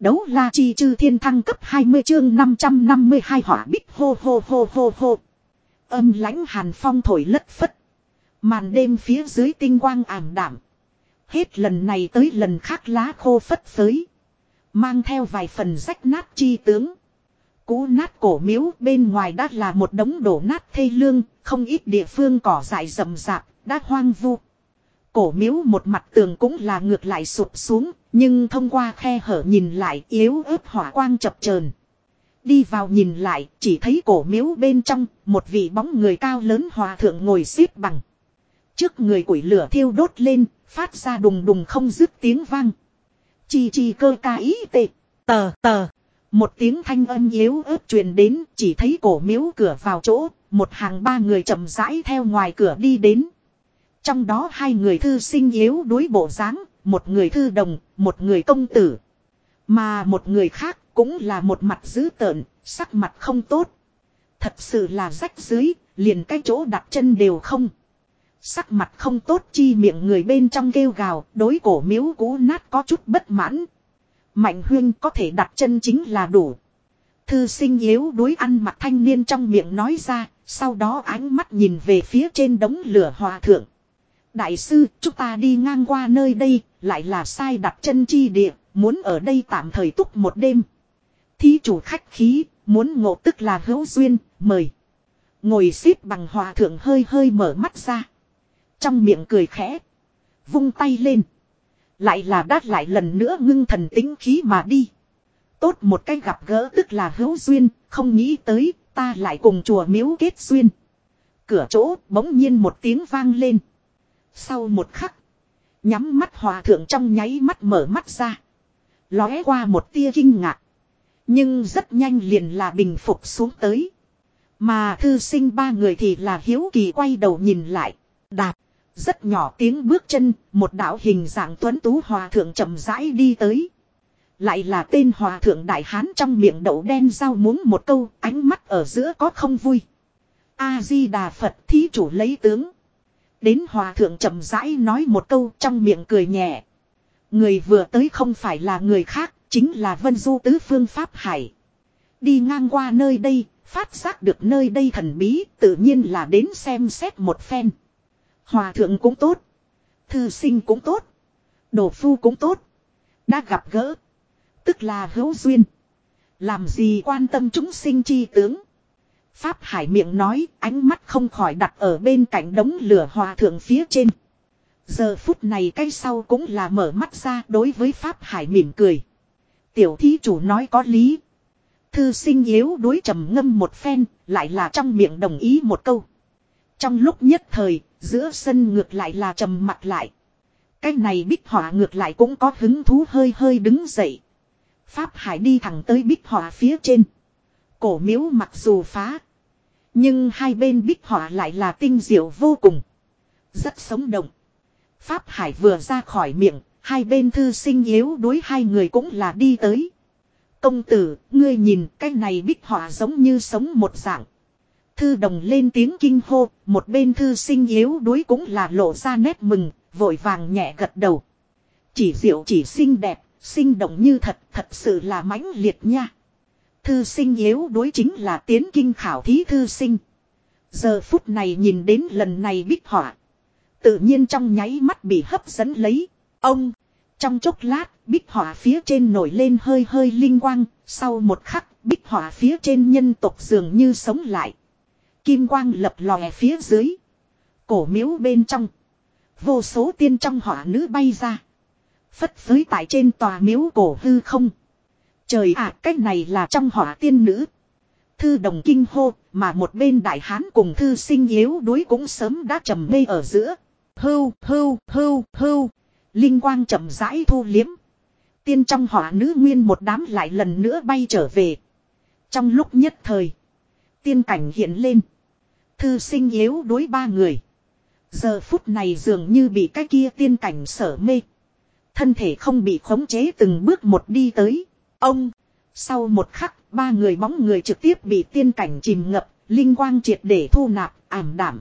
Đấu la chi chư thiên thăng cấp 20 chương 552 hỏa bích hô hô hô hô hô. Âm lãnh hàn phong thổi lất phất. Màn đêm phía dưới tinh quang ảm đảm. Hết lần này tới lần khác lá khô phất phới. Mang theo vài phần rách nát chi tướng. Cú nát cổ miếu bên ngoài đã là một đống đổ nát thê lương, không ít địa phương cỏ dại rậm rạp, đã hoang vu. Cổ miếu một mặt tường cũng là ngược lại sụp xuống, nhưng thông qua khe hở nhìn lại yếu ớt hỏa quang chập chờn Đi vào nhìn lại, chỉ thấy cổ miếu bên trong, một vị bóng người cao lớn hòa thượng ngồi xếp bằng. Trước người quỷ lửa thiêu đốt lên, phát ra đùng đùng không dứt tiếng vang. Chi chi cơ ca ý tệ, tờ tờ. Một tiếng thanh âm yếu ớt truyền đến, chỉ thấy cổ miếu cửa vào chỗ, một hàng ba người chậm rãi theo ngoài cửa đi đến. Trong đó hai người thư sinh yếu đuối bộ dáng, một người thư đồng, một người công tử. Mà một người khác cũng là một mặt dữ tợn, sắc mặt không tốt. Thật sự là rách dưới, liền cái chỗ đặt chân đều không. Sắc mặt không tốt chi miệng người bên trong kêu gào, đối cổ miếu cũ nát có chút bất mãn. Mạnh huyên có thể đặt chân chính là đủ. Thư sinh yếu đối ăn mặc thanh niên trong miệng nói ra, sau đó ánh mắt nhìn về phía trên đống lửa hòa thượng. Đại sư, chúng ta đi ngang qua nơi đây, lại là sai đặt chân chi địa, muốn ở đây tạm thời túc một đêm. Thí chủ khách khí, muốn ngộ tức là hữu duyên, mời. Ngồi xếp bằng hòa thượng hơi hơi mở mắt ra. Trong miệng cười khẽ. Vung tay lên. Lại là đát lại lần nữa ngưng thần tính khí mà đi. Tốt một cái gặp gỡ tức là hữu duyên, không nghĩ tới, ta lại cùng chùa miếu kết duyên. Cửa chỗ bỗng nhiên một tiếng vang lên. Sau một khắc, nhắm mắt hòa thượng trong nháy mắt mở mắt ra. Lóe qua một tia kinh ngạc. Nhưng rất nhanh liền là bình phục xuống tới. Mà thư sinh ba người thì là hiếu kỳ quay đầu nhìn lại. Đạp. Rất nhỏ tiếng bước chân, một đạo hình dạng tuấn tú hòa thượng chậm rãi đi tới. Lại là tên hòa thượng đại hán trong miệng đậu đen giao muốn một câu, ánh mắt ở giữa có không vui. A-di-đà Phật thí chủ lấy tướng. Đến hòa thượng chậm rãi nói một câu trong miệng cười nhẹ. Người vừa tới không phải là người khác, chính là Vân Du Tứ Phương Pháp Hải. Đi ngang qua nơi đây, phát giác được nơi đây thần bí, tự nhiên là đến xem xét một phen. Hòa thượng cũng tốt. Thư sinh cũng tốt. Đồ phu cũng tốt. Đã gặp gỡ. Tức là hữu duyên. Làm gì quan tâm chúng sinh chi tướng. Pháp Hải miệng nói ánh mắt không khỏi đặt ở bên cạnh đống lửa hòa thượng phía trên. Giờ phút này cái sau cũng là mở mắt ra đối với Pháp Hải mỉm cười. Tiểu thí chủ nói có lý. Thư sinh yếu đối trầm ngâm một phen, lại là trong miệng đồng ý một câu. Trong lúc nhất thời, giữa sân ngược lại là trầm mặt lại. Cái này bích họa ngược lại cũng có hứng thú hơi hơi đứng dậy. Pháp Hải đi thẳng tới bích họa phía trên. Cổ miếu mặc dù phá. Nhưng hai bên bích họa lại là tinh diệu vô cùng. Rất sống động. Pháp Hải vừa ra khỏi miệng, hai bên thư sinh yếu đối hai người cũng là đi tới. Công tử, ngươi nhìn cái này bích họa giống như sống một dạng. Thư đồng lên tiếng kinh hô, một bên thư sinh yếu đuối cũng là lộ ra nét mừng, vội vàng nhẹ gật đầu. Chỉ diệu chỉ xinh đẹp, sinh động như thật, thật sự là mãnh liệt nha. Thư sinh yếu đối chính là tiến kinh khảo thí thư sinh. Giờ phút này nhìn đến lần này bích họa. Tự nhiên trong nháy mắt bị hấp dẫn lấy. Ông, trong chốc lát, bích họa phía trên nổi lên hơi hơi linh quang, sau một khắc, bích họa phía trên nhân tộc dường như sống lại. Kim quang lập lòe phía dưới. Cổ miếu bên trong. Vô số tiên trong họa nữ bay ra. Phất phới tại trên tòa miếu cổ hư không. Trời ạ, à, cách này là trong họa tiên nữ. Thư đồng kinh hô, mà một bên đại hán cùng thư sinh yếu đuối cũng sớm đã trầm mê ở giữa. Hưu, hưu, hưu, hưu. Linh quang chậm rãi thu liếm. Tiên trong họa nữ nguyên một đám lại lần nữa bay trở về. Trong lúc nhất thời. Tiên cảnh hiện lên. Thư sinh yếu đuối ba người. Giờ phút này dường như bị cái kia tiên cảnh sở mê. Thân thể không bị khống chế từng bước một đi tới. Ông. Sau một khắc, ba người bóng người trực tiếp bị tiên cảnh chìm ngập, linh quang triệt để thu nạp, ảm đảm.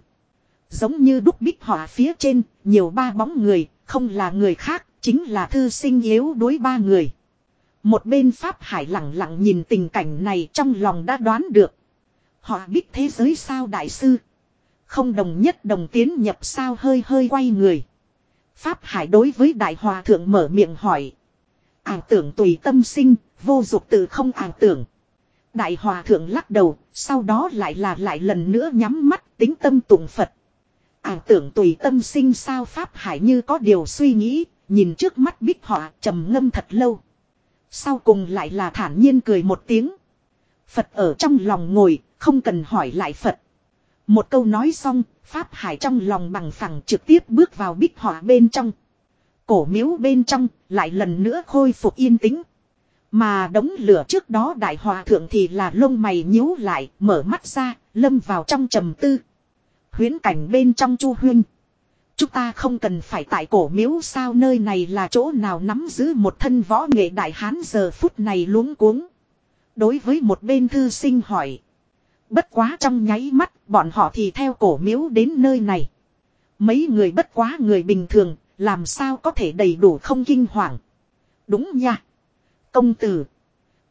Giống như đúc bích họa phía trên, nhiều ba bóng người, không là người khác, chính là thư sinh yếu đối ba người. Một bên Pháp Hải lặng lặng nhìn tình cảnh này trong lòng đã đoán được. Họ biết thế giới sao đại sư. Không đồng nhất đồng tiến nhập sao hơi hơi quay người. Pháp Hải đối với Đại Hòa Thượng mở miệng hỏi. Ảo tưởng tùy tâm sinh, vô dục tự không ảo tưởng. Đại Hòa Thượng lắc đầu, sau đó lại là lại lần nữa nhắm mắt tính tâm tụng Phật. Ảo tưởng tùy tâm sinh sao Pháp Hải như có điều suy nghĩ, nhìn trước mắt bích họa trầm ngâm thật lâu. Sau cùng lại là thản nhiên cười một tiếng. Phật ở trong lòng ngồi, không cần hỏi lại Phật. Một câu nói xong, Pháp Hải trong lòng bằng phẳng trực tiếp bước vào bích họa bên trong. Cổ miếu bên trong, lại lần nữa khôi phục yên tĩnh. Mà đống lửa trước đó đại hòa thượng thì là lông mày nhíu lại, mở mắt ra, lâm vào trong trầm tư. Huyến cảnh bên trong chu huyên. Chúng ta không cần phải tại cổ miếu sao nơi này là chỗ nào nắm giữ một thân võ nghệ đại hán giờ phút này luống cuống. Đối với một bên thư sinh hỏi. Bất quá trong nháy mắt bọn họ thì theo cổ miếu đến nơi này. Mấy người bất quá người bình thường làm sao có thể đầy đủ không kinh hoàng. Đúng nha. Công tử.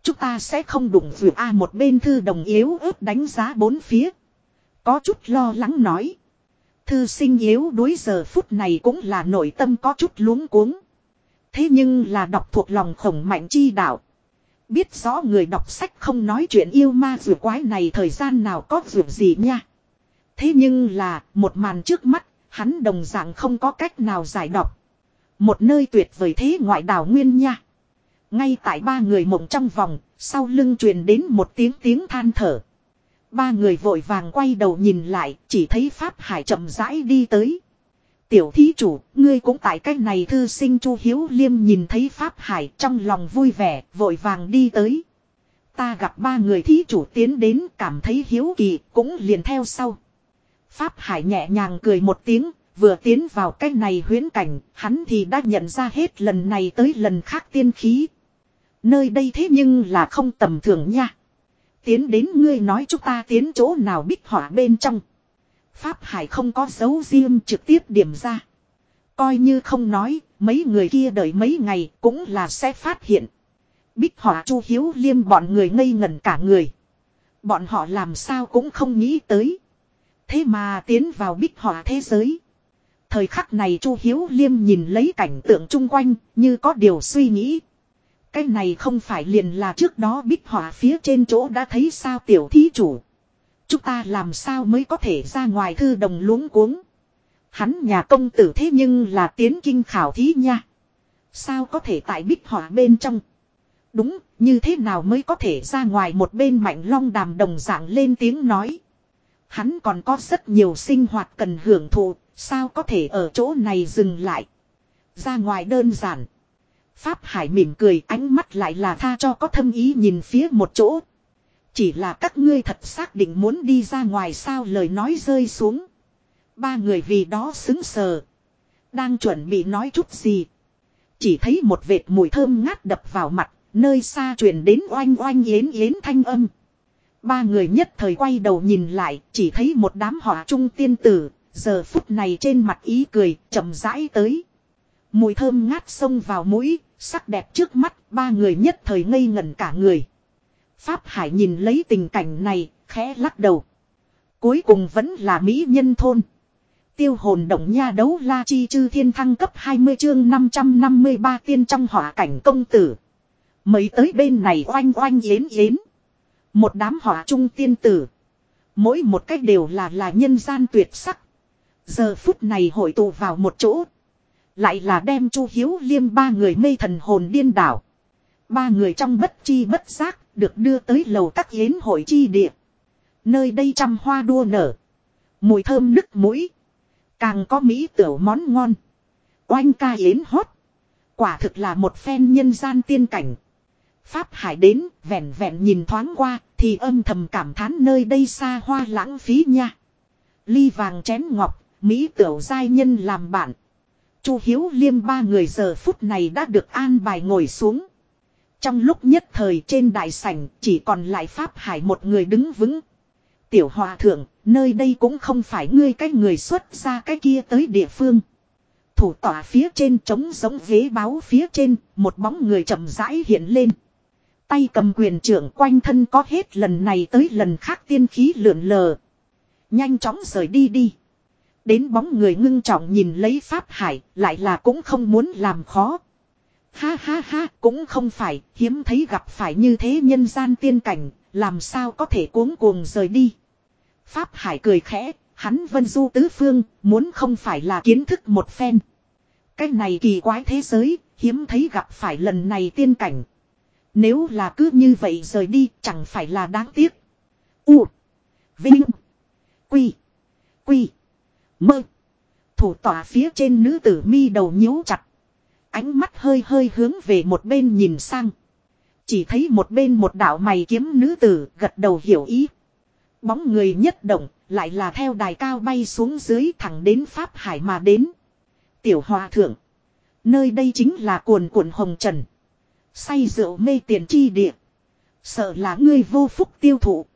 Chúng ta sẽ không đụng vừa A một bên thư đồng yếu ớt đánh giá bốn phía. Có chút lo lắng nói. Thư sinh yếu đối giờ phút này cũng là nội tâm có chút luống cuống. Thế nhưng là đọc thuộc lòng khổng mạnh chi đạo. Biết rõ người đọc sách không nói chuyện yêu ma rùa quái này thời gian nào có rùa gì nha. Thế nhưng là một màn trước mắt, hắn đồng dạng không có cách nào giải đọc. Một nơi tuyệt vời thế ngoại đảo nguyên nha. Ngay tại ba người mộng trong vòng, sau lưng truyền đến một tiếng tiếng than thở. Ba người vội vàng quay đầu nhìn lại, chỉ thấy Pháp Hải chậm rãi đi tới. Tiểu thí chủ, ngươi cũng tại cách này thư sinh Chu Hiếu Liêm nhìn thấy Pháp Hải trong lòng vui vẻ, vội vàng đi tới. Ta gặp ba người thí chủ tiến đến cảm thấy hiếu kỳ, cũng liền theo sau. Pháp Hải nhẹ nhàng cười một tiếng, vừa tiến vào cách này huyến cảnh, hắn thì đã nhận ra hết lần này tới lần khác tiên khí. Nơi đây thế nhưng là không tầm thường nha. Tiến đến ngươi nói chúng ta tiến chỗ nào bích hỏa bên trong. Pháp Hải không có dấu riêng trực tiếp điểm ra. Coi như không nói, mấy người kia đợi mấy ngày cũng là sẽ phát hiện. Bích hỏa chu hiếu liêm bọn người ngây ngẩn cả người. Bọn họ làm sao cũng không nghĩ tới. Thế mà tiến vào bích hỏa thế giới. Thời khắc này chu hiếu liêm nhìn lấy cảnh tượng chung quanh như có điều suy nghĩ. Cái này không phải liền là trước đó bích hỏa phía trên chỗ đã thấy sao tiểu thí chủ. Chúng ta làm sao mới có thể ra ngoài thư đồng luống cuống. Hắn nhà công tử thế nhưng là tiến kinh khảo thí nha. Sao có thể tại bích hỏa bên trong. Đúng, như thế nào mới có thể ra ngoài một bên mạnh long đàm đồng dạng lên tiếng nói. Hắn còn có rất nhiều sinh hoạt cần hưởng thụ, sao có thể ở chỗ này dừng lại. Ra ngoài đơn giản. Pháp Hải mỉm cười ánh mắt lại là tha cho có thâm ý nhìn phía một chỗ. Chỉ là các ngươi thật xác định muốn đi ra ngoài sao lời nói rơi xuống. Ba người vì đó xứng sờ. Đang chuẩn bị nói chút gì. Chỉ thấy một vệt mùi thơm ngát đập vào mặt, nơi xa truyền đến oanh oanh yến yến thanh âm. Ba người nhất thời quay đầu nhìn lại, chỉ thấy một đám họa trung tiên tử, giờ phút này trên mặt ý cười, chậm rãi tới. Mùi thơm ngát xông vào mũi, sắc đẹp trước mắt, ba người nhất thời ngây ngẩn cả người. Pháp Hải nhìn lấy tình cảnh này, khẽ lắc đầu. Cuối cùng vẫn là Mỹ nhân thôn. Tiêu hồn động nha đấu la chi chư thiên thăng cấp 20 chương 553 tiên trong hỏa cảnh công tử. mấy tới bên này oanh oanh yến yến. Một đám hỏa trung tiên tử. Mỗi một cách đều là là nhân gian tuyệt sắc. Giờ phút này hội tụ vào một chỗ. Lại là đem chu hiếu liêm ba người mê thần hồn điên đảo. Ba người trong bất chi bất giác được đưa tới lầu các yến hội chi địa. Nơi đây trăm hoa đua nở. Mùi thơm nức mũi. Càng có mỹ tiểu món ngon. Oanh ca yến hót. Quả thực là một phen nhân gian tiên cảnh. Pháp Hải đến, vẹn vẹn nhìn thoáng qua, thì âm thầm cảm thán nơi đây xa hoa lãng phí nha. Ly vàng chén ngọc, Mỹ tiểu giai nhân làm bạn. Chu Hiếu Liêm ba người giờ phút này đã được an bài ngồi xuống. Trong lúc nhất thời trên đại sảnh chỉ còn lại Pháp Hải một người đứng vững. Tiểu Hòa Thượng, nơi đây cũng không phải ngươi cái người xuất ra cái kia tới địa phương. Thủ tỏa phía trên trống giống ghế báo phía trên, một bóng người chậm rãi hiện lên. Tay cầm quyền trưởng quanh thân có hết lần này tới lần khác tiên khí lượn lờ. Nhanh chóng rời đi đi. Đến bóng người ngưng trọng nhìn lấy Pháp Hải, lại là cũng không muốn làm khó. Ha ha ha, cũng không phải, hiếm thấy gặp phải như thế nhân gian tiên cảnh, làm sao có thể cuống cuồng rời đi. Pháp Hải cười khẽ, hắn vân du tứ phương, muốn không phải là kiến thức một phen. Cái này kỳ quái thế giới, hiếm thấy gặp phải lần này tiên cảnh. Nếu là cứ như vậy rời đi, chẳng phải là đáng tiếc. U. Vinh. Quy. Quy. Mơ. Thủ tỏa phía trên nữ tử mi đầu nhíu chặt. Ánh mắt hơi hơi hướng về một bên nhìn sang. Chỉ thấy một bên một đạo mày kiếm nữ tử gật đầu hiểu ý. Bóng người nhất động lại là theo đài cao bay xuống dưới thẳng đến Pháp Hải mà đến. Tiểu Hòa Thượng. Nơi đây chính là cuồn cuộn hồng trần. Say rượu mê tiền chi địa. Sợ là ngươi vô phúc tiêu thụ.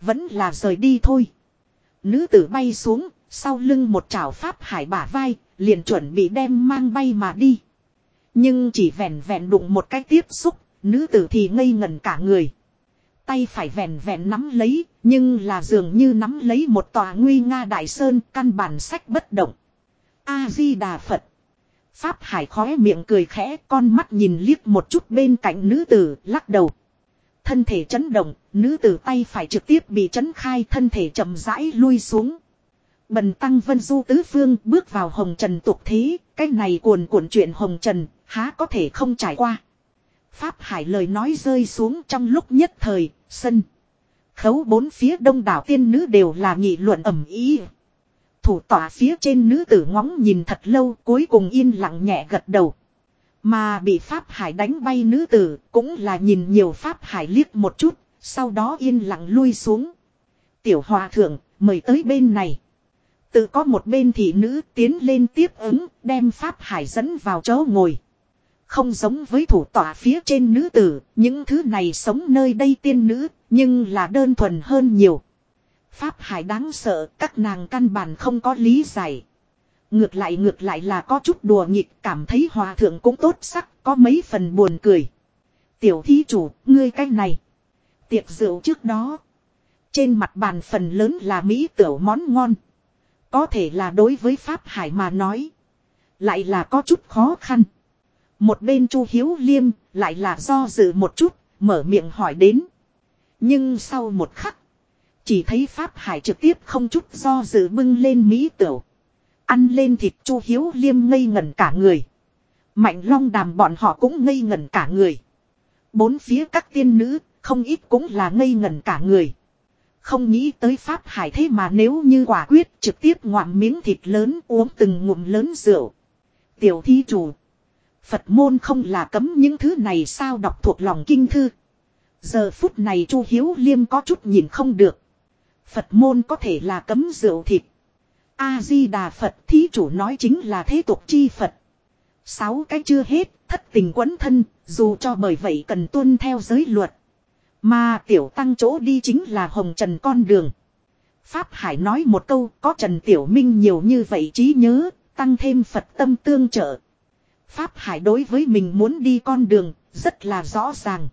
Vẫn là rời đi thôi. Nữ tử bay xuống, sau lưng một chảo pháp hải bả vai, liền chuẩn bị đem mang bay mà đi. Nhưng chỉ vẹn vẹn đụng một cái tiếp xúc, nữ tử thì ngây ngẩn cả người. Tay phải vẹn vẹn nắm lấy, nhưng là dường như nắm lấy một tòa nguy nga đại sơn, căn bản sách bất động. A-di-đà Phật. Pháp Hải khóe miệng cười khẽ, con mắt nhìn liếc một chút bên cạnh nữ tử, lắc đầu. Thân thể chấn động, nữ tử tay phải trực tiếp bị chấn khai thân thể chậm rãi lui xuống. Bần tăng vân du tứ phương bước vào hồng trần tục thế, cái này cuồn cuộn chuyện hồng trần, há có thể không trải qua. Pháp Hải lời nói rơi xuống trong lúc nhất thời, sân. Khấu bốn phía đông đảo tiên nữ đều là nghị luận ẩm ý. Thủ tỏa phía trên nữ tử ngóng nhìn thật lâu cuối cùng yên lặng nhẹ gật đầu. Mà bị Pháp Hải đánh bay nữ tử cũng là nhìn nhiều Pháp Hải liếc một chút, sau đó yên lặng lui xuống. Tiểu Hòa Thượng, mời tới bên này. Tự có một bên thị nữ tiến lên tiếp ứng, đem Pháp Hải dẫn vào chỗ ngồi. Không giống với thủ tỏa phía trên nữ tử, những thứ này sống nơi đây tiên nữ, nhưng là đơn thuần hơn nhiều. Pháp Hải đáng sợ, các nàng căn bản không có lý giải. Ngược lại ngược lại là có chút đùa nghịch cảm thấy hòa thượng cũng tốt sắc, có mấy phần buồn cười. Tiểu thí chủ, ngươi cách này. Tiệc rượu trước đó. Trên mặt bàn phần lớn là mỹ tiểu món ngon. Có thể là đối với Pháp Hải mà nói. Lại là có chút khó khăn. Một bên Chu Hiếu Liêm lại là do dự một chút, mở miệng hỏi đến. Nhưng sau một khắc. Chỉ thấy Pháp Hải trực tiếp không chút do dự bưng lên Mỹ tửu. Ăn lên thịt Chu Hiếu Liêm ngây ngẩn cả người. Mạnh long đàm bọn họ cũng ngây ngẩn cả người. Bốn phía các tiên nữ, không ít cũng là ngây ngẩn cả người. Không nghĩ tới Pháp Hải thế mà nếu như quả quyết trực tiếp ngoạm miếng thịt lớn uống từng ngụm lớn rượu. Tiểu thi chủ. Phật môn không là cấm những thứ này sao đọc thuộc lòng kinh thư. Giờ phút này Chu Hiếu Liêm có chút nhìn không được. Phật môn có thể là cấm rượu thịt. A-di-đà Phật thí chủ nói chính là thế tục chi Phật. Sáu cái chưa hết, thất tình quấn thân, dù cho bởi vậy cần tuân theo giới luật. Mà tiểu tăng chỗ đi chính là hồng trần con đường. Pháp Hải nói một câu có Trần Tiểu Minh nhiều như vậy trí nhớ, tăng thêm Phật tâm tương trợ. Pháp Hải đối với mình muốn đi con đường, rất là rõ ràng.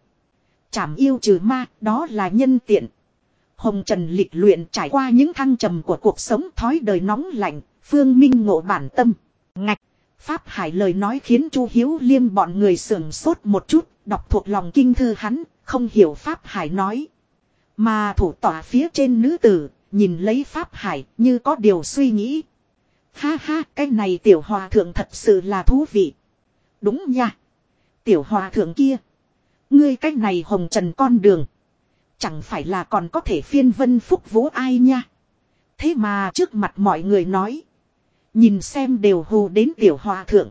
Chảm yêu trừ ma, đó là nhân tiện. Hồng Trần lịch luyện trải qua những thăng trầm của cuộc sống thói đời nóng lạnh, phương minh ngộ bản tâm. Ngạch, Pháp Hải lời nói khiến Chu Hiếu Liêm bọn người sưởng sốt một chút, đọc thuộc lòng kinh thư hắn, không hiểu Pháp Hải nói. Mà thủ tỏa phía trên nữ tử, nhìn lấy Pháp Hải như có điều suy nghĩ. Ha ha, cái này tiểu hòa thượng thật sự là thú vị. Đúng nha. Tiểu hòa thượng kia. Ngươi cách này hồng trần con đường. Chẳng phải là còn có thể phiên vân phúc vũ ai nha. Thế mà trước mặt mọi người nói. Nhìn xem đều hù đến tiểu hòa thượng.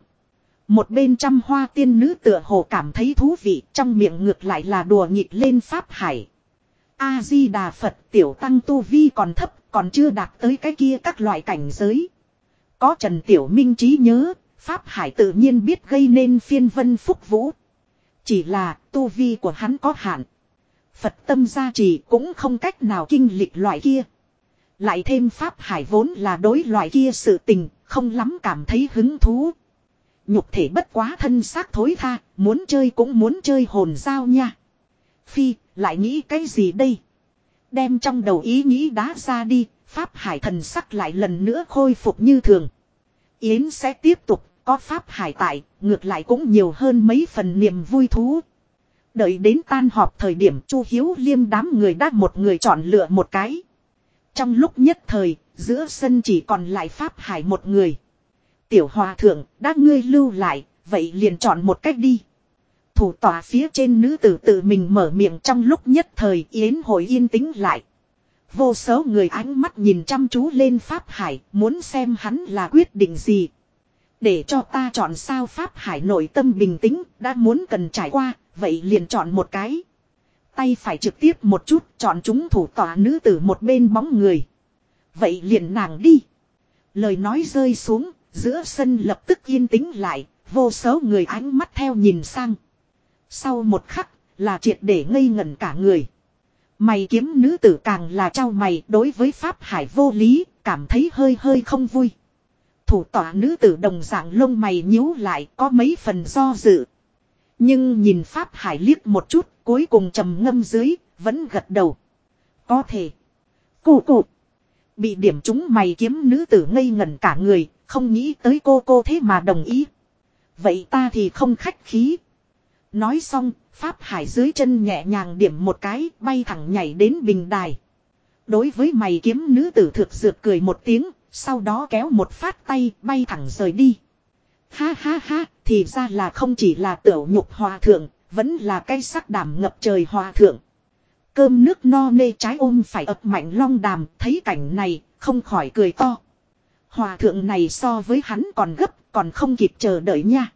Một bên trăm hoa tiên nữ tựa hồ cảm thấy thú vị trong miệng ngược lại là đùa nhịp lên pháp hải. A-di-đà Phật tiểu tăng tu vi còn thấp còn chưa đạt tới cái kia các loại cảnh giới. Có Trần Tiểu Minh trí nhớ, Pháp Hải tự nhiên biết gây nên phiên vân phúc vũ. Chỉ là tu vi của hắn có hạn. Phật tâm gia trì cũng không cách nào kinh lịch loại kia. Lại thêm Pháp Hải vốn là đối loại kia sự tình, không lắm cảm thấy hứng thú. Nhục thể bất quá thân xác thối tha, muốn chơi cũng muốn chơi hồn giao nha. Phi, lại nghĩ cái gì đây? Đem trong đầu ý nghĩ đá ra đi, Pháp Hải thần sắc lại lần nữa khôi phục như thường. Yến sẽ tiếp tục, có Pháp Hải tại, ngược lại cũng nhiều hơn mấy phần niềm vui thú. Đợi đến tan họp thời điểm Chu Hiếu Liêm đám người đã một người chọn lựa một cái. Trong lúc nhất thời, giữa sân chỉ còn lại Pháp Hải một người. Tiểu Hòa Thượng, đã ngươi lưu lại, vậy liền chọn một cách đi. Thủ tòa phía trên nữ tử tự mình mở miệng trong lúc nhất thời Yến hội yên tĩnh lại. Vô số người ánh mắt nhìn chăm chú lên Pháp Hải, muốn xem hắn là quyết định gì. Để cho ta chọn sao Pháp Hải nội tâm bình tĩnh, đã muốn cần trải qua, vậy liền chọn một cái. Tay phải trực tiếp một chút, chọn chúng thủ tòa nữ tử một bên bóng người. Vậy liền nàng đi. Lời nói rơi xuống, giữa sân lập tức yên tĩnh lại, vô số người ánh mắt theo nhìn sang. Sau một khắc, là triệt để ngây ngẩn cả người. Mày kiếm nữ tử càng là trao mày đối với Pháp Hải vô lý, cảm thấy hơi hơi không vui. Thủ tỏa nữ tử đồng dạng lông mày nhíu lại có mấy phần do dự. Nhưng nhìn Pháp Hải liếc một chút, cuối cùng trầm ngâm dưới, vẫn gật đầu. Có thể. Cụ cụ. Bị điểm trúng mày kiếm nữ tử ngây ngẩn cả người, không nghĩ tới cô cô thế mà đồng ý. Vậy ta thì không khách khí. Nói xong, Pháp Hải dưới chân nhẹ nhàng điểm một cái, bay thẳng nhảy đến bình đài. Đối với mày kiếm nữ tử thực dược cười một tiếng, sau đó kéo một phát tay bay thẳng rời đi. Ha ha ha, thì ra là không chỉ là tiểu nhục hòa thượng, vẫn là cây sắc đảm ngập trời hòa thượng. Cơm nước no nê trái ôm phải ập mạnh long đàm, thấy cảnh này, không khỏi cười to. Hòa thượng này so với hắn còn gấp, còn không kịp chờ đợi nha.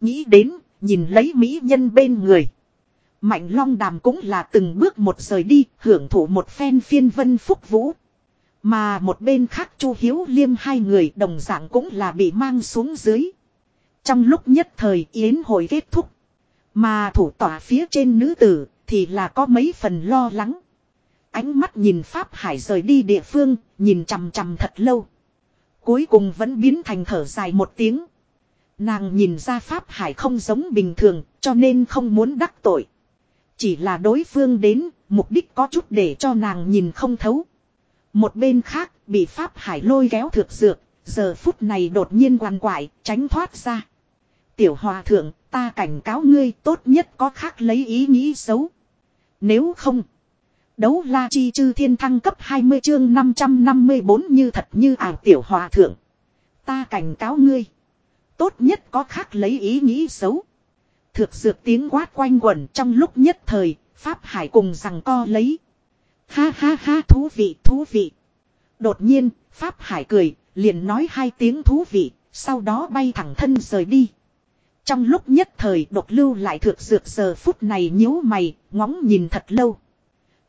Nghĩ đến, nhìn lấy mỹ nhân bên người. Mạnh long đàm cũng là từng bước một rời đi, hưởng thụ một phen phiên vân phúc vũ. Mà một bên khác Chu Hiếu Liêm hai người đồng dạng cũng là bị mang xuống dưới. Trong lúc nhất thời yến hội kết thúc. Mà thủ tỏa phía trên nữ tử thì là có mấy phần lo lắng. Ánh mắt nhìn Pháp Hải rời đi địa phương, nhìn chằm chằm thật lâu. Cuối cùng vẫn biến thành thở dài một tiếng. Nàng nhìn ra Pháp Hải không giống bình thường, cho nên không muốn đắc tội. Chỉ là đối phương đến, mục đích có chút để cho nàng nhìn không thấu. Một bên khác, bị Pháp Hải lôi kéo thực dược, giờ phút này đột nhiên quằn quại, tránh thoát ra. Tiểu Hòa Thượng, ta cảnh cáo ngươi tốt nhất có khác lấy ý nghĩ xấu. Nếu không, đấu la chi chư thiên thăng cấp 20 chương 554 như thật như ảo Tiểu Hòa Thượng. Ta cảnh cáo ngươi, tốt nhất có khác lấy ý nghĩ xấu. Thực dược tiếng quát quanh quẩn trong lúc nhất thời, Pháp Hải cùng rằng co lấy. Ha ha ha thú vị thú vị. Đột nhiên, Pháp Hải cười, liền nói hai tiếng thú vị, sau đó bay thẳng thân rời đi. Trong lúc nhất thời độc lưu lại thực dược giờ phút này nhíu mày, ngóng nhìn thật lâu.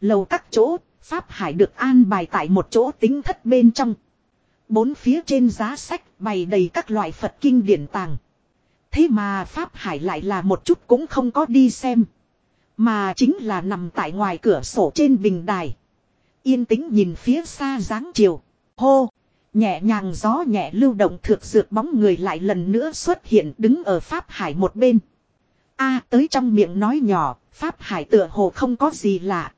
Lầu các chỗ, Pháp Hải được an bài tại một chỗ tính thất bên trong. Bốn phía trên giá sách bày đầy các loại Phật kinh điển tàng. Thế mà Pháp Hải lại là một chút cũng không có đi xem. Mà chính là nằm tại ngoài cửa sổ trên bình đài. Yên tĩnh nhìn phía xa dáng chiều. Hô! Nhẹ nhàng gió nhẹ lưu động thược dược bóng người lại lần nữa xuất hiện đứng ở Pháp Hải một bên. a tới trong miệng nói nhỏ, Pháp Hải tựa hồ không có gì lạ.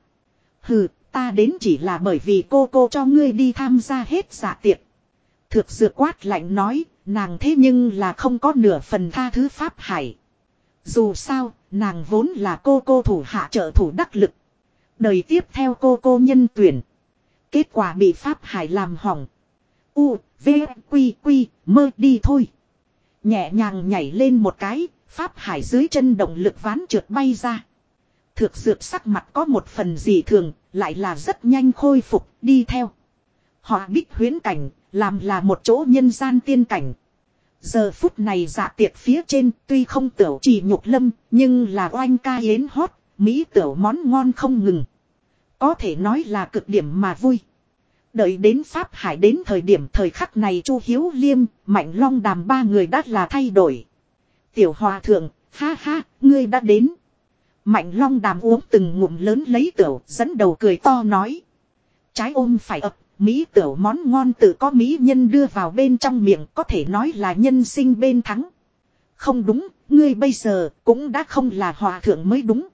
Hừ, ta đến chỉ là bởi vì cô cô cho ngươi đi tham gia hết dạ tiệc. Thực sự quát lạnh nói, nàng thế nhưng là không có nửa phần tha thứ Pháp Hải. Dù sao, nàng vốn là cô cô thủ hạ trợ thủ đắc lực. Đời tiếp theo cô cô nhân tuyển. Kết quả bị Pháp Hải làm hỏng. U, V, Quy, Quy, mơ đi thôi. Nhẹ nhàng nhảy lên một cái, Pháp Hải dưới chân động lực ván trượt bay ra. Thực dược sắc mặt có một phần gì thường, lại là rất nhanh khôi phục, đi theo. Họ bích huyến cảnh, làm là một chỗ nhân gian tiên cảnh. Giờ phút này dạ tiệc phía trên tuy không tiểu chỉ nhục lâm, nhưng là oanh ca yến hót, mỹ tiểu món ngon không ngừng. Có thể nói là cực điểm mà vui. Đợi đến Pháp Hải đến thời điểm thời khắc này Chu Hiếu Liêm, Mạnh Long đàm ba người đã là thay đổi. Tiểu Hòa Thượng, ha ha, ngươi đã đến. Mạnh Long đàm uống từng ngụm lớn lấy tửu dẫn đầu cười to nói. Trái ôm phải ập, Mỹ tửu món ngon tự có Mỹ nhân đưa vào bên trong miệng có thể nói là nhân sinh bên thắng. Không đúng, ngươi bây giờ cũng đã không là hòa thượng mới đúng.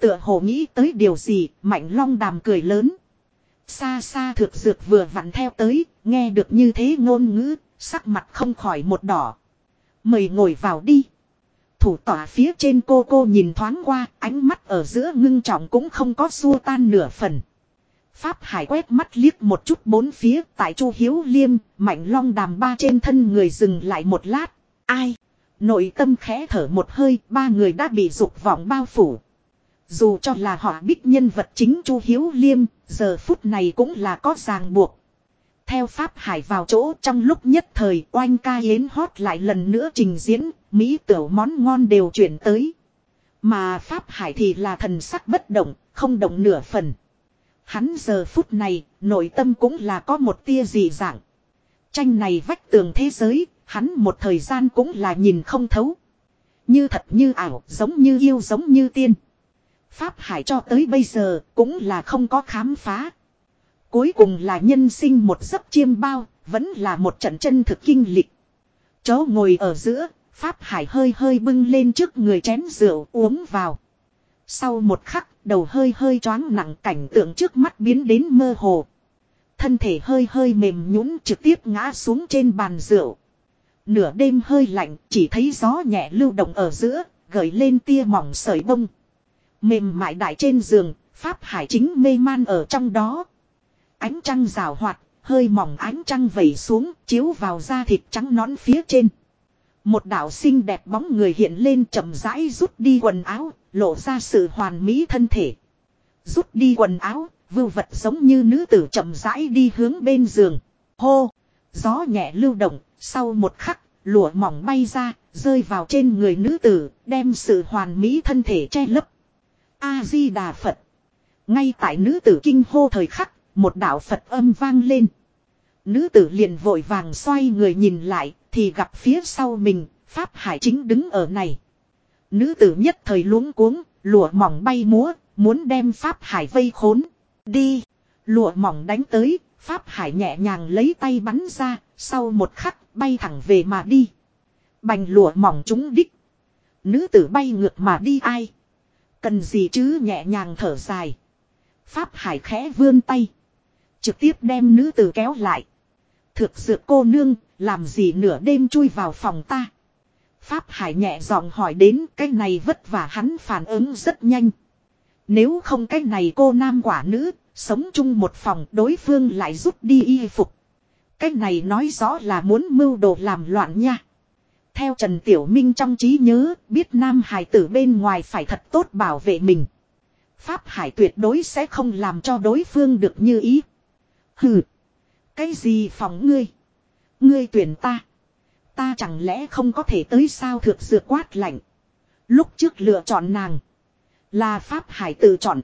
Tựa hồ nghĩ tới điều gì, mạnh long đàm cười lớn. Xa xa thực dược vừa vặn theo tới, nghe được như thế ngôn ngữ, sắc mặt không khỏi một đỏ. Mời ngồi vào đi. Thủ tỏa phía trên cô cô nhìn thoáng qua, ánh mắt ở giữa ngưng trọng cũng không có xua tan nửa phần. Pháp Hải quét mắt liếc một chút bốn phía tại Chu Hiếu Liêm, mạnh long đàm ba trên thân người dừng lại một lát. Ai? Nội tâm khẽ thở một hơi, ba người đã bị dục vọng bao phủ. Dù cho là họ biết nhân vật chính Chu Hiếu Liêm, giờ phút này cũng là có ràng buộc. Theo Pháp Hải vào chỗ trong lúc nhất thời oanh ca yến hót lại lần nữa trình diễn, Mỹ tiểu món ngon đều chuyển tới. Mà Pháp Hải thì là thần sắc bất động, không động nửa phần. Hắn giờ phút này, nội tâm cũng là có một tia dị dạng. Tranh này vách tường thế giới, hắn một thời gian cũng là nhìn không thấu. Như thật như ảo, giống như yêu giống như tiên. Pháp Hải cho tới bây giờ cũng là không có khám phá. Cuối cùng là nhân sinh một giấc chiêm bao, vẫn là một trận chân thực kinh lịch. Chó ngồi ở giữa, Pháp Hải hơi hơi bưng lên trước người chén rượu uống vào. Sau một khắc, đầu hơi hơi choáng nặng cảnh tượng trước mắt biến đến mơ hồ. Thân thể hơi hơi mềm nhũn trực tiếp ngã xuống trên bàn rượu. Nửa đêm hơi lạnh, chỉ thấy gió nhẹ lưu động ở giữa, gợi lên tia mỏng sợi bông. Mềm mại đại trên giường, Pháp Hải chính mê man ở trong đó. Ánh trăng rào hoạt, hơi mỏng ánh trăng vẩy xuống, chiếu vào da thịt trắng nõn phía trên. Một đạo xinh đẹp bóng người hiện lên chậm rãi rút đi quần áo, lộ ra sự hoàn mỹ thân thể. Rút đi quần áo, vưu vật giống như nữ tử chậm rãi đi hướng bên giường. Hô! Gió nhẹ lưu động, sau một khắc, lụa mỏng bay ra, rơi vào trên người nữ tử, đem sự hoàn mỹ thân thể che lấp. A-di-đà Phật. Ngay tại nữ tử kinh hô thời khắc, một đạo Phật âm vang lên. Nữ tử liền vội vàng xoay người nhìn lại, thì gặp phía sau mình, Pháp Hải chính đứng ở này. Nữ tử nhất thời luống cuống, lụa mỏng bay múa, muốn đem Pháp Hải vây khốn. Đi! Lụa mỏng đánh tới, Pháp Hải nhẹ nhàng lấy tay bắn ra, sau một khắc bay thẳng về mà đi. Bành lụa mỏng trúng đích. Nữ tử bay ngược mà đi ai? Cần gì chứ nhẹ nhàng thở dài. Pháp Hải khẽ vươn tay. Trực tiếp đem nữ tử kéo lại. Thực sự cô nương, làm gì nửa đêm chui vào phòng ta. Pháp Hải nhẹ giọng hỏi đến cái này vất vả hắn phản ứng rất nhanh. Nếu không cái này cô nam quả nữ, sống chung một phòng đối phương lại rút đi y phục. Cái này nói rõ là muốn mưu đồ làm loạn nha. Theo Trần Tiểu Minh trong trí nhớ, biết nam hải tử bên ngoài phải thật tốt bảo vệ mình. Pháp Hải tuyệt đối sẽ không làm cho đối phương được như ý. Hừ. Cái gì phòng ngươi? Ngươi tuyển ta. Ta chẳng lẽ không có thể tới sao thực dược quát lạnh. Lúc trước lựa chọn nàng. Là Pháp Hải tự chọn.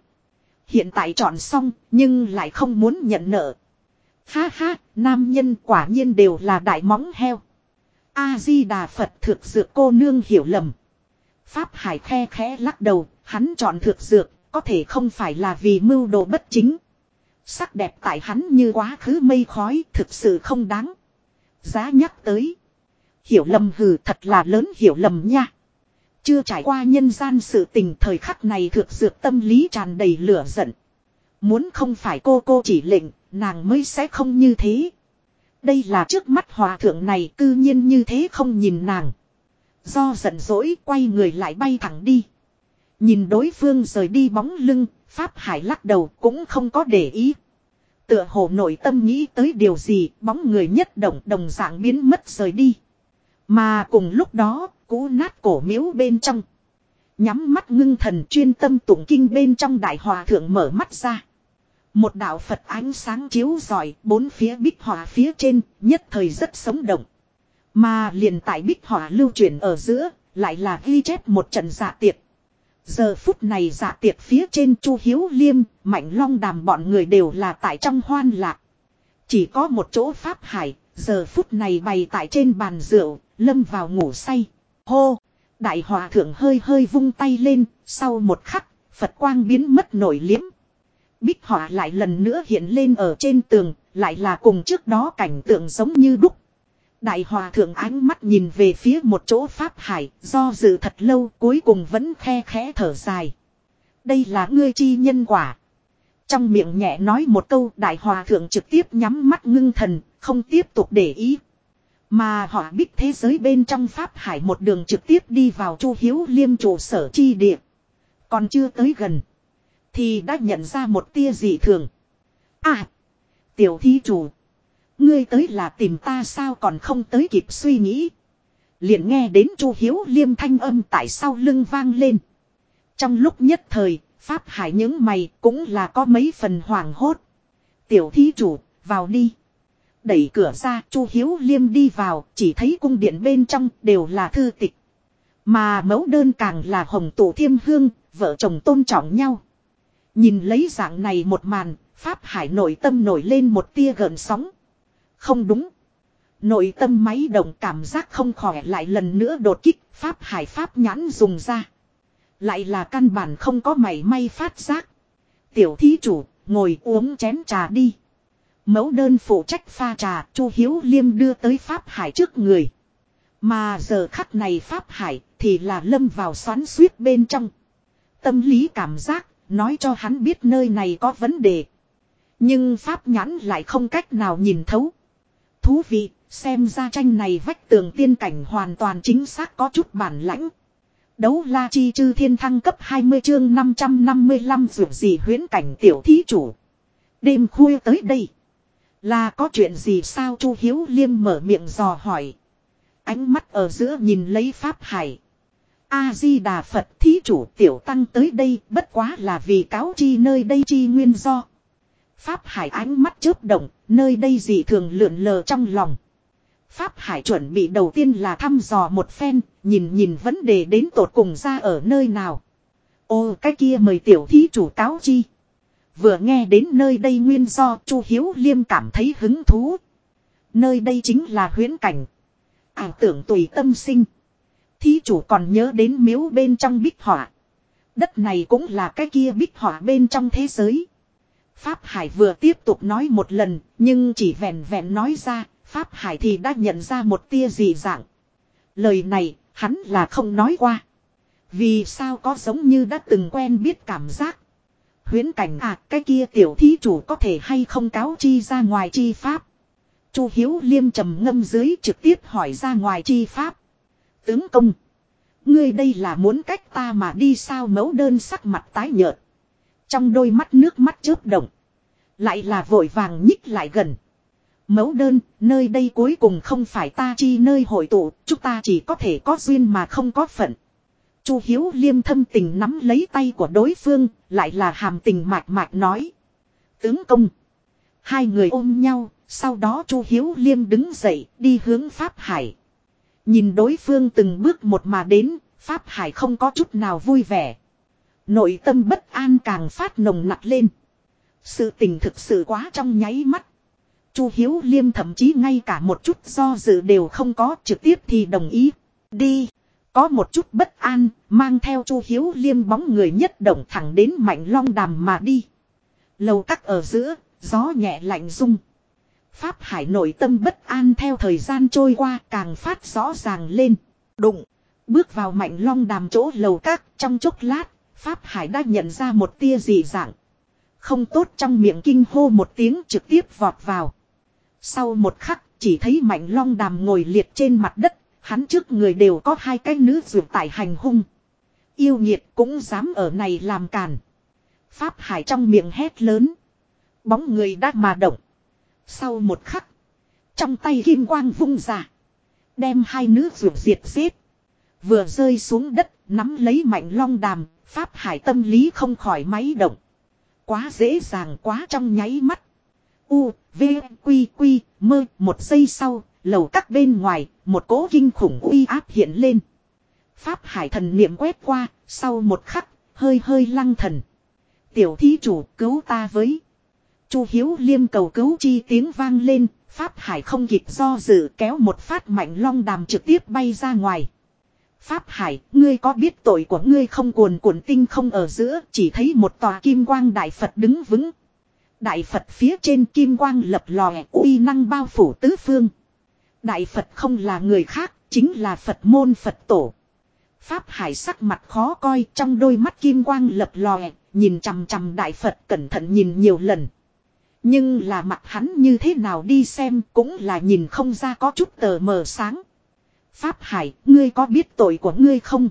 Hiện tại chọn xong nhưng lại không muốn nhận nợ. Ha ha, nam nhân quả nhiên đều là đại móng heo. A-di-đà Phật thực dược cô nương hiểu lầm. Pháp Hải khe khẽ lắc đầu, hắn chọn thực dược, có thể không phải là vì mưu đồ bất chính. Sắc đẹp tại hắn như quá khứ mây khói, thực sự không đáng. Giá nhắc tới. Hiểu lầm hừ thật là lớn hiểu lầm nha. Chưa trải qua nhân gian sự tình thời khắc này thực dược tâm lý tràn đầy lửa giận. Muốn không phải cô cô chỉ lệnh, nàng mới sẽ không như thế. Đây là trước mắt hòa thượng này cư nhiên như thế không nhìn nàng. Do giận dỗi quay người lại bay thẳng đi. Nhìn đối phương rời đi bóng lưng, Pháp Hải lắc đầu cũng không có để ý. Tựa hồ nội tâm nghĩ tới điều gì, bóng người nhất động đồng dạng biến mất rời đi. Mà cùng lúc đó, cú nát cổ miếu bên trong. Nhắm mắt ngưng thần chuyên tâm tụng kinh bên trong đại hòa thượng mở mắt ra. Một đạo Phật ánh sáng chiếu rọi bốn phía bích hỏa phía trên, nhất thời rất sống động. Mà liền tại bích hỏa lưu chuyển ở giữa, lại là ghi chép một trận dạ tiệc. Giờ phút này dạ tiệc phía trên Chu Hiếu Liêm, Mạnh Long đàm bọn người đều là tại trong hoan lạc. Chỉ có một chỗ Pháp Hải, giờ phút này bày tại trên bàn rượu, lâm vào ngủ say. Hô! Đại hòa thượng hơi hơi vung tay lên, sau một khắc, Phật quang biến mất nổi liếm. Bích họa lại lần nữa hiện lên ở trên tường, lại là cùng trước đó cảnh tượng giống như đúc. Đại hòa thượng ánh mắt nhìn về phía một chỗ Pháp Hải, do dự thật lâu cuối cùng vẫn khe khẽ thở dài. Đây là ngươi chi nhân quả. Trong miệng nhẹ nói một câu đại hòa thượng trực tiếp nhắm mắt ngưng thần, không tiếp tục để ý. Mà họ biết thế giới bên trong Pháp Hải một đường trực tiếp đi vào Chu Hiếu Liêm trụ sở chi địa. Còn chưa tới gần. Thì đã nhận ra một tia dị thường. À! Tiểu thí chủ. Ngươi tới là tìm ta sao còn không tới kịp suy nghĩ. Liền nghe đến Chu Hiếu Liêm thanh âm tại sau lưng vang lên. Trong lúc nhất thời, Pháp Hải những mày cũng là có mấy phần hoảng hốt. Tiểu thí chủ, vào đi. Đẩy cửa ra, Chu Hiếu Liêm đi vào, chỉ thấy cung điện bên trong đều là thư tịch. Mà mẫu đơn càng là hồng tụ thiêm hương, vợ chồng tôn trọng nhau. Nhìn lấy dạng này một màn, Pháp Hải nội tâm nổi lên một tia gợn sóng. Không đúng. Nội tâm máy động cảm giác không khỏe lại lần nữa đột kích, Pháp Hải Pháp nhãn dùng ra. Lại là căn bản không có mảy may phát giác. Tiểu thí chủ, ngồi uống chén trà đi. Mẫu đơn phụ trách pha trà, Chu Hiếu Liêm đưa tới Pháp Hải trước người. Mà giờ khắc này Pháp Hải thì là lâm vào xoắn suýt bên trong. Tâm lý cảm giác, nói cho hắn biết nơi này có vấn đề. Nhưng Pháp nhãn lại không cách nào nhìn thấu. Thú vị, xem ra tranh này vách tường tiên cảnh hoàn toàn chính xác có chút bản lãnh. Đấu la chi chư thiên thăng cấp 20 chương 555 dù gì huyến cảnh tiểu thí chủ. Đêm khuya tới đây. Là có chuyện gì sao Chu Hiếu Liêm mở miệng dò hỏi. Ánh mắt ở giữa nhìn lấy Pháp Hải. A-di-đà Phật thí chủ tiểu tăng tới đây bất quá là vì cáo chi nơi đây chi nguyên do. Pháp Hải ánh mắt chớp động, nơi đây dị thường lượn lờ trong lòng. Pháp Hải chuẩn bị đầu tiên là thăm dò một phen, nhìn nhìn vấn đề đến tột cùng ra ở nơi nào. Ô cái kia mời tiểu thí chủ cáo chi. Vừa nghe đến nơi đây nguyên do Chu Hiếu Liêm cảm thấy hứng thú. Nơi đây chính là huyễn cảnh. Ảo tưởng tùy tâm sinh. Thí chủ còn nhớ đến miếu bên trong bích họa. Đất này cũng là cái kia bích họa bên trong thế giới. Pháp Hải vừa tiếp tục nói một lần, nhưng chỉ vẹn vẹn nói ra, Pháp Hải thì đã nhận ra một tia dị dạng. Lời này, hắn là không nói qua. Vì sao có giống như đã từng quen biết cảm giác. Huyến cảnh à, cái kia tiểu thí chủ có thể hay không cáo chi ra ngoài chi pháp. Chu Hiếu Liêm trầm ngâm dưới trực tiếp hỏi ra ngoài chi pháp. Tướng công. Ngươi đây là muốn cách ta mà đi sao mẫu đơn sắc mặt tái nhợt. Trong đôi mắt nước mắt chớp động. Lại là vội vàng nhích lại gần. Mẫu đơn, nơi đây cuối cùng không phải ta chi nơi hội tụ, chúng ta chỉ có thể có duyên mà không có phận. Chu Hiếu Liêm thâm tình nắm lấy tay của đối phương, lại là hàm tình mạch mạch nói. Tướng công. Hai người ôm nhau, sau đó Chu Hiếu Liêm đứng dậy, đi hướng Pháp Hải. Nhìn đối phương từng bước một mà đến, Pháp Hải không có chút nào vui vẻ. Nội tâm bất an càng phát nồng nặc lên. Sự tình thực sự quá trong nháy mắt. Chu Hiếu Liêm thậm chí ngay cả một chút do dự đều không có trực tiếp thì đồng ý. Đi. Có một chút bất an, mang theo Chu Hiếu Liêm bóng người nhất động thẳng đến Mạnh Long Đàm mà đi. Lầu cắt ở giữa, gió nhẹ lạnh rung. Pháp Hải nội tâm bất an theo thời gian trôi qua càng phát rõ ràng lên. Đụng. Bước vào Mạnh Long Đàm chỗ lầu cắt trong chốc lát, Pháp Hải đã nhận ra một tia dị dạng. Không tốt trong miệng kinh hô một tiếng trực tiếp vọt vào. Sau một khắc, chỉ thấy Mạnh Long Đàm ngồi liệt trên mặt đất, hắn trước người đều có hai cái nữ dược tại hành hung. Yêu nhiệt cũng dám ở này làm càn. Pháp Hải trong miệng hét lớn. Bóng người đã mà động. Sau một khắc, trong tay kim quang vung ra. Đem hai nữ dược diệt xếp. Vừa rơi xuống đất, nắm lấy Mạnh Long Đàm, Pháp Hải tâm lý không khỏi máy động. Quá dễ dàng quá trong nháy mắt. U, V, Quy, Quy, mơ, một giây sau, lầu các bên ngoài, một cỗ kinh khủng uy áp hiện lên. Pháp hải thần niệm quét qua, sau một khắc, hơi hơi lăng thần. Tiểu thí chủ cứu ta với. Chu Hiếu liêm cầu cứu chi tiếng vang lên, Pháp hải không kịp do dự kéo một phát mạnh long đàm trực tiếp bay ra ngoài. Pháp Hải, ngươi có biết tội của ngươi không cuồn cuộn tinh không ở giữa, chỉ thấy một tòa kim quang đại Phật đứng vững. Đại Phật phía trên kim quang lập lòe uy năng bao phủ tứ phương. Đại Phật không là người khác, chính là Phật môn Phật tổ. Pháp Hải sắc mặt khó coi trong đôi mắt kim quang lập lòe, nhìn chằm chằm Đại Phật cẩn thận nhìn nhiều lần. Nhưng là mặt hắn như thế nào đi xem cũng là nhìn không ra có chút tờ mờ sáng. Pháp Hải, ngươi có biết tội của ngươi không?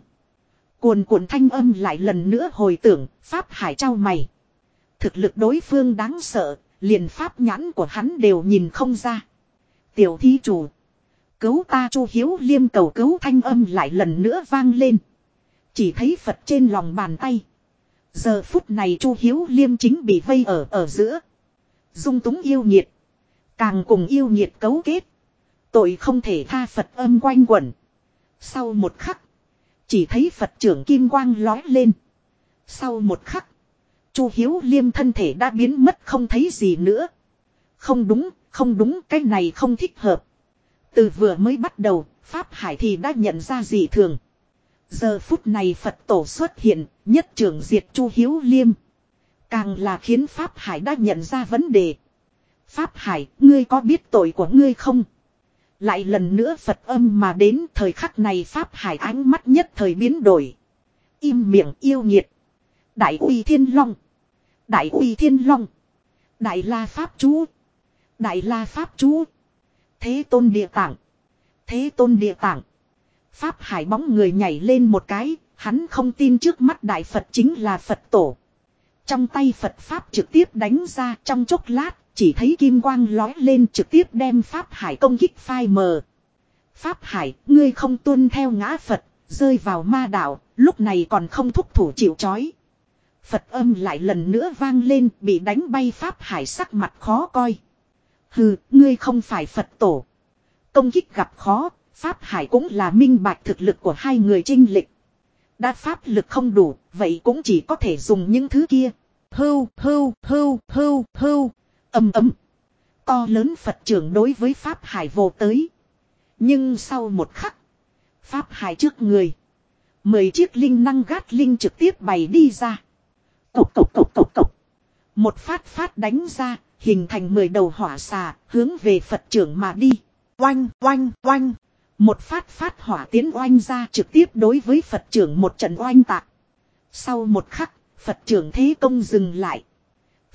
Cuồn cuộn thanh âm lại lần nữa hồi tưởng, Pháp Hải trao mày. Thực lực đối phương đáng sợ, liền Pháp nhãn của hắn đều nhìn không ra. Tiểu thí chủ. Cứu ta chu hiếu liêm cầu cứu thanh âm lại lần nữa vang lên. Chỉ thấy Phật trên lòng bàn tay. Giờ phút này chu hiếu liêm chính bị vây ở ở giữa. Dung túng yêu nhiệt. Càng cùng yêu nhiệt cấu kết. Tội không thể tha Phật âm quanh quẩn. Sau một khắc. Chỉ thấy Phật trưởng kim quang lói lên. Sau một khắc. Chu Hiếu Liêm thân thể đã biến mất không thấy gì nữa. Không đúng, không đúng, cái này không thích hợp. Từ vừa mới bắt đầu, Pháp Hải thì đã nhận ra gì thường. Giờ phút này Phật tổ xuất hiện, nhất trưởng diệt Chu Hiếu Liêm. Càng là khiến Pháp Hải đã nhận ra vấn đề. Pháp Hải, ngươi có biết tội của ngươi không? Lại lần nữa Phật âm mà đến, thời khắc này Pháp Hải ánh mắt nhất thời biến đổi. Im miệng yêu nhiệt. Đại uy thiên long. Đại uy thiên long. Đại la Pháp chú. Đại la Pháp chú. Thế tôn địa tạng. Thế tôn địa tạng. Pháp Hải bóng người nhảy lên một cái. Hắn không tin trước mắt Đại Phật chính là Phật tổ. Trong tay Phật Pháp trực tiếp đánh ra, trong chốc lát chỉ thấy kim quang lói lên trực tiếp đem Pháp Hải công kích phai mờ. Pháp Hải, ngươi không tuân theo ngã Phật, rơi vào ma đạo, lúc này còn không thúc thủ chịu chói. Phật âm lại lần nữa vang lên, bị đánh bay Pháp Hải sắc mặt khó coi. Hừ, ngươi không phải Phật tổ. Công kích gặp khó, Pháp Hải cũng là minh bạch thực lực của hai người trinh lịch. Đã Pháp lực không đủ, vậy cũng chỉ có thể dùng những thứ kia. Hưu, hưu, hưu, hưu, hưu, Âm ấm. To lớn Phật trưởng đối với Pháp Hải vô tới. Nhưng sau một khắc. Pháp Hải trước người. Mười chiếc linh năng gát linh trực tiếp bày đi ra. Cộc cộc cộc cộc cộc. Một phát phát đánh ra, hình thành mười đầu hỏa xà, hướng về Phật trưởng mà đi. Oanh, oanh, oanh. Một phát phát hỏa tiến oanh ra trực tiếp đối với Phật trưởng một trận oanh tạc. Sau một khắc, Phật trưởng thế công dừng lại.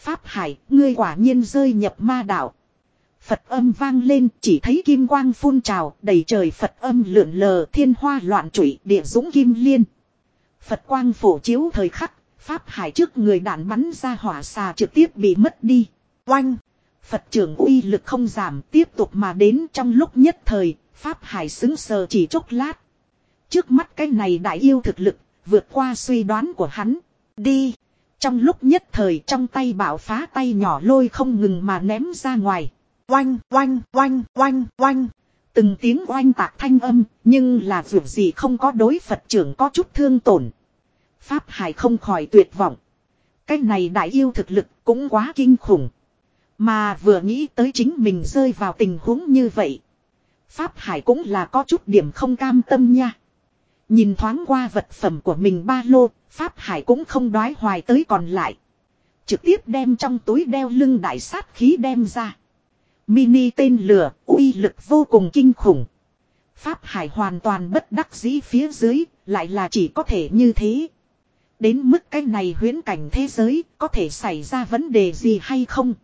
Pháp Hải, ngươi quả nhiên rơi nhập ma đạo. Phật âm vang lên, chỉ thấy kim quang phun trào, đầy trời Phật âm lượn lờ, thiên hoa loạn trụy, địa dũng kim liên. Phật quang phổ chiếu thời khắc, Pháp Hải trước người đạn bắn ra hỏa xà trực tiếp bị mất đi. Oanh! Phật trưởng uy lực không giảm, tiếp tục mà đến trong lúc nhất thời, Pháp Hải xứng sờ chỉ chốc lát. Trước mắt cái này đại yêu thực lực, vượt qua suy đoán của hắn. Đi! Trong lúc nhất thời trong tay bảo phá tay nhỏ lôi không ngừng mà ném ra ngoài. Oanh, oanh, oanh, oanh, oanh. Từng tiếng oanh tạc thanh âm, nhưng là việc gì không có đối Phật trưởng có chút thương tổn. Pháp Hải không khỏi tuyệt vọng. Cái này đại yêu thực lực cũng quá kinh khủng. Mà vừa nghĩ tới chính mình rơi vào tình huống như vậy. Pháp Hải cũng là có chút điểm không cam tâm nha. Nhìn thoáng qua vật phẩm của mình ba lô, Pháp Hải cũng không đoái hoài tới còn lại. Trực tiếp đem trong túi đeo lưng đại sát khí đem ra. Mini tên lửa, uy lực vô cùng kinh khủng. Pháp Hải hoàn toàn bất đắc dĩ phía dưới, lại là chỉ có thể như thế. Đến mức cái này huyễn cảnh thế giới, có thể xảy ra vấn đề gì hay không?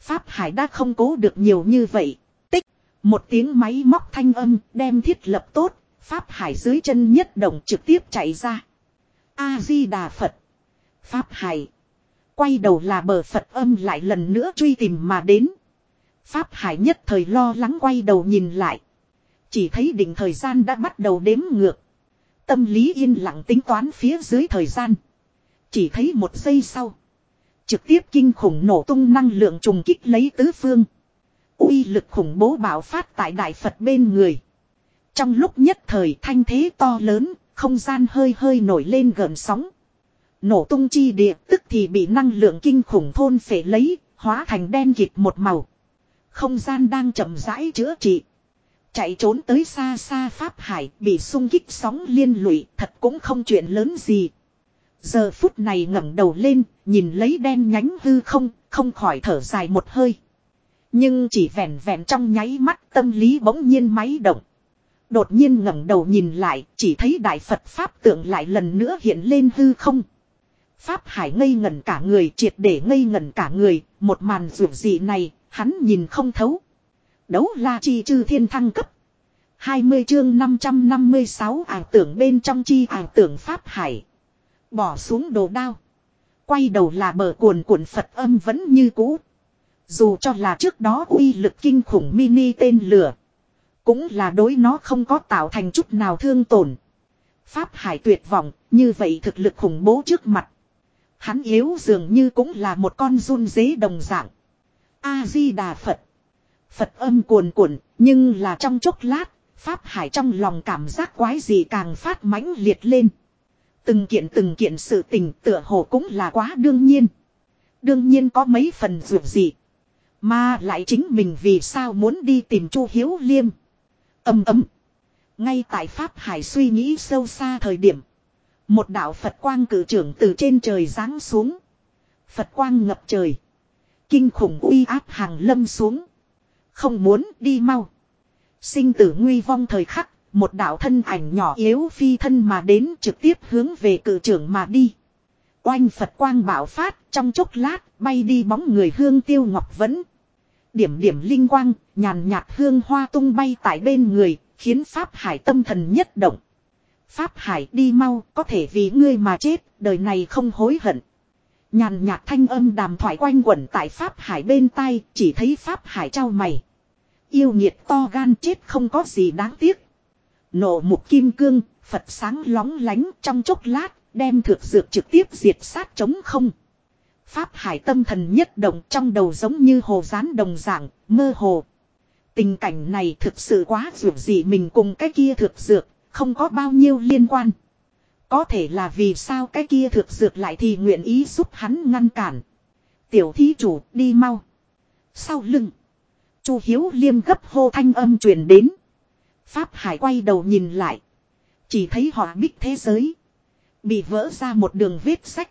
Pháp Hải đã không cố được nhiều như vậy. Tích, một tiếng máy móc thanh âm, đem thiết lập tốt, Pháp Hải dưới chân nhất động trực tiếp chạy ra. A-di-đà Phật. Pháp Hải. Quay đầu là bờ Phật âm lại lần nữa truy tìm mà đến. Pháp Hải nhất thời lo lắng quay đầu nhìn lại. Chỉ thấy đỉnh thời gian đã bắt đầu đếm ngược. Tâm lý yên lặng tính toán phía dưới thời gian. Chỉ thấy một giây sau. Trực tiếp kinh khủng nổ tung năng lượng trùng kích lấy tứ phương. uy lực khủng bố bạo phát tại Đại Phật bên người. Trong lúc nhất thời thanh thế to lớn, không gian hơi hơi nổi lên gần sóng. Nổ tung chi địa tức thì bị năng lượng kinh khủng thôn phệ lấy, hóa thành đen kịt một màu. Không gian đang chậm rãi chữa trị. Chạy trốn tới xa xa Pháp Hải bị sung kích sóng liên lụy thật cũng không chuyện lớn gì. Giờ phút này ngẩng đầu lên, nhìn lấy đen nhánh hư không, không khỏi thở dài một hơi. Nhưng chỉ vẹn vẹn trong nháy mắt tâm lý bỗng nhiên máy động. Đột nhiên ngẩng đầu nhìn lại, chỉ thấy đại Phật Pháp tượng lại lần nữa hiện lên hư không. Pháp Hải ngây ngẩn cả người, triệt để ngây ngẩn cả người, một màn rượu dị này, hắn nhìn không thấu. Đấu la chi chư thiên thăng cấp. 20 chương 556 ảo tưởng bên trong chi ảo tưởng Pháp Hải. Bỏ xuống đồ đao. Quay đầu là bờ cuồn cuộn Phật âm vẫn như cũ. Dù cho là trước đó uy lực kinh khủng mini tên lửa. Cũng là đối nó không có tạo thành chút nào thương tổn. Pháp hải tuyệt vọng, như vậy thực lực khủng bố trước mặt. Hắn yếu dường như cũng là một con run dế đồng dạng. A-di-đà Phật. Phật âm cuồn cuộn, nhưng là trong chốc lát, Pháp hải trong lòng cảm giác quái gì càng phát mãnh liệt lên. Từng kiện từng kiện sự tình tựa hồ cũng là quá đương nhiên. Đương nhiên có mấy phần dù gì. Mà lại chính mình vì sao muốn đi tìm Chu Hiếu Liêm. Âm ấm. Ngay tại Pháp Hải suy nghĩ sâu xa thời điểm. Một đạo Phật quang cử trưởng từ trên trời giáng xuống. Phật quang ngập trời. Kinh khủng uy áp hàng lâm xuống. Không muốn đi mau. Sinh tử nguy vong thời khắc. Một đạo thân ảnh nhỏ yếu phi thân mà đến trực tiếp hướng về cử trưởng mà đi. Oanh Phật quang bảo phát, trong chốc lát, bay đi bóng người hương tiêu ngọc vẫn. Điểm điểm linh quang, nhàn nhạt hương hoa tung bay tại bên người, khiến Pháp Hải tâm thần nhất động. Pháp Hải đi mau, có thể vì ngươi mà chết, đời này không hối hận. Nhàn nhạt thanh âm đàm thoại quanh quẩn tại Pháp Hải bên tai, chỉ thấy Pháp Hải trao mày. Yêu nhiệt to gan chết không có gì đáng tiếc. Nổ mục kim cương, Phật sáng lóng lánh trong chốc lát, đem thực dược trực tiếp diệt sát chống không. Pháp hải tâm thần nhất động trong đầu giống như hồ rán đồng dạng, mơ hồ. Tình cảnh này thực sự quá dược gì mình cùng cái kia thực dược, không có bao nhiêu liên quan. Có thể là vì sao cái kia thực dược lại thì nguyện ý giúp hắn ngăn cản. Tiểu thí chủ đi mau. Sau lưng. Chu Hiếu liêm gấp hô thanh âm truyền đến. Pháp Hải quay đầu nhìn lại. Chỉ thấy họ bích thế giới. Bị vỡ ra một đường vết sách.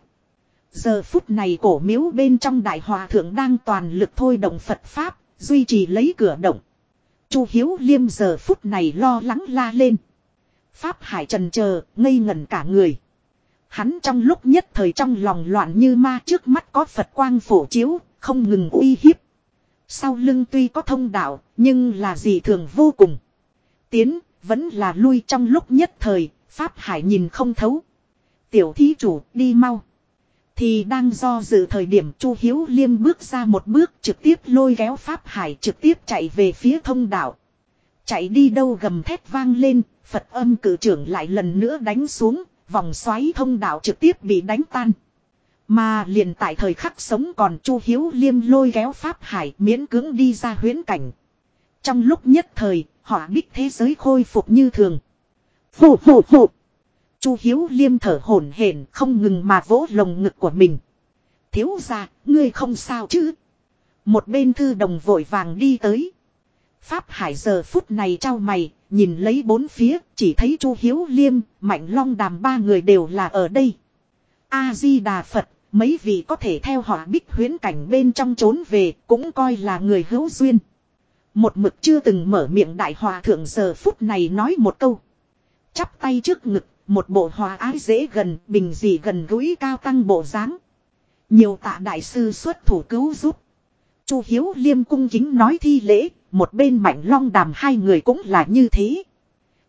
Giờ phút này cổ miếu bên trong đại hòa thượng đang toàn lực thôi động Phật Pháp, duy trì lấy cửa động. Chu Hiếu Liêm giờ phút này lo lắng la lên. Pháp Hải trần chờ ngây ngẩn cả người. Hắn trong lúc nhất thời trong lòng loạn như ma trước mắt có Phật quang phổ chiếu, không ngừng uy hiếp. Sau lưng tuy có thông đạo, nhưng là gì thường vô cùng. Tiến, vẫn là lui trong lúc nhất thời, Pháp Hải nhìn không thấu. Tiểu thí chủ, đi mau. Thì đang do dự thời điểm Chu Hiếu Liêm bước ra một bước trực tiếp lôi kéo Pháp Hải trực tiếp chạy về phía thông đạo. Chạy đi đâu gầm thét vang lên, Phật âm cử trưởng lại lần nữa đánh xuống, vòng xoáy thông đạo trực tiếp bị đánh tan. Mà liền tại thời khắc sống còn Chu Hiếu Liêm lôi kéo Pháp Hải miễn cưỡng đi ra huyến cảnh. Trong lúc nhất thời, họ biết thế giới khôi phục như thường. Phụ phụ phụ. Chu Hiếu Liêm thở hổn hển không ngừng mà vỗ lồng ngực của mình. Thiếu ra, ngươi không sao chứ. Một bên thư đồng vội vàng đi tới. Pháp Hải giờ phút này trao mày, nhìn lấy bốn phía, chỉ thấy Chu Hiếu Liêm, Mạnh Long Đàm ba người đều là ở đây. A-di-đà Phật, mấy vị có thể theo họ bích huyến cảnh bên trong trốn về, cũng coi là người hữu duyên. Một mực chưa từng mở miệng đại hòa thượng giờ phút này nói một câu. Chắp tay trước ngực, một bộ hòa ái dễ gần, bình dị gần gũi cao tăng bộ dáng. Nhiều tạ đại sư xuất thủ cứu giúp. Chu Hiếu Liêm cung kính nói thi lễ, một bên Mạnh Long Đàm hai người cũng là như thế.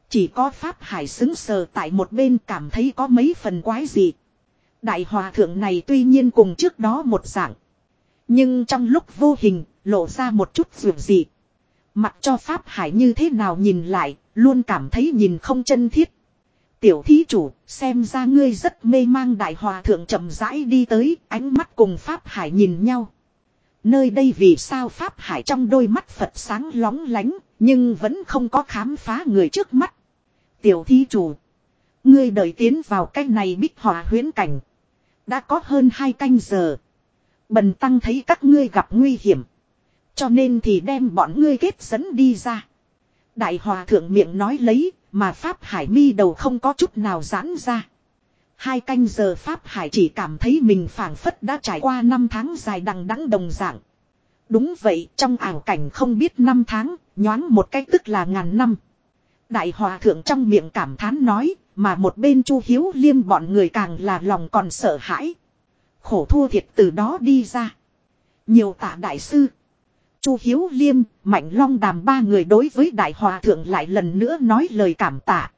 Chỉ có Pháp Hải xứng sờ tại một bên cảm thấy có mấy phần quái gì. Đại hòa thượng này tuy nhiên cùng trước đó một dạng. Nhưng trong lúc vô hình, lộ ra một chút dù gì. Mặc cho Pháp Hải như thế nào nhìn lại, luôn cảm thấy nhìn không chân thiết. Tiểu thí chủ, xem ra ngươi rất mê mang đại hòa thượng chậm rãi đi tới, ánh mắt cùng Pháp Hải nhìn nhau. Nơi đây vì sao Pháp Hải trong đôi mắt Phật sáng lóng lánh, nhưng vẫn không có khám phá người trước mắt. Tiểu thí chủ, ngươi đợi tiến vào cách này bích hòa huyến cảnh. Đã có hơn hai canh giờ. Bần tăng thấy các ngươi gặp nguy hiểm. Cho nên thì đem bọn ngươi kết dẫn đi ra. Đại hòa thượng miệng nói lấy, mà Pháp Hải mi đầu không có chút nào giãn ra. Hai canh giờ Pháp Hải chỉ cảm thấy mình phảng phất đã trải qua năm tháng dài đằng đẵng đồng dạng. Đúng vậy, trong ảo cảnh không biết năm tháng, nhoáng một cách tức là ngàn năm. Đại hòa thượng trong miệng cảm thán nói, mà một bên chu hiếu liêm bọn người càng là lòng còn sợ hãi. Khổ thua thiệt từ đó đi ra. Nhiều tạ đại sư chu hiếu liêm, mạnh long đàm ba người đối với đại hòa thượng lại lần nữa nói lời cảm tạ.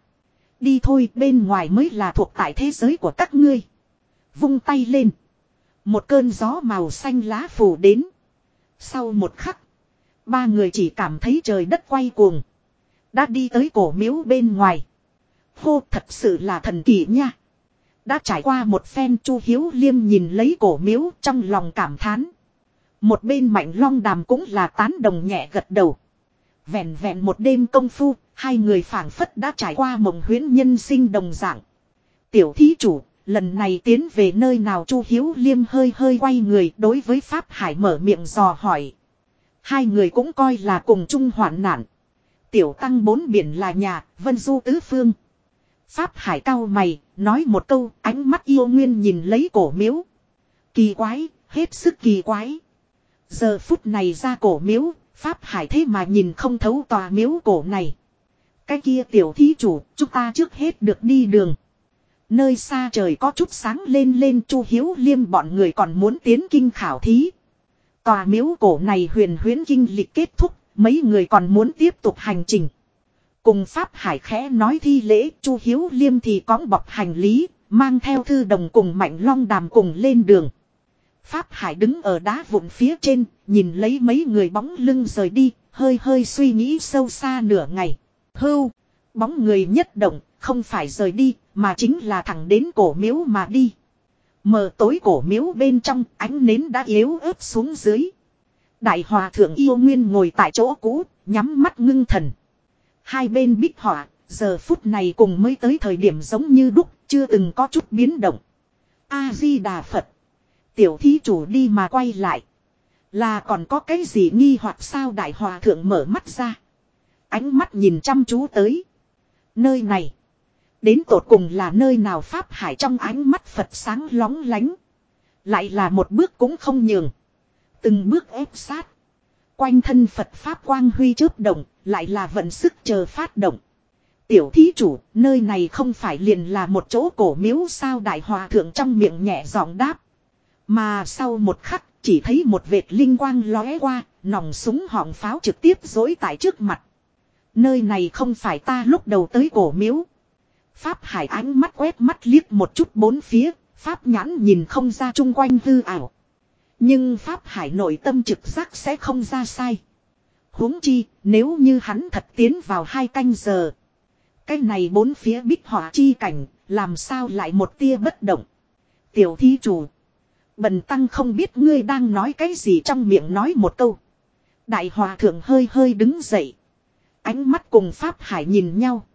Đi thôi bên ngoài mới là thuộc tại thế giới của các ngươi. Vung tay lên. Một cơn gió màu xanh lá phủ đến. Sau một khắc. Ba người chỉ cảm thấy trời đất quay cuồng. Đã đi tới cổ miếu bên ngoài. Hô thật sự là thần kỳ nha. Đã trải qua một phen chu hiếu liêm nhìn lấy cổ miếu trong lòng cảm thán. Một bên mạnh long đàm cũng là tán đồng nhẹ gật đầu. Vẹn vẹn một đêm công phu, hai người phảng phất đã trải qua mộng huyễn nhân sinh đồng dạng. Tiểu thí chủ, lần này tiến về nơi nào chu hiếu liêm hơi hơi quay người đối với Pháp Hải mở miệng dò hỏi. Hai người cũng coi là cùng chung hoạn nạn. Tiểu tăng bốn biển là nhà, vân du tứ phương. Pháp hải cao mày, nói một câu, ánh mắt yêu nguyên nhìn lấy cổ miếu. Kỳ quái, hết sức kỳ quái. Giờ phút này ra cổ miếu, Pháp hải thế mà nhìn không thấu tòa miếu cổ này. Cái kia tiểu thí chủ, chúng ta trước hết được đi đường. Nơi xa trời có chút sáng lên lên chu hiếu liêm bọn người còn muốn tiến kinh khảo thí. Tòa miếu cổ này huyền huyến kinh lịch kết thúc, mấy người còn muốn tiếp tục hành trình. Cùng Pháp Hải khẽ nói thi lễ, Chu Hiếu Liêm thì cõng bọc hành lý, mang theo thư đồng cùng Mạnh Long đàm cùng lên đường. Pháp Hải đứng ở đá vụn phía trên, nhìn lấy mấy người bóng lưng rời đi, hơi hơi suy nghĩ sâu xa nửa ngày. Hưu, bóng người nhất động, không phải rời đi, mà chính là thẳng đến cổ miếu mà đi. Mờ tối cổ miếu bên trong, ánh nến đã yếu ớt xuống dưới. Đại hòa thượng yêu nguyên ngồi tại chỗ cũ, nhắm mắt ngưng thần. Hai bên bích họa, giờ phút này cùng mới tới thời điểm giống như đúc, chưa từng có chút biến động. A-di-đà Phật. Tiểu thí chủ đi mà quay lại. Là còn có cái gì nghi hoặc sao đại hòa thượng mở mắt ra. Ánh mắt nhìn chăm chú tới. Nơi này. Đến tột cùng là nơi nào Pháp Hải trong ánh mắt Phật sáng lóng lánh. Lại là một bước cũng không nhường. Từng bước ép sát. Quanh thân Phật Pháp quang huy chớp động, lại là vận sức chờ phát động. Tiểu thí chủ, nơi này không phải liền là một chỗ cổ miếu sao đại hòa thượng trong miệng nhẹ giọng đáp. Mà sau một khắc, chỉ thấy một vệt linh quang lóe qua, nòng súng họng pháo trực tiếp dối tại trước mặt. Nơi này không phải ta lúc đầu tới cổ miếu. Pháp hải ánh mắt quét mắt liếc một chút bốn phía, Pháp nhãn nhìn không ra chung quanh hư ảo. Nhưng Pháp Hải nội tâm trực giác sẽ không ra sai. huống chi, nếu như hắn thật tiến vào hai canh giờ. Cái này bốn phía bích họa chi cảnh, làm sao lại một tia bất động. Tiểu thí chủ. Bần tăng không biết ngươi đang nói cái gì trong miệng nói một câu. Đại hòa thượng hơi hơi đứng dậy. Ánh mắt cùng Pháp Hải nhìn nhau.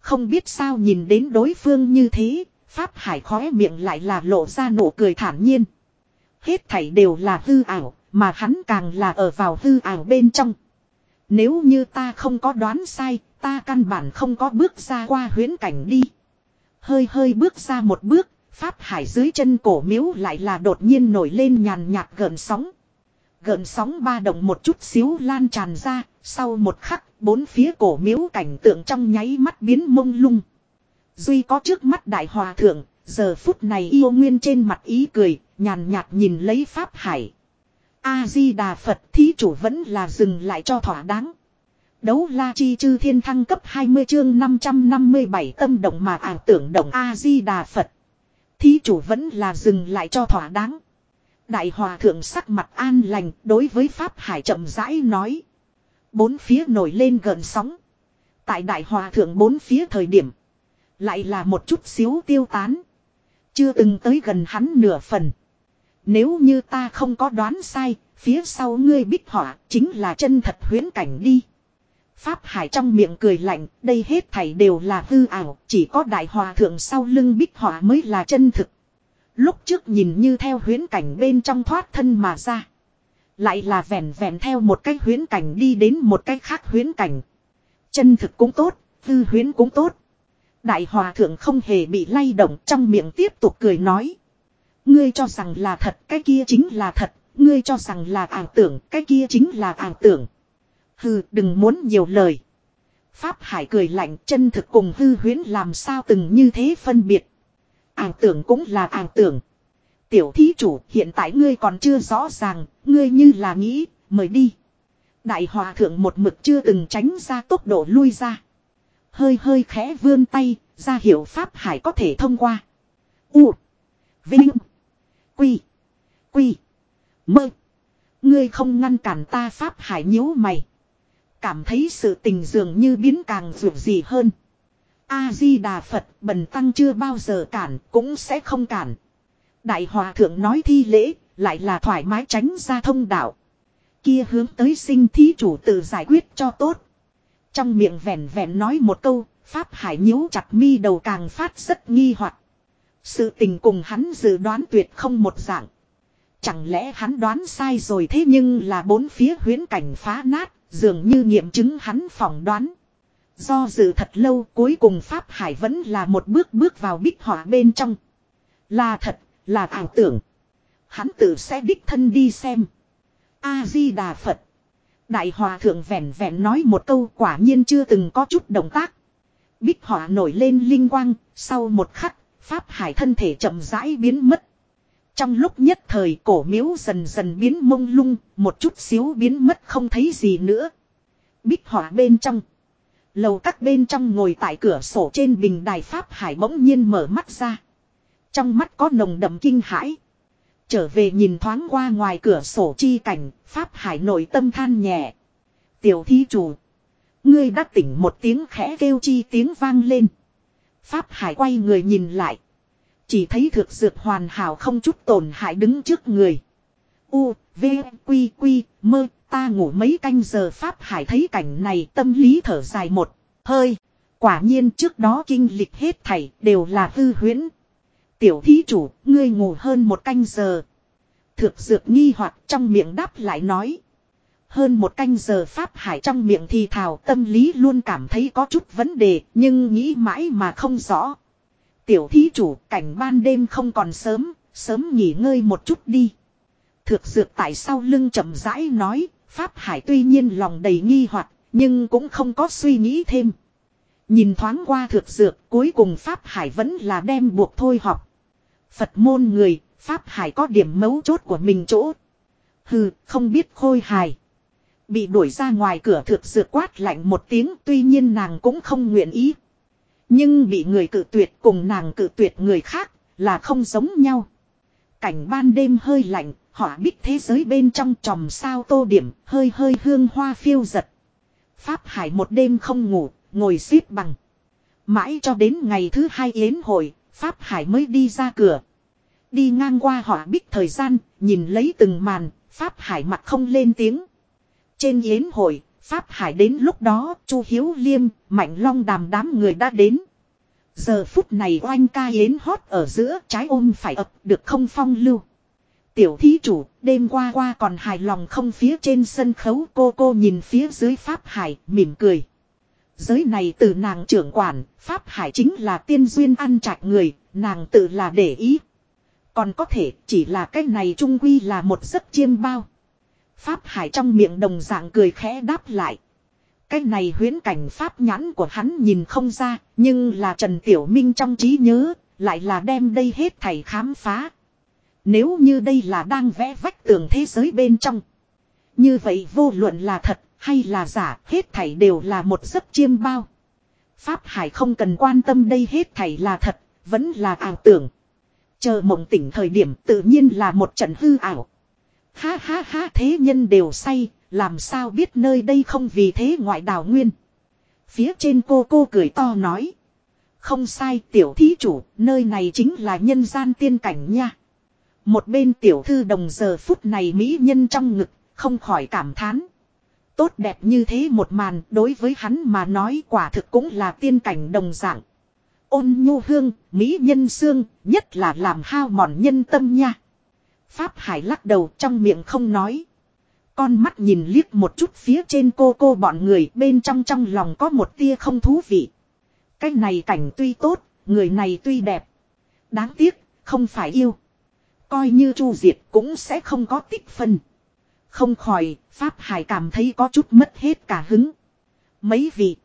Không biết sao nhìn đến đối phương như thế, Pháp Hải khóe miệng lại là lộ ra nụ cười thản nhiên. Hết thảy đều là hư ảo, mà hắn càng là ở vào hư ảo bên trong. Nếu như ta không có đoán sai, ta căn bản không có bước ra qua huyến cảnh đi. Hơi hơi bước ra một bước, Pháp Hải dưới chân cổ miếu lại là đột nhiên nổi lên nhàn nhạt gần sóng. Gợn sóng ba động một chút xíu lan tràn ra, sau một khắc, bốn phía cổ miếu cảnh tượng trong nháy mắt biến mông lung. Duy có trước mắt đại hòa thượng, giờ phút này yêu nguyên trên mặt ý cười, nhàn nhạt nhìn lấy Pháp Hải. A-di-đà Phật thí chủ vẫn là dừng lại cho thỏa đáng. Đấu la chi chư thiên thăng cấp 20 chương 557 tâm động mà ảo tưởng động A-di-đà Phật. Thí chủ vẫn là dừng lại cho thỏa đáng. Đại hòa thượng sắc mặt an lành đối với Pháp Hải chậm rãi nói. Bốn phía nổi lên gần sóng. Tại đại hòa thượng bốn phía thời điểm. Lại là một chút xíu tiêu tán. Chưa từng tới gần hắn nửa phần. Nếu như ta không có đoán sai, phía sau ngươi bích họa chính là chân thật huyến cảnh đi. Pháp Hải trong miệng cười lạnh, đây hết thảy đều là hư ảo, chỉ có đại hòa thượng sau lưng bích họa mới là chân thực. Lúc trước nhìn như theo huyến cảnh bên trong thoát thân mà ra. Lại là vẹn vẹn theo một cách huyến cảnh đi đến một cách khác huyến cảnh. Chân thực cũng tốt, hư huyến cũng tốt. Đại hòa thượng không hề bị lay động trong miệng tiếp tục cười nói. Ngươi cho rằng là thật, cái kia chính là thật, ngươi cho rằng là ảo tưởng, cái kia chính là ảo tưởng. Hừ, đừng muốn nhiều lời. Pháp Hải cười lạnh chân thực cùng hư huyến làm sao từng như thế phân biệt. Ảng tưởng cũng là ảng tưởng. Tiểu thí chủ hiện tại ngươi còn chưa rõ ràng, ngươi như là nghĩ, mời đi. Đại hòa thượng một mực chưa từng tránh ra tốc độ lui ra. Hơi hơi khẽ vươn tay, ra hiệu Pháp Hải có thể thông qua. U. Vinh. Quy. Quy. Mơ. Ngươi không ngăn cản ta Pháp Hải nhíu mày. Cảm thấy sự tình dường như biến càng dường gì hơn. A-di-đà Phật bần tăng chưa bao giờ cản cũng sẽ không cản. Đại Hòa Thượng nói thi lễ lại là thoải mái tránh ra thông đạo. Kia hướng tới sinh thí chủ tự giải quyết cho tốt. Trong miệng vẻn vẹn nói một câu, Pháp Hải nhíu chặt mi đầu càng phát rất nghi hoặc. Sự tình cùng hắn dự đoán tuyệt không một dạng. Chẳng lẽ hắn đoán sai rồi thế nhưng là bốn phía huyến cảnh phá nát, dường như nghiệm chứng hắn phỏng đoán. Do dự thật lâu cuối cùng Pháp Hải vẫn là một bước bước vào bích họa bên trong. Là thật, là ảo tưởng. Hắn tự sẽ đích thân đi xem. A-di-đà Phật. Đại Hòa Thượng vẹn vẹn nói một câu quả nhiên chưa từng có chút động tác. Bích họa nổi lên linh quang, sau một khắc, Pháp Hải thân thể chậm rãi biến mất. Trong lúc nhất thời cổ miếu dần dần biến mông lung, một chút xíu biến mất không thấy gì nữa. Bích hỏa bên trong. Lầu các bên trong ngồi tại cửa sổ trên bình đài Pháp Hải bỗng nhiên mở mắt ra. Trong mắt có nồng đậm kinh hãi. Trở về nhìn thoáng qua ngoài cửa sổ chi cảnh, Pháp Hải nội tâm than nhẹ. Tiểu thí chủ. Ngươi đã tỉnh một tiếng khẽ kêu chi tiếng vang lên. Pháp Hải quay người nhìn lại. Chỉ thấy thực dược hoàn hảo không chút tổn hại đứng trước người. U, V, Quy, Quy, mơ, ta ngủ mấy canh giờ Pháp Hải thấy cảnh này tâm lý thở dài một, hơi. Quả nhiên trước đó kinh lịch hết thảy đều là hư huyễn. Tiểu thí chủ, ngươi ngủ hơn một canh giờ. Thực dược nghi hoặc trong miệng đáp lại nói. Hơn một canh giờ Pháp Hải trong miệng thì thào tâm lý luôn cảm thấy có chút vấn đề nhưng nghĩ mãi mà không rõ. Tiểu thí chủ cảnh ban đêm không còn sớm, sớm nghỉ ngơi một chút đi. Thực dược tại sau lưng chậm rãi nói, Pháp Hải tuy nhiên lòng đầy nghi hoặc nhưng cũng không có suy nghĩ thêm. Nhìn thoáng qua thực dược cuối cùng Pháp Hải vẫn là đem buộc thôi học. Phật môn người, Pháp Hải có điểm mấu chốt của mình chỗ. Hừ, không biết khôi hài. Bị đuổi ra ngoài cửa thực dược quát lạnh một tiếng tuy nhiên nàng cũng không nguyện ý. Nhưng bị người cự tuyệt cùng nàng cự tuyệt người khác là không giống nhau. Cảnh ban đêm hơi lạnh, hỏa bích thế giới bên trong tròm sao tô điểm, hơi hơi hương hoa phiêu giật. Pháp Hải một đêm không ngủ, ngồi xếp bằng. Mãi cho đến ngày thứ hai yến hội, Pháp Hải mới đi ra cửa. Đi ngang qua hỏa bích thời gian, nhìn lấy từng màn, Pháp Hải mặt không lên tiếng. Trên yến hội, Pháp Hải đến lúc đó, Chu Hiếu Liêm, Mạnh Long đàm đám người đã đến. Giờ phút này oanh ca yến hót ở giữa trái ôm phải ập được không phong lưu. Tiểu thí chủ, đêm qua qua còn hài lòng không phía trên sân khấu cô cô nhìn phía dưới Pháp Hải, mỉm cười. Giới này từ nàng trưởng quản, Pháp Hải chính là tiên duyên ăn trạch người, nàng tự là để ý. Còn có thể chỉ là cái này trung quy là một giấc chiêm bao. Pháp Hải trong miệng đồng dạng cười khẽ đáp lại. Cái này huyến cảnh pháp nhãn của hắn nhìn không ra, nhưng là Trần Tiểu Minh trong trí nhớ, lại là đem đây hết thầy khám phá. Nếu như đây là đang vẽ vách tường thế giới bên trong. Như vậy vô luận là thật hay là giả, hết thảy đều là một giấc chiêm bao. Pháp Hải không cần quan tâm đây hết thảy là thật, vẫn là ảo tưởng. Chờ mộng tỉnh thời điểm tự nhiên là một trận hư ảo. Ha ha ha thế nhân đều say, làm sao biết nơi đây không vì thế ngoại đào nguyên. Phía trên cô cô cười to nói. Không sai tiểu thí chủ, nơi này chính là nhân gian tiên cảnh nha. Một bên tiểu thư đồng giờ phút này mỹ nhân trong ngực, không khỏi cảm thán. Tốt đẹp như thế một màn đối với hắn mà nói quả thực cũng là tiên cảnh đồng dạng. Ôn nhu hương, mỹ nhân xương, nhất là làm hao mòn nhân tâm nha. Pháp Hải lắc đầu trong miệng không nói. Con mắt nhìn liếc một chút phía trên cô cô bọn người bên trong trong lòng có một tia không thú vị. Cái này cảnh tuy tốt, người này tuy đẹp. Đáng tiếc, không phải yêu. Coi như chu diệt cũng sẽ không có tích phân. Không khỏi, Pháp Hải cảm thấy có chút mất hết cả hứng. Mấy vị.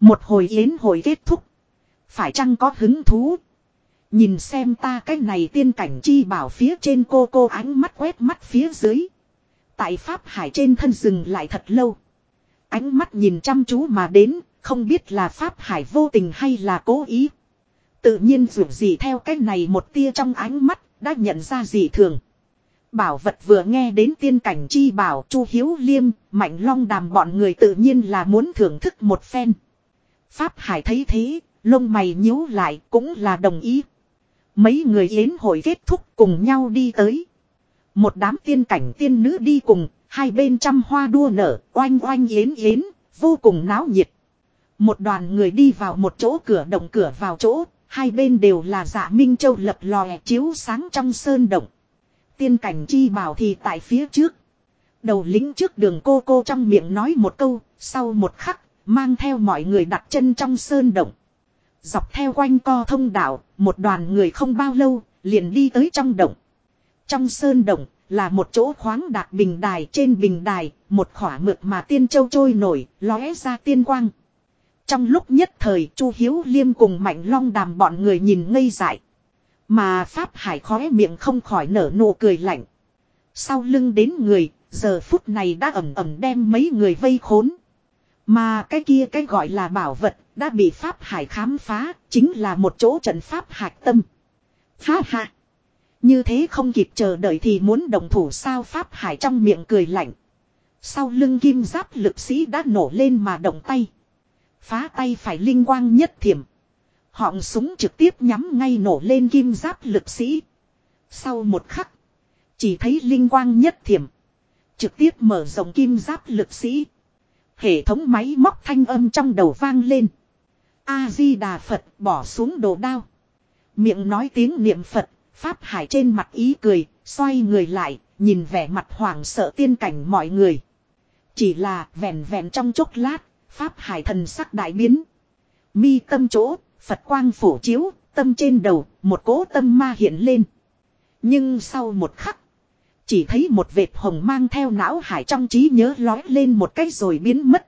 Một hồi yến hồi kết thúc. Phải chăng có hứng thú? Nhìn xem ta cái này tiên cảnh chi bảo phía trên cô cô ánh mắt quét mắt phía dưới. Tại Pháp Hải trên thân rừng lại thật lâu. Ánh mắt nhìn chăm chú mà đến, không biết là Pháp Hải vô tình hay là cố ý. Tự nhiên dù gì theo cái này một tia trong ánh mắt, đã nhận ra gì thường. Bảo vật vừa nghe đến tiên cảnh chi bảo Chu Hiếu Liêm, Mạnh Long đàm bọn người tự nhiên là muốn thưởng thức một phen. Pháp Hải thấy thế, lông mày nhíu lại cũng là đồng ý. Mấy người yến hội kết thúc cùng nhau đi tới. Một đám tiên cảnh tiên nữ đi cùng, hai bên trăm hoa đua nở, oanh oanh yến yến, vô cùng náo nhiệt. Một đoàn người đi vào một chỗ cửa động cửa vào chỗ, hai bên đều là dạ Minh Châu lập lòe chiếu sáng trong sơn động. Tiên cảnh chi bảo thì tại phía trước. Đầu lính trước đường cô cô trong miệng nói một câu, sau một khắc, mang theo mọi người đặt chân trong sơn động. Dọc theo quanh co thông đạo, một đoàn người không bao lâu, liền đi tới trong động. Trong sơn động, là một chỗ khoáng đạt bình đài trên bình đài, một khỏa mực mà tiên châu trôi nổi, lóe ra tiên quang. Trong lúc nhất thời Chu Hiếu Liêm cùng Mạnh Long đàm bọn người nhìn ngây dại. Mà Pháp Hải khóe miệng không khỏi nở nụ cười lạnh. Sau lưng đến người, giờ phút này đã ẩm ẩm đem mấy người vây khốn. Mà cái kia cái gọi là bảo vật đã bị Pháp Hải khám phá, chính là một chỗ trận Pháp hạch tâm. Ha ha! Như thế không kịp chờ đợi thì muốn đồng thủ sao Pháp Hải trong miệng cười lạnh. Sau lưng kim giáp lực sĩ đã nổ lên mà động tay. Phá tay phải linh quang nhất thiểm. Họng súng trực tiếp nhắm ngay nổ lên kim giáp lực sĩ. Sau một khắc. Chỉ thấy linh quang nhất thiểm. Trực tiếp mở rộng kim giáp lực sĩ. Hệ thống máy móc thanh âm trong đầu vang lên. A-di-đà Phật bỏ xuống đồ đao. Miệng nói tiếng niệm Phật. Pháp Hải trên mặt ý cười. Xoay người lại. Nhìn vẻ mặt hoảng sợ tiên cảnh mọi người. Chỉ là vẹn vẹn trong chốc lát. Pháp Hải thần sắc đại biến. Mi tâm chỗ, Phật quang phổ chiếu, tâm trên đầu, một cỗ tâm ma hiện lên. Nhưng sau một khắc, chỉ thấy một vệt hồng mang theo não hải trong trí nhớ lói lên một cái rồi biến mất.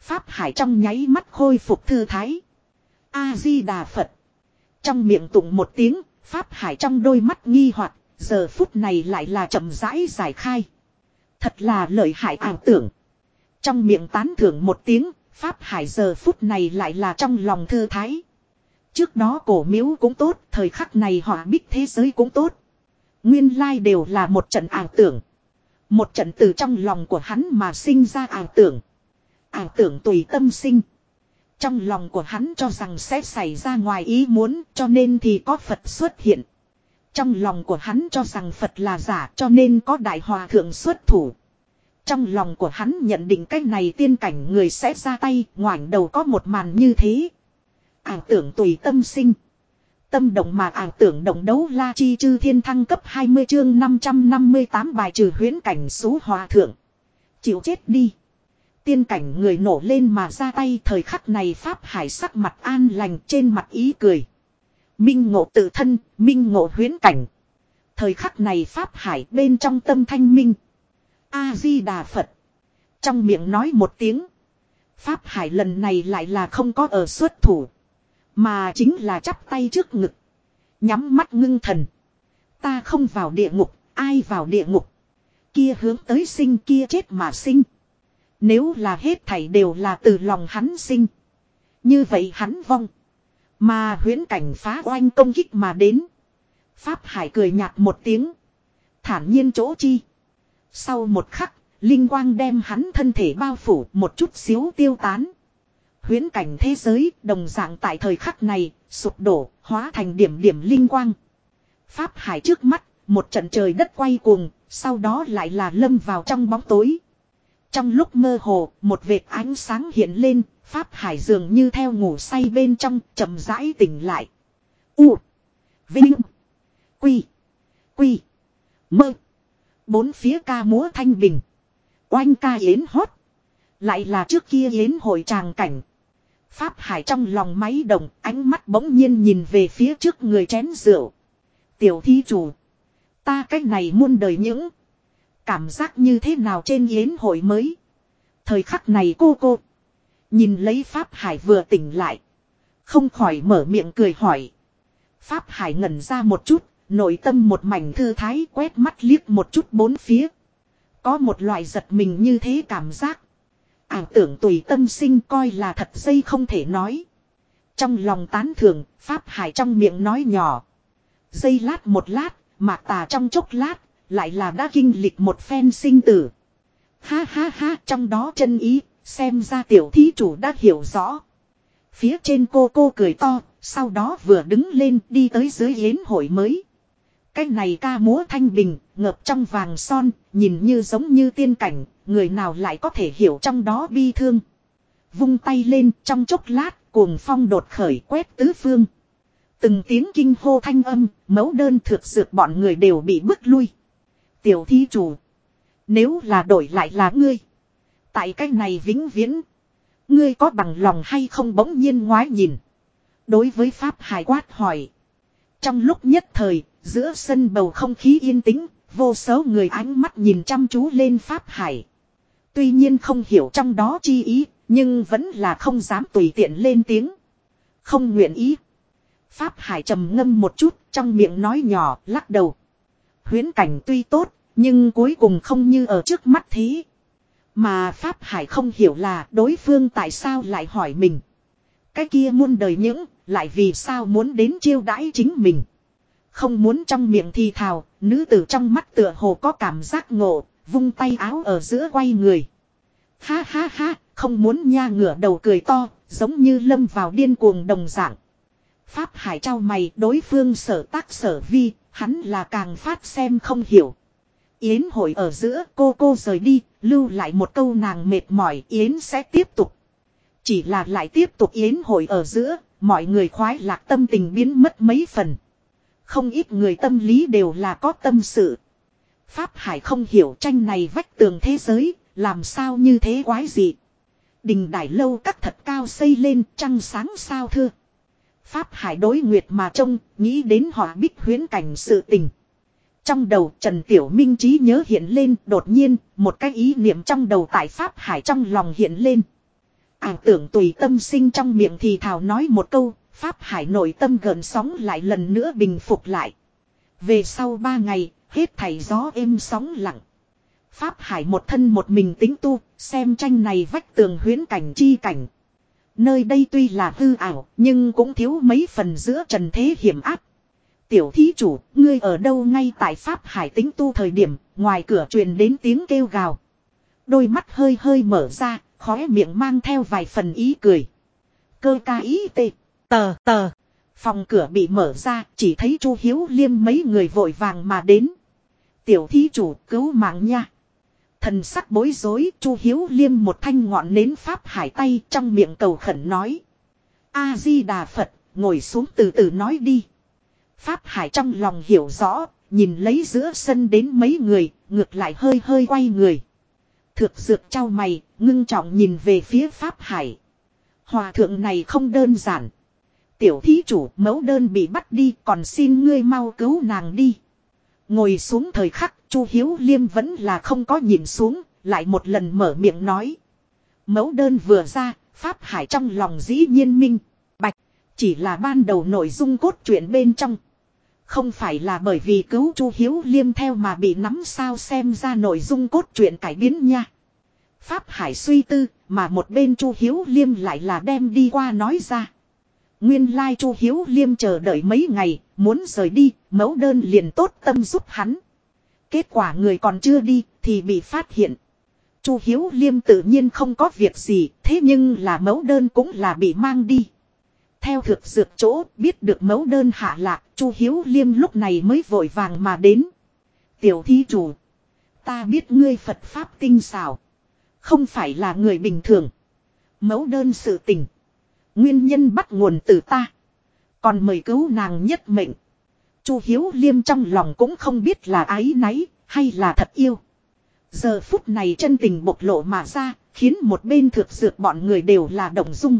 Pháp hải trong nháy mắt khôi phục thư thái. A-di-đà Phật. Trong miệng tụng một tiếng, Pháp hải trong đôi mắt nghi hoặc giờ phút này lại là chậm rãi giải khai. Thật là lợi hại ảo tưởng. Trong miệng tán thưởng một tiếng, Pháp Hải giờ phút này lại là trong lòng thư thái. Trước đó cổ miếu cũng tốt, thời khắc này họa bích thế giới cũng tốt. Nguyên lai đều là một trận ảo tưởng. Một trận từ trong lòng của hắn mà sinh ra ảo tưởng. Ảo tưởng tùy tâm sinh. Trong lòng của hắn cho rằng sẽ xảy ra ngoài ý muốn cho nên thì có Phật xuất hiện. Trong lòng của hắn cho rằng Phật là giả cho nên có Đại Hòa Thượng xuất thủ. Trong lòng của hắn nhận định cách này tiên cảnh người sẽ ra tay, ngoảnh đầu có một màn như thế. ảo tưởng tùy tâm sinh. Tâm động mà ảo tưởng động đấu la chi chư thiên thăng cấp 20 chương 558 bài trừ huyến cảnh số hòa thượng. Chịu chết đi. Tiên cảnh người nổ lên mà ra tay thời khắc này Pháp Hải sắc mặt an lành trên mặt ý cười. Minh ngộ tự thân, minh ngộ huyến cảnh. Thời khắc này Pháp Hải bên trong tâm thanh minh. A-di-đà Phật. Trong miệng nói một tiếng. Pháp Hải lần này lại là không có ở xuất thủ. Mà chính là chắp tay trước ngực. Nhắm mắt ngưng thần. Ta không vào địa ngục, ai vào địa ngục. Kia hướng tới sinh kia chết mà sinh. Nếu là hết thảy đều là từ lòng hắn sinh. Như vậy hắn vong. Mà huyễn cảnh phá oanh công kích mà đến. Pháp Hải cười nhạt một tiếng. Thản nhiên chỗ chi. Sau một khắc, linh quang đem hắn thân thể bao phủ một chút xíu tiêu tán. Huyến cảnh thế giới đồng dạng tại thời khắc này, sụp đổ, hóa thành điểm điểm linh quang. Pháp hải trước mắt, một trận trời đất quay cuồng, sau đó lại là lâm vào trong bóng tối. Trong lúc mơ hồ, một vệt ánh sáng hiện lên, Pháp hải dường như theo ngủ say bên trong, chậm rãi tỉnh lại. U. Vinh. Quy. Quy. Mơ. Bốn phía ca múa thanh bình. Oanh ca yến hót. Lại là trước kia yến hội tràng cảnh. Pháp Hải trong lòng máy động, ánh mắt bỗng nhiên nhìn về phía trước người chén rượu. Tiểu thi chủ. Ta cách này muôn đời những. Cảm giác như thế nào trên yến hội mới. Thời khắc này cô cô. Nhìn lấy Pháp Hải vừa tỉnh lại. Không khỏi mở miệng cười hỏi. Pháp Hải ngẩn ra một chút, nội tâm một mảnh thư thái quét mắt liếc một chút bốn phía. Có một loại giật mình như thế cảm giác. Ảo tưởng tùy tâm sinh coi là thật dây không thể nói. Trong lòng tán thường, Pháp Hải trong miệng nói nhỏ. Dây lát một lát, mạc tà trong chốc lát, lại là đã kinh lịch một phen sinh tử. Ha ha ha, trong đó chân ý, xem ra tiểu thí chủ đã hiểu rõ. Phía trên cô cô cười to, sau đó vừa đứng lên đi tới dưới yến hội mới. Cái này ca múa thanh bình, ngợp trong vàng son, nhìn như giống như tiên cảnh, người nào lại có thể hiểu trong đó bi thương. Vung tay lên trong chốc lát, cuồng phong đột khởi quét tứ phương. Từng tiếng kinh hô thanh âm, mẫu đơn thực sự bọn người đều bị bức lui. Tiểu thi chủ. Nếu là đổi lại là ngươi. Tại cái này vĩnh viễn. Ngươi có bằng lòng hay không bỗng nhiên ngoái nhìn. Đối với Pháp Hải quát hỏi. Trong lúc nhất thời, giữa sân bầu không khí yên tĩnh, vô số người ánh mắt nhìn chăm chú lên Pháp Hải. Tuy nhiên không hiểu trong đó chi ý, nhưng vẫn là không dám tùy tiện lên tiếng. Không nguyện ý. Pháp Hải trầm ngâm một chút, trong miệng nói nhỏ, lắc đầu. Huyến cảnh tuy tốt, nhưng cuối cùng không như ở trước mắt thế. Mà Pháp Hải không hiểu là đối phương tại sao lại hỏi mình. Cái kia muôn đời những, lại vì sao muốn đến chiêu đãi chính mình. Không muốn trong miệng thì thào, nữ tử trong mắt tựa hồ có cảm giác ngộ, vung tay áo ở giữa quay người. Ha ha ha, không muốn nha ngửa đầu cười to, giống như lâm vào điên cuồng đồng dạng. Pháp Hải trao mày đối phương sở tác sở vi, hắn là càng phát xem không hiểu. Yến hội ở giữa cô cô rời đi, lưu lại một câu nàng mệt mỏi Yến sẽ tiếp tục. Chỉ là lại tiếp tục Yến hội ở giữa, mọi người khoái lạc tâm tình biến mất mấy phần. Không ít người tâm lý đều là có tâm sự. Pháp Hải không hiểu tranh này vách tường thế giới, làm sao như thế quái gì. Đình đài lâu các thật cao xây lên trăng sáng sao thưa. Pháp Hải đối nguyệt mà trông, nghĩ đến họ bích huyến cảnh sự tình. Trong đầu Trần Tiểu Minh trí nhớ hiện lên đột nhiên, một cái ý niệm trong đầu tại Pháp Hải trong lòng hiện lên. Ảo tưởng tùy tâm sinh trong miệng thì thào nói một câu, Pháp Hải nội tâm gần sóng lại lần nữa bình phục lại. Về sau ba ngày, hết thảy gió êm sóng lặng. Pháp Hải một thân một mình tính tu, xem tranh này vách tường huyến cảnh chi cảnh. Nơi đây tuy là hư ảo, nhưng cũng thiếu mấy phần giữa trần thế hiểm áp. Tiểu thí chủ, ngươi ở đâu ngay tại Pháp Hải tính tu thời điểm, ngoài cửa truyền đến tiếng kêu gào. Đôi mắt hơi hơi mở ra, khóe miệng mang theo vài phần ý cười. Cơ ca ý tê, tờ tờ. Phòng cửa bị mở ra, chỉ thấy Chu Hiếu Liêm mấy người vội vàng mà đến. Tiểu thí chủ cứu mạng nha. Thần sắc bối rối, Chu Hiếu Liêm một thanh ngọn nến Pháp Hải tay trong miệng cầu khẩn nói. A-di-đà Phật, ngồi xuống từ từ nói đi. Pháp Hải trong lòng hiểu rõ, nhìn lấy giữa sân đến mấy người, ngược lại hơi hơi quay người. Thược dược trao mày, ngưng trọng nhìn về phía Pháp Hải. Hòa thượng này không đơn giản. Tiểu thí chủ mẫu đơn bị bắt đi còn xin ngươi mau cứu nàng đi. Ngồi xuống thời khắc Chu Hiếu Liêm vẫn là không có nhìn xuống, lại một lần mở miệng nói. Mẫu đơn vừa ra, Pháp Hải trong lòng dĩ nhiên minh, bạch, chỉ là ban đầu nội dung cốt truyện bên trong. Không phải là bởi vì cứu Chu Hiếu Liêm theo mà bị nắm sao xem ra nội dung cốt truyện cải biến nha. Pháp Hải suy tư, mà một bên Chu Hiếu Liêm lại là đem đi qua nói ra. Nguyên lai Chu Hiếu Liêm chờ đợi mấy ngày, muốn rời đi, mẫu đơn liền tốt tâm giúp hắn. Kết quả người còn chưa đi, thì bị phát hiện. Chu Hiếu Liêm tự nhiên không có việc gì, thế nhưng là mẫu đơn cũng là bị mang đi. Theo thực dược chỗ, biết được mẫu đơn hạ lạc, Chu Hiếu Liêm lúc này mới vội vàng mà đến. Tiểu Thi chủ, ta biết ngươi Phật Pháp tinh xảo. Không phải là người bình thường. Mẫu đơn sự tình. Nguyên nhân bắt nguồn từ ta. Còn mời cứu nàng nhất mệnh. Chu Hiếu Liêm trong lòng cũng không biết là ái náy hay là thật yêu. Giờ phút này chân tình bộc lộ mà ra, khiến một bên thực dược bọn người đều là động dung.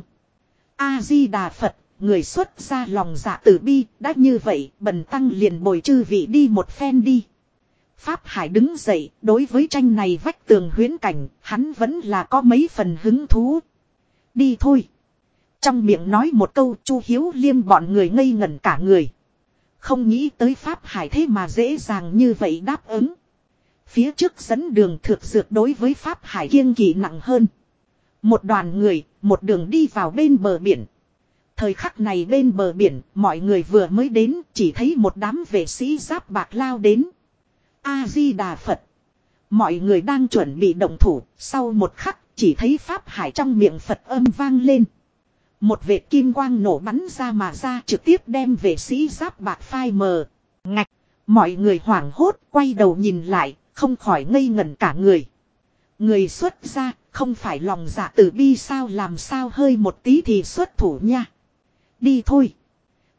A-di-đà Phật, người xuất ra lòng dạ tử bi, đã như vậy, bần tăng liền bồi chư vị đi một phen đi. Pháp Hải đứng dậy, đối với tranh này vách tường huyến cảnh, hắn vẫn là có mấy phần hứng thú. Đi thôi. Trong miệng nói một câu chu hiếu liêm bọn người ngây ngẩn cả người. Không nghĩ tới Pháp Hải thế mà dễ dàng như vậy đáp ứng. Phía trước dẫn đường thực dược đối với Pháp Hải kiêng kỳ nặng hơn. Một đoàn người, một đường đi vào bên bờ biển. Thời khắc này bên bờ biển, mọi người vừa mới đến, chỉ thấy một đám vệ sĩ giáp bạc lao đến. A-di-đà Phật. Mọi người đang chuẩn bị động thủ, sau một khắc, chỉ thấy Pháp Hải trong miệng Phật âm vang lên. Một vệt kim quang nổ bắn ra mà ra trực tiếp đem vệ sĩ giáp bạc phai mờ. Ngạch, mọi người hoảng hốt, quay đầu nhìn lại, không khỏi ngây ngẩn cả người. Người xuất ra, không phải lòng dạ tử bi sao làm sao hơi một tí thì xuất thủ nha. Đi thôi.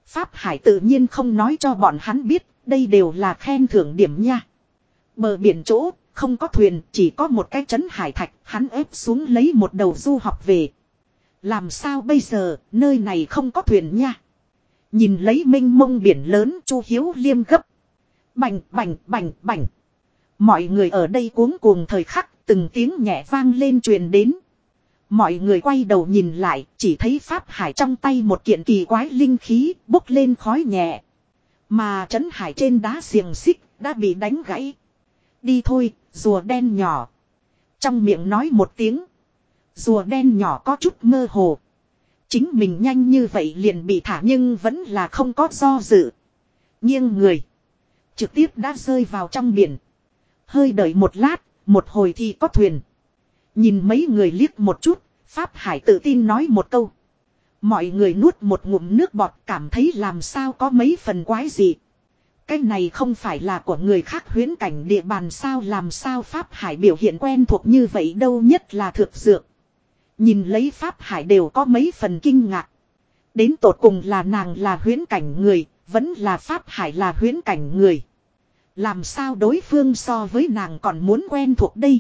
Pháp Hải tự nhiên không nói cho bọn hắn biết, đây đều là khen thưởng điểm nha. Bờ biển chỗ, không có thuyền, chỉ có một cái chấn hải thạch, hắn ép xuống lấy một đầu du học về. Làm sao bây giờ, nơi này không có thuyền nha. Nhìn lấy minh mông biển lớn chu hiếu liêm gấp. Bành, bành, bành, bành. Mọi người ở đây cuống cuồng thời khắc, từng tiếng nhẹ vang lên truyền đến. Mọi người quay đầu nhìn lại, chỉ thấy Pháp Hải trong tay một kiện kỳ quái linh khí, bốc lên khói nhẹ. Mà trấn hải trên đá xiềng xích, đã bị đánh gãy. Đi thôi, rùa đen nhỏ. Trong miệng nói một tiếng. Rùa đen nhỏ có chút mơ hồ. Chính mình nhanh như vậy liền bị thả nhưng vẫn là không có do dự. nghiêng người. Trực tiếp đã rơi vào trong biển. Hơi đợi một lát, một hồi thì có thuyền. Nhìn mấy người liếc một chút, Pháp Hải tự tin nói một câu. Mọi người nuốt một ngụm nước bọt cảm thấy làm sao có mấy phần quái gì. Cái này không phải là của người khác huyến cảnh địa bàn sao làm sao Pháp Hải biểu hiện quen thuộc như vậy đâu nhất là thực dược. Nhìn lấy Pháp Hải đều có mấy phần kinh ngạc. Đến tột cùng là nàng là huyến cảnh người, vẫn là Pháp Hải là huyến cảnh người. Làm sao đối phương so với nàng còn muốn quen thuộc đây.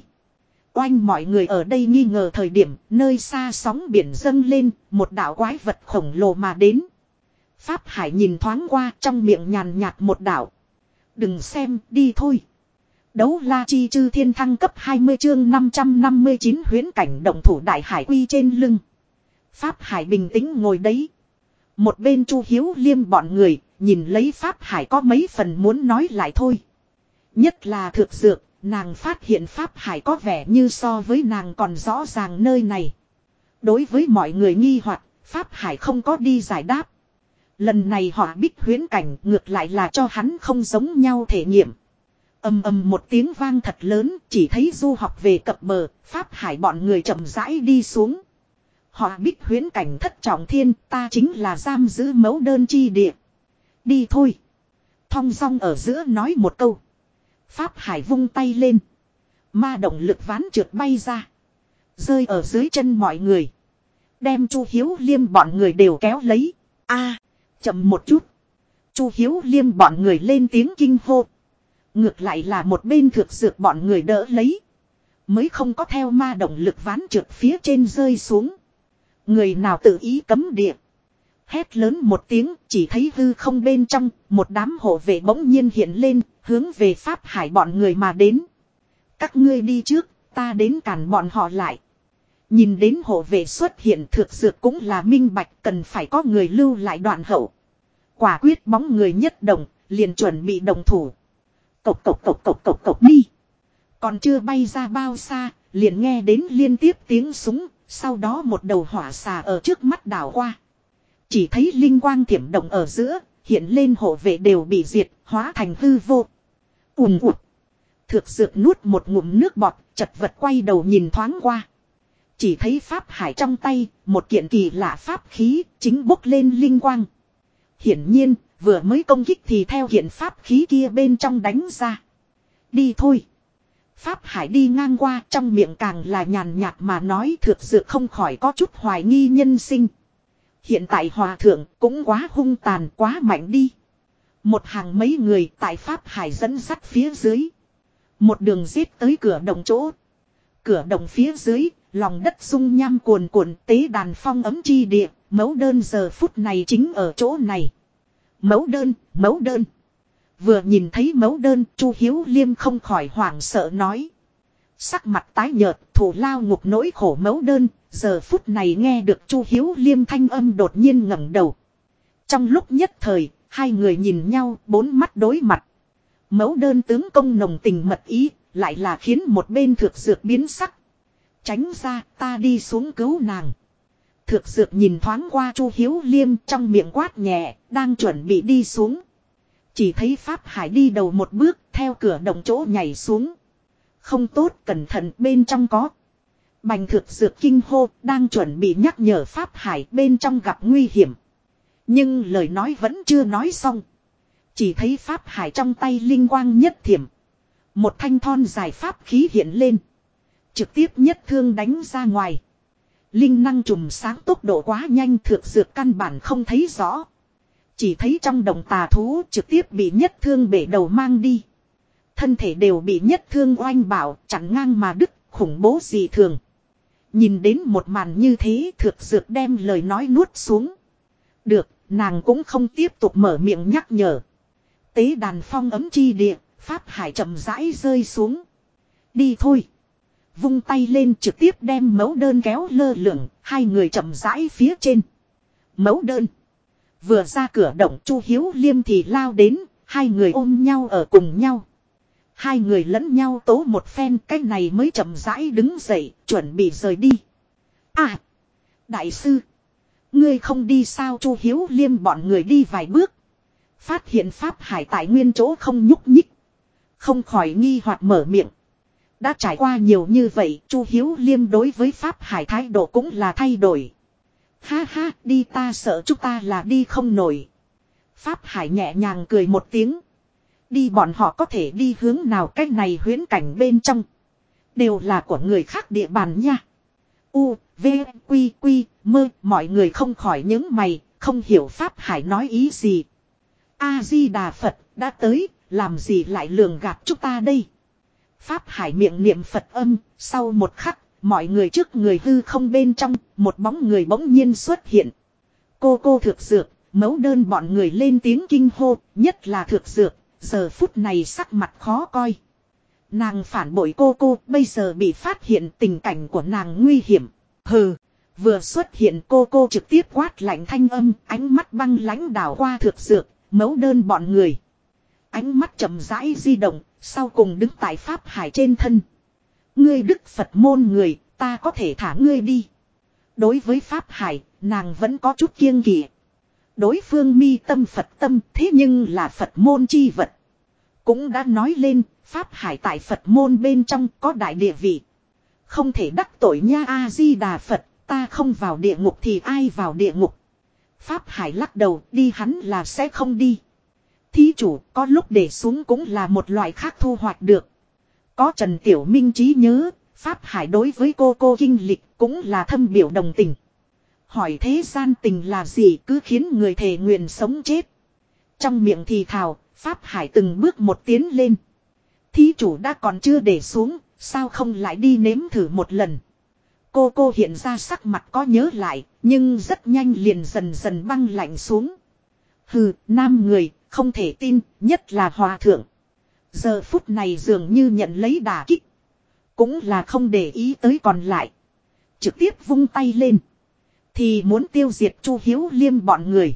Oanh mọi người ở đây nghi ngờ thời điểm nơi xa sóng biển dâng lên, một đạo quái vật khổng lồ mà đến. Pháp Hải nhìn thoáng qua trong miệng nhàn nhạt một đạo. Đừng xem, đi thôi. Đấu la chi chư thiên thăng cấp 20 chương 559 huyến cảnh động thủ đại hải quy trên lưng. Pháp Hải bình tĩnh ngồi đấy. Một bên chu hiếu liêm bọn người, nhìn lấy Pháp Hải có mấy phần muốn nói lại thôi. Nhất là thực dược, nàng phát hiện Pháp Hải có vẻ như so với nàng còn rõ ràng nơi này. Đối với mọi người nghi hoặc Pháp Hải không có đi giải đáp. Lần này họ bích huyến cảnh ngược lại là cho hắn không giống nhau thể nghiệm. ầm ầm một tiếng vang thật lớn, chỉ thấy du học về cập bờ, Pháp Hải bọn người chậm rãi đi xuống. Họ bích huyến cảnh thất trọng thiên, ta chính là giam giữ mẫu đơn chi địa. Đi thôi. Thong song ở giữa nói một câu. Pháp Hải vung tay lên. Ma động lực ván trượt bay ra. Rơi ở dưới chân mọi người. Đem Chu Hiếu Liêm bọn người đều kéo lấy. a chậm một chút. Chu Hiếu Liêm bọn người lên tiếng kinh hô. Ngược lại là một bên thực dược bọn người đỡ lấy. Mới không có theo ma động lực ván trượt phía trên rơi xuống. Người nào tự ý cấm địa. Hét lớn một tiếng, chỉ thấy hư không bên trong, một đám hộ vệ bỗng nhiên hiện lên, hướng về Pháp Hải bọn người mà đến. Các ngươi đi trước, ta đến cản bọn họ lại. Nhìn đến hộ vệ xuất hiện thực dược cũng là minh bạch cần phải có người lưu lại đoạn hậu. Quả quyết bóng người nhất động, liền chuẩn bị đồng thủ. Cộc cộc cộc cộc cộc cộc đi. Còn chưa bay ra bao xa, liền nghe đến liên tiếp tiếng súng, sau đó một đầu hỏa xà ở trước mắt đảo qua. Chỉ thấy linh quang thiểm động ở giữa, hiện lên hộ vệ đều bị diệt, hóa thành hư vô. Ùm ụt. Thực dược nuốt một ngụm nước bọt, chật vật quay đầu nhìn thoáng qua. Chỉ thấy pháp hải trong tay, một kiện kỳ lạ pháp khí, chính bốc lên linh quang. Hiển nhiên, vừa mới công kích thì theo hiện pháp khí kia bên trong đánh ra. Đi thôi. Pháp hải đi ngang qua trong miệng càng là nhàn nhạt mà nói thực sự không khỏi có chút hoài nghi nhân sinh. Hiện tại hòa thượng cũng quá hung tàn quá mạnh đi. Một hàng mấy người tại Pháp Hải dẫn sắt phía dưới. Một đường giết tới cửa đồng chỗ. Cửa đồng phía dưới, lòng đất sung nham cuồn cuộn tế đàn phong ấm chi địa, mẫu đơn giờ phút này chính ở chỗ này. Mẫu đơn, mẫu đơn. Vừa nhìn thấy mẫu đơn, Chu Hiếu Liêm không khỏi hoảng sợ nói. Sắc mặt tái nhợt, thủ lao ngục nỗi khổ mẫu đơn, giờ phút này nghe được Chu Hiếu Liêm thanh âm đột nhiên ngẩng đầu. Trong lúc nhất thời, hai người nhìn nhau, bốn mắt đối mặt. mẫu đơn tướng công nồng tình mật ý, lại là khiến một bên thực dược biến sắc. Tránh ra, ta đi xuống cứu nàng. Thực dược nhìn thoáng qua Chu Hiếu Liêm trong miệng quát nhẹ, đang chuẩn bị đi xuống. Chỉ thấy Pháp Hải đi đầu một bước, theo cửa động chỗ nhảy xuống. Không tốt, cẩn thận, bên trong có. Bành thực dược kinh hô, đang chuẩn bị nhắc nhở Pháp Hải bên trong gặp nguy hiểm. Nhưng lời nói vẫn chưa nói xong. Chỉ thấy Pháp Hải trong tay linh quang nhất thiểm. Một thanh thon dài Pháp khí hiện lên. Trực tiếp nhất thương đánh ra ngoài. Linh năng trùm sáng tốc độ quá nhanh thực dược căn bản không thấy rõ. Chỉ thấy trong đồng tà thú trực tiếp bị nhất thương bể đầu mang đi. Thân thể đều bị nhất thương oanh bảo chặn ngang mà đứt khủng bố gì thường. Nhìn đến một màn như thế thực dược đem lời nói nuốt xuống. Được, nàng cũng không tiếp tục mở miệng nhắc nhở. Tế đàn phong ấm chi địa, Pháp Hải chậm rãi rơi xuống. Đi thôi. Vung tay lên trực tiếp đem mẫu đơn kéo lơ lửng, hai người chậm rãi phía trên. Mẫu đơn. Vừa ra cửa động Chu Hiếu Liêm thì lao đến, hai người ôm nhau ở cùng nhau. Hai người lẫn nhau tố một phen cái này mới chậm rãi đứng dậy, chuẩn bị rời đi. À! Đại sư! Ngươi không đi sao Chu Hiếu Liêm bọn người đi vài bước. Phát hiện Pháp Hải tại nguyên chỗ không nhúc nhích. Không khỏi nghi hoặc mở miệng. Đã trải qua nhiều như vậy, Chu Hiếu Liêm đối với Pháp Hải thái độ cũng là thay đổi. Ha ha, đi ta sợ chúng ta là đi không nổi. Pháp Hải nhẹ nhàng cười một tiếng. Đi bọn họ có thể đi hướng nào cách này huyến cảnh bên trong. Đều là của người khác địa bàn nha. U, V, Quy, Quy, mơ, mọi người không khỏi những mày, không hiểu Pháp Hải nói ý gì. A-di-đà Phật, đã tới, làm gì lại lường gạt chúng ta đây? Pháp Hải miệng niệm Phật âm, sau một khắc, mọi người trước người hư không bên trong, một bóng người bỗng nhiên xuất hiện. Cô cô thực dược, mấu đơn bọn người lên tiếng kinh hô, nhất là thực dược, giờ phút này sắc mặt khó coi. Nàng phản bội cô cô, bây giờ bị phát hiện tình cảnh của nàng nguy hiểm. Hừ, vừa xuất hiện cô cô trực tiếp quát lạnh thanh âm, ánh mắt băng lãnh đảo qua thực dược, mấu đơn bọn người. Ánh mắt chậm rãi di động, sau cùng đứng tại Pháp Hải trên thân. Ngươi đức Phật môn người, ta có thể thả ngươi đi. Đối với Pháp Hải, nàng vẫn có chút kiêng kỵ. Đối phương mi tâm Phật tâm thế nhưng là Phật môn chi vật. Cũng đã nói lên, Pháp Hải tại Phật môn bên trong có đại địa vị. Không thể đắc tội nha A-di-đà Phật, ta không vào địa ngục thì ai vào địa ngục. Pháp Hải lắc đầu, đi hắn là sẽ không đi. Thí chủ có lúc để xuống cũng là một loại khác thu hoạch được. Có Trần Tiểu Minh trí nhớ, Pháp Hải đối với cô cô kinh lịch cũng là thâm biểu đồng tình. Hỏi thế gian tình là gì cứ khiến người thề nguyện sống chết. Trong miệng thì thào, Pháp Hải từng bước một tiến lên. Thí chủ đã còn chưa để xuống, sao không lại đi nếm thử một lần. Cô cô hiện ra sắc mặt có nhớ lại, nhưng rất nhanh liền dần dần băng lạnh xuống. Hừ, nam người, không thể tin, nhất là hòa thượng. Giờ phút này dường như nhận lấy đà kích. Cũng là không để ý tới còn lại. Trực tiếp vung tay lên. Thì muốn tiêu diệt Chu Hiếu Liêm bọn người.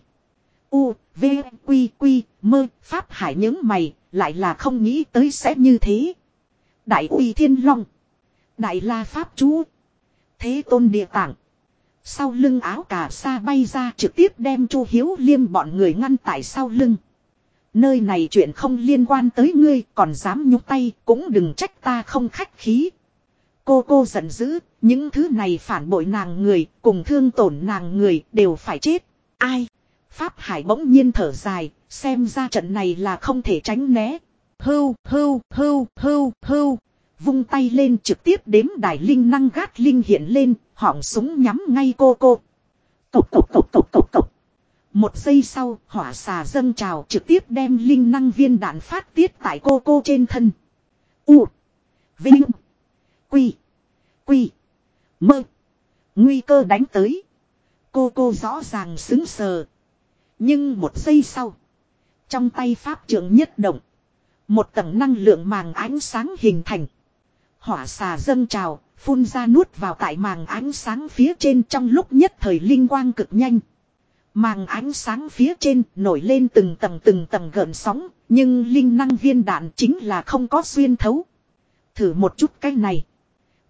U, V, Quy, Quy, mơ, Pháp Hải những mày, lại là không nghĩ tới sẽ như thế. Đại uy thiên long. Đại la Pháp chú. Thế tôn địa tạng. Sau lưng áo cà sa bay ra trực tiếp đem Chu Hiếu Liêm bọn người ngăn tại sau lưng. Nơi này chuyện không liên quan tới ngươi còn dám nhúc tay cũng đừng trách ta không khách khí. Cô cô giận dữ, những thứ này phản bội nàng người, cùng thương tổn nàng người đều phải chết. Ai? Pháp Hải bỗng nhiên thở dài, xem ra trận này là không thể tránh né. Hưu, hưu, hưu, hưu, hưu. Vung tay lên trực tiếp đếm đài linh năng gát linh hiện lên, họng súng nhắm ngay cô cô. Cộc cộc cộc cộc cộc cộc. Một giây sau, hỏa xà dâng trào trực tiếp đem linh năng viên đạn phát tiết tại cô cô trên thân. U. Vinh. Quy. Quy. Mơ. Nguy cơ đánh tới. Cô cô rõ ràng xứng sờ. Nhưng một giây sau. Trong tay pháp trưởng nhất động. Một tầng năng lượng màng ánh sáng hình thành. Hỏa xà dâng trào, phun ra nuốt vào tại màng ánh sáng phía trên trong lúc nhất thời linh quang cực nhanh. Màng ánh sáng phía trên nổi lên từng tầng từng tầng gợn sóng, nhưng linh năng viên đạn chính là không có xuyên thấu. Thử một chút cái này.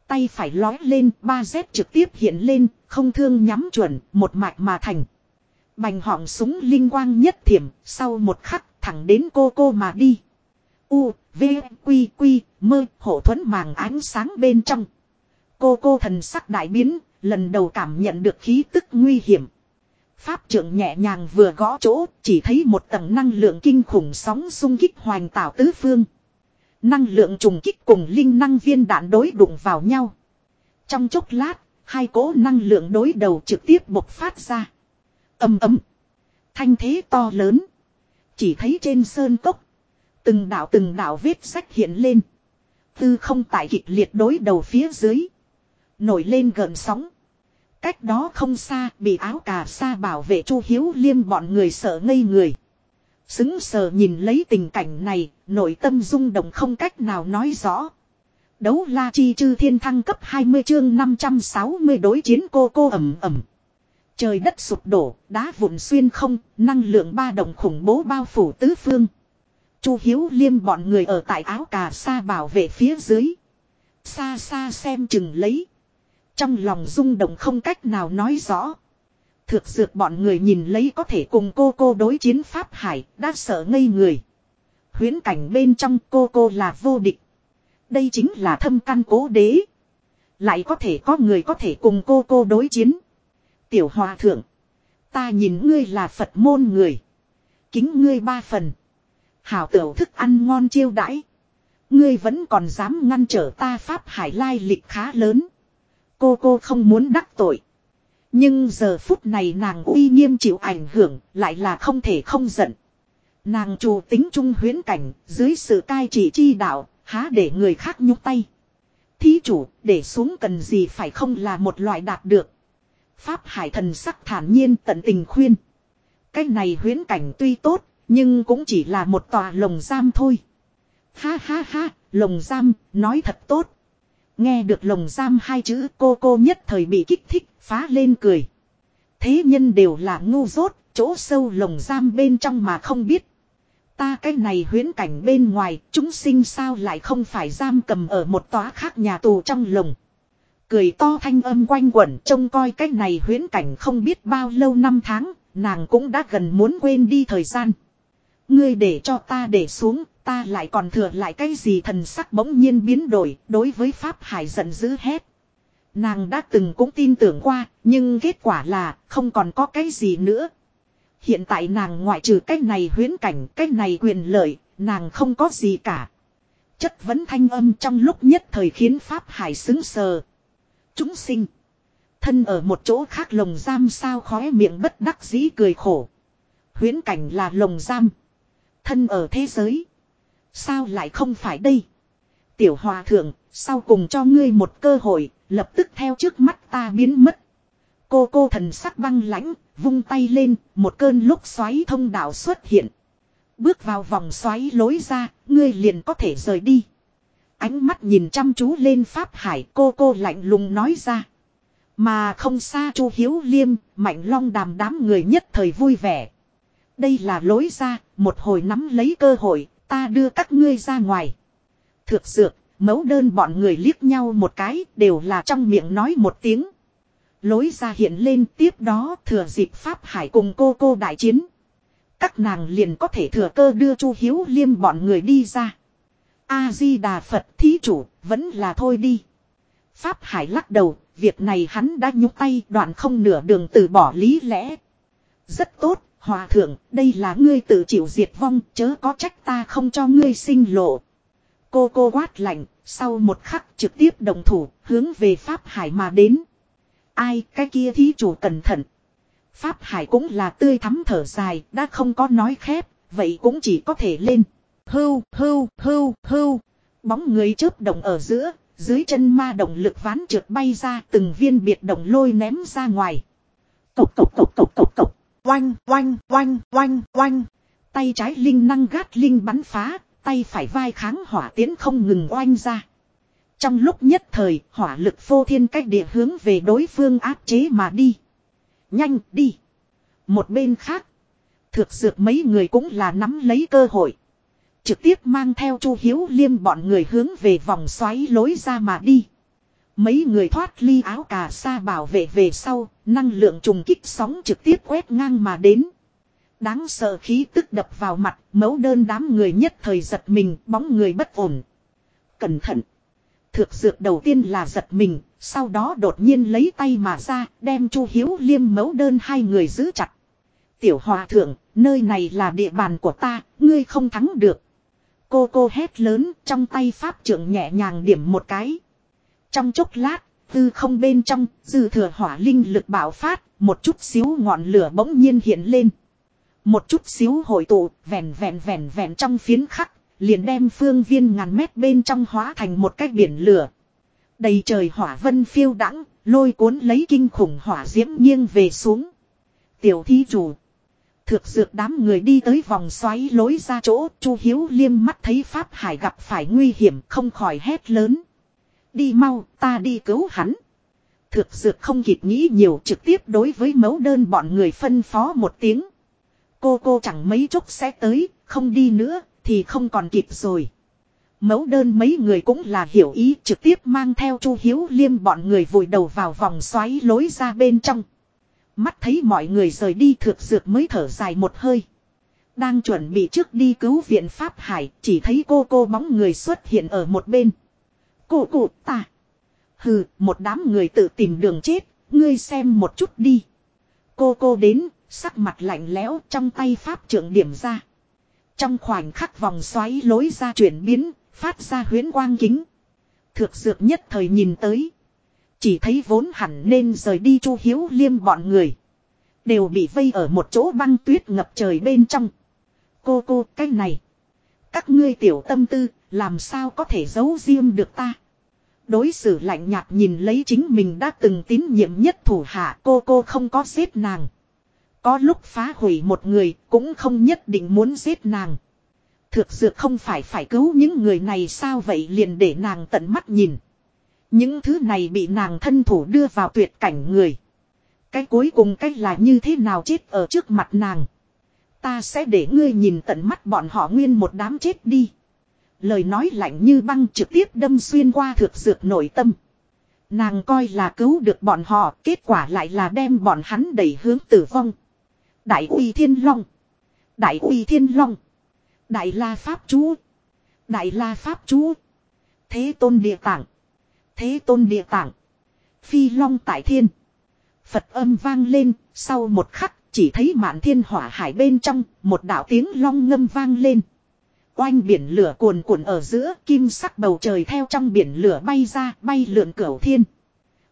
Tay phải lói lên, ba z trực tiếp hiện lên, không thương nhắm chuẩn, một mạch mà thành. Bành họng súng linh quang nhất thiểm, sau một khắc thẳng đến cô cô mà đi. U, V, Quy, Quy, mơ, hộ thuẫn màng ánh sáng bên trong. Cô cô thần sắc đại biến, lần đầu cảm nhận được khí tức nguy hiểm. Pháp trưởng nhẹ nhàng vừa gõ chỗ, chỉ thấy một tầng năng lượng kinh khủng sóng xung kích hoành tạo tứ phương. Năng lượng trùng kích cùng linh năng viên đạn đối đụng vào nhau. Trong chốc lát, hai cỗ năng lượng đối đầu trực tiếp bộc phát ra. ầm ầm, Thanh thế to lớn. Chỉ thấy trên sơn cốc. Từng đảo từng đảo vết sách hiện lên. Tư không tại kịch liệt đối đầu phía dưới. Nổi lên gần sóng. Cách đó không xa bị áo cà sa bảo vệ chu hiếu liêm bọn người sợ ngây người. Xứng sờ nhìn lấy tình cảnh này, nội tâm rung động không cách nào nói rõ. Đấu la chi chư thiên thăng cấp 20 chương 560 đối chiến cô cô ẩm ẩm. Trời đất sụp đổ, đá vụn xuyên không, năng lượng ba động khủng bố bao phủ tứ phương. Chu Hiếu Liêm bọn người ở tại áo cà sa bảo vệ phía dưới. Xa xa xem chừng lấy. Trong lòng rung động không cách nào nói rõ. Thực dược bọn người nhìn lấy có thể cùng cô cô đối chiến Pháp Hải, đã sợ ngây người. Huyến cảnh bên trong cô cô là vô địch. Đây chính là thâm căn cố đế. Lại có thể có người có thể cùng cô cô đối chiến. Tiểu hòa thượng. Ta nhìn ngươi là Phật môn người. Kính ngươi ba phần. Hảo tiểu thức ăn ngon chiêu đãi. Ngươi vẫn còn dám ngăn trở ta Pháp Hải lai lịch khá lớn. Cô cô không muốn đắc tội. Nhưng giờ phút này nàng uy nghiêm chịu ảnh hưởng lại là không thể không giận. Nàng chủ tính trung huyến cảnh dưới sự cai trị chi đạo há để người khác nhúc tay. Thí chủ để xuống cần gì phải không là một loại đạt được. Pháp hải thần sắc thản nhiên tận tình khuyên. Cái này huyến cảnh tuy tốt nhưng cũng chỉ là một tòa lồng giam thôi. Ha ha ha, lồng giam, nói thật tốt. Nghe được lồng giam hai chữ cô cô nhất thời bị kích thích, phá lên cười. Thế nhân đều là ngu dốt, chỗ sâu lồng giam bên trong mà không biết. Ta cái này huyến cảnh bên ngoài, chúng sinh sao lại không phải giam cầm ở một tòa khác nhà tù trong lồng. Cười to thanh âm quanh quẩn trông coi cái này huyến cảnh không biết bao lâu năm tháng, nàng cũng đã gần muốn quên đi thời gian. Ngươi để cho ta để xuống, ta lại còn thừa lại cái gì thần sắc bỗng nhiên biến đổi, đối với Pháp Hải giận dữ hết Nàng đã từng cũng tin tưởng qua, nhưng kết quả là không còn có cái gì nữa. Hiện tại nàng ngoại trừ cái này huyến cảnh, cái này quyền lợi, nàng không có gì cả. Chất vấn thanh âm trong lúc nhất thời khiến Pháp Hải xứng sờ. Chúng sinh. Thân ở một chỗ khác lồng giam sao khóe miệng bất đắc dĩ cười khổ. Huyến cảnh là lồng giam. Thân ở thế giới. Sao lại không phải đây? Tiểu hòa thượng, sau cùng cho ngươi một cơ hội, lập tức theo trước mắt ta biến mất. Cô cô thần sắc băng lãnh, vung tay lên, một cơn lúc xoáy thông đạo xuất hiện. Bước vào vòng xoáy lối ra, ngươi liền có thể rời đi. Ánh mắt nhìn chăm chú lên Pháp Hải cô cô lạnh lùng nói ra. Mà không xa chu Hiếu Liêm, Mạnh Long đàm đám người nhất thời vui vẻ. Đây là lối ra, một hồi nắm lấy cơ hội, ta đưa các ngươi ra ngoài. Thực dược, mấu đơn bọn người liếc nhau một cái, đều là trong miệng nói một tiếng. Lối ra hiện lên tiếp đó thừa dịp Pháp Hải cùng cô cô đại chiến. Các nàng liền có thể thừa cơ đưa Chu Hiếu Liêm bọn người đi ra. A-di-đà Phật thí chủ, vẫn là thôi đi. Pháp Hải lắc đầu, việc này hắn đã nhúc tay đoạn không nửa đường từ bỏ lý lẽ. Rất tốt, Hòa thượng, đây là ngươi tự chịu diệt vong, chớ có trách ta không cho ngươi sinh lộ. Cô cô quát lạnh, sau một khắc trực tiếp đồng thủ, hướng về Pháp Hải mà đến. Ai, cái kia thí chủ cẩn thận. Pháp Hải cũng là tươi thắm thở dài, đã không có nói khép, vậy cũng chỉ có thể lên. Hưu, hưu, hưu, hưu. Bóng người chớp động ở giữa, dưới chân ma động lực ván trượt bay ra từng viên biệt động lôi ném ra ngoài. Cộc cộc cộc cộc cộc cộc. Oanh, oanh, oanh, oanh, oanh. Tay trái linh năng gát linh bắn phá, tay phải vai kháng hỏa tiến không ngừng oanh ra. Trong lúc nhất thời, hỏa lực phô thiên cách địa hướng về đối phương áp chế mà đi. Nhanh đi. Một bên khác, thực dược mấy người cũng là nắm lấy cơ hội. Trực tiếp mang theo Chu Hiếu Liêm bọn người hướng về vòng xoáy lối ra mà đi. Mấy người thoát ly áo cà sa bảo vệ về sau, năng lượng trùng kích sóng trực tiếp quét ngang mà đến. Đáng sợ khí tức đập vào mặt, mấu đơn đám người nhất thời giật mình, bóng người bất ổn. Cẩn thận! Thực dược đầu tiên là giật mình, sau đó đột nhiên lấy tay mà ra, đem Chu Hiếu Liêm mấu đơn hai người giữ chặt. Tiểu hòa thượng, nơi này là địa bàn của ta, ngươi không thắng được. Cô cô hét lớn, trong tay pháp trưởng nhẹ nhàng điểm một cái. Trong chốc lát, tư không bên trong, dư thừa hỏa linh lực bạo phát, một chút xíu ngọn lửa bỗng nhiên hiện lên. Một chút xíu hội tụ, vẹn vẹn vẹn vẹn trong phiến khắc, liền đem phương viên ngàn mét bên trong hóa thành một cái biển lửa. Đầy trời hỏa vân phiêu đãng lôi cuốn lấy kinh khủng hỏa diễm nghiêng về xuống. Tiểu thi chủ. Thực dược đám người đi tới vòng xoáy lối ra chỗ, Chu Hiếu liêm mắt thấy Pháp Hải gặp phải nguy hiểm không khỏi hét lớn. Đi mau, ta đi cứu hắn. Thực dược không kịp nghĩ nhiều trực tiếp đối với mấu đơn bọn người phân phó một tiếng. Cô cô chẳng mấy chốc sẽ tới, không đi nữa, thì không còn kịp rồi. Mấu đơn mấy người cũng là hiểu ý trực tiếp mang theo Chu Hiếu Liêm bọn người vùi đầu vào vòng xoáy lối ra bên trong. Mắt thấy mọi người rời đi thực dược mới thở dài một hơi. Đang chuẩn bị trước đi cứu viện Pháp Hải, chỉ thấy cô cô bóng người xuất hiện ở một bên. Cô cụ ta. Hừ, một đám người tự tìm đường chết, ngươi xem một chút đi. Cô cô đến, sắc mặt lạnh lẽo trong tay Pháp trưởng điểm ra. Trong khoảnh khắc vòng xoáy lối ra chuyển biến, phát ra huyến quang kính. Thược dược nhất thời nhìn tới. Chỉ thấy vốn hẳn nên rời đi chu hiếu liêm bọn người. Đều bị vây ở một chỗ băng tuyết ngập trời bên trong. Cô cô cái này. Các ngươi tiểu tâm tư làm sao có thể giấu riêng được ta. Đối xử lạnh nhạt nhìn lấy chính mình đã từng tín nhiệm nhất thủ hạ, cô cô không có giết nàng. Có lúc phá hủy một người cũng không nhất định muốn giết nàng. Thực sự không phải phải cứu những người này sao vậy liền để nàng tận mắt nhìn. Những thứ này bị nàng thân thủ đưa vào tuyệt cảnh người. Cái cuối cùng cách là như thế nào chết ở trước mặt nàng. Ta sẽ để ngươi nhìn tận mắt bọn họ nguyên một đám chết đi. Lời nói lạnh như băng trực tiếp đâm xuyên qua thực dược nội tâm. Nàng coi là cứu được bọn họ, kết quả lại là đem bọn hắn đẩy hướng tử vong. Đại uy thiên long. Đại uy thiên long. Đại la pháp chú. Đại la pháp chú. Thế tôn địa tạng. Thế tôn địa tạng. Phi long tại thiên. Phật âm vang lên, sau một khắc, chỉ thấy mạn thiên hỏa hải bên trong, một đạo tiếng long ngâm vang lên. Oanh biển lửa cuồn cuộn ở giữa, kim sắc bầu trời theo trong biển lửa bay ra, bay lượn cửu thiên.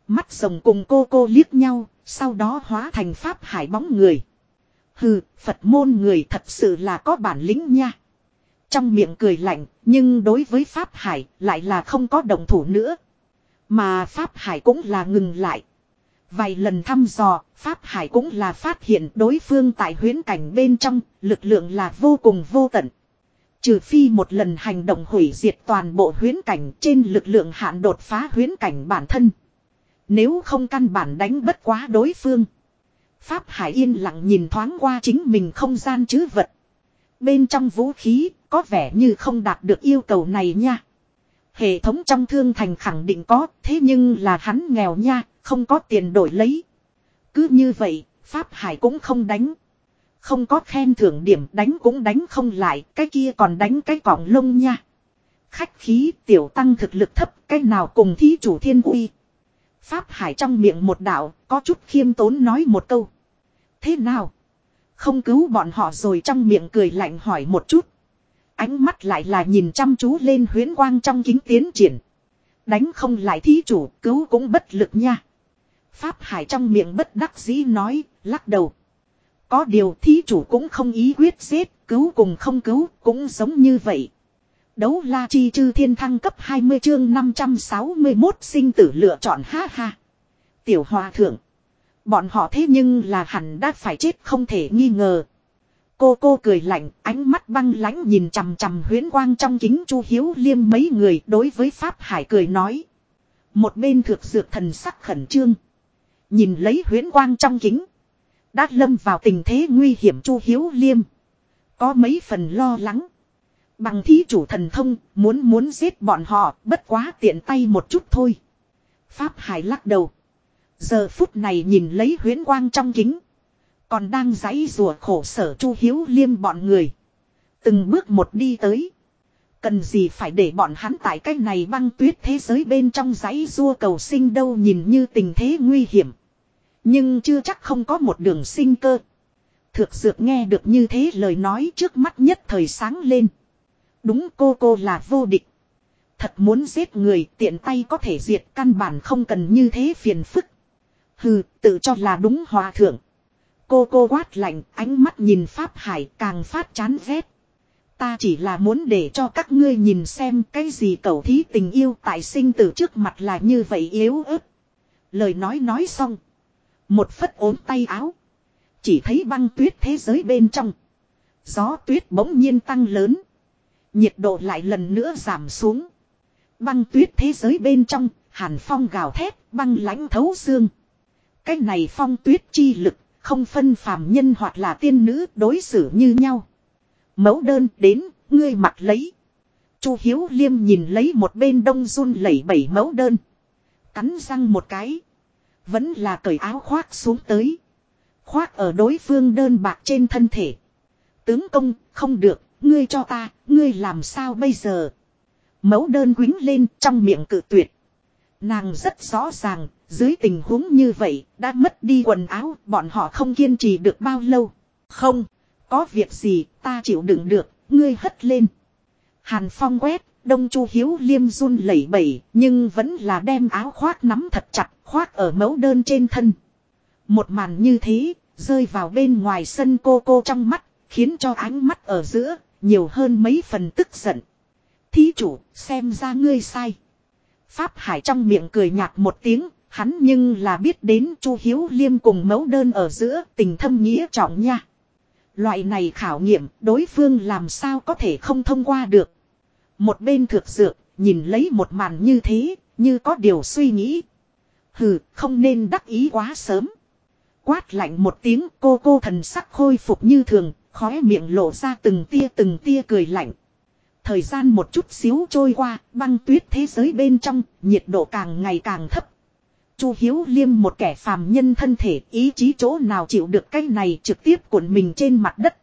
Mắt rồng cùng cô cô liếc nhau, sau đó hóa thành pháp hải bóng người. Hừ, Phật môn người thật sự là có bản lĩnh nha. Trong miệng cười lạnh, nhưng đối với Pháp Hải lại là không có đồng thủ nữa. Mà Pháp Hải cũng là ngừng lại. Vài lần thăm dò, Pháp Hải cũng là phát hiện đối phương tại huyến cảnh bên trong, lực lượng là vô cùng vô tận. Trừ phi một lần hành động hủy diệt toàn bộ huyến cảnh trên lực lượng hạn đột phá huyến cảnh bản thân. Nếu không căn bản đánh bất quá đối phương. Pháp Hải yên lặng nhìn thoáng qua chính mình không gian chứ vật. Bên trong vũ khí, có vẻ như không đạt được yêu cầu này nha. Hệ thống trong thương thành khẳng định có, thế nhưng là hắn nghèo nha, không có tiền đổi lấy. Cứ như vậy, Pháp Hải cũng không đánh. Không có khen thưởng điểm đánh cũng đánh không lại, cái kia còn đánh cái cọng lông nha. Khách khí tiểu tăng thực lực thấp, cái nào cùng thí chủ thiên uy. Pháp Hải trong miệng một đạo, có chút khiêm tốn nói một câu. Thế nào? Không cứu bọn họ rồi trong miệng cười lạnh hỏi một chút. Ánh mắt lại là nhìn chăm chú lên huyến quang trong kính tiến triển. Đánh không lại thí chủ, cứu cũng bất lực nha. Pháp Hải trong miệng bất đắc dĩ nói, lắc đầu. Có điều thí chủ cũng không ý quyết giết, cứu cùng không cứu, cũng giống như vậy. Đấu la chi chư thiên thăng cấp 20 chương 561 sinh tử lựa chọn ha ha. Tiểu hòa thượng. Bọn họ thế nhưng là hẳn đã phải chết không thể nghi ngờ. Cô cô cười lạnh, ánh mắt băng lãnh nhìn chằm chằm huyến quang trong kính Chu Hiếu Liêm mấy người đối với Pháp Hải cười nói. Một bên thực dược thần sắc khẩn trương. Nhìn lấy huyến quang trong kính. Đã lâm vào tình thế nguy hiểm Chu Hiếu Liêm. Có mấy phần lo lắng. Bằng thí chủ thần thông, muốn muốn giết bọn họ, bất quá tiện tay một chút thôi. Pháp Hải lắc đầu. Giờ phút này nhìn lấy huyến quang trong kính. Còn đang giãy rùa khổ sở chu hiếu liêm bọn người. Từng bước một đi tới. Cần gì phải để bọn hắn tại cái này băng tuyết thế giới bên trong giấy rua cầu sinh đâu nhìn như tình thế nguy hiểm. Nhưng chưa chắc không có một đường sinh cơ. Thực dược nghe được như thế lời nói trước mắt nhất thời sáng lên. Đúng cô cô là vô địch. Thật muốn giết người tiện tay có thể diệt căn bản không cần như thế phiền phức. Hừ, tự cho là đúng hòa thượng. Cô cô quát lạnh, ánh mắt nhìn Pháp Hải càng phát chán ghét. Ta chỉ là muốn để cho các ngươi nhìn xem cái gì cầu thí tình yêu tại sinh tử trước mặt là như vậy yếu ớt. Lời nói nói xong. Một phất ốm tay áo. Chỉ thấy băng tuyết thế giới bên trong. Gió tuyết bỗng nhiên tăng lớn. Nhiệt độ lại lần nữa giảm xuống. Băng tuyết thế giới bên trong, hàn phong gào thét, băng lãnh thấu xương. Cái này phong tuyết chi lực, không phân phàm nhân hoặc là tiên nữ đối xử như nhau. Mẫu đơn đến, ngươi mặc lấy. Chu Hiếu Liêm nhìn lấy một bên đông run lẩy bẩy mẫu đơn. Cắn răng một cái. Vẫn là cởi áo khoác xuống tới. Khoác ở đối phương đơn bạc trên thân thể. Tướng công, không được, ngươi cho ta, ngươi làm sao bây giờ? Mẫu đơn quính lên trong miệng cự tuyệt. Nàng rất rõ ràng, dưới tình huống như vậy, đã mất đi quần áo, bọn họ không kiên trì được bao lâu. Không, có việc gì, ta chịu đựng được, ngươi hất lên. Hàn Phong quét, Đông Chu Hiếu liêm run lẩy bẩy, nhưng vẫn là đem áo khoác nắm thật chặt, khoác ở mẫu đơn trên thân. Một màn như thế, rơi vào bên ngoài sân cô cô trong mắt, khiến cho ánh mắt ở giữa, nhiều hơn mấy phần tức giận. Thí chủ, xem ra ngươi sai. Pháp Hải trong miệng cười nhạt một tiếng, hắn nhưng là biết đến Chu Hiếu Liêm cùng mẫu đơn ở giữa tình thâm nghĩa trọng nha. Loại này khảo nghiệm đối phương làm sao có thể không thông qua được. Một bên thực dược, nhìn lấy một màn như thế, như có điều suy nghĩ. Hừ, không nên đắc ý quá sớm. Quát lạnh một tiếng cô cô thần sắc khôi phục như thường, khóe miệng lộ ra từng tia từng tia cười lạnh. Thời gian một chút xíu trôi qua, băng tuyết thế giới bên trong, nhiệt độ càng ngày càng thấp. Chu Hiếu Liêm một kẻ phàm nhân thân thể ý chí chỗ nào chịu được cái này trực tiếp cuộn mình trên mặt đất.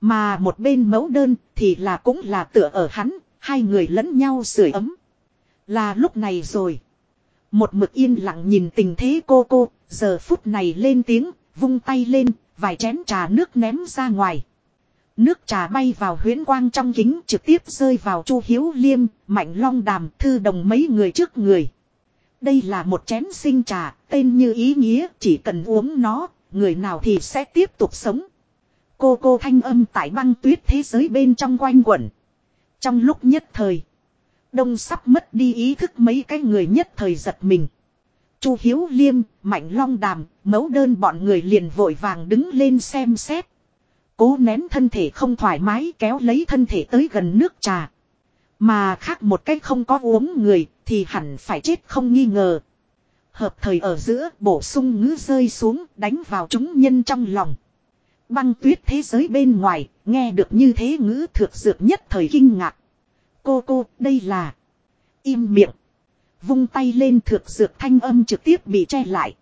Mà một bên mẫu đơn thì là cũng là tựa ở hắn, hai người lẫn nhau sưởi ấm. Là lúc này rồi. Một mực yên lặng nhìn tình thế cô cô, giờ phút này lên tiếng, vung tay lên, vài chén trà nước ném ra ngoài. Nước trà bay vào huyễn quang trong kính trực tiếp rơi vào chu hiếu liêm, mạnh long đàm, thư đồng mấy người trước người. Đây là một chén sinh trà, tên như ý nghĩa, chỉ cần uống nó, người nào thì sẽ tiếp tục sống. Cô cô thanh âm tại băng tuyết thế giới bên trong quanh quẩn. Trong lúc nhất thời, đông sắp mất đi ý thức mấy cái người nhất thời giật mình. Chu Hiếu Liêm, Mạnh Long Đàm, mấu đơn bọn người liền vội vàng đứng lên xem xét. Cố nén thân thể không thoải mái kéo lấy thân thể tới gần nước trà. Mà khác một cách không có uống người thì hẳn phải chết không nghi ngờ. Hợp thời ở giữa bổ sung ngữ rơi xuống đánh vào chúng nhân trong lòng. Băng tuyết thế giới bên ngoài, nghe được như thế ngữ thược dược nhất thời kinh ngạc. Cô cô, đây là... Im miệng. Vung tay lên thược dược thanh âm trực tiếp bị che lại.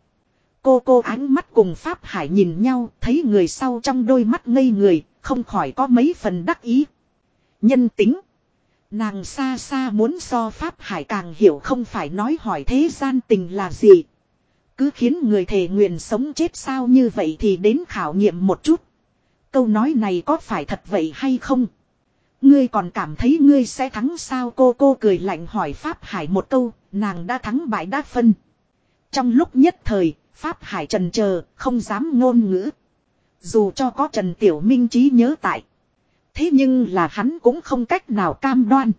Cô cô ánh mắt cùng Pháp Hải nhìn nhau, thấy người sau trong đôi mắt ngây người, không khỏi có mấy phần đắc ý. Nhân tính. Nàng xa xa muốn so Pháp Hải càng hiểu không phải nói hỏi thế gian tình là gì. Cứ khiến người thề nguyện sống chết sao như vậy thì đến khảo nghiệm một chút. Câu nói này có phải thật vậy hay không? Ngươi còn cảm thấy ngươi sẽ thắng sao cô cô cười lạnh hỏi Pháp Hải một câu, nàng đã thắng bại đa phân. Trong lúc nhất thời, Pháp Hải trần chờ không dám ngôn ngữ. Dù cho có Trần Tiểu Minh trí nhớ tại. Thế nhưng là hắn cũng không cách nào cam đoan.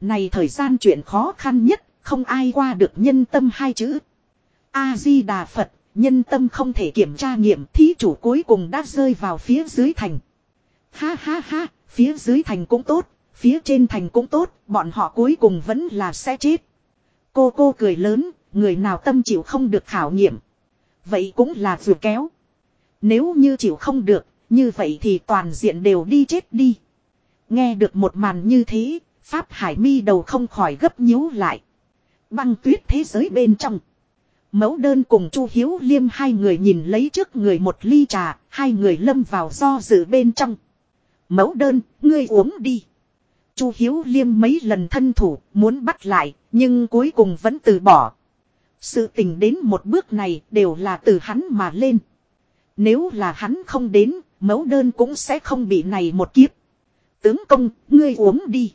Này thời gian chuyện khó khăn nhất, không ai qua được nhân tâm hai chữ. A-di-đà Phật, nhân tâm không thể kiểm tra nghiệm thí chủ cuối cùng đã rơi vào phía dưới thành. Ha ha ha, phía dưới thành cũng tốt, phía trên thành cũng tốt, bọn họ cuối cùng vẫn là sẽ chết. Cô cô cười lớn, người nào tâm chịu không được khảo nghiệm. Vậy cũng là vừa kéo. Nếu như chịu không được, như vậy thì toàn diện đều đi chết đi. Nghe được một màn như thế, Pháp Hải mi đầu không khỏi gấp nhíu lại. Băng tuyết thế giới bên trong. Mẫu đơn cùng Chu Hiếu Liêm hai người nhìn lấy trước người một ly trà, hai người lâm vào do dự bên trong. Mẫu đơn, ngươi uống đi. Chu Hiếu Liêm mấy lần thân thủ, muốn bắt lại, nhưng cuối cùng vẫn từ bỏ. Sự tình đến một bước này đều là từ hắn mà lên. Nếu là hắn không đến, mẫu đơn cũng sẽ không bị này một kiếp. Tướng công, ngươi uống đi.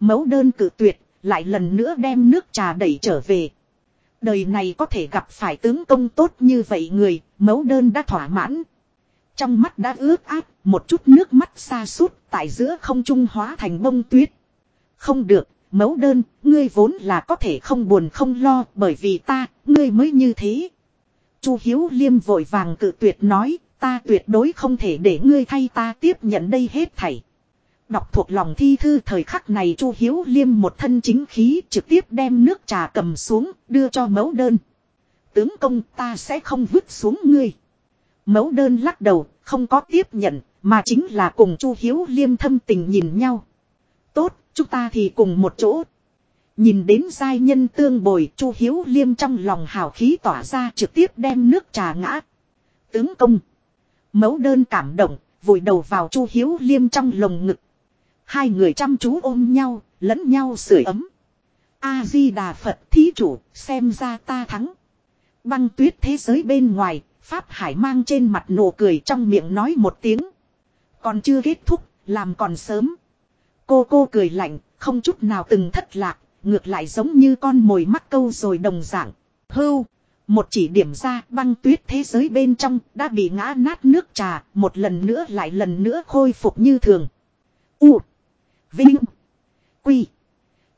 Mẫu đơn cự tuyệt, lại lần nữa đem nước trà đẩy trở về. Đời này có thể gặp phải tướng công tốt như vậy người, mẫu đơn đã thỏa mãn. Trong mắt đã ướt át, một chút nước mắt xa suốt tại giữa không trung hóa thành bông tuyết. Không được, mẫu đơn, ngươi vốn là có thể không buồn không lo bởi vì ta, ngươi mới như thế. Chu Hiếu Liêm vội vàng cự tuyệt nói, ta tuyệt đối không thể để ngươi thay ta tiếp nhận đây hết thảy. Đọc thuộc lòng thi thư thời khắc này Chu Hiếu Liêm một thân chính khí trực tiếp đem nước trà cầm xuống, đưa cho mẫu đơn. Tướng công ta sẽ không vứt xuống ngươi. Mẫu đơn lắc đầu, không có tiếp nhận, mà chính là cùng Chu Hiếu Liêm thâm tình nhìn nhau. Tốt, chúng ta thì cùng một chỗ. Nhìn đến giai nhân tương bồi Chu Hiếu Liêm trong lòng hào khí tỏa ra trực tiếp đem nước trà ngã. Tướng công. Mẫu đơn cảm động, vùi đầu vào Chu Hiếu Liêm trong lồng ngực. Hai người chăm chú ôm nhau, lẫn nhau sưởi ấm. A-di-đà Phật thí chủ, xem ra ta thắng. Băng tuyết thế giới bên ngoài, Pháp Hải mang trên mặt nụ cười trong miệng nói một tiếng. Còn chưa kết thúc, làm còn sớm. Cô cô cười lạnh, không chút nào từng thất lạc, ngược lại giống như con mồi mắc câu rồi đồng dạng. Hưu, một chỉ điểm ra băng tuyết thế giới bên trong đã bị ngã nát nước trà, một lần nữa lại lần nữa khôi phục như thường. U, Vinh, Quy,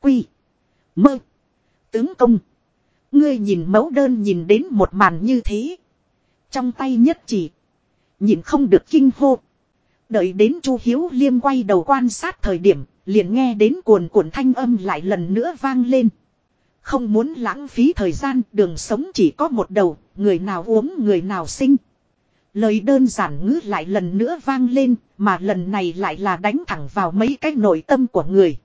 Quy, Mơ, tướng công. Ngươi nhìn mẫu đơn nhìn đến một màn như thế. Trong tay nhất chỉ. Nhìn không được kinh hô. Đợi đến Chu Hiếu Liêm quay đầu quan sát thời điểm, liền nghe đến cuồn cuộn thanh âm lại lần nữa vang lên. Không muốn lãng phí thời gian, đường sống chỉ có một đầu, người nào uống người nào sinh. Lời đơn giản ngữ lại lần nữa vang lên, mà lần này lại là đánh thẳng vào mấy cái nội tâm của người.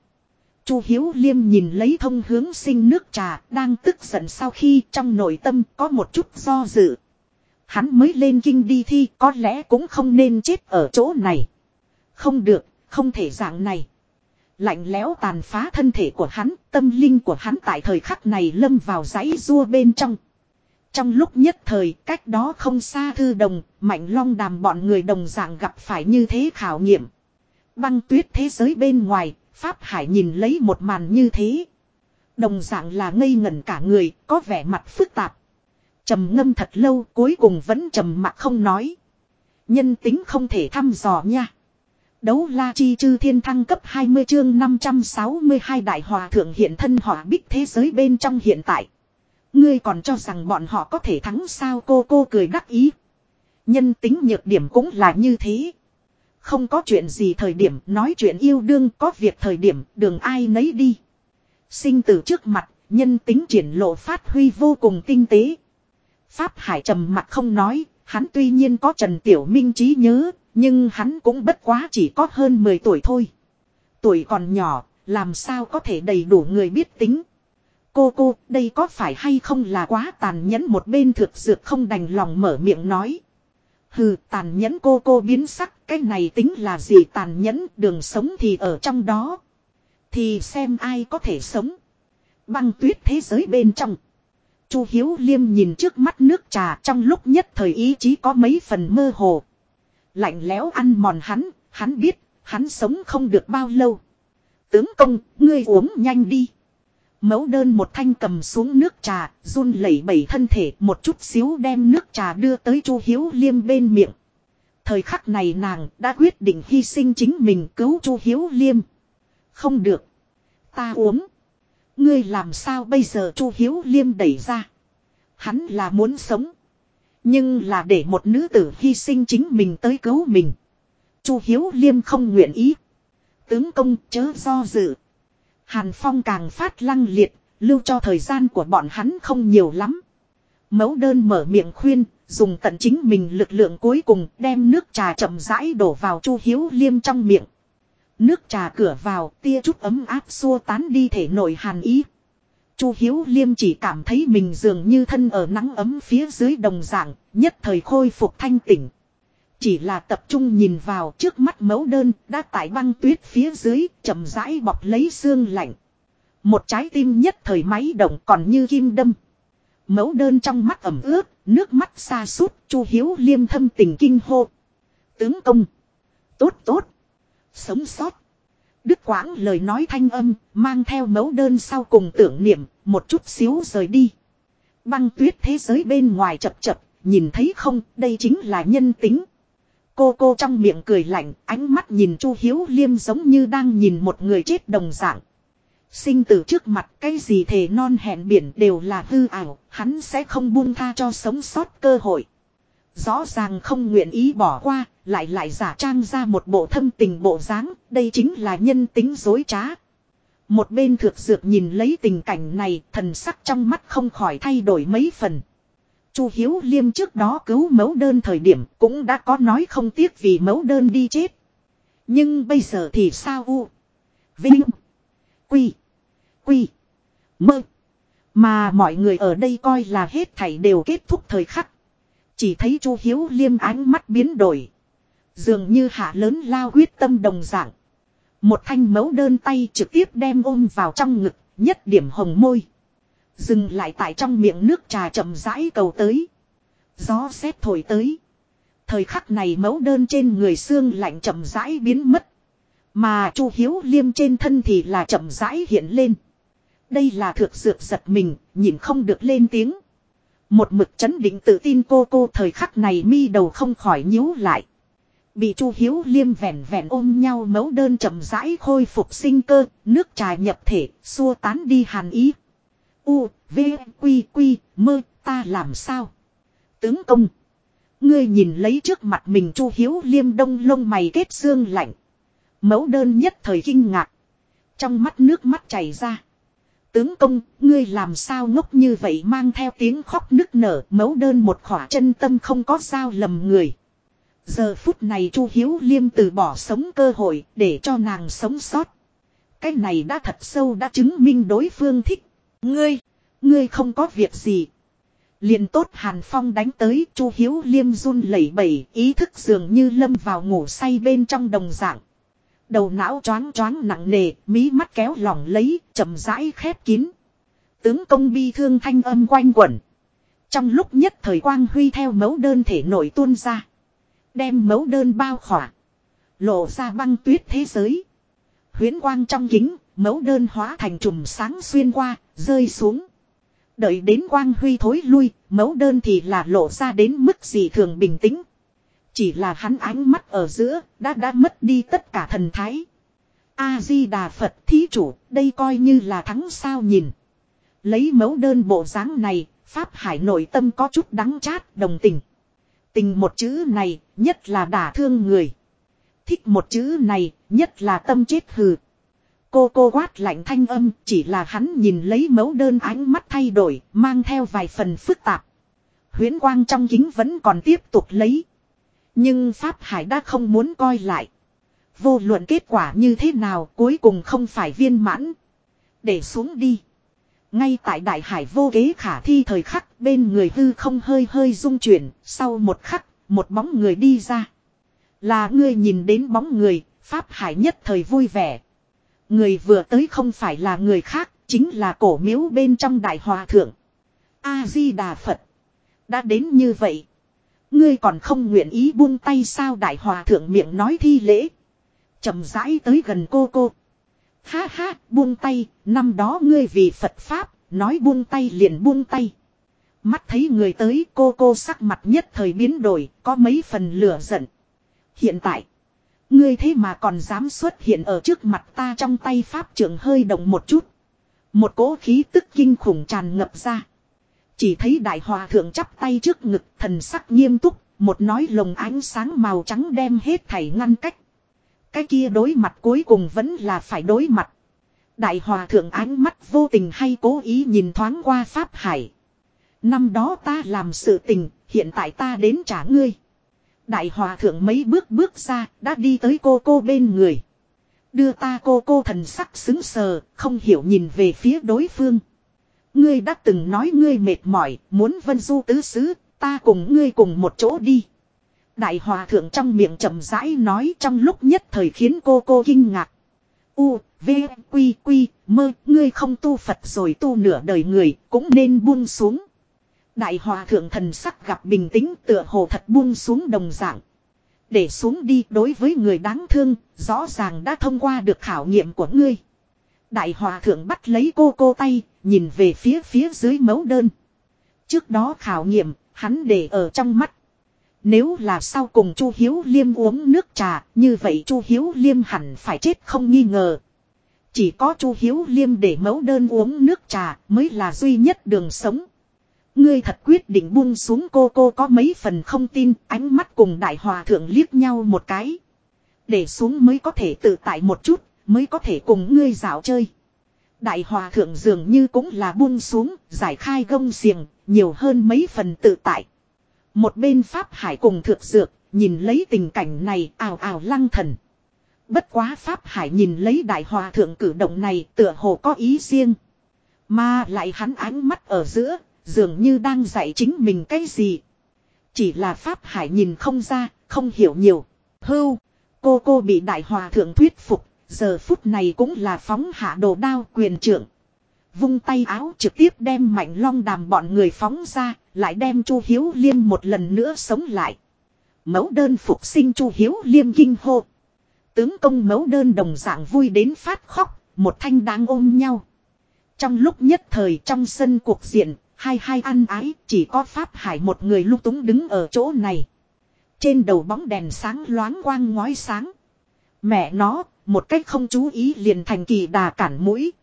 Chu Hiếu Liêm nhìn lấy thông hướng sinh nước trà, đang tức giận sau khi trong nội tâm có một chút do dự. Hắn mới lên kinh đi thi có lẽ cũng không nên chết ở chỗ này. Không được, không thể dạng này. Lạnh lẽo tàn phá thân thể của hắn, tâm linh của hắn tại thời khắc này lâm vào giấy rua bên trong. Trong lúc nhất thời, cách đó không xa thư đồng, mạnh long đàm bọn người đồng dạng gặp phải như thế khảo nghiệm. Băng tuyết thế giới bên ngoài, Pháp Hải nhìn lấy một màn như thế. Đồng dạng là ngây ngẩn cả người, có vẻ mặt phức tạp trầm ngâm thật lâu cuối cùng vẫn trầm mặc không nói nhân tính không thể thăm dò nha đấu la chi chư thiên thăng cấp 20 chương 562 đại hòa thượng hiện thân hỏa bích thế giới bên trong hiện tại ngươi còn cho rằng bọn họ có thể thắng sao? Cô cô cười đắc ý. Nhân tính nhược điểm cũng là như thế. Không có chuyện gì thời điểm nói chuyện yêu đương có việc thời điểm đường ai nấy đi. Sinh tử trước mặt nhân tính triển lộ phát huy vô cùng tinh tế. Pháp Hải trầm mặt không nói, hắn tuy nhiên có Trần Tiểu Minh trí nhớ, nhưng hắn cũng bất quá chỉ có hơn 10 tuổi thôi. Tuổi còn nhỏ, làm sao có thể đầy đủ người biết tính. Cô cô, đây có phải hay không là quá tàn nhẫn một bên thực dược không đành lòng mở miệng nói. Hừ, tàn nhẫn cô cô biến sắc, cái này tính là gì tàn nhẫn, đường sống thì ở trong đó. Thì xem ai có thể sống. Băng tuyết thế giới bên trong. Chu Hiếu Liêm nhìn trước mắt nước trà trong lúc nhất thời ý chí có mấy phần mơ hồ. Lạnh lẽo ăn mòn hắn, hắn biết, hắn sống không được bao lâu. Tướng công, ngươi uống nhanh đi. Mẫu đơn một thanh cầm xuống nước trà, run lẩy bẩy thân thể một chút xíu đem nước trà đưa tới Chu Hiếu Liêm bên miệng. Thời khắc này nàng đã quyết định hy sinh chính mình cứu Chu Hiếu Liêm. Không được. Ta uống. Ngươi làm sao bây giờ Chu Hiếu Liêm đẩy ra. Hắn là muốn sống. Nhưng là để một nữ tử hy sinh chính mình tới cứu mình. Chu Hiếu Liêm không nguyện ý. Tướng công chớ do dự. Hàn Phong càng phát lăng liệt, lưu cho thời gian của bọn hắn không nhiều lắm. Mẫu đơn mở miệng khuyên, dùng tận chính mình lực lượng cuối cùng đem nước trà chậm rãi đổ vào Chu Hiếu Liêm trong miệng. Nước trà cửa vào, tia chút ấm áp xua tán đi thể nội hàn ý. Chu Hiếu Liêm chỉ cảm thấy mình dường như thân ở nắng ấm phía dưới đồng dạng, nhất thời khôi phục thanh tỉnh. Chỉ là tập trung nhìn vào trước mắt mẫu đơn đã tại băng tuyết phía dưới chậm rãi bọc lấy xương lạnh. Một trái tim nhất thời máy động còn như kim đâm. Mẫu đơn trong mắt ẩm ướt, nước mắt xa sút Chu Hiếu liêm thâm tình kinh hô. Tướng công. Tốt tốt. Sống sót. Đức Quãng lời nói thanh âm, mang theo mẫu đơn sau cùng tưởng niệm, một chút xíu rời đi. Băng tuyết thế giới bên ngoài chập chập, nhìn thấy không, đây chính là nhân tính. Cô cô trong miệng cười lạnh, ánh mắt nhìn Chu Hiếu Liêm giống như đang nhìn một người chết đồng dạng. Sinh tử trước mặt cái gì thề non hẹn biển đều là hư ảo, hắn sẽ không buông tha cho sống sót cơ hội. Rõ ràng không nguyện ý bỏ qua, lại lại giả trang ra một bộ thâm tình bộ dáng, đây chính là nhân tính dối trá. Một bên thược dược nhìn lấy tình cảnh này, thần sắc trong mắt không khỏi thay đổi mấy phần. Chu Hiếu Liêm trước đó cứu mẫu đơn thời điểm cũng đã có nói không tiếc vì mẫu đơn đi chết. Nhưng bây giờ thì sao u? Vinh. Quy. Quy. Mơ. Mà mọi người ở đây coi là hết thảy đều kết thúc thời khắc. Chỉ thấy Chu Hiếu Liêm ánh mắt biến đổi. Dường như hạ lớn lao quyết tâm đồng dạng. Một thanh mẫu đơn tay trực tiếp đem ôm vào trong ngực, nhất điểm hồng môi. Dừng lại tại trong miệng nước trà chậm rãi cầu tới. Gió xét thổi tới. Thời khắc này mẫu đơn trên người xương lạnh chậm rãi biến mất. Mà Chu Hiếu Liêm trên thân thì là chậm rãi hiện lên. Đây là thược dược giật mình, nhìn không được lên tiếng. Một mực chấn định tự tin cô cô thời khắc này mi đầu không khỏi nhíu lại. Bị Chu Hiếu Liêm vẻn vẻn ôm nhau mấu đơn chậm rãi khôi phục sinh cơ, nước trà nhập thể, xua tán đi hàn ý. U, V, Quy, Quy, mơ, ta làm sao? Tướng công. Ngươi nhìn lấy trước mặt mình Chu Hiếu Liêm đông lông mày kết xương lạnh. Mẫu đơn nhất thời kinh ngạc. Trong mắt nước mắt chảy ra. Tướng công, ngươi làm sao ngốc như vậy mang theo tiếng khóc nức nở mẫu đơn một khỏa chân tâm không có sao lầm người. Giờ phút này Chu Hiếu Liêm từ bỏ sống cơ hội để cho nàng sống sót. Cái này đã thật sâu đã chứng minh đối phương thích. Ngươi, ngươi không có việc gì. liền tốt Hàn Phong đánh tới Chu Hiếu Liêm run lẩy bẩy ý thức dường như lâm vào ngủ say bên trong đồng dạng. Đầu não choáng choáng nặng nề, mí mắt kéo lỏng lấy, chậm rãi khép kín. Tướng công bi thương thanh âm quanh quẩn. Trong lúc nhất thời quang huy theo mẫu đơn thể nổi tuôn ra. Đem mẫu đơn bao khỏa. Lộ ra băng tuyết thế giới. Huyến quang trong kính, mẫu đơn hóa thành trùm sáng xuyên qua, rơi xuống. Đợi đến quang huy thối lui, mẫu đơn thì là lộ ra đến mức gì thường bình tĩnh. Chỉ là hắn ánh mắt ở giữa, đã đã mất đi tất cả thần thái. A-di-đà Phật thí chủ, đây coi như là thắng sao nhìn. Lấy mẫu đơn bộ dáng này, Pháp Hải nội tâm có chút đắng chát, đồng tình. Tình một chữ này, nhất là đả thương người. Thích một chữ này, nhất là tâm chết hừ. Cô cô quát lạnh thanh âm, chỉ là hắn nhìn lấy mẫu đơn ánh mắt thay đổi, mang theo vài phần phức tạp. Huyến quang trong kính vẫn còn tiếp tục lấy. Nhưng Pháp Hải đã không muốn coi lại. Vô luận kết quả như thế nào cuối cùng không phải viên mãn. Để xuống đi. Ngay tại đại hải vô kế khả thi thời khắc bên người hư không hơi hơi rung chuyển, sau một khắc, một bóng người đi ra. Là ngươi nhìn đến bóng người, Pháp Hải nhất thời vui vẻ. Người vừa tới không phải là người khác, chính là cổ miếu bên trong đại hòa thượng. A-di-đà Phật. Đã đến như vậy. Ngươi còn không nguyện ý buông tay sao đại hòa thượng miệng nói thi lễ. chậm rãi tới gần cô cô. Ha ha, buông tay, năm đó ngươi vì Phật Pháp, nói buông tay liền buông tay. Mắt thấy người tới cô cô sắc mặt nhất thời biến đổi, có mấy phần lửa giận. Hiện tại, ngươi thế mà còn dám xuất hiện ở trước mặt ta trong tay Pháp trưởng hơi động một chút. Một cỗ khí tức kinh khủng tràn ngập ra. Chỉ thấy đại hòa thượng chắp tay trước ngực thần sắc nghiêm túc, một nói lồng ánh sáng màu trắng đem hết thảy ngăn cách. Cái kia đối mặt cuối cùng vẫn là phải đối mặt. Đại hòa thượng ánh mắt vô tình hay cố ý nhìn thoáng qua Pháp Hải. Năm đó ta làm sự tình, hiện tại ta đến trả ngươi. Đại hòa thượng mấy bước bước ra, đã đi tới cô cô bên người. Đưa ta cô cô thần sắc xứng sờ, không hiểu nhìn về phía đối phương. Ngươi đã từng nói ngươi mệt mỏi, muốn vân du tứ xứ, ta cùng ngươi cùng một chỗ đi. Đại hòa thượng trong miệng chậm rãi nói trong lúc nhất thời khiến cô cô kinh ngạc. U, V, Quy, Quy, mơ, ngươi không tu Phật rồi tu nửa đời người, cũng nên buông xuống. Đại hòa thượng thần sắc gặp bình tĩnh tựa hồ thật buông xuống đồng dạng. Để xuống đi đối với người đáng thương, rõ ràng đã thông qua được khảo nghiệm của ngươi. Đại hòa thượng bắt lấy cô cô tay, nhìn về phía phía dưới mấu đơn. Trước đó khảo nghiệm, hắn để ở trong mắt. Nếu là sau cùng Chu Hiếu Liêm uống nước trà, như vậy Chu Hiếu Liêm hẳn phải chết không nghi ngờ. Chỉ có Chu Hiếu Liêm để mẫu đơn uống nước trà mới là duy nhất đường sống. Ngươi thật quyết định buông xuống cô cô có mấy phần không tin, ánh mắt cùng đại hòa thượng liếc nhau một cái. Để xuống mới có thể tự tại một chút, mới có thể cùng ngươi dạo chơi. Đại hòa thượng dường như cũng là buông xuống, giải khai gông xiềng, nhiều hơn mấy phần tự tại. Một bên Pháp Hải cùng thượng dược, nhìn lấy tình cảnh này ào ào lăng thần. Bất quá Pháp Hải nhìn lấy đại hòa thượng cử động này tựa hồ có ý riêng. Mà lại hắn ánh mắt ở giữa, dường như đang dạy chính mình cái gì. Chỉ là Pháp Hải nhìn không ra, không hiểu nhiều. Hưu, cô cô bị đại hòa thượng thuyết phục, giờ phút này cũng là phóng hạ đồ đao quyền trưởng. Vung tay áo trực tiếp đem mạnh long đàm bọn người phóng ra, lại đem Chu Hiếu Liêm một lần nữa sống lại. Mẫu đơn phục sinh Chu Hiếu Liêm kinh hô. Tướng công mẫu đơn đồng dạng vui đến phát khóc, một thanh đang ôm nhau. Trong lúc nhất thời trong sân cuộc diện, hai hai ăn ái, chỉ có Pháp Hải một người lúc túng đứng ở chỗ này. Trên đầu bóng đèn sáng loáng quang ngói sáng. Mẹ nó, một cách không chú ý liền thành kỳ đà cản mũi.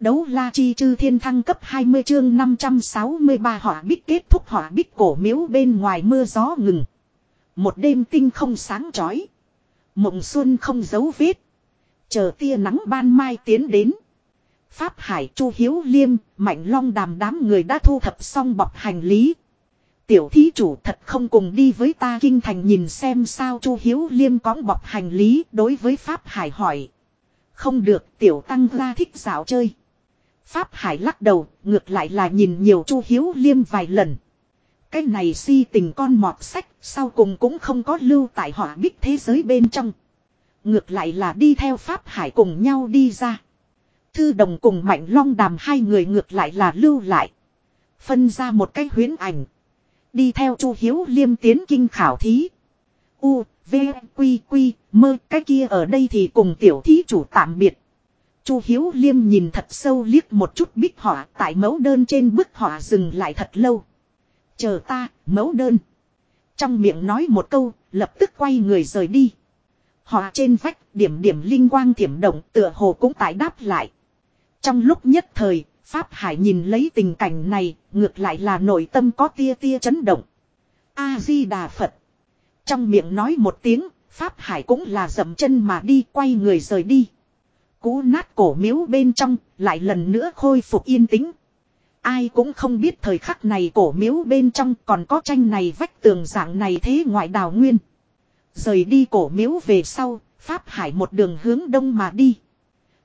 Đấu la chi chư thiên thăng cấp 20 chương 563 hỏa bích kết thúc hỏa bích cổ miếu bên ngoài mưa gió ngừng. Một đêm tinh không sáng chói. Mộng xuân không giấu vết. Chờ tia nắng ban mai tiến đến. Pháp Hải Chu Hiếu Liêm, Mạnh Long đàm đám người đã thu thập xong bọc hành lý. Tiểu thí chủ thật không cùng đi với ta kinh thành nhìn xem sao Chu Hiếu Liêm cõng bọc hành lý đối với Pháp Hải hỏi. Không được tiểu tăng ra thích dạo chơi. Pháp Hải lắc đầu, ngược lại là nhìn nhiều Chu Hiếu Liêm vài lần. Cái này si tình con mọt sách, sau cùng cũng không có lưu tại họa bích thế giới bên trong. Ngược lại là đi theo Pháp Hải cùng nhau đi ra. Thư đồng cùng Mạnh Long đàm hai người ngược lại là lưu lại. Phân ra một cái huyến ảnh. Đi theo Chu Hiếu Liêm tiến kinh khảo thí. U, V, Quy, Quy, mơ cái kia ở đây thì cùng tiểu thí chủ tạm biệt. Chu Hiếu Liêm nhìn thật sâu liếc một chút bích họa tại mẫu đơn trên bức họa dừng lại thật lâu. Chờ ta, mẫu đơn. Trong miệng nói một câu, lập tức quay người rời đi. Họa trên vách, điểm điểm linh quang thiểm động tựa hồ cũng tái đáp lại. Trong lúc nhất thời, Pháp Hải nhìn lấy tình cảnh này, ngược lại là nội tâm có tia tia chấn động. A-di-đà Phật. Trong miệng nói một tiếng, Pháp Hải cũng là dậm chân mà đi quay người rời đi. Cú nát cổ miếu bên trong, lại lần nữa khôi phục yên tĩnh. Ai cũng không biết thời khắc này cổ miếu bên trong còn có tranh này vách tường dạng này thế ngoại đào nguyên. Rời đi cổ miếu về sau, Pháp Hải một đường hướng đông mà đi.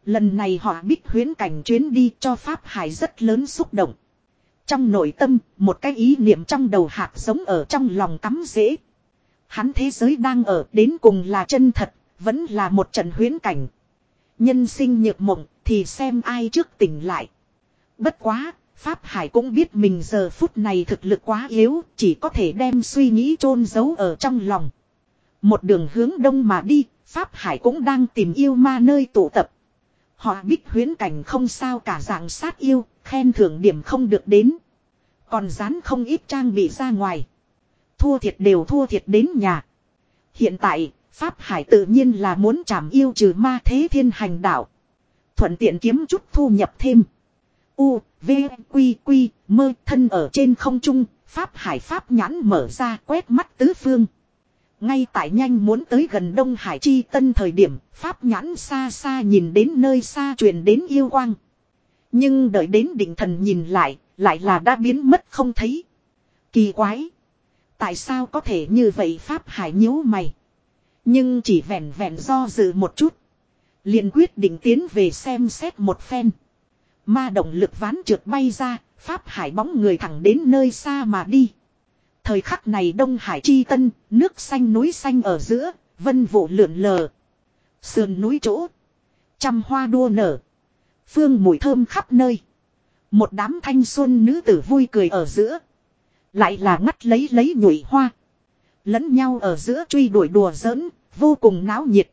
Lần này họ biết huyến cảnh chuyến đi cho Pháp Hải rất lớn xúc động. Trong nội tâm, một cái ý niệm trong đầu hạt giống ở trong lòng cắm dễ. Hắn thế giới đang ở đến cùng là chân thật, vẫn là một trận huyến cảnh. Nhân sinh nhược mộng thì xem ai trước tỉnh lại. Bất quá, Pháp Hải cũng biết mình giờ phút này thực lực quá yếu, chỉ có thể đem suy nghĩ chôn giấu ở trong lòng. Một đường hướng đông mà đi, Pháp Hải cũng đang tìm yêu ma nơi tụ tập. Họ biết huyến cảnh không sao cả dạng sát yêu, khen thưởng điểm không được đến. Còn dán không ít trang bị ra ngoài. Thua thiệt đều thua thiệt đến nhà. Hiện tại, Pháp Hải tự nhiên là muốn chảm yêu trừ ma thế thiên hành đạo. Thuận tiện kiếm chút thu nhập thêm. U, V, Quy, Quy, mơ thân ở trên không trung, Pháp Hải Pháp nhãn mở ra quét mắt tứ phương. Ngay tại nhanh muốn tới gần Đông Hải Chi Tân thời điểm, Pháp nhãn xa xa nhìn đến nơi xa truyền đến yêu quang. Nhưng đợi đến định thần nhìn lại, lại là đã biến mất không thấy. Kỳ quái! Tại sao có thể như vậy Pháp Hải nhíu mày? Nhưng chỉ vẹn vẹn do dự một chút. liền quyết định tiến về xem xét một phen. Ma động lực ván trượt bay ra, Pháp Hải bóng người thẳng đến nơi xa mà đi. Thời khắc này Đông Hải chi tân, nước xanh núi xanh ở giữa, vân vụ lượn lờ. Sườn núi chỗ. Trăm hoa đua nở. Phương mùi thơm khắp nơi. Một đám thanh xuân nữ tử vui cười ở giữa. Lại là ngắt lấy lấy nhụy hoa. Lẫn nhau ở giữa truy đuổi đùa giỡn, vô cùng náo nhiệt.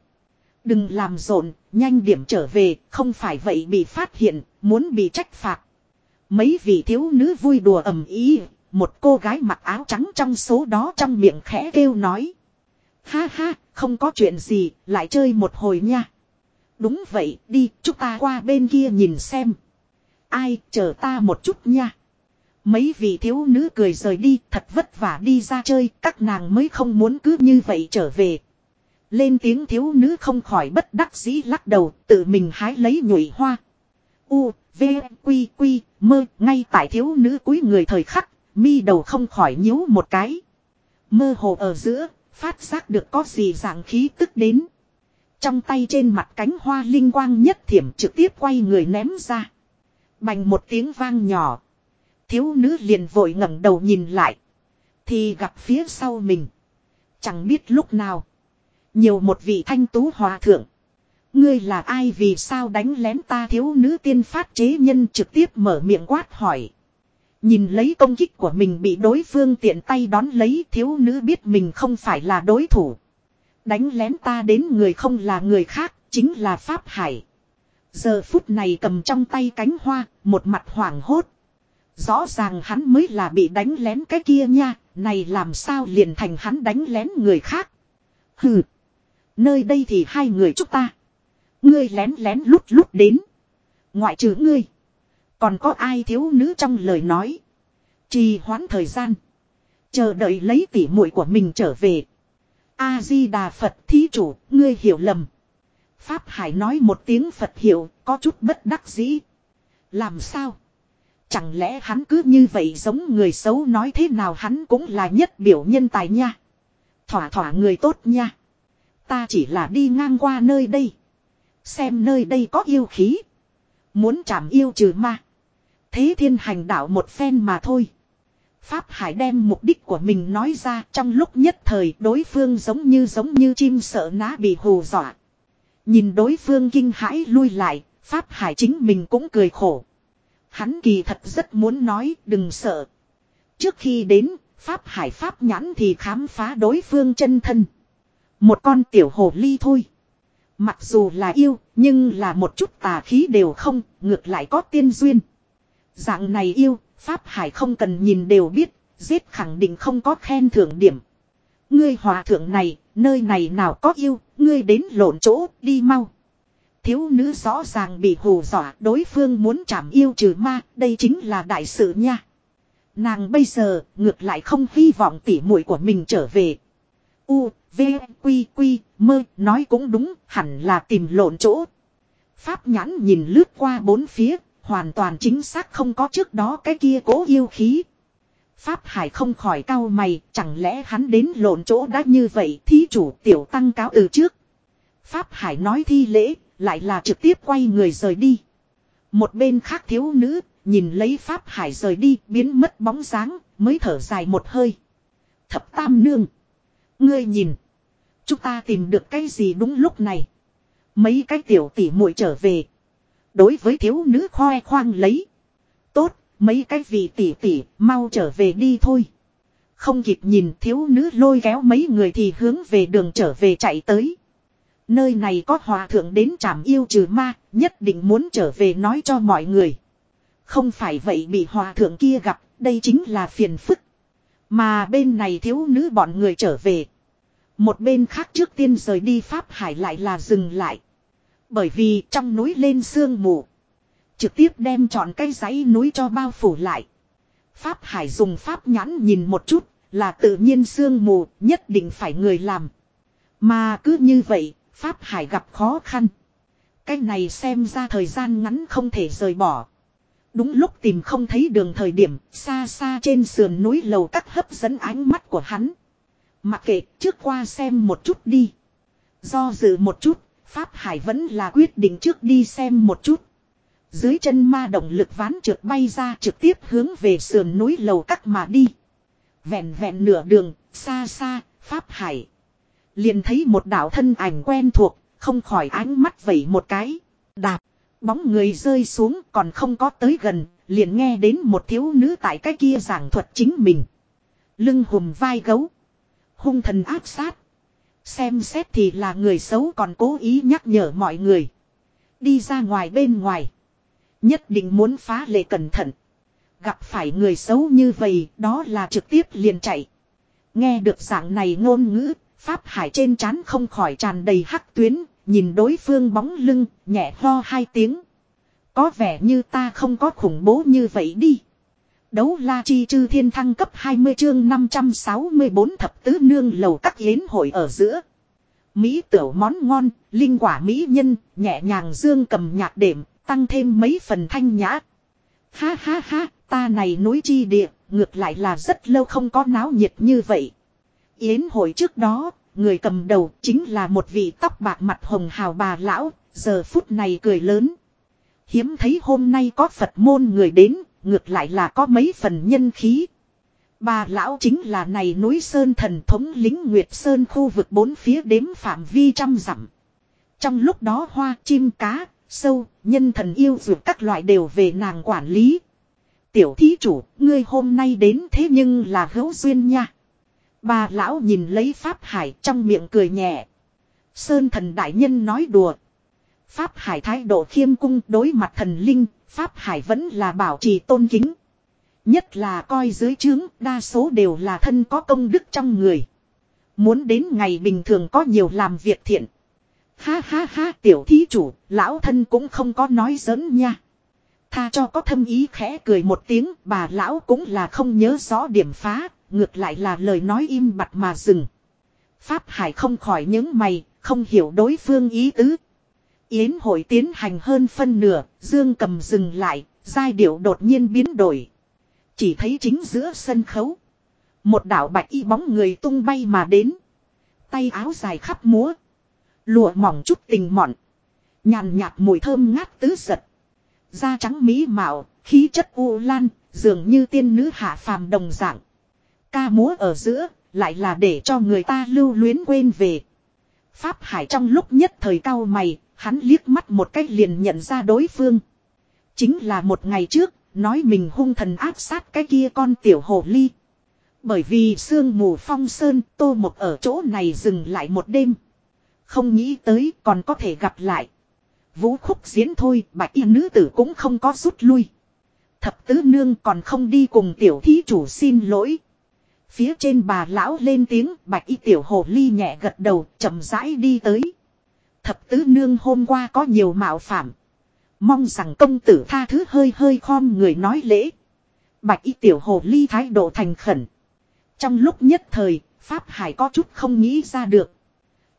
Đừng làm rộn, nhanh điểm trở về, không phải vậy bị phát hiện, muốn bị trách phạt. Mấy vị thiếu nữ vui đùa ầm ý, một cô gái mặc áo trắng trong số đó trong miệng khẽ kêu nói. Ha ha, không có chuyện gì, lại chơi một hồi nha. Đúng vậy, đi, chúng ta qua bên kia nhìn xem. Ai, chờ ta một chút nha. Mấy vị thiếu nữ cười rời đi, thật vất vả đi ra chơi, các nàng mới không muốn cứ như vậy trở về. Lên tiếng thiếu nữ không khỏi bất đắc dĩ lắc đầu, tự mình hái lấy nhụy hoa. U, V, Quy, Quy, mơ, ngay tại thiếu nữ cúi người thời khắc, mi đầu không khỏi nhíu một cái. Mơ hồ ở giữa, phát giác được có gì dạng khí tức đến. Trong tay trên mặt cánh hoa linh quang nhất thiểm trực tiếp quay người ném ra. Bành một tiếng vang nhỏ. Thiếu nữ liền vội ngẩng đầu nhìn lại. Thì gặp phía sau mình. Chẳng biết lúc nào. Nhiều một vị thanh tú hòa thượng. Ngươi là ai vì sao đánh lén ta thiếu nữ tiên phát chế nhân trực tiếp mở miệng quát hỏi. Nhìn lấy công kích của mình bị đối phương tiện tay đón lấy thiếu nữ biết mình không phải là đối thủ. Đánh lén ta đến người không là người khác, chính là Pháp Hải. Giờ phút này cầm trong tay cánh hoa, một mặt hoảng hốt. Rõ ràng hắn mới là bị đánh lén cái kia nha, này làm sao liền thành hắn đánh lén người khác. Hừ, nơi đây thì hai người chúng ta. Ngươi lén lén lút lút đến. Ngoại trừ ngươi. Còn có ai thiếu nữ trong lời nói. Trì hoãn thời gian. Chờ đợi lấy tỉ muội của mình trở về. A-di-đà Phật thí chủ, ngươi hiểu lầm. Pháp Hải nói một tiếng Phật hiểu, có chút bất đắc dĩ. Làm sao? Chẳng lẽ hắn cứ như vậy giống người xấu nói thế nào hắn cũng là nhất biểu nhân tài nha. Thỏa thỏa người tốt nha. Ta chỉ là đi ngang qua nơi đây. Xem nơi đây có yêu khí. Muốn chạm yêu trừ ma. Thế thiên hành đạo một phen mà thôi. Pháp Hải đem mục đích của mình nói ra trong lúc nhất thời đối phương giống như giống như chim sợ ná bị hù dọa. Nhìn đối phương kinh hãi lui lại, Pháp Hải chính mình cũng cười khổ. Hắn kỳ thật rất muốn nói đừng sợ. Trước khi đến, Pháp Hải Pháp nhãn thì khám phá đối phương chân thân. Một con tiểu hồ ly thôi. Mặc dù là yêu, nhưng là một chút tà khí đều không, ngược lại có tiên duyên. Dạng này yêu, Pháp Hải không cần nhìn đều biết, giết khẳng định không có khen thưởng điểm. Ngươi hòa thượng này, nơi này nào có yêu, ngươi đến lộn chỗ, đi mau. Thiếu nữ rõ ràng bị hù dọa, đối phương muốn chảm yêu trừ ma, đây chính là đại sự nha. Nàng bây giờ, ngược lại không hy vọng tỉ muội của mình trở về. U, V, Quy, Quy, mơ, nói cũng đúng, hẳn là tìm lộn chỗ. Pháp nhãn nhìn lướt qua bốn phía, hoàn toàn chính xác không có trước đó cái kia cố yêu khí. Pháp Hải không khỏi cau mày, chẳng lẽ hắn đến lộn chỗ đã như vậy, thí chủ tiểu tăng cáo từ trước. Pháp Hải nói thi lễ, lại là trực tiếp quay người rời đi. Một bên khác thiếu nữ, nhìn lấy Pháp Hải rời đi, biến mất bóng dáng, mới thở dài một hơi. Thập tam nương. Ngươi nhìn. Chúng ta tìm được cái gì đúng lúc này. Mấy cái tiểu tỷ muội trở về. Đối với thiếu nữ khoe khoang lấy. Tốt, mấy cái vị tỷ tỷ, mau trở về đi thôi. Không kịp nhìn thiếu nữ lôi kéo mấy người thì hướng về đường trở về chạy tới. Nơi này có hòa thượng đến trảm yêu trừ ma, nhất định muốn trở về nói cho mọi người. Không phải vậy bị hòa thượng kia gặp, đây chính là phiền phức. Mà bên này thiếu nữ bọn người trở về. Một bên khác trước tiên rời đi Pháp Hải lại là dừng lại. Bởi vì trong núi lên sương mù. Trực tiếp đem chọn cây dãy núi cho bao phủ lại. Pháp Hải dùng pháp nhãn nhìn một chút, là tự nhiên sương mù, nhất định phải người làm. Mà cứ như vậy, Pháp Hải gặp khó khăn. Cái này xem ra thời gian ngắn không thể rời bỏ. Đúng lúc tìm không thấy đường thời điểm, xa xa trên sườn núi lầu các hấp dẫn ánh mắt của hắn. Mặc kệ, trước qua xem một chút đi. Do dự một chút, Pháp Hải vẫn là quyết định trước đi xem một chút. Dưới chân ma động lực ván trượt bay ra trực tiếp hướng về sườn núi lầu các mà đi. Vẹn vẹn nửa đường, xa xa, Pháp Hải. Liền thấy một đạo thân ảnh quen thuộc, không khỏi ánh mắt vẩy một cái. Đạp, bóng người rơi xuống còn không có tới gần, liền nghe đến một thiếu nữ tại cái kia giảng thuật chính mình. Lưng hùm vai gấu. Hung thần áp sát. Xem xét thì là người xấu còn cố ý nhắc nhở mọi người. Đi ra ngoài bên ngoài. Nhất định muốn phá lệ cẩn thận. Gặp phải người xấu như vậy đó là trực tiếp liền chạy. Nghe được dạng này ngôn ngữ, Pháp Hải trên trán không khỏi tràn đầy hắc tuyến, nhìn đối phương bóng lưng, nhẹ ho hai tiếng. Có vẻ như ta không có khủng bố như vậy đi. Đấu la chi chư thiên thăng cấp 20 chương 564 thập tứ nương lầu các yến hội ở giữa. Mỹ tiểu món ngon, linh quả mỹ nhân, nhẹ nhàng dương cầm nhạc đệm, tăng thêm mấy phần thanh nhã. Ha ha ha, ta này núi chi địa, ngược lại là rất lâu không có náo nhiệt như vậy. Yến hội trước đó, người cầm đầu chính là một vị tóc bạc mặt hồng hào bà lão, giờ phút này cười lớn. Hiếm thấy hôm nay có Phật môn người đến, ngược lại là có mấy phần nhân khí. Bà lão chính là này núi Sơn thần thống lính Nguyệt Sơn khu vực bốn phía đếm phạm vi trăm dặm. Trong lúc đó hoa chim cá, sâu, nhân thần yêu dược các loại đều về nàng quản lý. Tiểu thí chủ, ngươi hôm nay đến thế nhưng là hữu duyên nha. Bà lão nhìn lấy Pháp Hải trong miệng cười nhẹ. Sơn thần đại nhân nói đùa. Pháp Hải thái độ khiêm cung đối mặt thần linh, Pháp Hải vẫn là bảo trì tôn kính. Nhất là coi dưới trướng, đa số đều là thân có công đức trong người. Muốn đến ngày bình thường có nhiều làm việc thiện. Ha ha ha tiểu thí chủ, lão thân cũng không có nói giỡn nha. Tha cho có thâm ý khẽ cười một tiếng, bà lão cũng là không nhớ rõ điểm phá, ngược lại là lời nói im bặt mà dừng. Pháp Hải không khỏi những mày, không hiểu đối phương ý tứ. Yến hội tiến hành hơn phân nửa, dương cầm dừng lại, giai điệu đột nhiên biến đổi. Chỉ thấy chính giữa sân khấu. Một đạo bạch y bóng người tung bay mà đến. Tay áo dài khắp múa. Lụa mỏng chút tình mọn. Nhàn nhạt mùi thơm ngát tứ giật. Da trắng mỹ mạo, khí chất u lan, dường như tiên nữ hạ phàm đồng dạng. Ca múa ở giữa, lại là để cho người ta lưu luyến quên về. Pháp Hải trong lúc nhất thời cao mày, hắn liếc mắt một cách liền nhận ra đối phương. Chính là một ngày trước, nói mình hung thần áp sát cái kia con tiểu hồ ly. Bởi vì sương mù phong sơn, tô một ở chỗ này dừng lại một đêm. Không nghĩ tới còn có thể gặp lại. Vũ khúc diễn thôi, bạch y nữ tử cũng không có rút lui. Thập tứ nương còn không đi cùng tiểu thí chủ xin lỗi. Phía trên bà lão lên tiếng bạch y tiểu hồ ly nhẹ gật đầu chậm rãi đi tới. Thập tứ nương hôm qua có nhiều mạo phạm. Mong rằng công tử tha thứ hơi hơi khom người nói lễ. Bạch y tiểu hồ ly thái độ thành khẩn. Trong lúc nhất thời, Pháp Hải có chút không nghĩ ra được.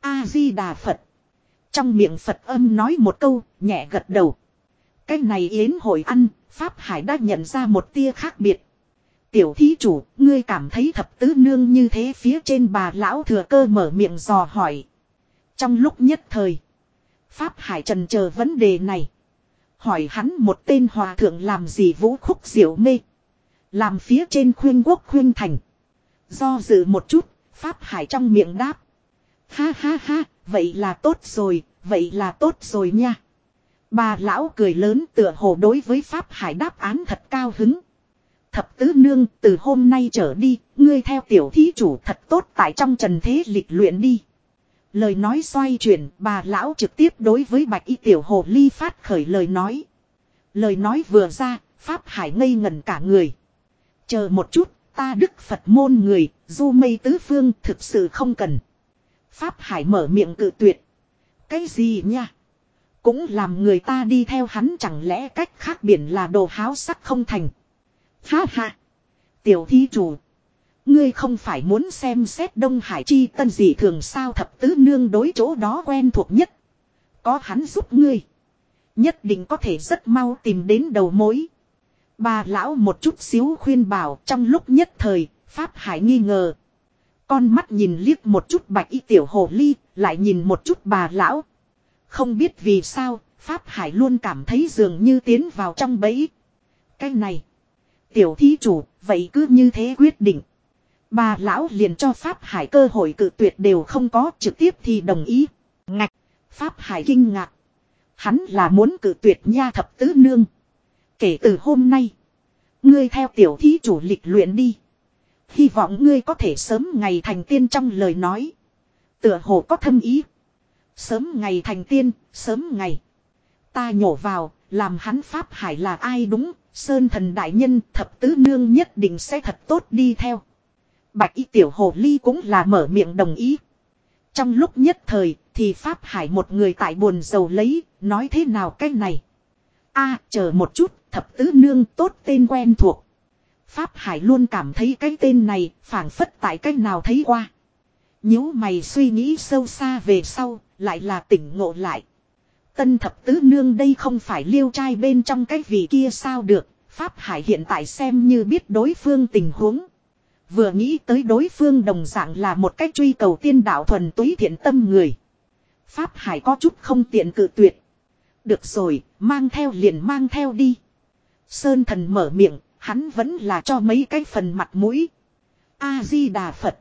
A-di-đà Phật. Trong miệng Phật âm nói một câu, nhẹ gật đầu. Cái này yến hội ăn, Pháp Hải đã nhận ra một tia khác biệt. Tiểu thí chủ, ngươi cảm thấy thập tứ nương như thế phía trên bà lão thừa cơ mở miệng dò hỏi. Trong lúc nhất thời, Pháp Hải trần chờ vấn đề này. Hỏi hắn một tên hòa thượng làm gì vũ khúc diệu mê. Làm phía trên khuyên quốc khuyên thành. Do dự một chút, Pháp Hải trong miệng đáp. Ha ha ha, vậy là tốt rồi, vậy là tốt rồi nha. Bà lão cười lớn tựa hồ đối với Pháp Hải đáp án thật cao hứng. Thập tứ nương từ hôm nay trở đi, ngươi theo tiểu thí chủ thật tốt tại trong trần thế lịch luyện đi. Lời nói xoay chuyển, bà lão trực tiếp đối với bạch y tiểu hồ ly phát khởi lời nói. Lời nói vừa ra, Pháp Hải ngây ngần cả người. Chờ một chút, ta đức Phật môn người, du mây tứ phương thực sự không cần. Pháp Hải mở miệng cự tuyệt. Cái gì nha? Cũng làm người ta đi theo hắn chẳng lẽ cách khác biển là đồ háo sắc không thành. Ha ha. Tiểu thí chủ. Ngươi không phải muốn xem xét Đông Hải chi tân gì thường sao thập tứ nương đối chỗ đó quen thuộc nhất. Có hắn giúp ngươi. Nhất định có thể rất mau tìm đến đầu mối. Bà lão một chút xíu khuyên bảo trong lúc nhất thời, Pháp Hải nghi ngờ. Con mắt nhìn liếc một chút bạch y tiểu hồ ly, lại nhìn một chút bà lão. Không biết vì sao, Pháp Hải luôn cảm thấy dường như tiến vào trong bẫy. Cái này, tiểu thí chủ, vậy cứ như thế quyết định. Bà lão liền cho Pháp Hải cơ hội cự tuyệt đều không có trực tiếp thì đồng ý. Ngạch, Pháp Hải kinh ngạc. Hắn là muốn cự tuyệt nha thập tứ nương. Kể từ hôm nay, ngươi theo tiểu thí chủ lịch luyện đi. Hy vọng ngươi có thể sớm ngày thành tiên trong lời nói. Tựa hồ có thâm ý. Sớm ngày thành tiên, sớm ngày. Ta nhổ vào, làm hắn Pháp Hải là ai đúng, Sơn thần đại nhân thập tứ nương nhất định sẽ thật tốt đi theo. Bạch y tiểu hồ ly cũng là mở miệng đồng ý. Trong lúc nhất thời thì Pháp Hải một người tại buồn dầu lấy, nói thế nào cái này. a chờ một chút, thập tứ nương tốt tên quen thuộc. Pháp Hải luôn cảm thấy cái tên này phảng phất tại cách nào thấy qua. nhíu mày suy nghĩ sâu xa về sau, lại là tỉnh ngộ lại. Tân thập tứ nương đây không phải liêu trai bên trong cái vị kia sao được, Pháp Hải hiện tại xem như biết đối phương tình huống. Vừa nghĩ tới đối phương đồng dạng là một cách truy cầu tiên đạo thuần túy thiện tâm người. Pháp Hải có chút không tiện cự tuyệt. Được rồi, mang theo liền mang theo đi. Sơn thần mở miệng, hắn vẫn là cho mấy cái phần mặt mũi. A-di-đà Phật.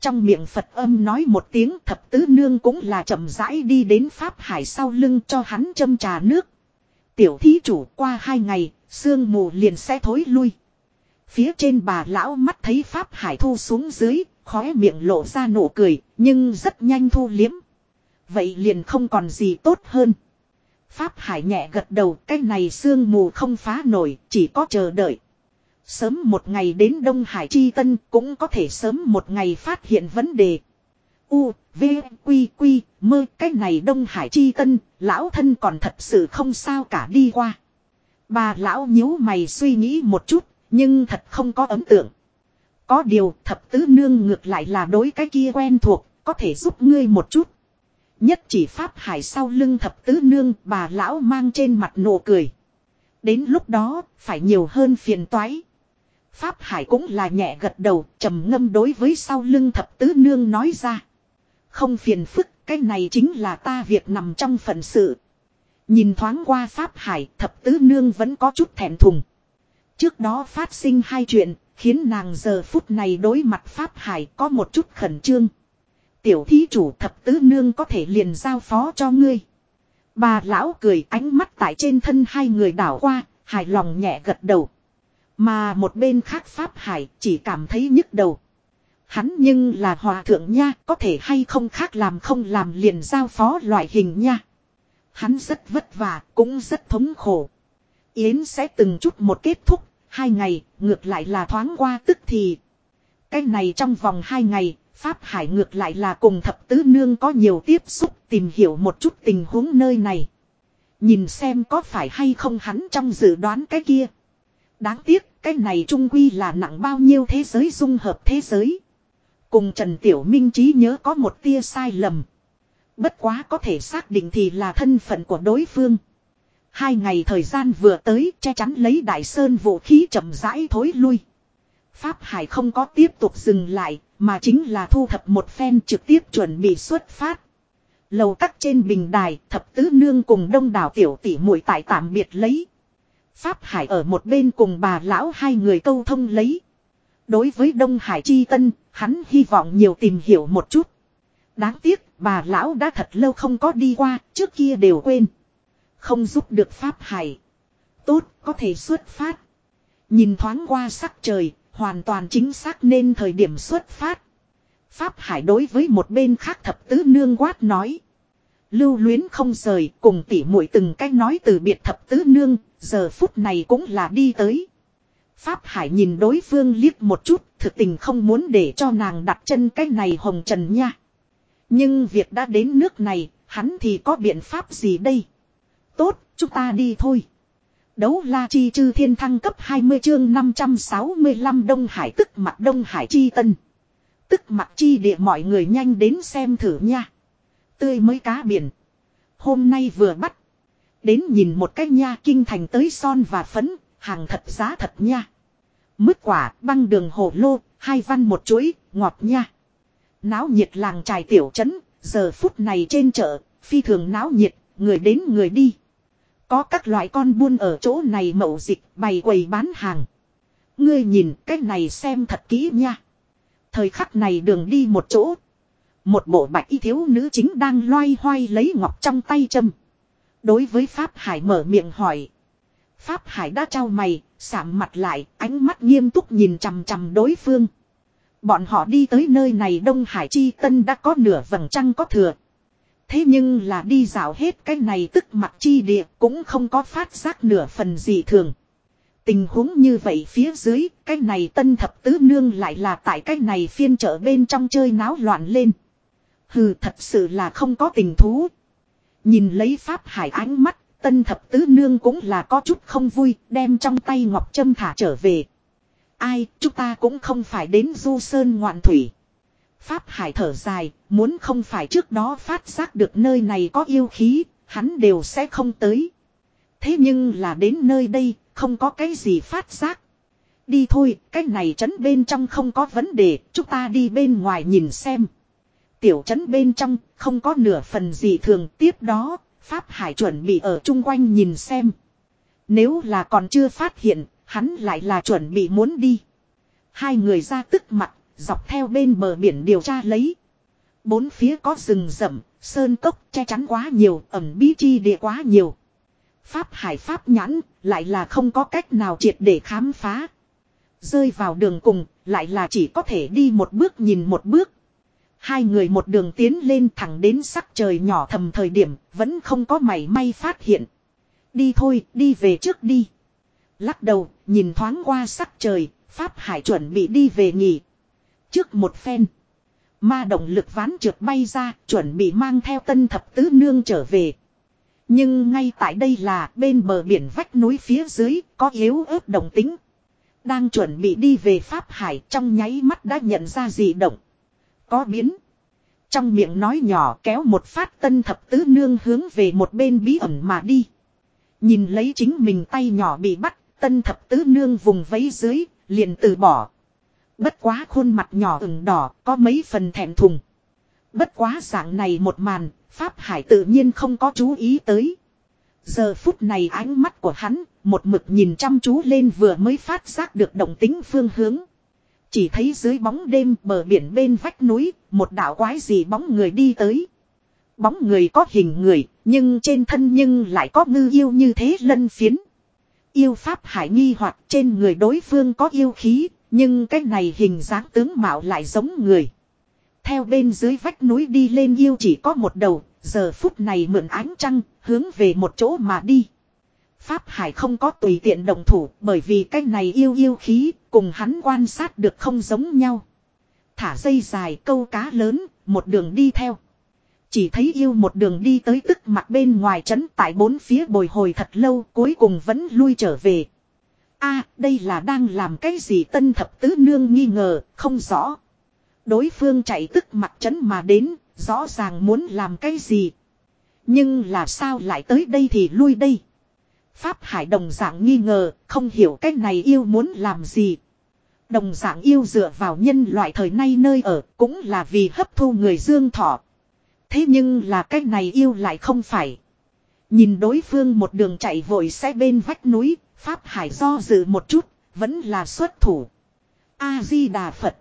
Trong miệng Phật âm nói một tiếng thập tứ nương cũng là chậm rãi đi đến Pháp Hải sau lưng cho hắn châm trà nước. Tiểu thí chủ qua hai ngày, sương mù liền sẽ thối lui. Phía trên bà lão mắt thấy Pháp Hải thu xuống dưới, khóe miệng lộ ra nụ cười, nhưng rất nhanh thu liếm. Vậy liền không còn gì tốt hơn. Pháp Hải nhẹ gật đầu, cái này sương mù không phá nổi, chỉ có chờ đợi. Sớm một ngày đến Đông Hải Chi Tân cũng có thể sớm một ngày phát hiện vấn đề. U, V, Quy, Quy, mơ cái này Đông Hải Chi Tân, lão thân còn thật sự không sao cả đi qua. Bà lão nhíu mày suy nghĩ một chút, nhưng thật không có ấn tượng. Có điều thập tứ nương ngược lại là đối cái kia quen thuộc, có thể giúp ngươi một chút. Nhất chỉ pháp hải sau lưng thập tứ nương bà lão mang trên mặt nụ cười. Đến lúc đó, phải nhiều hơn phiền toái. Pháp hải cũng là nhẹ gật đầu, trầm ngâm đối với sau lưng thập tứ nương nói ra. Không phiền phức, cái này chính là ta việc nằm trong phận sự. Nhìn thoáng qua Pháp hải, thập tứ nương vẫn có chút thẹn thùng. Trước đó phát sinh hai chuyện, khiến nàng giờ phút này đối mặt Pháp Hải có một chút khẩn trương. Tiểu thí chủ thập tứ nương có thể liền giao phó cho ngươi. Bà lão cười ánh mắt tại trên thân hai người đảo qua, hài lòng nhẹ gật đầu. Mà một bên khác Pháp Hải chỉ cảm thấy nhức đầu. Hắn nhưng là hòa thượng nha, có thể hay không khác làm không làm liền giao phó loại hình nha. Hắn rất vất vả, cũng rất thống khổ. Yến sẽ từng chút một kết thúc, hai ngày, ngược lại là thoáng qua tức thì. Cái này trong vòng hai ngày, Pháp Hải ngược lại là cùng thập tứ nương có nhiều tiếp xúc tìm hiểu một chút tình huống nơi này. Nhìn xem có phải hay không hắn trong dự đoán cái kia. Đáng tiếc, cái này trung quy là nặng bao nhiêu thế giới dung hợp thế giới. Cùng Trần Tiểu Minh trí nhớ có một tia sai lầm. Bất quá có thể xác định thì là thân phận của đối phương. Hai ngày thời gian vừa tới che chắn lấy đại sơn vũ khí chậm rãi thối lui. Pháp Hải không có tiếp tục dừng lại, mà chính là thu thập một phen trực tiếp chuẩn bị xuất phát. Lầu cắt trên bình đài, thập tứ nương cùng đông đảo tiểu tỷ muội tại tạm biệt lấy. Pháp Hải ở một bên cùng bà lão hai người câu thông lấy. Đối với Đông Hải Chi Tân, hắn hy vọng nhiều tìm hiểu một chút. Đáng tiếc, bà lão đã thật lâu không có đi qua, trước kia đều quên. Không giúp được Pháp Hải. Tốt, có thể xuất phát. Nhìn thoáng qua sắc trời, hoàn toàn chính xác nên thời điểm xuất phát. Pháp Hải đối với một bên khác thập tứ nương quát nói. Lưu luyến không rời cùng tỉ muội từng cách nói từ biệt thập tứ nương, giờ phút này cũng là đi tới. Pháp Hải nhìn đối phương liếc một chút, thực tình không muốn để cho nàng đặt chân cái này hồng trần nha. Nhưng việc đã đến nước này, hắn thì có biện pháp gì đây? Tốt, chúng ta đi thôi. Đấu la chi chư thiên thăng cấp 20 chương 565 Đông Hải tức mặt Đông Hải chi tân. Tức mặt chi địa mọi người nhanh đến xem thử nha. Tươi mới cá biển. Hôm nay vừa bắt. Đến nhìn một cái nha kinh thành tới son và phấn, hàng thật giá thật nha. Mứt quả, băng đường hồ lô, hai văn một chuỗi, ngọt nha. Náo nhiệt làng trài tiểu trấn, giờ phút này trên chợ, phi thường náo nhiệt, người đến người đi. Có các loại con buôn ở chỗ này mậu dịch, bày quầy bán hàng. Ngươi nhìn cái này xem thật kỹ nha. Thời khắc này đường đi một chỗ. Một bộ bạch y thiếu nữ chính đang loay hoay lấy ngọc trong tay châm. Đối với Pháp Hải mở miệng hỏi. Pháp Hải đã trao mày, sạm mặt lại, ánh mắt nghiêm túc nhìn chằm chằm đối phương. Bọn họ đi tới nơi này Đông Hải Chi Tân đã có nửa vầng trăng có thừa. Thế nhưng là đi dạo hết cái này tức mặt chi địa cũng không có phát giác nửa phần gì thường. Tình huống như vậy phía dưới, cái này tân thập tứ nương lại là tại cái này phiên chợ bên trong chơi náo loạn lên. Hừ thật sự là không có tình thú. Nhìn lấy Pháp Hải ánh mắt, tân thập tứ nương cũng là có chút không vui, đem trong tay ngọc châm thả trở về. Ai, chúng ta cũng không phải đến du sơn ngoạn thủy. Pháp Hải thở dài, muốn không phải trước đó phát giác được nơi này có yêu khí, hắn đều sẽ không tới. Thế nhưng là đến nơi đây, không có cái gì phát giác. Đi thôi, cái này trấn bên trong không có vấn đề, chúng ta đi bên ngoài nhìn xem. Tiểu trấn bên trong, không có nửa phần gì thường tiếp đó, Pháp Hải chuẩn bị ở chung quanh nhìn xem. Nếu là còn chưa phát hiện, hắn lại là chuẩn bị muốn đi. Hai người ra tức mặt, dọc theo bên bờ biển điều tra lấy. Bốn phía có rừng rậm, sơn cốc che chắn quá nhiều, ẩm bí chi địa quá nhiều. Pháp hải pháp nhãn, lại là không có cách nào triệt để khám phá. Rơi vào đường cùng, lại là chỉ có thể đi một bước nhìn một bước. Hai người một đường tiến lên thẳng đến sắc trời nhỏ thầm thời điểm, vẫn không có mảy may phát hiện. Đi thôi, đi về trước đi. Lắc đầu, nhìn thoáng qua sắc trời, Pháp Hải chuẩn bị đi về nghỉ. Trước một phen. Ma động lực ván trượt bay ra, chuẩn bị mang theo tân thập tứ nương trở về. Nhưng ngay tại đây là bên bờ biển vách núi phía dưới, có yếu ớt đồng tính. Đang chuẩn bị đi về Pháp Hải trong nháy mắt đã nhận ra gì động. Có biến. Trong miệng nói nhỏ kéo một phát tân thập tứ nương hướng về một bên bí ẩn mà đi. Nhìn lấy chính mình tay nhỏ bị bắt, tân thập tứ nương vùng vấy dưới, liền từ bỏ. Bất quá khuôn mặt nhỏ ửng đỏ, có mấy phần thẹn thùng. Bất quá dạng này một màn, Pháp Hải tự nhiên không có chú ý tới. Giờ phút này ánh mắt của hắn, một mực nhìn chăm chú lên vừa mới phát giác được động tính phương hướng. Chỉ thấy dưới bóng đêm bờ biển bên vách núi, một đạo quái gì bóng người đi tới. Bóng người có hình người, nhưng trên thân nhưng lại có ngư yêu như thế lân phiến. Yêu pháp hải nghi hoặc trên người đối phương có yêu khí, nhưng cái này hình dáng tướng mạo lại giống người. Theo bên dưới vách núi đi lên yêu chỉ có một đầu, giờ phút này mượn ánh trăng, hướng về một chỗ mà đi. Pháp Hải không có tùy tiện đồng thủ bởi vì cái này yêu yêu khí, cùng hắn quan sát được không giống nhau. Thả dây dài câu cá lớn, một đường đi theo. Chỉ thấy yêu một đường đi tới tức mặt bên ngoài trấn tại bốn phía bồi hồi thật lâu cuối cùng vẫn lui trở về a đây là đang làm cái gì tân thập tứ nương nghi ngờ, không rõ. Đối phương chạy tức mặt trấn mà đến, rõ ràng muốn làm cái gì. Nhưng là sao lại tới đây thì lui đây. Pháp Hải đồng dạng nghi ngờ, không hiểu cách này yêu muốn làm gì. Đồng dạng yêu dựa vào nhân loại thời nay nơi ở, cũng là vì hấp thu người dương thọ. Thế nhưng là cách này yêu lại không phải. Nhìn đối phương một đường chạy vội xe bên vách núi, Pháp Hải do dự một chút, vẫn là xuất thủ. A-di-đà Phật.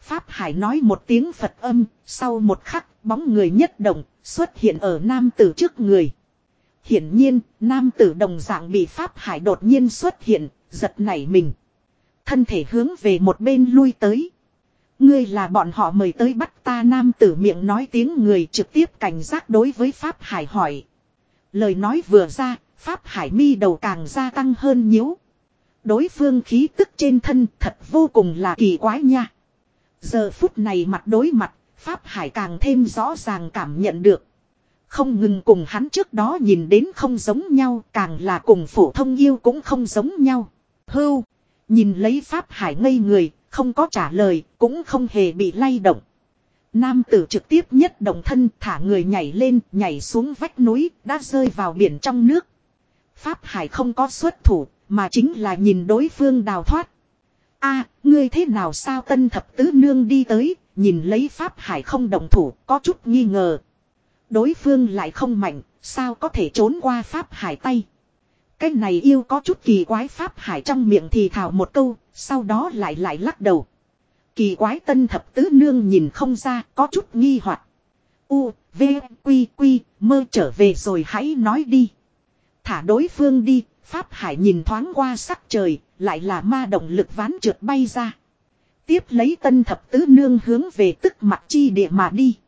Pháp Hải nói một tiếng Phật âm, sau một khắc, bóng người nhất động, xuất hiện ở nam tử trước người. Hiển nhiên, nam tử đồng dạng bị Pháp Hải đột nhiên xuất hiện, giật nảy mình. Thân thể hướng về một bên lui tới. Ngươi là bọn họ mời tới bắt ta nam tử miệng nói tiếng người trực tiếp cảnh giác đối với Pháp Hải hỏi. Lời nói vừa ra, Pháp Hải mi đầu càng gia tăng hơn nhíu. Đối phương khí tức trên thân thật vô cùng là kỳ quái nha. Giờ phút này mặt đối mặt, Pháp Hải càng thêm rõ ràng cảm nhận được. Không ngừng cùng hắn trước đó nhìn đến không giống nhau, càng là cùng phổ thông yêu cũng không giống nhau. Hưu, nhìn lấy Pháp Hải ngây người, không có trả lời, cũng không hề bị lay động. Nam tử trực tiếp nhất động thân thả người nhảy lên, nhảy xuống vách núi, đã rơi vào biển trong nước. Pháp Hải không có xuất thủ, mà chính là nhìn đối phương đào thoát. a ngươi thế nào sao tân thập tứ nương đi tới, nhìn lấy Pháp Hải không động thủ, có chút nghi ngờ. Đối phương lại không mạnh, sao có thể trốn qua Pháp Hải tay. Cái này yêu có chút kỳ quái Pháp Hải trong miệng thì thảo một câu, sau đó lại lại lắc đầu. Kỳ quái tân thập tứ nương nhìn không ra, có chút nghi hoặc U, V, Quy, Quy, mơ trở về rồi hãy nói đi. Thả đối phương đi, Pháp Hải nhìn thoáng qua sắc trời, lại là ma động lực ván trượt bay ra. Tiếp lấy tân thập tứ nương hướng về tức mặt chi địa mà đi.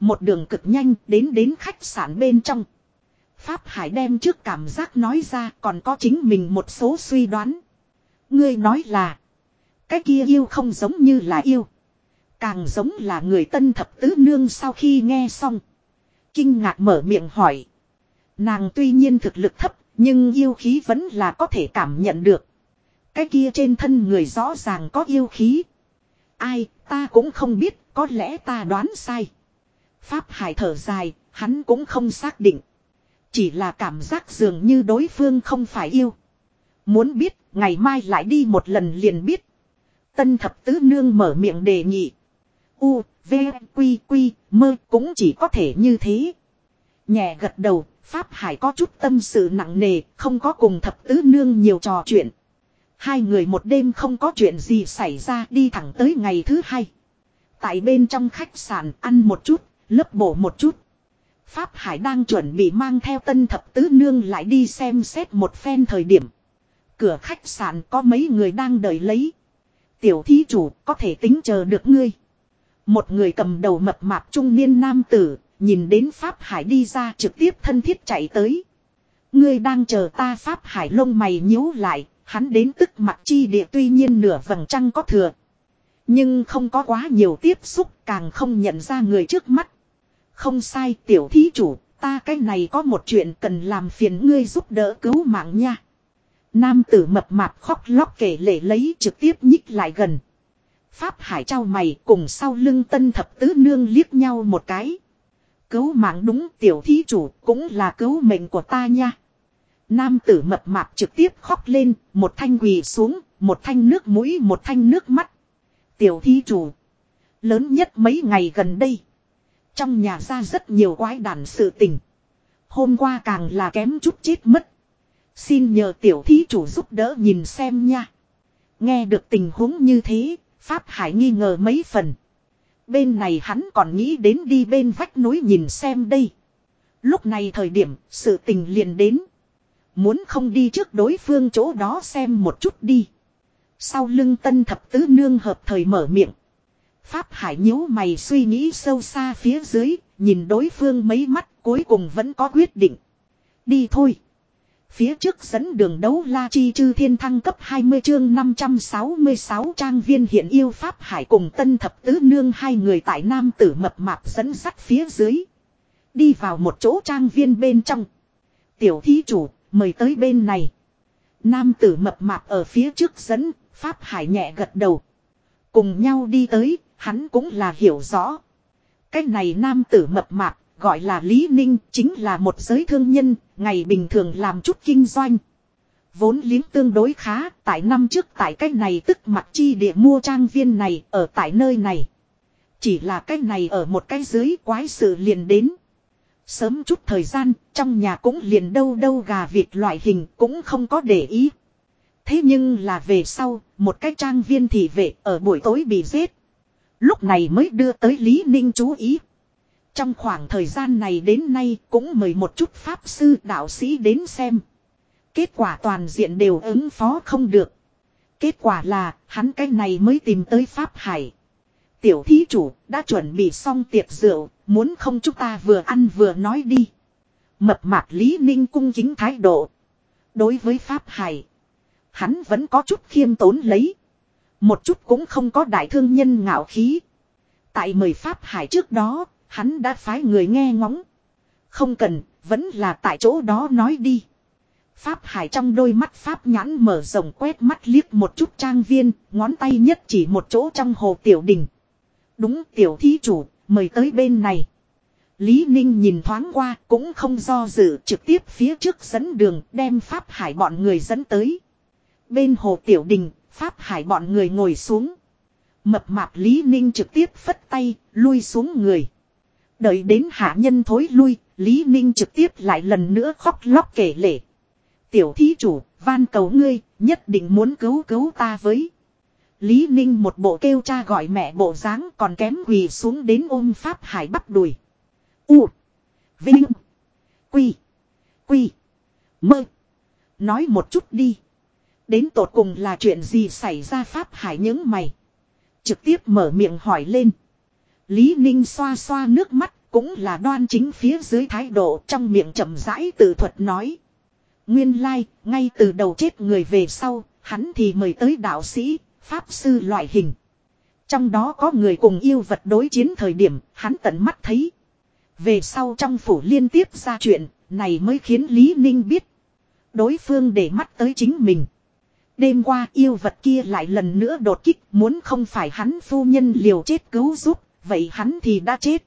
Một đường cực nhanh đến đến khách sạn bên trong. Pháp Hải đem trước cảm giác nói ra còn có chính mình một số suy đoán. Ngươi nói là. Cái kia yêu không giống như là yêu. Càng giống là người tân thập tứ nương sau khi nghe xong. Kinh ngạc mở miệng hỏi. Nàng tuy nhiên thực lực thấp nhưng yêu khí vẫn là có thể cảm nhận được. Cái kia trên thân người rõ ràng có yêu khí. Ai ta cũng không biết có lẽ ta đoán sai. Pháp Hải thở dài hắn cũng không xác định. Chỉ là cảm giác dường như đối phương không phải yêu. Muốn biết, ngày mai lại đi một lần liền biết. Tân thập tứ nương mở miệng đề nghị. U, V, Quy, Quy, mơ cũng chỉ có thể như thế. Nhẹ gật đầu, Pháp Hải có chút tâm sự nặng nề, không có cùng thập tứ nương nhiều trò chuyện. Hai người một đêm không có chuyện gì xảy ra đi thẳng tới ngày thứ hai. Tại bên trong khách sạn ăn một chút, lấp bổ một chút. Pháp Hải đang chuẩn bị mang theo tân thập tứ nương lại đi xem xét một phen thời điểm. Cửa khách sạn có mấy người đang đợi lấy. Tiểu thí chủ có thể tính chờ được ngươi. Một người cầm đầu mập mạp trung niên nam tử, nhìn đến Pháp Hải đi ra trực tiếp thân thiết chạy tới. Ngươi đang chờ ta Pháp Hải lông mày nhíu lại, hắn đến tức mặt chi địa tuy nhiên nửa vầng trăng có thừa. Nhưng không có quá nhiều tiếp xúc càng không nhận ra người trước mắt. Không sai tiểu thí chủ, ta cái này có một chuyện cần làm phiền ngươi giúp đỡ cứu mạng nha. Nam tử mập mạp khóc lóc kể lể lấy trực tiếp nhích lại gần. Pháp hải trao mày cùng sau lưng tân thập tứ nương liếc nhau một cái. Cứu mạng đúng tiểu thí chủ cũng là cứu mệnh của ta nha. Nam tử mập mạp trực tiếp khóc lên, một thanh quỳ xuống, một thanh nước mũi một thanh nước mắt. Tiểu thí chủ. Lớn nhất mấy ngày gần đây. Trong nhà ra rất nhiều quái đản sự tình. Hôm qua càng là kém chút chết mất. Xin nhờ tiểu thí chủ giúp đỡ nhìn xem nha. Nghe được tình huống như thế, Pháp Hải nghi ngờ mấy phần. Bên này hắn còn nghĩ đến đi bên vách núi nhìn xem đây. Lúc này thời điểm, sự tình liền đến. Muốn không đi trước đối phương chỗ đó xem một chút đi. Sau lưng tân thập tứ nương hợp thời mở miệng. Pháp Hải nhíu mày suy nghĩ sâu xa phía dưới, nhìn đối phương mấy mắt cuối cùng vẫn có quyết định. Đi thôi. Phía trước dẫn đường đấu la chi chư thiên thăng cấp 20 chương 566 trang viên hiện yêu Pháp Hải cùng tân thập tứ nương hai người tại Nam tử mập mạp dẫn sắt phía dưới. Đi vào một chỗ trang viên bên trong. Tiểu thí chủ, mời tới bên này. Nam tử mập mạp ở phía trước dẫn, Pháp Hải nhẹ gật đầu. Cùng nhau đi tới, hắn cũng là hiểu rõ. cách này nam tử mập mạp, gọi là Lý Ninh, chính là một giới thương nhân, ngày bình thường làm chút kinh doanh. Vốn liếng tương đối khá, tại năm trước tại cách này tức mặt chi địa mua trang viên này, ở tại nơi này. Chỉ là cách này ở một cái dưới quái sự liền đến. Sớm chút thời gian, trong nhà cũng liền đâu đâu gà vịt loại hình cũng không có để ý. Thế nhưng là về sau, một cái trang viên thị vệ ở buổi tối bị giết. Lúc này mới đưa tới Lý Ninh chú ý. Trong khoảng thời gian này đến nay cũng mời một chút pháp sư đạo sĩ đến xem. Kết quả toàn diện đều ứng phó không được. Kết quả là hắn cái này mới tìm tới Pháp Hải. Tiểu thí chủ đã chuẩn bị xong tiệc rượu, muốn không chúng ta vừa ăn vừa nói đi. Mập mạp Lý Ninh cung kính thái độ. Đối với Pháp Hải, hắn vẫn có chút khiêm tốn lấy. Một chút cũng không có đại thương nhân ngạo khí. Tại mời Pháp Hải trước đó, hắn đã phái người nghe ngóng. Không cần, vẫn là tại chỗ đó nói đi. Pháp Hải trong đôi mắt Pháp nhãn mở rộng quét mắt liếc một chút trang viên, ngón tay nhất chỉ một chỗ trong hồ tiểu đình. Đúng tiểu thí chủ, mời tới bên này. Lý Ninh nhìn thoáng qua cũng không do dự trực tiếp phía trước dẫn đường đem Pháp Hải bọn người dẫn tới. Bên hồ tiểu đình, Pháp Hải bọn người ngồi xuống. Mập mạp Lý Ninh trực tiếp phất tay, lui xuống người. Đợi đến hạ nhân thối lui, Lý Ninh trực tiếp lại lần nữa khóc lóc kể lể. Tiểu thí chủ, van cầu ngươi, nhất định muốn cứu cứu ta với. Lý Ninh một bộ kêu cha gọi mẹ bộ dáng còn kém quỳ xuống đến ôm Pháp Hải bắt đùi. U. Vinh. Quy. Quy. Mơ. Nói một chút đi. Đến tột cùng là chuyện gì xảy ra Pháp Hải những mày. Trực tiếp mở miệng hỏi lên. Lý Ninh xoa xoa nước mắt cũng là đoan chính phía dưới thái độ trong miệng chậm rãi tự thuật nói. Nguyên lai, like, ngay từ đầu chết người về sau, hắn thì mời tới đạo sĩ, pháp sư loại hình. Trong đó có người cùng yêu vật đối chiến thời điểm, hắn tận mắt thấy. Về sau trong phủ liên tiếp ra chuyện, này mới khiến Lý Ninh biết. Đối phương để mắt tới chính mình. Đêm qua yêu vật kia lại lần nữa đột kích muốn không phải hắn phu nhân liều chết cứu giúp, vậy hắn thì đã chết.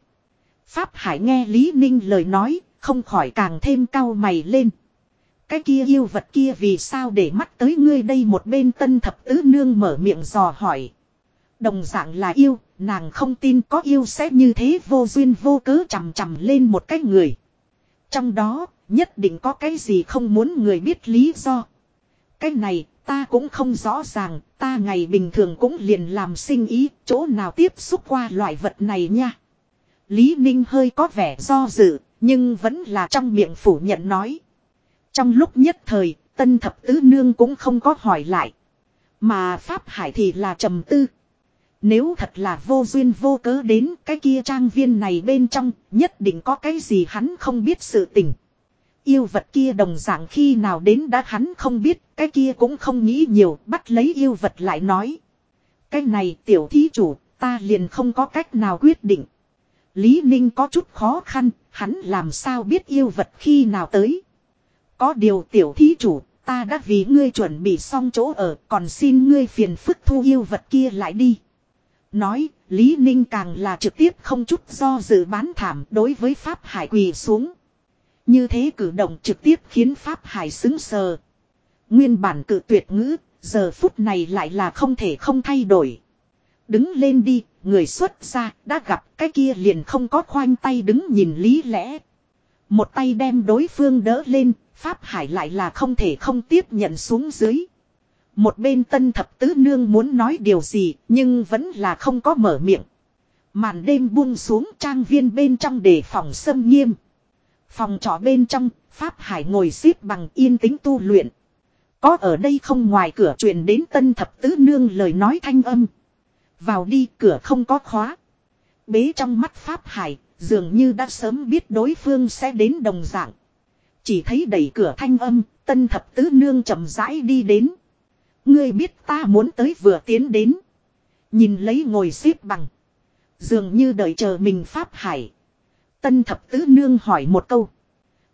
Pháp Hải nghe Lý Ninh lời nói, không khỏi càng thêm cao mày lên. Cái kia yêu vật kia vì sao để mắt tới ngươi đây một bên tân thập tứ nương mở miệng dò hỏi. Đồng dạng là yêu, nàng không tin có yêu sẽ như thế vô duyên vô cớ chằm chằm lên một cái người. Trong đó, nhất định có cái gì không muốn người biết lý do. Cái này, ta cũng không rõ ràng, ta ngày bình thường cũng liền làm sinh ý, chỗ nào tiếp xúc qua loại vật này nha. Lý Ninh hơi có vẻ do dự, nhưng vẫn là trong miệng phủ nhận nói. Trong lúc nhất thời, tân thập tứ nương cũng không có hỏi lại. Mà Pháp Hải thì là trầm tư. Nếu thật là vô duyên vô cớ đến cái kia trang viên này bên trong, nhất định có cái gì hắn không biết sự tình. Yêu vật kia đồng dạng khi nào đến đã hắn không biết, cái kia cũng không nghĩ nhiều, bắt lấy yêu vật lại nói. Cái này tiểu thí chủ, ta liền không có cách nào quyết định. Lý Ninh có chút khó khăn, hắn làm sao biết yêu vật khi nào tới. Có điều tiểu thí chủ, ta đã vì ngươi chuẩn bị xong chỗ ở, còn xin ngươi phiền phức thu yêu vật kia lại đi. Nói, Lý Ninh càng là trực tiếp không chút do dự bán thảm đối với Pháp Hải quỳ xuống. Như thế cử động trực tiếp khiến Pháp Hải xứng sờ. Nguyên bản cự tuyệt ngữ, giờ phút này lại là không thể không thay đổi. Đứng lên đi, người xuất ra, đã gặp cái kia liền không có khoanh tay đứng nhìn lý lẽ. Một tay đem đối phương đỡ lên, Pháp Hải lại là không thể không tiếp nhận xuống dưới. Một bên tân thập tứ nương muốn nói điều gì, nhưng vẫn là không có mở miệng. Màn đêm buông xuống trang viên bên trong để phòng xâm nghiêm. Phòng trọ bên trong, Pháp Hải ngồi xếp bằng yên tĩnh tu luyện. Có ở đây không ngoài cửa truyền đến tân thập tứ nương lời nói thanh âm. Vào đi cửa không có khóa. Bế trong mắt Pháp Hải, dường như đã sớm biết đối phương sẽ đến đồng dạng. Chỉ thấy đẩy cửa thanh âm, tân thập tứ nương chậm rãi đi đến. Ngươi biết ta muốn tới vừa tiến đến. Nhìn lấy ngồi xếp bằng. Dường như đợi chờ mình Pháp Hải. Tân thập tứ nương hỏi một câu.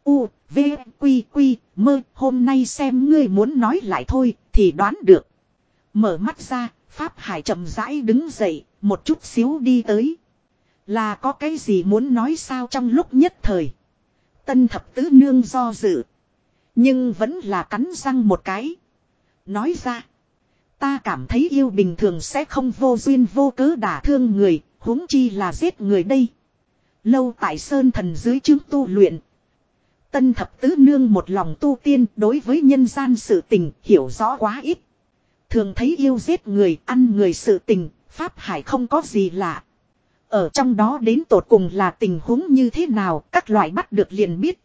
U, V, Quy, Quy, mơ, hôm nay xem ngươi muốn nói lại thôi, thì đoán được. Mở mắt ra, Pháp Hải chậm rãi đứng dậy, một chút xíu đi tới. Là có cái gì muốn nói sao trong lúc nhất thời. Tân thập tứ nương do dự. Nhưng vẫn là cắn răng một cái. Nói ra. Ta cảm thấy yêu bình thường sẽ không vô duyên vô cớ đả thương người, huống chi là giết người đây. Lâu tại sơn thần dưới chứng tu luyện. Tân thập tứ nương một lòng tu tiên đối với nhân gian sự tình hiểu rõ quá ít. Thường thấy yêu giết người, ăn người sự tình, Pháp Hải không có gì lạ. Ở trong đó đến tột cùng là tình huống như thế nào, các loại bắt được liền biết.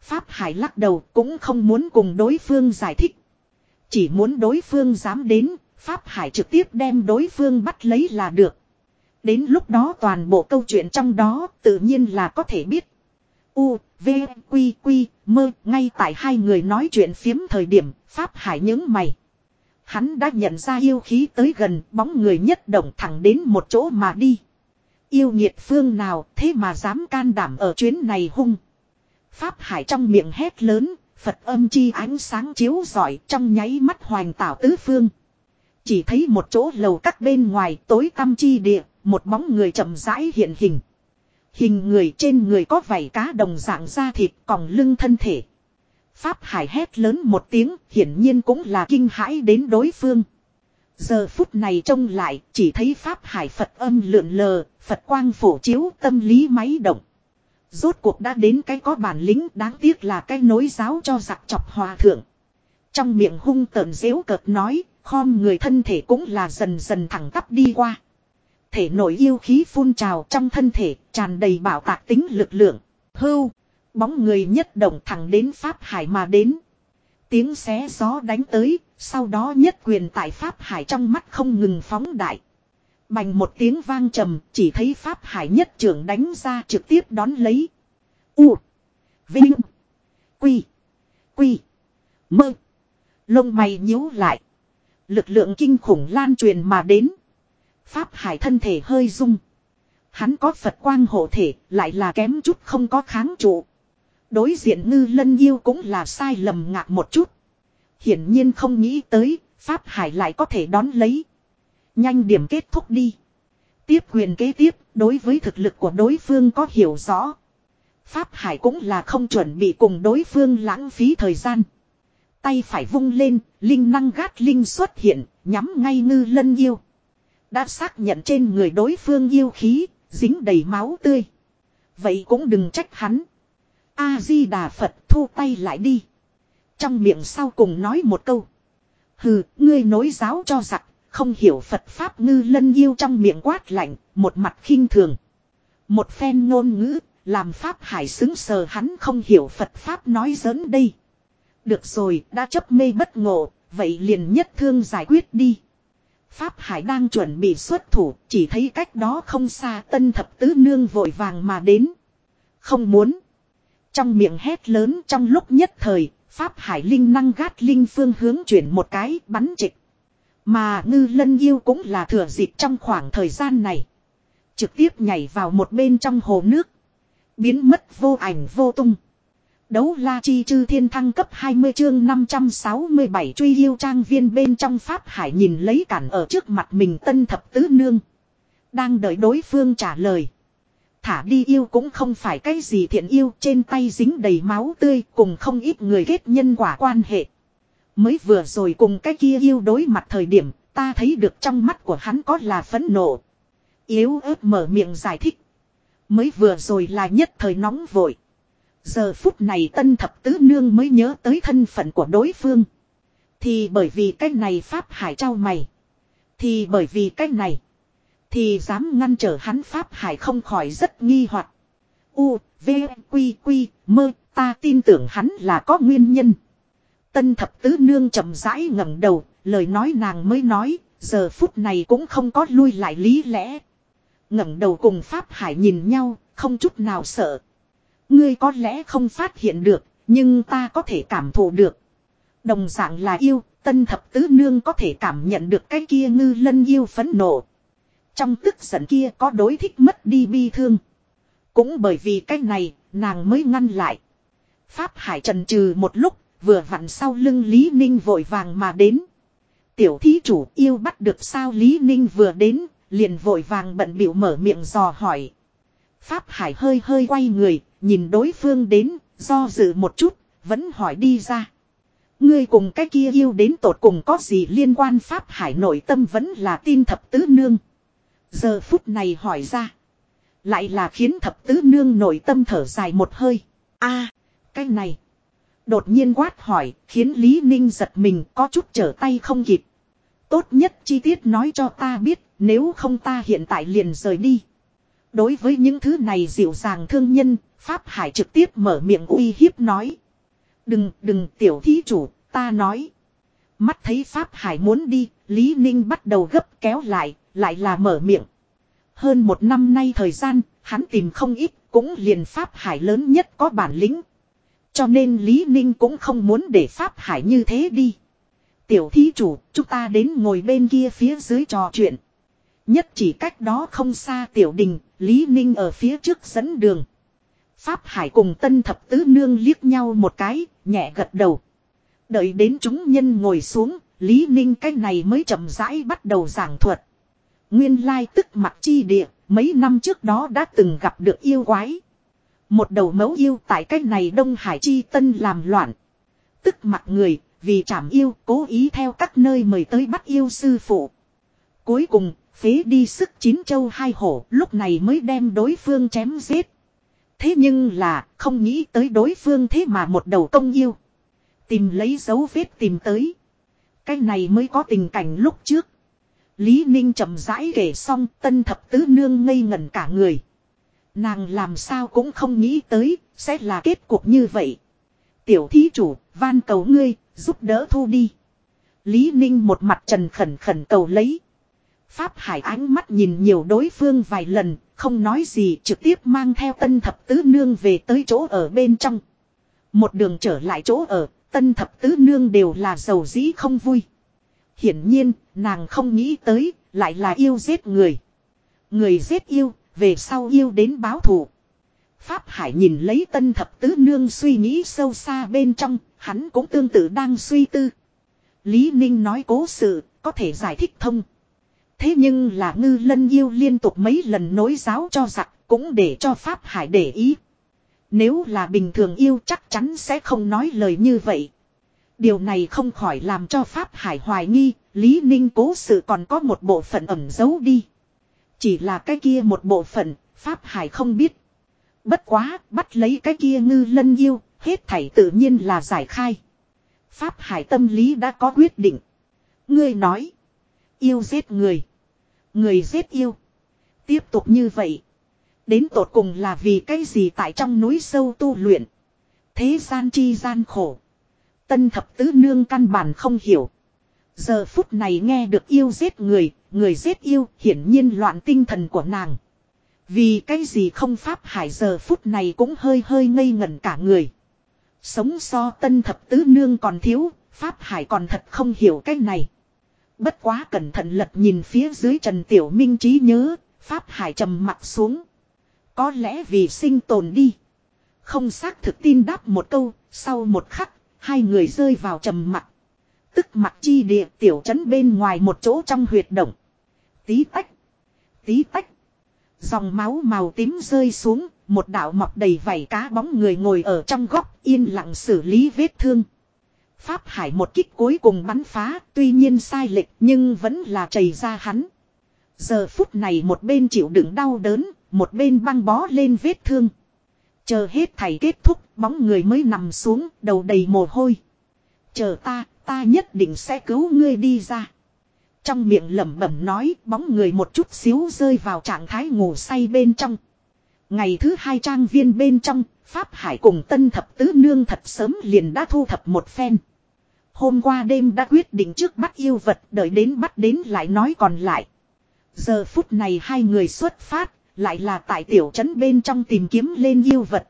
Pháp Hải lắc đầu cũng không muốn cùng đối phương giải thích. Chỉ muốn đối phương dám đến, Pháp Hải trực tiếp đem đối phương bắt lấy là được. Đến lúc đó toàn bộ câu chuyện trong đó tự nhiên là có thể biết. U, V, Quy, Quy, mơ, ngay tại hai người nói chuyện phiếm thời điểm, Pháp Hải những mày. Hắn đã nhận ra yêu khí tới gần, bóng người nhất động thẳng đến một chỗ mà đi. Yêu nhiệt phương nào thế mà dám can đảm ở chuyến này hung. Pháp Hải trong miệng hét lớn, Phật âm chi ánh sáng chiếu rọi trong nháy mắt hoành tảo tứ phương. Chỉ thấy một chỗ lầu các bên ngoài tối tăm chi địa, một bóng người chậm rãi hiện hình. Hình người trên người có vảy cá đồng dạng da thịt còn lưng thân thể. Pháp Hải hét lớn một tiếng, hiển nhiên cũng là kinh hãi đến đối phương. Giờ phút này trông lại, chỉ thấy Pháp Hải Phật âm lượn lờ, Phật quang phổ chiếu tâm lý máy động. Rốt cuộc đã đến cái có bản lĩnh đáng tiếc là cái nối giáo cho giặc chọc hòa thượng. Trong miệng hung tợn dễu cợt nói, khom người thân thể cũng là dần dần thẳng tắp đi qua. Thể nổi yêu khí phun trào trong thân thể, tràn đầy bảo tạc tính lực lượng. Hưu, bóng người nhất động thẳng đến Pháp Hải mà đến. Tiếng xé gió đánh tới, sau đó nhất quyền tại Pháp Hải trong mắt không ngừng phóng đại. Bành một tiếng vang trầm, chỉ thấy Pháp Hải nhất trưởng đánh ra trực tiếp đón lấy. U. Vinh. Quy. Quy. Mơ. Lông mày nhíu lại. Lực lượng kinh khủng lan truyền mà đến. Pháp Hải thân thể hơi rung. Hắn có Phật quang hộ thể, lại là kém chút không có kháng trụ. Đối diện ngư lân yêu cũng là sai lầm ngạc một chút. Hiển nhiên không nghĩ tới, Pháp Hải lại có thể đón lấy. Nhanh điểm kết thúc đi. Tiếp quyền kế tiếp, đối với thực lực của đối phương có hiểu rõ. Pháp Hải cũng là không chuẩn bị cùng đối phương lãng phí thời gian. Tay phải vung lên, linh năng gát linh xuất hiện, nhắm ngay ngư lân yêu. Đã xác nhận trên người đối phương yêu khí, dính đầy máu tươi. Vậy cũng đừng trách hắn. A-di-đà Phật thu tay lại đi. Trong miệng sau cùng nói một câu. Hừ, ngươi nối giáo cho giặc, không hiểu Phật Pháp ngư lân yêu trong miệng quát lạnh, một mặt khinh thường. Một phen ngôn ngữ, làm Pháp hải xứng sờ hắn không hiểu Phật Pháp nói giỡn đây. Được rồi, đã chấp mê bất ngộ, vậy liền nhất thương giải quyết đi. Pháp Hải đang chuẩn bị xuất thủ, chỉ thấy cách đó không xa tân thập tứ nương vội vàng mà đến. Không muốn. Trong miệng hét lớn trong lúc nhất thời, Pháp Hải Linh năng gát linh phương hướng chuyển một cái bắn trịch. Mà ngư lân yêu cũng là thừa dịp trong khoảng thời gian này. Trực tiếp nhảy vào một bên trong hồ nước. Biến mất vô ảnh vô tung. Đấu la chi chư thiên thăng cấp 20 chương 567 truy yêu trang viên bên trong Pháp Hải nhìn lấy cản ở trước mặt mình tân thập tứ nương. Đang đợi đối phương trả lời. Thả đi yêu cũng không phải cái gì thiện yêu, trên tay dính đầy máu tươi cùng không ít người kết nhân quả quan hệ. Mới vừa rồi cùng cái kia yêu đối mặt thời điểm, ta thấy được trong mắt của hắn có là phẫn nộ. Yếu ớt mở miệng giải thích. Mới vừa rồi là nhất thời nóng vội. Giờ phút này tân thập tứ nương mới nhớ tới thân phận của đối phương. Thì bởi vì cái này Pháp Hải trao mày. Thì bởi vì cái này. Thì dám ngăn trở hắn Pháp Hải không khỏi rất nghi hoặc U, V, Quy, Quy, mơ, ta tin tưởng hắn là có nguyên nhân. Tân thập tứ nương chậm rãi ngẩng đầu, lời nói nàng mới nói, giờ phút này cũng không có lui lại lý lẽ. ngẩng đầu cùng Pháp Hải nhìn nhau, không chút nào sợ. Ngươi có lẽ không phát hiện được, nhưng ta có thể cảm thụ được. Đồng dạng là yêu, tân thập tứ nương có thể cảm nhận được cái kia ngư lân yêu phấn nộ. Trong tức giận kia có đối thích mất đi bi thương. Cũng bởi vì cái này, nàng mới ngăn lại. Pháp Hải trần trừ một lúc, vừa vặn sau lưng Lý Ninh vội vàng mà đến. Tiểu thí chủ yêu bắt được sao Lý Ninh vừa đến, liền vội vàng bận biểu mở miệng dò hỏi. Pháp Hải hơi hơi quay người, nhìn đối phương đến, do dự một chút, vẫn hỏi đi ra. Ngươi cùng cái kia yêu đến tột cùng có gì liên quan Pháp Hải nội tâm vẫn là tin thập tứ nương. Giờ phút này hỏi ra. Lại là khiến thập tứ nương nội tâm thở dài một hơi. a cái này. Đột nhiên quát hỏi, khiến Lý Ninh giật mình có chút trở tay không kịp. Tốt nhất chi tiết nói cho ta biết, nếu không ta hiện tại liền rời đi. Đối với những thứ này dịu dàng thương nhân, Pháp Hải trực tiếp mở miệng uy hiếp nói. Đừng, đừng tiểu thí chủ, ta nói. Mắt thấy Pháp Hải muốn đi, Lý Ninh bắt đầu gấp kéo lại, lại là mở miệng. Hơn một năm nay thời gian, hắn tìm không ít, cũng liền Pháp Hải lớn nhất có bản lĩnh. Cho nên Lý Ninh cũng không muốn để Pháp Hải như thế đi. Tiểu thí chủ, chúng ta đến ngồi bên kia phía dưới trò chuyện. Nhất chỉ cách đó không xa tiểu đình, Lý Ninh ở phía trước dẫn đường. Pháp Hải cùng tân thập tứ nương liếc nhau một cái, nhẹ gật đầu. Đợi đến chúng nhân ngồi xuống, Lý Ninh cái này mới chậm rãi bắt đầu giảng thuật. Nguyên lai tức mặt chi địa, mấy năm trước đó đã từng gặp được yêu quái. Một đầu mấu yêu tại cách này Đông Hải chi tân làm loạn. Tức mặt người, vì chảm yêu cố ý theo các nơi mời tới bắt yêu sư phụ. Cuối cùng, phế đi sức chín châu hai hổ lúc này mới đem đối phương chém giết. Thế nhưng là không nghĩ tới đối phương thế mà một đầu công yêu. Tìm lấy dấu vết tìm tới. Cái này mới có tình cảnh lúc trước. Lý Ninh chậm rãi kể xong tân thập tứ nương ngây ngẩn cả người. Nàng làm sao cũng không nghĩ tới sẽ là kết cục như vậy. Tiểu thí chủ, van cầu ngươi, giúp đỡ thu đi. Lý Ninh một mặt trần khẩn khẩn cầu lấy. Pháp Hải ánh mắt nhìn nhiều đối phương vài lần, không nói gì trực tiếp mang theo tân thập tứ nương về tới chỗ ở bên trong. Một đường trở lại chỗ ở, tân thập tứ nương đều là giàu dĩ không vui. Hiển nhiên, nàng không nghĩ tới, lại là yêu giết người. Người giết yêu, về sau yêu đến báo thù. Pháp Hải nhìn lấy tân thập tứ nương suy nghĩ sâu xa bên trong, hắn cũng tương tự đang suy tư. Lý Ninh nói cố sự, có thể giải thích thông. Thế nhưng là ngư lân yêu liên tục mấy lần nối giáo cho giặc, cũng để cho Pháp Hải để ý. Nếu là bình thường yêu chắc chắn sẽ không nói lời như vậy. Điều này không khỏi làm cho Pháp Hải hoài nghi, Lý Ninh cố sự còn có một bộ phận ẩn giấu đi. Chỉ là cái kia một bộ phận, Pháp Hải không biết. Bất quá, bắt lấy cái kia ngư lân yêu, hết thảy tự nhiên là giải khai. Pháp Hải tâm lý đã có quyết định. Ngươi nói, yêu giết người, người giết yêu. Tiếp tục như vậy. Đến tột cùng là vì cái gì tại trong núi sâu tu luyện. Thế gian chi gian khổ. Tân thập tứ nương căn bản không hiểu. Giờ phút này nghe được yêu giết người, người giết yêu, hiển nhiên loạn tinh thần của nàng. Vì cái gì không pháp hải giờ phút này cũng hơi hơi ngây ngẩn cả người. Sống so tân thập tứ nương còn thiếu, pháp hải còn thật không hiểu cái này. Bất quá cẩn thận lật nhìn phía dưới Trần Tiểu Minh trí nhớ, pháp hải trầm mặt xuống. Có lẽ vì sinh tồn đi. Không xác thực tin đáp một câu, sau một khắc, hai người rơi vào trầm mặt. Tức mặt chi địa tiểu trấn bên ngoài một chỗ trong huyệt động. Tí tách. Tí tách. Dòng máu màu tím rơi xuống, một đạo mọc đầy vảy cá bóng người ngồi ở trong góc yên lặng xử lý vết thương. Pháp Hải một kích cuối cùng bắn phá, tuy nhiên sai lệch nhưng vẫn là chảy ra hắn. Giờ phút này một bên chịu đựng đau đớn, một bên băng bó lên vết thương. Chờ hết thầy kết thúc, bóng người mới nằm xuống, đầu đầy mồ hôi. Chờ ta, ta nhất định sẽ cứu ngươi đi ra. Trong miệng lẩm bẩm nói, bóng người một chút xíu rơi vào trạng thái ngủ say bên trong. Ngày thứ hai trang viên bên trong, Pháp Hải cùng Tân Thập Tứ Nương thật sớm liền đã thu thập một phen. Hôm qua đêm đã quyết định trước bắt yêu vật, đợi đến bắt đến lại nói còn lại. Giờ phút này hai người xuất phát, lại là tại tiểu trấn bên trong tìm kiếm lên yêu vật.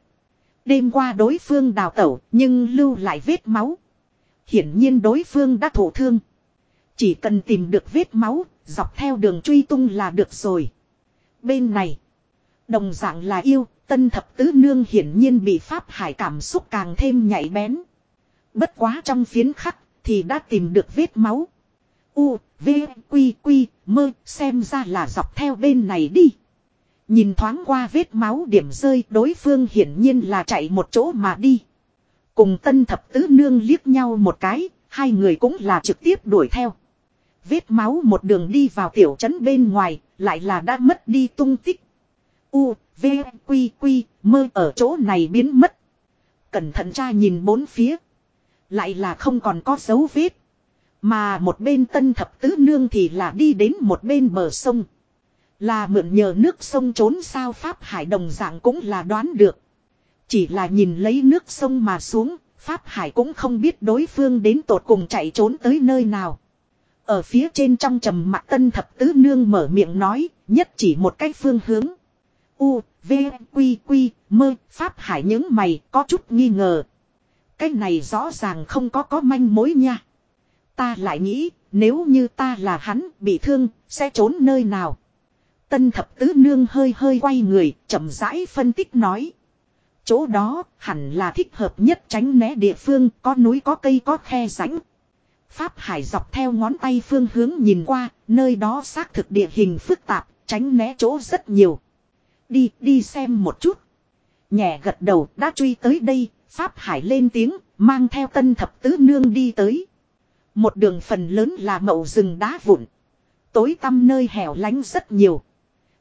Đêm qua đối phương đào tẩu nhưng lưu lại vết máu. Hiển nhiên đối phương đã thổ thương. Chỉ cần tìm được vết máu, dọc theo đường truy tung là được rồi. Bên này, đồng dạng là yêu, tân thập tứ nương hiển nhiên bị pháp hải cảm xúc càng thêm nhạy bén. Bất quá trong phiến khắc, thì đã tìm được vết máu. U, V, Quy, Quy, mơ, xem ra là dọc theo bên này đi. Nhìn thoáng qua vết máu điểm rơi đối phương hiển nhiên là chạy một chỗ mà đi. Cùng tân thập tứ nương liếc nhau một cái, hai người cũng là trực tiếp đuổi theo. Vết máu một đường đi vào tiểu trấn bên ngoài, lại là đã mất đi tung tích. U, V, Quy, Quy, mơ ở chỗ này biến mất. Cẩn thận tra nhìn bốn phía. Lại là không còn có dấu vết. Mà một bên tân thập tứ nương thì là đi đến một bên bờ sông. Là mượn nhờ nước sông trốn sao Pháp Hải đồng dạng cũng là đoán được. Chỉ là nhìn lấy nước sông mà xuống, Pháp Hải cũng không biết đối phương đến tột cùng chạy trốn tới nơi nào. Ở phía trên trong trầm mặt tân thập tứ nương mở miệng nói, nhất chỉ một cách phương hướng. U, V, Quy, Quy, mơ, Pháp Hải những mày có chút nghi ngờ. Cái này rõ ràng không có có manh mối nha. Ta lại nghĩ, nếu như ta là hắn bị thương, sẽ trốn nơi nào. Tân thập tứ nương hơi hơi quay người, chậm rãi phân tích nói. Chỗ đó hẳn là thích hợp nhất tránh né địa phương có núi có cây có khe rãnh. Pháp Hải dọc theo ngón tay phương hướng nhìn qua, nơi đó xác thực địa hình phức tạp, tránh né chỗ rất nhiều. Đi, đi xem một chút. Nhẹ gật đầu đã truy tới đây, Pháp Hải lên tiếng, mang theo tân thập tứ nương đi tới. Một đường phần lớn là mậu rừng đá vụn. Tối tăm nơi hẻo lánh rất nhiều.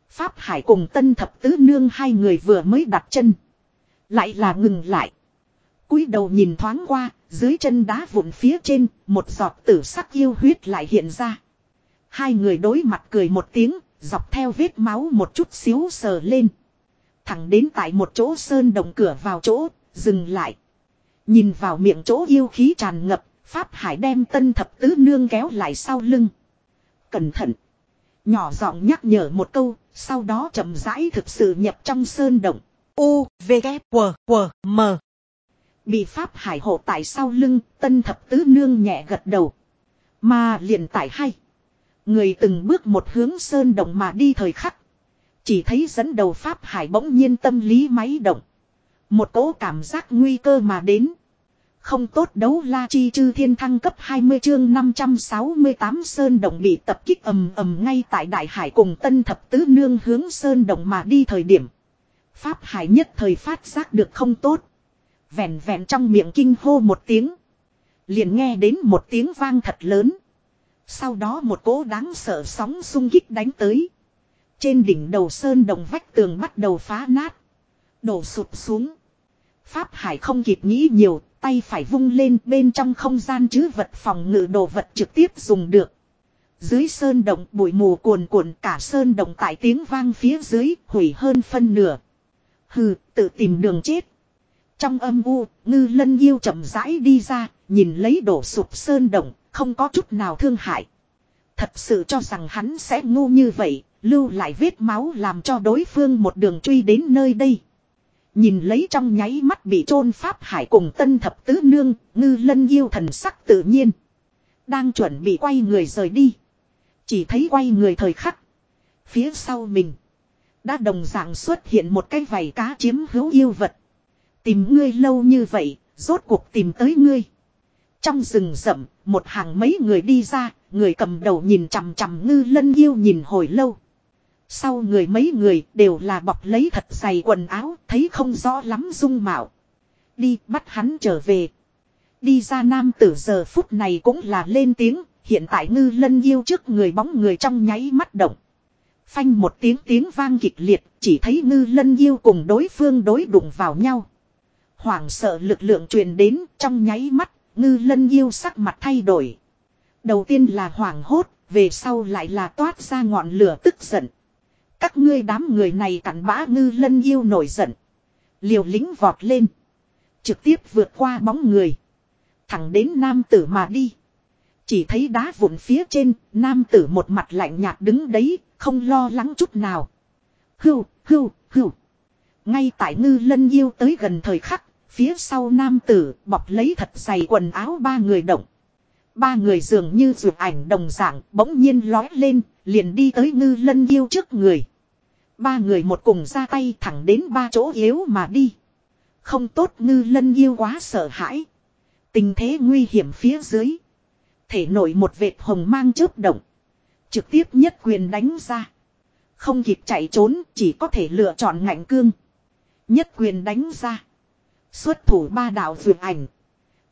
Pháp Hải cùng tân thập tứ nương hai người vừa mới đặt chân. Lại là ngừng lại. cúi đầu nhìn thoáng qua, dưới chân đá vụn phía trên, một giọt tử sắc yêu huyết lại hiện ra. Hai người đối mặt cười một tiếng, dọc theo vết máu một chút xíu sờ lên. Thẳng đến tại một chỗ sơn đồng cửa vào chỗ, dừng lại. Nhìn vào miệng chỗ yêu khí tràn ngập, Pháp Hải đem tân thập tứ nương kéo lại sau lưng. Cẩn thận. Nhỏ giọng nhắc nhở một câu, sau đó chậm rãi thực sự nhập trong sơn động. U, V, K, W, W, M. Bị Pháp Hải hộ tại sau lưng, tân thập tứ nương nhẹ gật đầu. Mà liền tại hay. Người từng bước một hướng sơn động mà đi thời khắc. Chỉ thấy dẫn đầu Pháp Hải bỗng nhiên tâm lý máy động. Một cỗ cảm giác nguy cơ mà đến. Không tốt đấu la chi chư thiên thăng cấp 20 chương 568 Sơn Động bị tập kích ầm ầm ngay tại Đại Hải cùng Tân Thập Tứ Nương hướng Sơn Động mà đi thời điểm. Pháp Hải nhất thời phát giác được không tốt. Vẹn vẹn trong miệng kinh hô một tiếng. Liền nghe đến một tiếng vang thật lớn. Sau đó một cỗ đáng sợ sóng xung kích đánh tới. Trên đỉnh đầu Sơn Động vách tường bắt đầu phá nát. Đổ sụp xuống. Pháp Hải không kịp nghĩ nhiều, tay phải vung lên bên trong không gian chứ vật phòng ngự đồ vật trực tiếp dùng được. Dưới sơn động bụi mù cuồn cuộn cả sơn động tại tiếng vang phía dưới hủy hơn phân nửa. Hừ, tự tìm đường chết. Trong âm u, ngư lân yêu chậm rãi đi ra, nhìn lấy đổ sụp sơn động, không có chút nào thương hại. Thật sự cho rằng hắn sẽ ngu như vậy, lưu lại vết máu làm cho đối phương một đường truy đến nơi đây. Nhìn lấy trong nháy mắt bị chôn Pháp Hải cùng tân thập tứ nương, ngư lân yêu thần sắc tự nhiên. Đang chuẩn bị quay người rời đi. Chỉ thấy quay người thời khắc. Phía sau mình. Đã đồng dạng xuất hiện một cái vảy cá chiếm hữu yêu vật. Tìm ngươi lâu như vậy, rốt cuộc tìm tới ngươi. Trong rừng rậm, một hàng mấy người đi ra, người cầm đầu nhìn chằm chằm ngư lân yêu nhìn hồi lâu. Sau người mấy người đều là bọc lấy thật dày quần áo, thấy không rõ lắm dung mạo. Đi bắt hắn trở về. Đi ra nam tử giờ phút này cũng là lên tiếng, hiện tại ngư lân yêu trước người bóng người trong nháy mắt động. Phanh một tiếng tiếng vang kịch liệt, chỉ thấy ngư lân yêu cùng đối phương đối đụng vào nhau. Hoảng sợ lực lượng truyền đến trong nháy mắt, ngư lân yêu sắc mặt thay đổi. Đầu tiên là hoảng hốt, về sau lại là toát ra ngọn lửa tức giận. Các ngươi đám người này cặn bã ngư lân yêu nổi giận. Liều lính vọt lên. Trực tiếp vượt qua bóng người. Thẳng đến nam tử mà đi. Chỉ thấy đá vụn phía trên, nam tử một mặt lạnh nhạt đứng đấy, không lo lắng chút nào. Hưu, hưu, hưu. Ngay tại ngư lân yêu tới gần thời khắc, phía sau nam tử bọc lấy thật dày quần áo ba người động. Ba người dường như rượu ảnh đồng dạng bỗng nhiên lói lên, liền đi tới ngư lân yêu trước người. Ba người một cùng ra tay thẳng đến ba chỗ yếu mà đi. Không tốt ngư lân yêu quá sợ hãi. Tình thế nguy hiểm phía dưới. Thể nổi một vệt hồng mang chớp động. Trực tiếp nhất quyền đánh ra. Không kịp chạy trốn chỉ có thể lựa chọn ngạnh cương. Nhất quyền đánh ra. Xuất thủ ba đạo vượt ảnh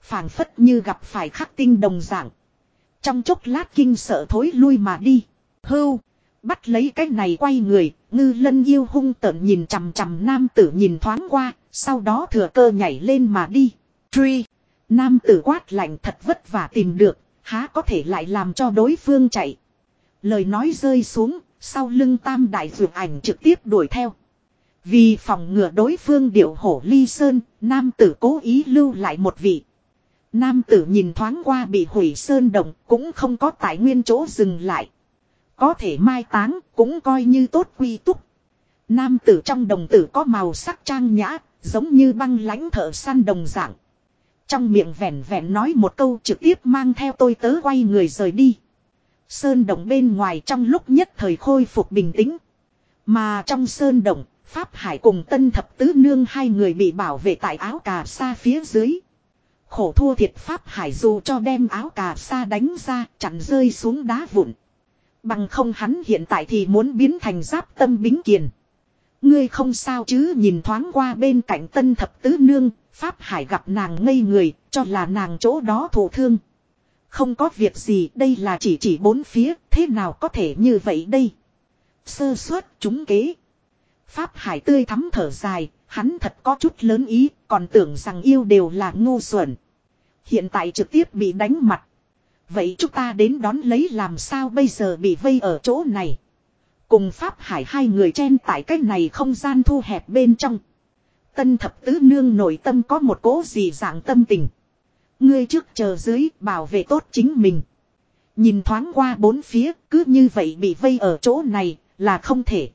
phảng phất như gặp phải khắc tinh đồng dạng. Trong chốc lát kinh sợ thối lui mà đi. Hưu. Bắt lấy cái này quay người, ngư lân yêu hung tợn nhìn chằm chằm nam tử nhìn thoáng qua, sau đó thừa cơ nhảy lên mà đi. Truy Nam tử quát lạnh thật vất vả tìm được, há có thể lại làm cho đối phương chạy. Lời nói rơi xuống, sau lưng tam đại dược ảnh trực tiếp đuổi theo. Vì phòng ngừa đối phương điệu hổ ly sơn, nam tử cố ý lưu lại một vị. Nam tử nhìn thoáng qua bị hủy sơn động cũng không có tại nguyên chỗ dừng lại. Có thể mai táng cũng coi như tốt quy túc. Nam tử trong đồng tử có màu sắc trang nhã, giống như băng lãnh thợ săn đồng dạng. Trong miệng vẻn vẻn nói một câu trực tiếp mang theo tôi tớ quay người rời đi. Sơn động bên ngoài trong lúc nhất thời khôi phục bình tĩnh. Mà trong sơn động, Pháp Hải cùng Tân Thập Tứ Nương hai người bị bảo vệ tại áo cà sa phía dưới. Khổ thua thiệt Pháp Hải dù cho đem áo cà sa đánh ra chặn rơi xuống đá vụn. Bằng không hắn hiện tại thì muốn biến thành giáp tâm bính kiền. Ngươi không sao chứ nhìn thoáng qua bên cạnh tân thập tứ nương, Pháp Hải gặp nàng ngây người, cho là nàng chỗ đó thổ thương. Không có việc gì, đây là chỉ chỉ bốn phía, thế nào có thể như vậy đây? Sơ suất chúng kế. Pháp Hải tươi thắm thở dài, hắn thật có chút lớn ý, còn tưởng rằng yêu đều là ngu xuẩn. Hiện tại trực tiếp bị đánh mặt. Vậy chúng ta đến đón lấy làm sao bây giờ bị vây ở chỗ này. Cùng Pháp Hải hai người chen tại cái này không gian thu hẹp bên trong. Tân thập tứ nương nội tâm có một cố gì dạng tâm tình. Ngươi trước chờ dưới, bảo vệ tốt chính mình. Nhìn thoáng qua bốn phía, cứ như vậy bị vây ở chỗ này, là không thể.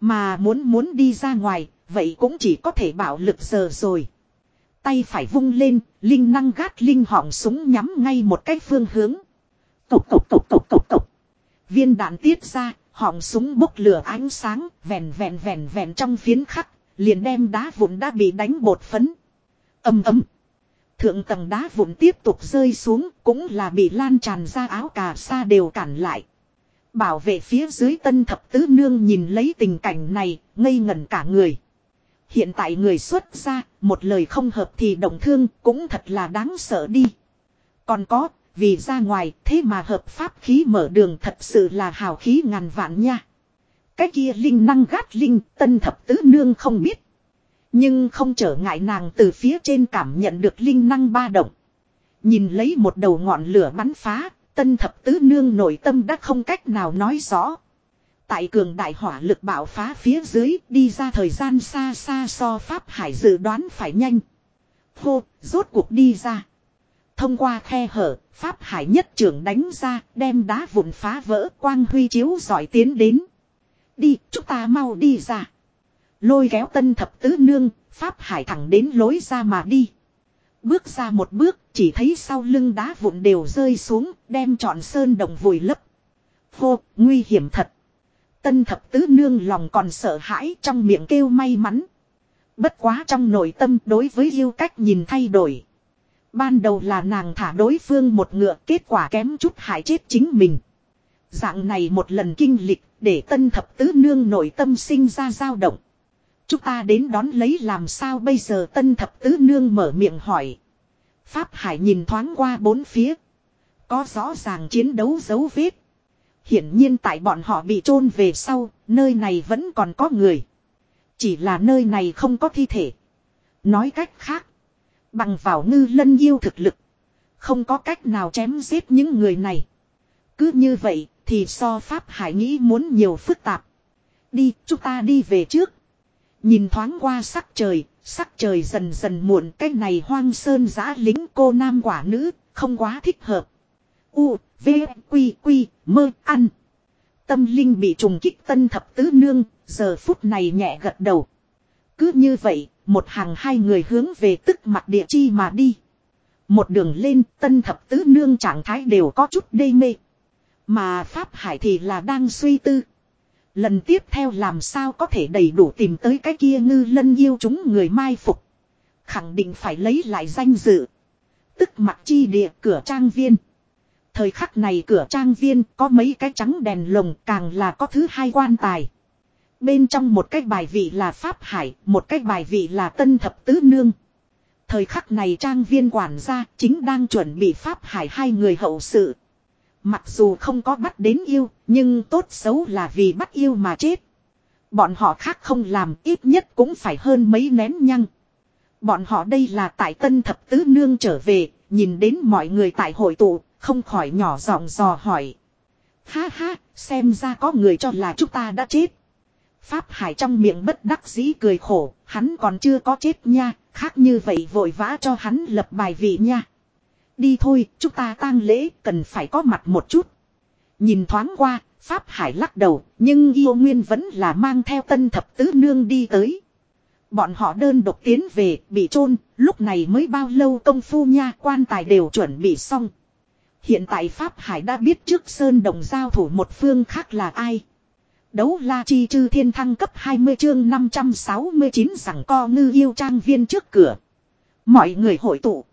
Mà muốn muốn đi ra ngoài, vậy cũng chỉ có thể bảo lực giờ rồi. Tay phải vung lên, linh năng gát linh họng súng nhắm ngay một cái phương hướng. Cộc cộc cộc cộc cộc cộc. Viên đạn tiết ra, họng súng bốc lửa ánh sáng, vèn vèn vèn vèn trong phiến khắc, liền đem đá vụn đã bị đánh bột phấn. Âm ấm. Thượng tầng đá vụn tiếp tục rơi xuống, cũng là bị lan tràn ra áo cà sa đều cản lại. Bảo vệ phía dưới tân thập tứ nương nhìn lấy tình cảnh này, ngây ngẩn cả người. Hiện tại người xuất ra, một lời không hợp thì động thương cũng thật là đáng sợ đi. Còn có, vì ra ngoài thế mà hợp pháp khí mở đường thật sự là hào khí ngàn vạn nha. Cái kia linh năng gát linh tân thập tứ nương không biết. Nhưng không trở ngại nàng từ phía trên cảm nhận được linh năng ba động. Nhìn lấy một đầu ngọn lửa bắn phá, tân thập tứ nương nội tâm đã không cách nào nói rõ. Tại cường đại hỏa lực bạo phá phía dưới đi ra thời gian xa xa so Pháp Hải dự đoán phải nhanh. Hô, rốt cuộc đi ra. Thông qua khe hở, Pháp Hải nhất trưởng đánh ra, đem đá vụn phá vỡ quang huy chiếu giỏi tiến đến. Đi, chúng ta mau đi ra. Lôi kéo tân thập tứ nương, Pháp Hải thẳng đến lối ra mà đi. Bước ra một bước, chỉ thấy sau lưng đá vụn đều rơi xuống, đem trọn sơn đồng vùi lấp. Hô, nguy hiểm thật. Tân thập tứ nương lòng còn sợ hãi trong miệng kêu may mắn. Bất quá trong nội tâm đối với yêu cách nhìn thay đổi. Ban đầu là nàng thả đối phương một ngựa, kết quả kém chút hại chết chính mình. Dạng này một lần kinh lịch để tân thập tứ nương nội tâm sinh ra dao động. Chúng ta đến đón lấy làm sao bây giờ tân thập tứ nương mở miệng hỏi. Pháp Hải nhìn thoáng qua bốn phía. Có rõ ràng chiến đấu dấu vết. Hiển nhiên tại bọn họ bị chôn về sau, nơi này vẫn còn có người. Chỉ là nơi này không có thi thể. Nói cách khác, bằng vào ngư lân yêu thực lực. Không có cách nào chém giết những người này. Cứ như vậy thì so Pháp Hải nghĩ muốn nhiều phức tạp. Đi, chúng ta đi về trước. Nhìn thoáng qua sắc trời, sắc trời dần dần muộn cái này hoang sơn giã lính cô nam quả nữ, không quá thích hợp. U, V, Quy, Quy, mơ, ăn. Tâm linh bị trùng kích tân thập tứ nương, giờ phút này nhẹ gật đầu. Cứ như vậy, một hàng hai người hướng về tức mặt địa chi mà đi. Một đường lên tân thập tứ nương trạng thái đều có chút đê mê. Mà Pháp Hải thì là đang suy tư. Lần tiếp theo làm sao có thể đầy đủ tìm tới cái kia ngư lân yêu chúng người mai phục. Khẳng định phải lấy lại danh dự. Tức mặt chi địa cửa trang viên. Thời khắc này cửa trang viên có mấy cái trắng đèn lồng càng là có thứ hai quan tài. Bên trong một cái bài vị là Pháp Hải, một cái bài vị là Tân Thập Tứ Nương. Thời khắc này trang viên quản gia chính đang chuẩn bị Pháp Hải hai người hậu sự. Mặc dù không có bắt đến yêu, nhưng tốt xấu là vì bắt yêu mà chết. Bọn họ khác không làm ít nhất cũng phải hơn mấy nén nhăng. Bọn họ đây là tại Tân Thập Tứ Nương trở về, nhìn đến mọi người tại hội tụ, không khỏi nhỏ giọng dò hỏi. Ha ha, xem ra có người cho là chúng ta đã chết. Pháp Hải trong miệng bất đắc dĩ cười khổ, hắn còn chưa có chết nha, khác như vậy vội vã cho hắn lập bài vị nha. Đi thôi, chúng ta tang lễ, cần phải có mặt một chút. Nhìn thoáng qua, Pháp Hải lắc đầu, nhưng yêu nguyên vẫn là mang theo tân thập tứ nương đi tới. Bọn họ đơn độc tiến về, bị chôn lúc này mới bao lâu công phu nha, quan tài đều chuẩn bị xong. Hiện tại Pháp Hải đã biết trước Sơn Đồng giao thủ một phương khác là ai. Đấu la chi chư thiên thăng cấp 20 chương 569 rằng co ngư yêu trang viên trước cửa. Mọi người hội tụ.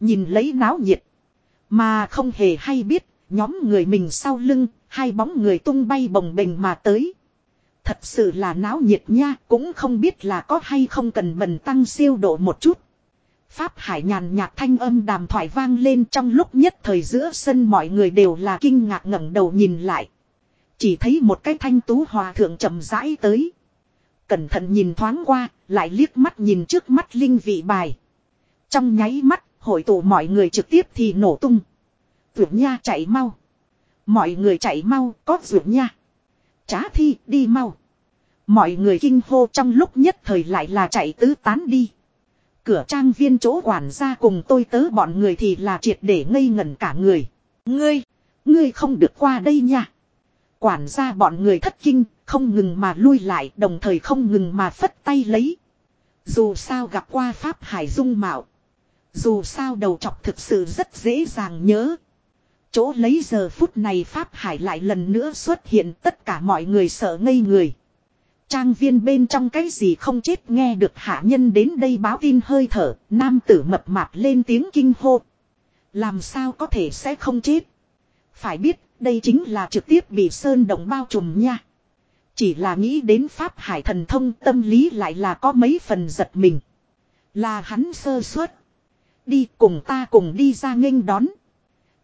Nhìn lấy náo nhiệt. Mà không hề hay biết, nhóm người mình sau lưng, hai bóng người tung bay bồng bềnh mà tới. Thật sự là náo nhiệt nha, cũng không biết là có hay không cần bần tăng siêu độ một chút. Pháp hải nhàn nhạt thanh âm đàm thoại vang lên trong lúc nhất thời giữa sân mọi người đều là kinh ngạc ngẩng đầu nhìn lại. Chỉ thấy một cái thanh tú hòa thượng chậm rãi tới. Cẩn thận nhìn thoáng qua, lại liếc mắt nhìn trước mắt linh vị bài. Trong nháy mắt, hội tụ mọi người trực tiếp thì nổ tung. Vượt nha chạy mau. Mọi người chạy mau, có vượt nha. Trá thi, đi mau. Mọi người kinh hô trong lúc nhất thời lại là chạy tứ tán đi. Cửa trang viên chỗ quản gia cùng tôi tớ bọn người thì là triệt để ngây ngẩn cả người. Ngươi, ngươi không được qua đây nha. Quản gia bọn người thất kinh, không ngừng mà lui lại đồng thời không ngừng mà phất tay lấy. Dù sao gặp qua Pháp Hải Dung Mạo. Dù sao đầu chọc thực sự rất dễ dàng nhớ. Chỗ lấy giờ phút này Pháp Hải lại lần nữa xuất hiện tất cả mọi người sợ ngây người. Trang viên bên trong cái gì không chết nghe được hạ nhân đến đây báo tin hơi thở, nam tử mập mạp lên tiếng kinh hô. Làm sao có thể sẽ không chết? Phải biết, đây chính là trực tiếp bị sơn động bao trùm nha. Chỉ là nghĩ đến Pháp Hải thần thông tâm lý lại là có mấy phần giật mình. Là hắn sơ suất. Đi cùng ta cùng đi ra nghênh đón.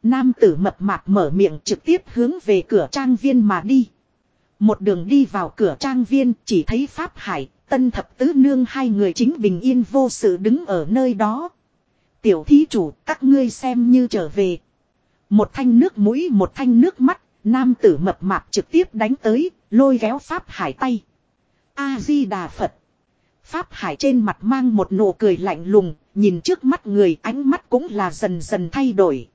Nam tử mập mạp mở miệng trực tiếp hướng về cửa trang viên mà đi. Một đường đi vào cửa trang viên chỉ thấy Pháp Hải, Tân Thập Tứ Nương hai người chính bình yên vô sự đứng ở nơi đó. Tiểu thí chủ các ngươi xem như trở về. Một thanh nước mũi một thanh nước mắt, nam tử mập mạp trực tiếp đánh tới, lôi kéo Pháp Hải tay. A-di-đà Phật. Pháp Hải trên mặt mang một nụ cười lạnh lùng, nhìn trước mắt người ánh mắt cũng là dần dần thay đổi.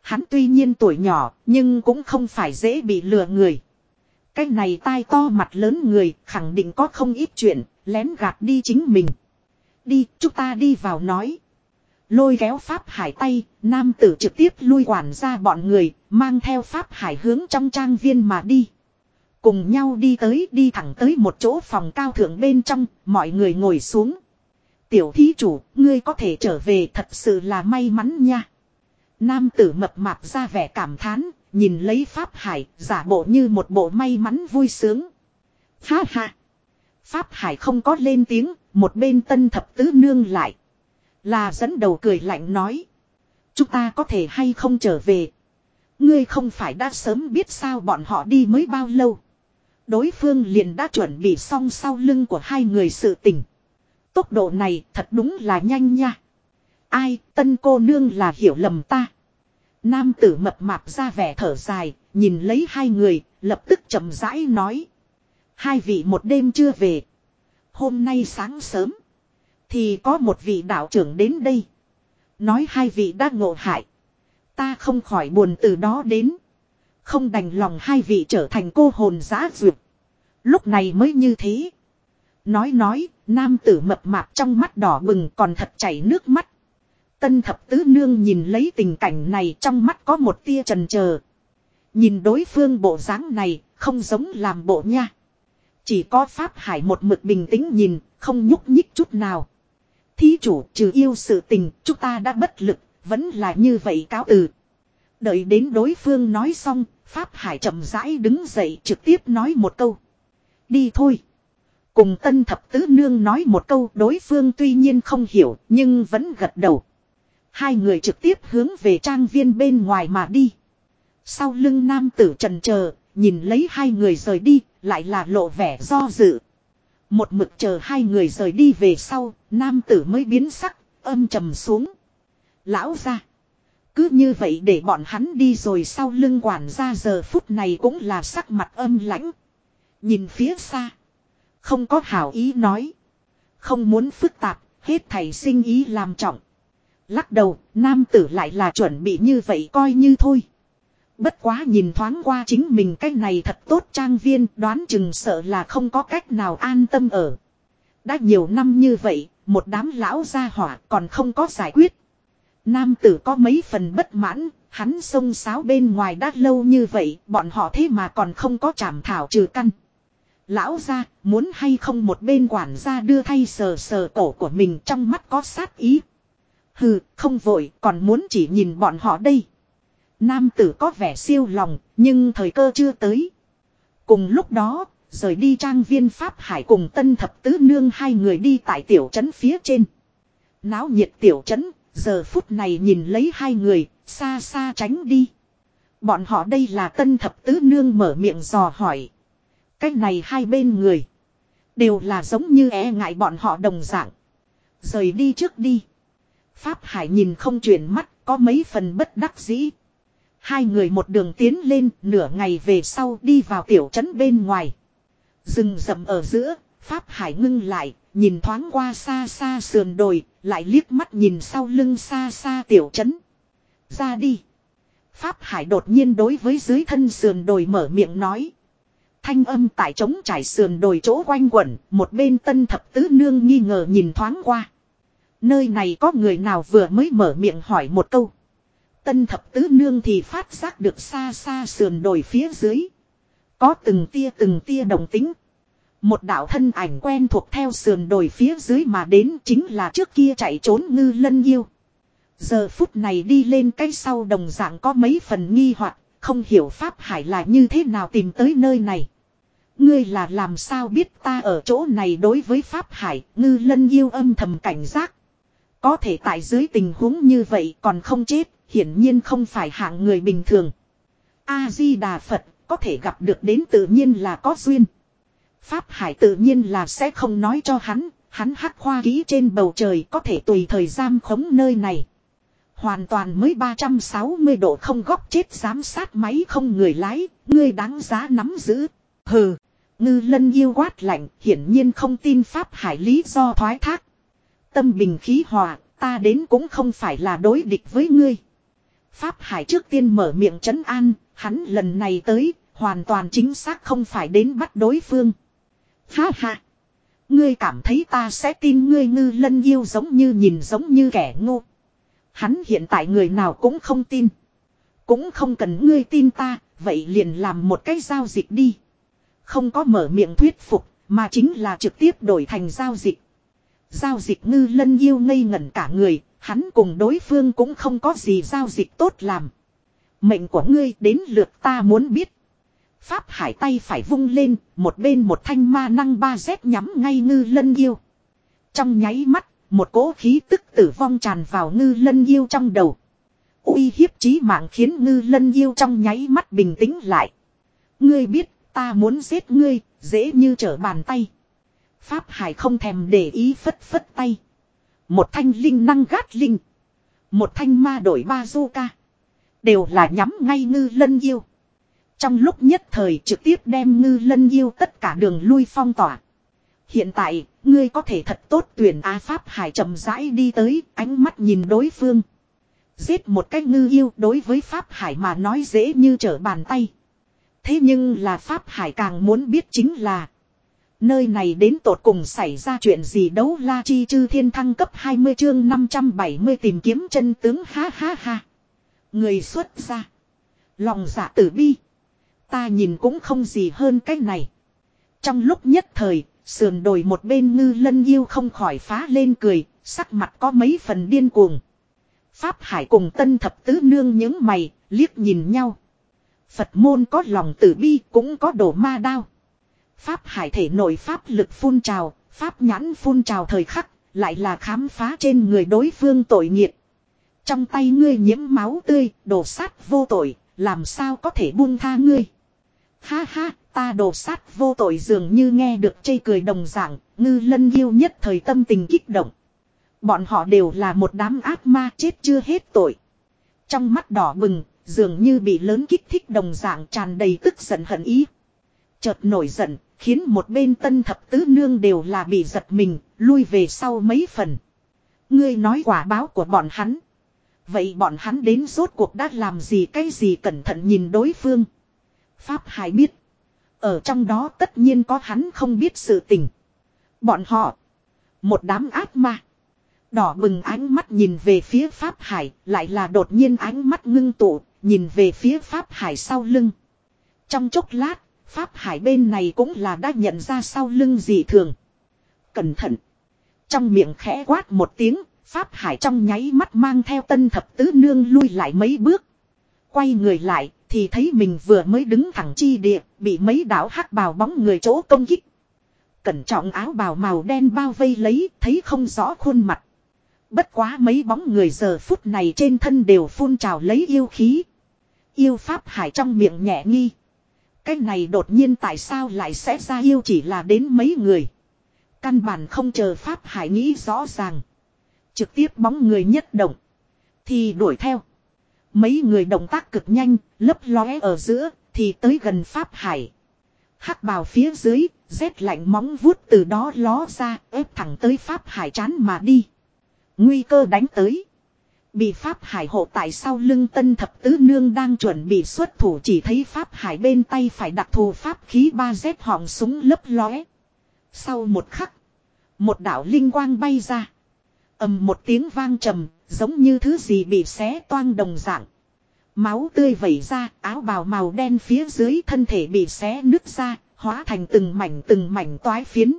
Hắn tuy nhiên tuổi nhỏ, nhưng cũng không phải dễ bị lừa người. Cái này tai to mặt lớn người, khẳng định có không ít chuyện, lén gạt đi chính mình. Đi, chúng ta đi vào nói. Lôi kéo Pháp Hải tay, nam tử trực tiếp lui quản ra bọn người, mang theo Pháp Hải hướng trong trang viên mà đi. Cùng nhau đi tới đi thẳng tới một chỗ phòng cao thượng bên trong, mọi người ngồi xuống. Tiểu thí chủ, ngươi có thể trở về thật sự là may mắn nha. Nam tử mập mạp ra vẻ cảm thán, nhìn lấy Pháp Hải, giả bộ như một bộ may mắn vui sướng. Ha ha! Pháp Hải không có lên tiếng, một bên tân thập tứ nương lại. Là dẫn đầu cười lạnh nói. Chúng ta có thể hay không trở về. Ngươi không phải đã sớm biết sao bọn họ đi mới bao lâu. Đối phương liền đã chuẩn bị xong sau lưng của hai người sự tình. Tốc độ này thật đúng là nhanh nha. Ai, tân cô nương là hiểu lầm ta. Nam tử mập mạp ra vẻ thở dài, nhìn lấy hai người, lập tức chậm rãi nói. Hai vị một đêm chưa về. Hôm nay sáng sớm. Thì có một vị đạo trưởng đến đây. Nói hai vị đã ngộ hại. Ta không khỏi buồn từ đó đến. Không đành lòng hai vị trở thành cô hồn giã duyệt. Lúc này mới như thế. Nói nói, nam tử mập mạp trong mắt đỏ bừng còn thật chảy nước mắt. Tân thập tứ nương nhìn lấy tình cảnh này trong mắt có một tia trần chờ Nhìn đối phương bộ dáng này, không giống làm bộ nha. Chỉ có Pháp Hải một mực bình tĩnh nhìn, không nhúc nhích chút nào. Thí chủ trừ yêu sự tình, chúng ta đã bất lực, vẫn là như vậy cáo từ. Đợi đến đối phương nói xong, Pháp Hải chậm rãi đứng dậy trực tiếp nói một câu. Đi thôi. Cùng tân thập tứ nương nói một câu đối phương tuy nhiên không hiểu nhưng vẫn gật đầu. Hai người trực tiếp hướng về trang viên bên ngoài mà đi. Sau lưng nam tử trần chờ nhìn lấy hai người rời đi, lại là lộ vẻ do dự. Một mực chờ hai người rời đi về sau, nam tử mới biến sắc, âm trầm xuống. Lão ra. Cứ như vậy để bọn hắn đi rồi sau lưng quản ra giờ phút này cũng là sắc mặt âm lãnh. Nhìn phía xa. Không có hảo ý nói. Không muốn phức tạp, hết thầy sinh ý làm trọng. Lắc đầu, nam tử lại là chuẩn bị như vậy coi như thôi. Bất quá nhìn thoáng qua chính mình cái này thật tốt trang viên đoán chừng sợ là không có cách nào an tâm ở. Đã nhiều năm như vậy, một đám lão gia hỏa còn không có giải quyết. Nam tử có mấy phần bất mãn, hắn xông xáo bên ngoài đã lâu như vậy, bọn họ thế mà còn không có chảm thảo trừ căn. Lão gia muốn hay không một bên quản gia đưa thay sờ sờ cổ của mình trong mắt có sát ý. Hừ, không vội, còn muốn chỉ nhìn bọn họ đây. Nam tử có vẻ siêu lòng, nhưng thời cơ chưa tới. Cùng lúc đó, rời đi trang viên Pháp Hải cùng tân thập tứ nương hai người đi tại tiểu trấn phía trên. Náo nhiệt tiểu trấn, giờ phút này nhìn lấy hai người, xa xa tránh đi. Bọn họ đây là tân thập tứ nương mở miệng dò hỏi. Cách này hai bên người. Đều là giống như e ngại bọn họ đồng dạng. Rời đi trước đi. Pháp Hải nhìn không chuyển mắt, có mấy phần bất đắc dĩ. Hai người một đường tiến lên, nửa ngày về sau đi vào tiểu trấn bên ngoài. Rừng rậm ở giữa, Pháp Hải ngưng lại, nhìn thoáng qua xa xa sườn đồi, lại liếc mắt nhìn sau lưng xa xa tiểu trấn. Ra đi. Pháp Hải đột nhiên đối với dưới thân sườn đồi mở miệng nói. Thanh âm tại trống trải sườn đồi chỗ quanh quẩn, một bên tân thập tứ nương nghi ngờ nhìn thoáng qua. Nơi này có người nào vừa mới mở miệng hỏi một câu. Tân thập tứ nương thì phát giác được xa xa sườn đồi phía dưới. Có từng tia từng tia đồng tính. Một đạo thân ảnh quen thuộc theo sườn đồi phía dưới mà đến chính là trước kia chạy trốn ngư lân yêu. Giờ phút này đi lên cái sau đồng dạng có mấy phần nghi hoặc không hiểu Pháp Hải là như thế nào tìm tới nơi này. Ngươi là làm sao biết ta ở chỗ này đối với Pháp Hải, ngư lân yêu âm thầm cảnh giác. Có thể tại dưới tình huống như vậy còn không chết, hiển nhiên không phải hạng người bình thường. A-di-đà Phật, có thể gặp được đến tự nhiên là có duyên. Pháp Hải tự nhiên là sẽ không nói cho hắn, hắn hắc khoa ký trên bầu trời có thể tùy thời giam khống nơi này. Hoàn toàn mới 360 độ không góc chết giám sát máy không người lái, ngươi đáng giá nắm giữ. Hừ, ngư lân yêu quát lạnh, hiển nhiên không tin Pháp Hải lý do thoái thác. Tâm bình khí hòa, ta đến cũng không phải là đối địch với ngươi. Pháp Hải trước tiên mở miệng trấn an, hắn lần này tới, hoàn toàn chính xác không phải đến bắt đối phương. Ha ha! Ngươi cảm thấy ta sẽ tin ngươi ngư lân yêu giống như nhìn giống như kẻ ngu. Hắn hiện tại người nào cũng không tin. Cũng không cần ngươi tin ta, vậy liền làm một cái giao dịch đi. Không có mở miệng thuyết phục, mà chính là trực tiếp đổi thành giao dịch. Giao dịch ngư lân yêu ngây ngẩn cả người, hắn cùng đối phương cũng không có gì giao dịch tốt làm. Mệnh của ngươi đến lượt ta muốn biết. Pháp hải tay phải vung lên, một bên một thanh ma năng ba rét nhắm ngay ngư lân yêu. Trong nháy mắt, một cỗ khí tức tử vong tràn vào ngư lân yêu trong đầu. uy hiếp chí mạng khiến ngư lân yêu trong nháy mắt bình tĩnh lại. Ngươi biết, ta muốn giết ngươi, dễ như trở bàn tay. Pháp Hải không thèm để ý phất phất tay. Một thanh linh năng gát linh. Một thanh ma đổi bazooka. ca. Đều là nhắm ngay ngư lân yêu. Trong lúc nhất thời trực tiếp đem ngư lân yêu tất cả đường lui phong tỏa. Hiện tại, ngươi có thể thật tốt tuyển Á Pháp Hải chậm rãi đi tới, ánh mắt nhìn đối phương. Giết một cái ngư yêu đối với Pháp Hải mà nói dễ như trở bàn tay. Thế nhưng là Pháp Hải càng muốn biết chính là Nơi này đến tột cùng xảy ra chuyện gì đấu la chi chư thiên thăng cấp 20 chương 570 tìm kiếm chân tướng ha ha ha. Người xuất ra. Lòng dạ tử bi. Ta nhìn cũng không gì hơn cái này. Trong lúc nhất thời, sườn đồi một bên ngư lân yêu không khỏi phá lên cười, sắc mặt có mấy phần điên cuồng. Pháp Hải cùng tân thập tứ nương những mày, liếc nhìn nhau. Phật môn có lòng tử bi cũng có đổ ma đao. Pháp hải thể nội pháp lực phun trào, pháp nhãn phun trào thời khắc, lại là khám phá trên người đối phương tội nghiệt. Trong tay ngươi nhiễm máu tươi, đổ sát vô tội, làm sao có thể buông tha ngươi. Ha ha, ta đổ sát vô tội dường như nghe được chây cười đồng dạng, ngư lân yêu nhất thời tâm tình kích động. Bọn họ đều là một đám ác ma chết chưa hết tội. Trong mắt đỏ bừng, dường như bị lớn kích thích đồng dạng tràn đầy tức giận hận ý. Chợt nổi giận, Khiến một bên tân thập tứ nương đều là bị giật mình, lui về sau mấy phần. Ngươi nói quả báo của bọn hắn. Vậy bọn hắn đến rốt cuộc đã làm gì cái gì cẩn thận nhìn đối phương. Pháp Hải biết. Ở trong đó tất nhiên có hắn không biết sự tình. Bọn họ. Một đám ác ma. Đỏ bừng ánh mắt nhìn về phía Pháp Hải. Lại là đột nhiên ánh mắt ngưng tụ. Nhìn về phía Pháp Hải sau lưng. Trong chốc lát Pháp Hải bên này cũng là đã nhận ra sau lưng dị thường. Cẩn thận. Trong miệng khẽ quát một tiếng, Pháp Hải trong nháy mắt mang theo tân thập tứ nương lui lại mấy bước. Quay người lại, thì thấy mình vừa mới đứng thẳng chi địa, bị mấy đảo hắc bào bóng người chỗ công kích. Cẩn trọng áo bào màu đen bao vây lấy, thấy không rõ khuôn mặt. Bất quá mấy bóng người giờ phút này trên thân đều phun trào lấy yêu khí. Yêu Pháp Hải trong miệng nhẹ nghi. Cái này đột nhiên tại sao lại sẽ ra yêu chỉ là đến mấy người. Căn bản không chờ Pháp Hải nghĩ rõ ràng. Trực tiếp bóng người nhất động. Thì đuổi theo. Mấy người động tác cực nhanh, lấp lóe ở giữa, thì tới gần Pháp Hải. hắc bào phía dưới, rét lạnh móng vuốt từ đó ló ra, ép thẳng tới Pháp Hải chán mà đi. Nguy cơ đánh tới. Bị Pháp Hải hộ tại sau lưng tân thập tứ nương đang chuẩn bị xuất thủ chỉ thấy Pháp Hải bên tay phải đặc thù Pháp khí ba z họng súng lấp lóe. Sau một khắc, một đạo linh quang bay ra. ầm một tiếng vang trầm, giống như thứ gì bị xé toang đồng dạng. Máu tươi vẩy ra, áo bào màu đen phía dưới thân thể bị xé nứt ra, hóa thành từng mảnh từng mảnh toái phiến.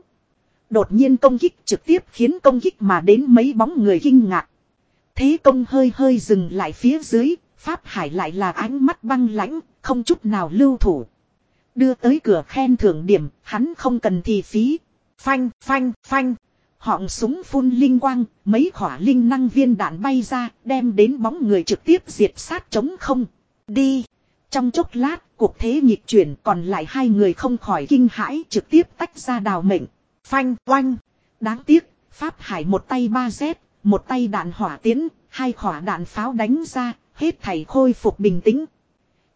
Đột nhiên công kích trực tiếp khiến công kích mà đến mấy bóng người kinh ngạc. Thế công hơi hơi dừng lại phía dưới, Pháp Hải lại là ánh mắt băng lãnh, không chút nào lưu thủ. Đưa tới cửa khen thưởng điểm, hắn không cần thì phí. Phanh, phanh, phanh. Họng súng phun linh quang, mấy khỏa linh năng viên đạn bay ra, đem đến bóng người trực tiếp diệt sát chống không. Đi. Trong chốc lát, cuộc thế nhịp chuyển còn lại hai người không khỏi kinh hãi trực tiếp tách ra đào mệnh. Phanh, oanh. Đáng tiếc, Pháp Hải một tay ba z một tay đạn hỏa tiến, hai khỏa đạn pháo đánh ra, hết thảy khôi phục bình tĩnh.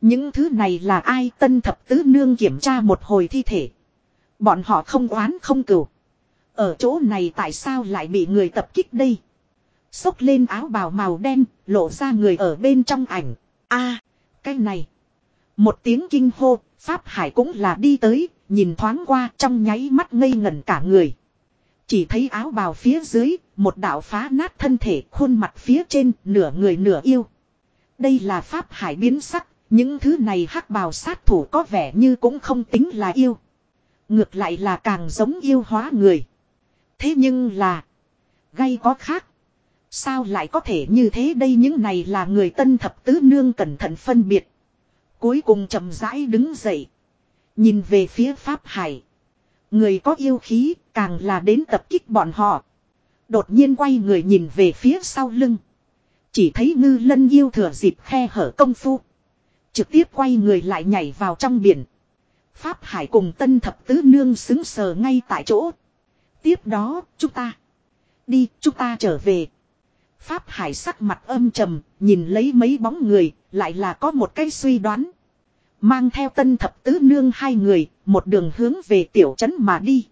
Những thứ này là ai tân thập tứ nương kiểm tra một hồi thi thể. Bọn họ không oán không cửu. Ở chỗ này tại sao lại bị người tập kích đây? Xốc lên áo bào màu đen, lộ ra người ở bên trong ảnh. a cái này. Một tiếng kinh hô, Pháp Hải cũng là đi tới, nhìn thoáng qua trong nháy mắt ngây ngẩn cả người. Chỉ thấy áo bào phía dưới, một đạo phá nát thân thể khuôn mặt phía trên, nửa người nửa yêu. Đây là Pháp Hải biến sắc, những thứ này hắc bào sát thủ có vẻ như cũng không tính là yêu. Ngược lại là càng giống yêu hóa người. Thế nhưng là. Gây có khác. Sao lại có thể như thế đây những này là người tân thập tứ nương cẩn thận phân biệt. Cuối cùng chậm rãi đứng dậy. Nhìn về phía Pháp Hải. Người có yêu khí càng là đến tập kích bọn họ. Đột nhiên quay người nhìn về phía sau lưng. Chỉ thấy ngư lân yêu thừa dịp khe hở công phu. Trực tiếp quay người lại nhảy vào trong biển. Pháp Hải cùng tân thập tứ nương xứng sờ ngay tại chỗ. Tiếp đó, chúng ta. Đi, chúng ta trở về. Pháp Hải sắc mặt âm trầm, nhìn lấy mấy bóng người, lại là có một cái suy đoán. Mang theo tân thập tứ nương hai người, một đường hướng về tiểu trấn mà đi.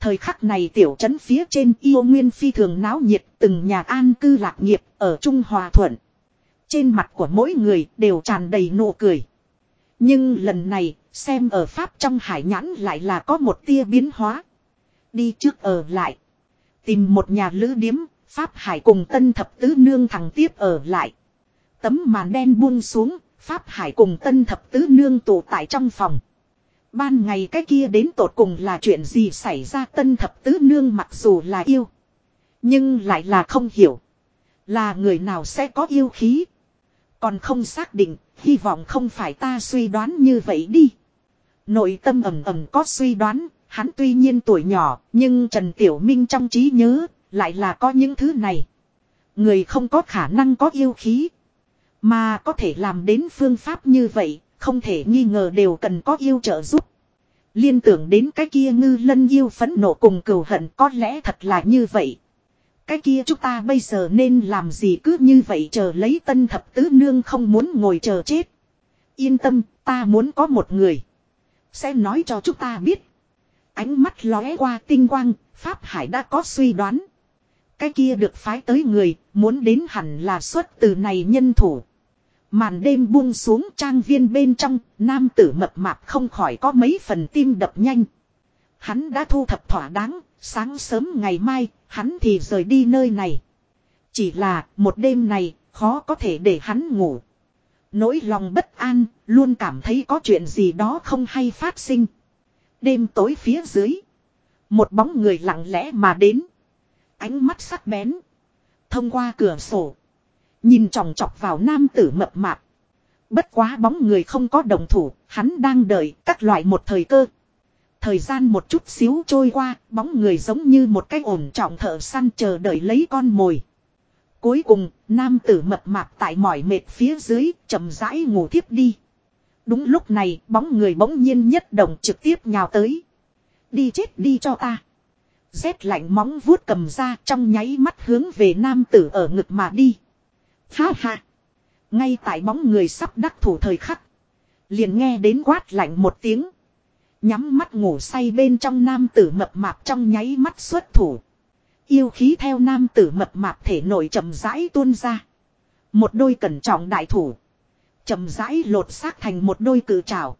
Thời khắc này tiểu trấn phía trên yêu nguyên phi thường náo nhiệt từng nhà an cư lạc nghiệp ở Trung Hòa Thuận. Trên mặt của mỗi người đều tràn đầy nụ cười. Nhưng lần này xem ở Pháp trong hải nhãn lại là có một tia biến hóa. Đi trước ở lại. Tìm một nhà lữ điếm, Pháp hải cùng tân thập tứ nương thằng tiếp ở lại. Tấm màn đen buông xuống, Pháp hải cùng tân thập tứ nương tụ tại trong phòng. Ban ngày cái kia đến tột cùng là chuyện gì xảy ra tân thập tứ nương mặc dù là yêu. Nhưng lại là không hiểu. Là người nào sẽ có yêu khí. Còn không xác định, hy vọng không phải ta suy đoán như vậy đi. Nội tâm ẩm ẩm có suy đoán, hắn tuy nhiên tuổi nhỏ, nhưng Trần Tiểu Minh trong trí nhớ, lại là có những thứ này. Người không có khả năng có yêu khí. Mà có thể làm đến phương pháp như vậy, không thể nghi ngờ đều cần có yêu trợ giúp. Liên tưởng đến cái kia ngư lân yêu phấn nộ cùng cừu hận có lẽ thật là như vậy. Cái kia chúng ta bây giờ nên làm gì cứ như vậy chờ lấy tân thập tứ nương không muốn ngồi chờ chết. Yên tâm, ta muốn có một người. Sẽ nói cho chúng ta biết. Ánh mắt lóe qua tinh quang, Pháp Hải đã có suy đoán. Cái kia được phái tới người, muốn đến hẳn là xuất từ này nhân thủ. Màn đêm buông xuống trang viên bên trong, nam tử mập mạp không khỏi có mấy phần tim đập nhanh. Hắn đã thu thập thỏa đáng, sáng sớm ngày mai, hắn thì rời đi nơi này. Chỉ là, một đêm này, khó có thể để hắn ngủ. Nỗi lòng bất an, luôn cảm thấy có chuyện gì đó không hay phát sinh. Đêm tối phía dưới. Một bóng người lặng lẽ mà đến. Ánh mắt sắc bén. Thông qua cửa sổ. Nhìn tròng trọc vào nam tử mập mạp. Bất quá bóng người không có đồng thủ, hắn đang đợi các loại một thời cơ. Thời gian một chút xíu trôi qua, bóng người giống như một cái ổn trọng thợ săn chờ đợi lấy con mồi. Cuối cùng, nam tử mập mạp tại mỏi mệt phía dưới, chậm rãi ngủ thiếp đi. Đúng lúc này, bóng người bỗng nhiên nhất động trực tiếp nhào tới. Đi chết đi cho ta. Rét lạnh móng vuốt cầm ra trong nháy mắt hướng về nam tử ở ngực mà đi. Ha ha. Ngay tại bóng người sắp đắc thủ thời khắc. Liền nghe đến quát lạnh một tiếng. Nhắm mắt ngủ say bên trong nam tử mập mạp trong nháy mắt xuất thủ. Yêu khí theo nam tử mập mạp thể nội chậm rãi tuôn ra. Một đôi cẩn trọng đại thủ. chậm rãi lột xác thành một đôi cự trào.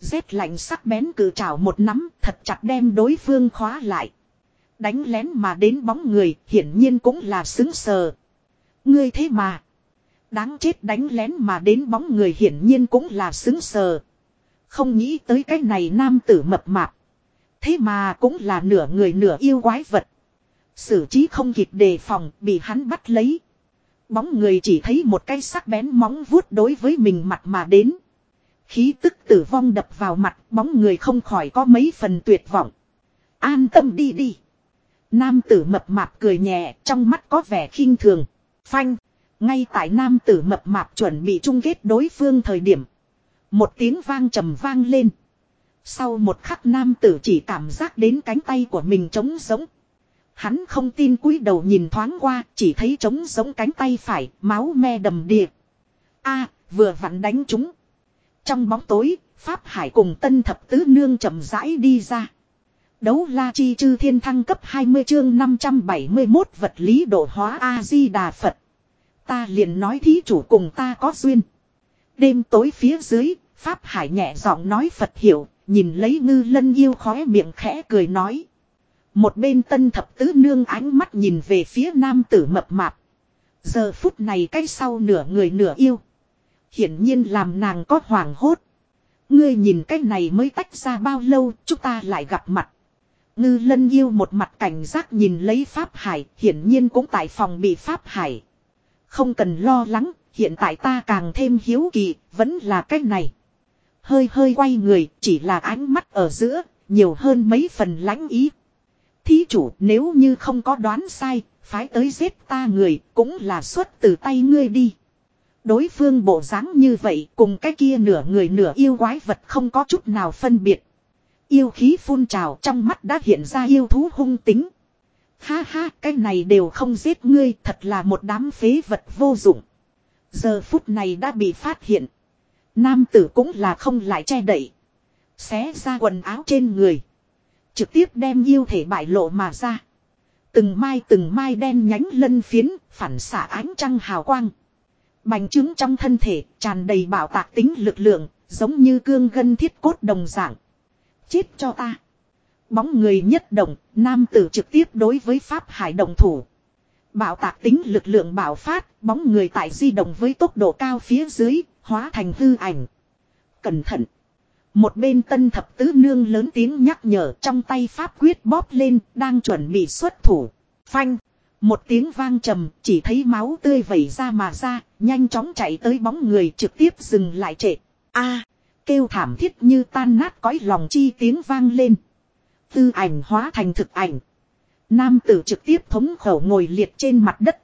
Rét lạnh sắc bén cự trào một nắm thật chặt đem đối phương khóa lại. Đánh lén mà đến bóng người hiển nhiên cũng là xứng sờ. Ngươi thế mà. Đáng chết đánh lén mà đến bóng người hiển nhiên cũng là xứng sờ. Không nghĩ tới cái này nam tử mập mạp. Thế mà cũng là nửa người nửa yêu quái vật. Sử trí không kịp đề phòng bị hắn bắt lấy. Bóng người chỉ thấy một cái sắc bén móng vuốt đối với mình mặt mà đến. Khí tức tử vong đập vào mặt, bóng người không khỏi có mấy phần tuyệt vọng. An tâm đi đi. Nam tử mập mạp cười nhẹ, trong mắt có vẻ khinh thường. Phanh. Ngay tại nam tử mập mạp chuẩn bị chung kết đối phương thời điểm. Một tiếng vang trầm vang lên. Sau một khắc nam tử chỉ cảm giác đến cánh tay của mình trống giống. Hắn không tin cúi đầu nhìn thoáng qua, chỉ thấy trống giống cánh tay phải, máu me đầm đìa. A, vừa vặn đánh chúng. Trong bóng tối, Pháp Hải cùng Tân Thập Tứ Nương chậm rãi đi ra. Đấu la chi chư thiên thăng cấp 20 chương 571 vật lý độ hóa A-di-đà Phật. Ta liền nói thí chủ cùng ta có duyên. Đêm tối phía dưới, Pháp Hải nhẹ giọng nói Phật hiểu, nhìn lấy ngư lân yêu khóe miệng khẽ cười nói. Một bên tân thập tứ nương ánh mắt nhìn về phía nam tử mập mạp. Giờ phút này cái sau nửa người nửa yêu. Hiển nhiên làm nàng có hoàng hốt. Ngươi nhìn cái này mới tách ra bao lâu chúng ta lại gặp mặt. Ngư lân yêu một mặt cảnh giác nhìn lấy Pháp Hải hiển nhiên cũng tại phòng bị Pháp Hải. Không cần lo lắng, hiện tại ta càng thêm hiếu kỳ, vẫn là cách này. Hơi hơi quay người, chỉ là ánh mắt ở giữa, nhiều hơn mấy phần lãnh ý. Thí chủ nếu như không có đoán sai, phái tới giết ta người, cũng là xuất từ tay ngươi đi. Đối phương bộ dáng như vậy cùng cái kia nửa người nửa yêu quái vật không có chút nào phân biệt. Yêu khí phun trào trong mắt đã hiện ra yêu thú hung tính. Ha ha, cái này đều không giết ngươi, thật là một đám phế vật vô dụng. Giờ phút này đã bị phát hiện. Nam tử cũng là không lại che đậy. Xé ra quần áo trên người. Trực tiếp đem yêu thể bại lộ mà ra. Từng mai từng mai đen nhánh lân phiến, phản xạ ánh trăng hào quang. Bành trướng trong thân thể, tràn đầy bảo tạc tính lực lượng, giống như cương gân thiết cốt đồng dạng. Chết cho ta. Bóng người nhất động, nam tử trực tiếp đối với Pháp Hải đồng thủ. Bảo tạc tính lực lượng bảo phát, bóng người tại di động với tốc độ cao phía dưới, hóa thành hư ảnh. Cẩn thận. Một bên tân thập tứ nương lớn tiếng nhắc nhở trong tay pháp quyết bóp lên, đang chuẩn bị xuất thủ. Phanh. Một tiếng vang trầm, chỉ thấy máu tươi vẩy ra mà ra, nhanh chóng chạy tới bóng người trực tiếp dừng lại trệ. A, kêu thảm thiết như tan nát cõi lòng chi tiếng vang lên. Tư ảnh hóa thành thực ảnh. Nam tử trực tiếp thống khổ ngồi liệt trên mặt đất.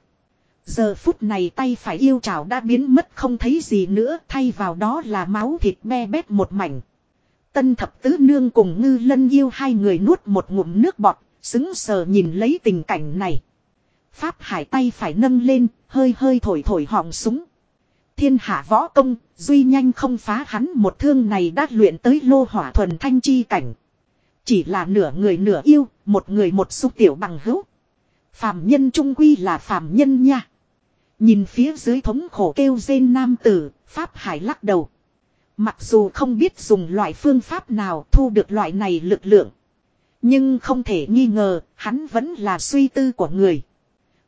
Giờ phút này tay phải yêu trào đã biến mất không thấy gì nữa thay vào đó là máu thịt me bét một mảnh. Tân thập tứ nương cùng ngư lân yêu hai người nuốt một ngụm nước bọt, xứng sờ nhìn lấy tình cảnh này. Pháp hải tay phải nâng lên, hơi hơi thổi thổi họng súng. Thiên hạ võ công, duy nhanh không phá hắn một thương này đã luyện tới lô hỏa thuần thanh chi cảnh. Chỉ là nửa người nửa yêu, một người một xúc tiểu bằng hữu. Phạm nhân trung quy là phạm nhân nha. Nhìn phía dưới thống khổ kêu rên nam tử, Pháp Hải lắc đầu. Mặc dù không biết dùng loại phương pháp nào thu được loại này lực lượng. Nhưng không thể nghi ngờ, hắn vẫn là suy tư của người.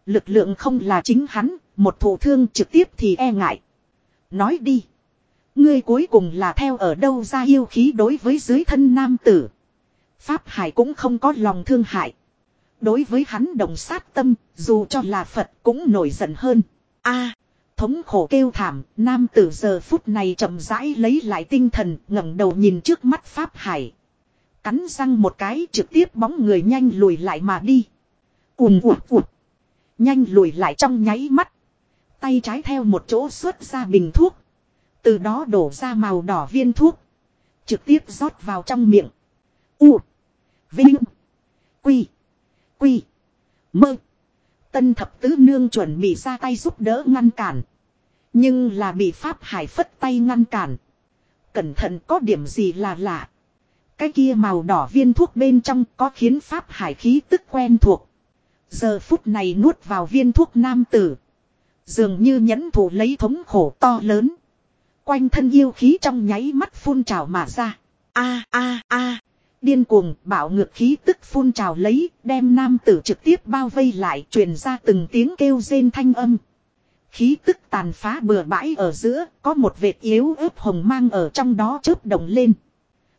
Lực lượng không là chính hắn, một thủ thương trực tiếp thì e ngại. Nói đi. Ngươi cuối cùng là theo ở đâu ra yêu khí đối với dưới thân nam tử. Pháp Hải cũng không có lòng thương hại. Đối với hắn đồng sát tâm, dù cho là Phật cũng nổi giận hơn. a thống khổ kêu thảm, nam tử giờ phút này chậm rãi lấy lại tinh thần, ngẩng đầu nhìn trước mắt Pháp Hải. Cắn răng một cái trực tiếp bóng người nhanh lùi lại mà đi. Ùm ụt ụt. Nhanh lùi lại trong nháy mắt. Tay trái theo một chỗ xuất ra bình thuốc. Từ đó đổ ra màu đỏ viên thuốc. Trực tiếp rót vào trong miệng. U. Vinh. Quy. Quy. Mơ. Tân thập tứ nương chuẩn bị ra tay giúp đỡ ngăn cản. Nhưng là bị Pháp Hải phất tay ngăn cản. Cẩn thận có điểm gì là lạ. Cái kia màu đỏ viên thuốc bên trong có khiến Pháp Hải khí tức quen thuộc. Giờ phút này nuốt vào viên thuốc nam tử. Dường như nhẫn thủ lấy thống khổ to lớn. Quanh thân yêu khí trong nháy mắt phun trào mà ra. A a a. Điên cuồng bảo ngược khí tức phun trào lấy, đem nam tử trực tiếp bao vây lại truyền ra từng tiếng kêu rên thanh âm. Khí tức tàn phá bừa bãi ở giữa, có một vệt yếu ớt hồng mang ở trong đó chớp động lên.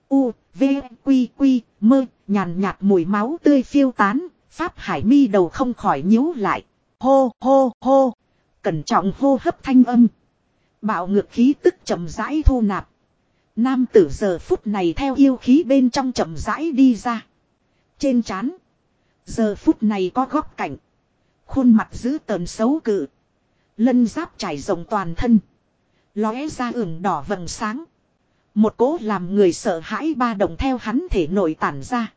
U, V, Quy, Quy, mơ, nhàn nhạt mùi máu tươi phiêu tán, Pháp Hải mi đầu không khỏi nhíu lại. Hô, hô, hô, cẩn trọng hô hấp thanh âm. Bạo ngược khí tức chậm rãi thu nạp. Nam tử giờ phút này theo yêu khí bên trong chậm rãi đi ra. Trên chán. Giờ phút này có góc cảnh. Khuôn mặt giữ tờn xấu cự. Lân giáp trải rộng toàn thân. Lóe ra ửng đỏ vầng sáng. Một cố làm người sợ hãi ba đồng theo hắn thể nổi tản ra.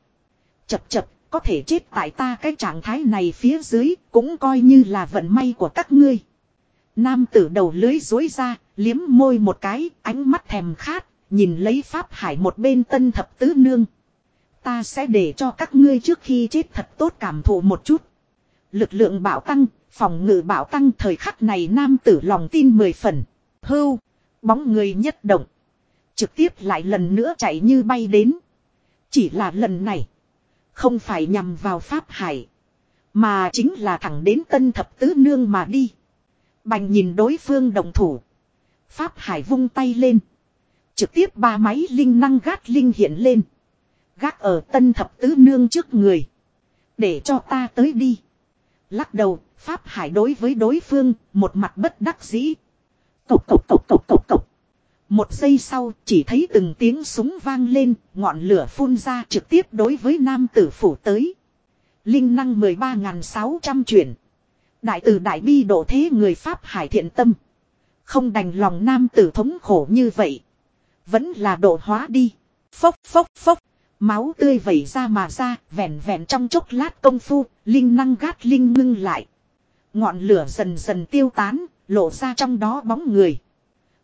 Chập chập, có thể chết tại ta cái trạng thái này phía dưới, cũng coi như là vận may của các ngươi. Nam tử đầu lưới dối ra, liếm môi một cái, ánh mắt thèm khát, nhìn lấy Pháp Hải một bên tân thập tứ nương. Ta sẽ để cho các ngươi trước khi chết thật tốt cảm thụ một chút. Lực lượng bảo tăng, phòng ngự bảo tăng thời khắc này nam tử lòng tin mười phần. Hưu, bóng người nhất động. Trực tiếp lại lần nữa chạy như bay đến. Chỉ là lần này. Không phải nhằm vào Pháp Hải. Mà chính là thẳng đến tân thập tứ nương mà đi. Bành nhìn đối phương đồng thủ. Pháp Hải vung tay lên. Trực tiếp ba máy linh năng gát linh hiện lên. Gác ở tân thập tứ nương trước người. Để cho ta tới đi. Lắc đầu, Pháp Hải đối với đối phương, một mặt bất đắc dĩ. Cộc cộc cộc cộc cộc cộc. Một giây sau, chỉ thấy từng tiếng súng vang lên, ngọn lửa phun ra trực tiếp đối với nam tử phủ tới. Linh năng 13.600 chuyển. Đại tử đại bi độ thế người Pháp Hải thiện tâm. Không đành lòng nam tử thống khổ như vậy. Vẫn là độ hóa đi. Phốc phốc phốc. Máu tươi vẩy ra mà ra, vẹn vẹn trong chốc lát công phu, linh năng gát linh ngưng lại. Ngọn lửa dần dần tiêu tán, lộ ra trong đó bóng người.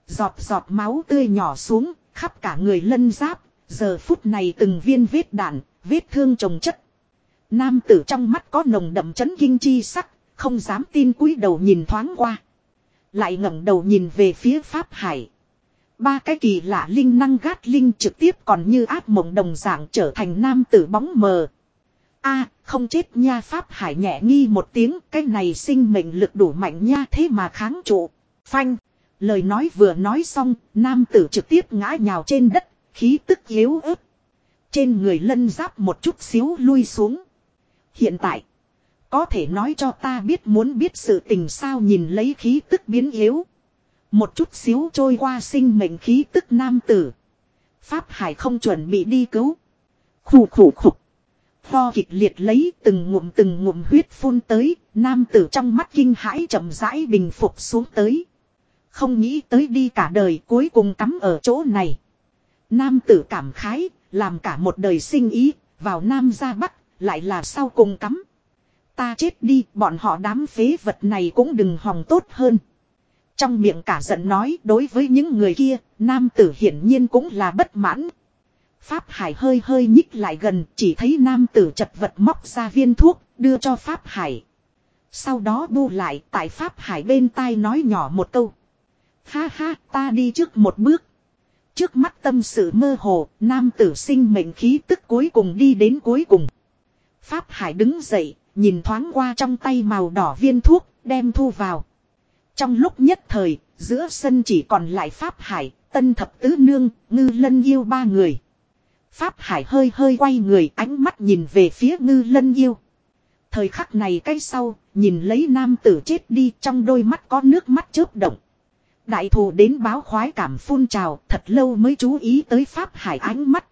Giọt giọt máu tươi nhỏ xuống, khắp cả người lân giáp, giờ phút này từng viên vết đạn, vết thương trồng chất. Nam tử trong mắt có nồng đậm chấn kinh chi sắc, không dám tin cúi đầu nhìn thoáng qua. Lại ngẩng đầu nhìn về phía Pháp Hải. Ba cái kỳ lạ linh năng gát linh trực tiếp còn như áp mộng đồng dạng trở thành nam tử bóng mờ. a không chết nha Pháp Hải nhẹ nghi một tiếng, cái này sinh mệnh lực đủ mạnh nha thế mà kháng trụ. Phanh. Lời nói vừa nói xong, nam tử trực tiếp ngã nhào trên đất, khí tức yếu ớt. Trên người lân giáp một chút xíu lui xuống. Hiện tại, có thể nói cho ta biết muốn biết sự tình sao nhìn lấy khí tức biến yếu. Một chút xíu trôi qua sinh mệnh khí tức nam tử. Pháp Hải không chuẩn bị đi cứu. Khủ khủ khủ. Ho kịch liệt lấy từng ngụm từng ngụm huyết phun tới, nam tử trong mắt kinh hãi chậm rãi bình phục xuống tới. Không nghĩ tới đi cả đời cuối cùng cắm ở chỗ này. Nam tử cảm khái, làm cả một đời sinh ý, vào Nam ra Bắc, lại là sau cùng cắm. Ta chết đi, bọn họ đám phế vật này cũng đừng hòng tốt hơn. Trong miệng cả giận nói đối với những người kia, nam tử hiển nhiên cũng là bất mãn. Pháp Hải hơi hơi nhích lại gần, chỉ thấy nam tử chật vật móc ra viên thuốc, đưa cho Pháp Hải. Sau đó bu lại, tại Pháp Hải bên tai nói nhỏ một câu. Ha ha, ta đi trước một bước. Trước mắt tâm sự mơ hồ, nam tử sinh mệnh khí tức cuối cùng đi đến cuối cùng. Pháp Hải đứng dậy, nhìn thoáng qua trong tay màu đỏ viên thuốc, đem thu vào. Trong lúc nhất thời, giữa sân chỉ còn lại Pháp Hải, Tân Thập Tứ Nương, Ngư Lân Yêu ba người. Pháp Hải hơi hơi quay người ánh mắt nhìn về phía Ngư Lân Yêu. Thời khắc này cái sau, nhìn lấy nam tử chết đi trong đôi mắt có nước mắt chớp động. Đại thù đến báo khoái cảm phun trào, thật lâu mới chú ý tới Pháp Hải ánh mắt.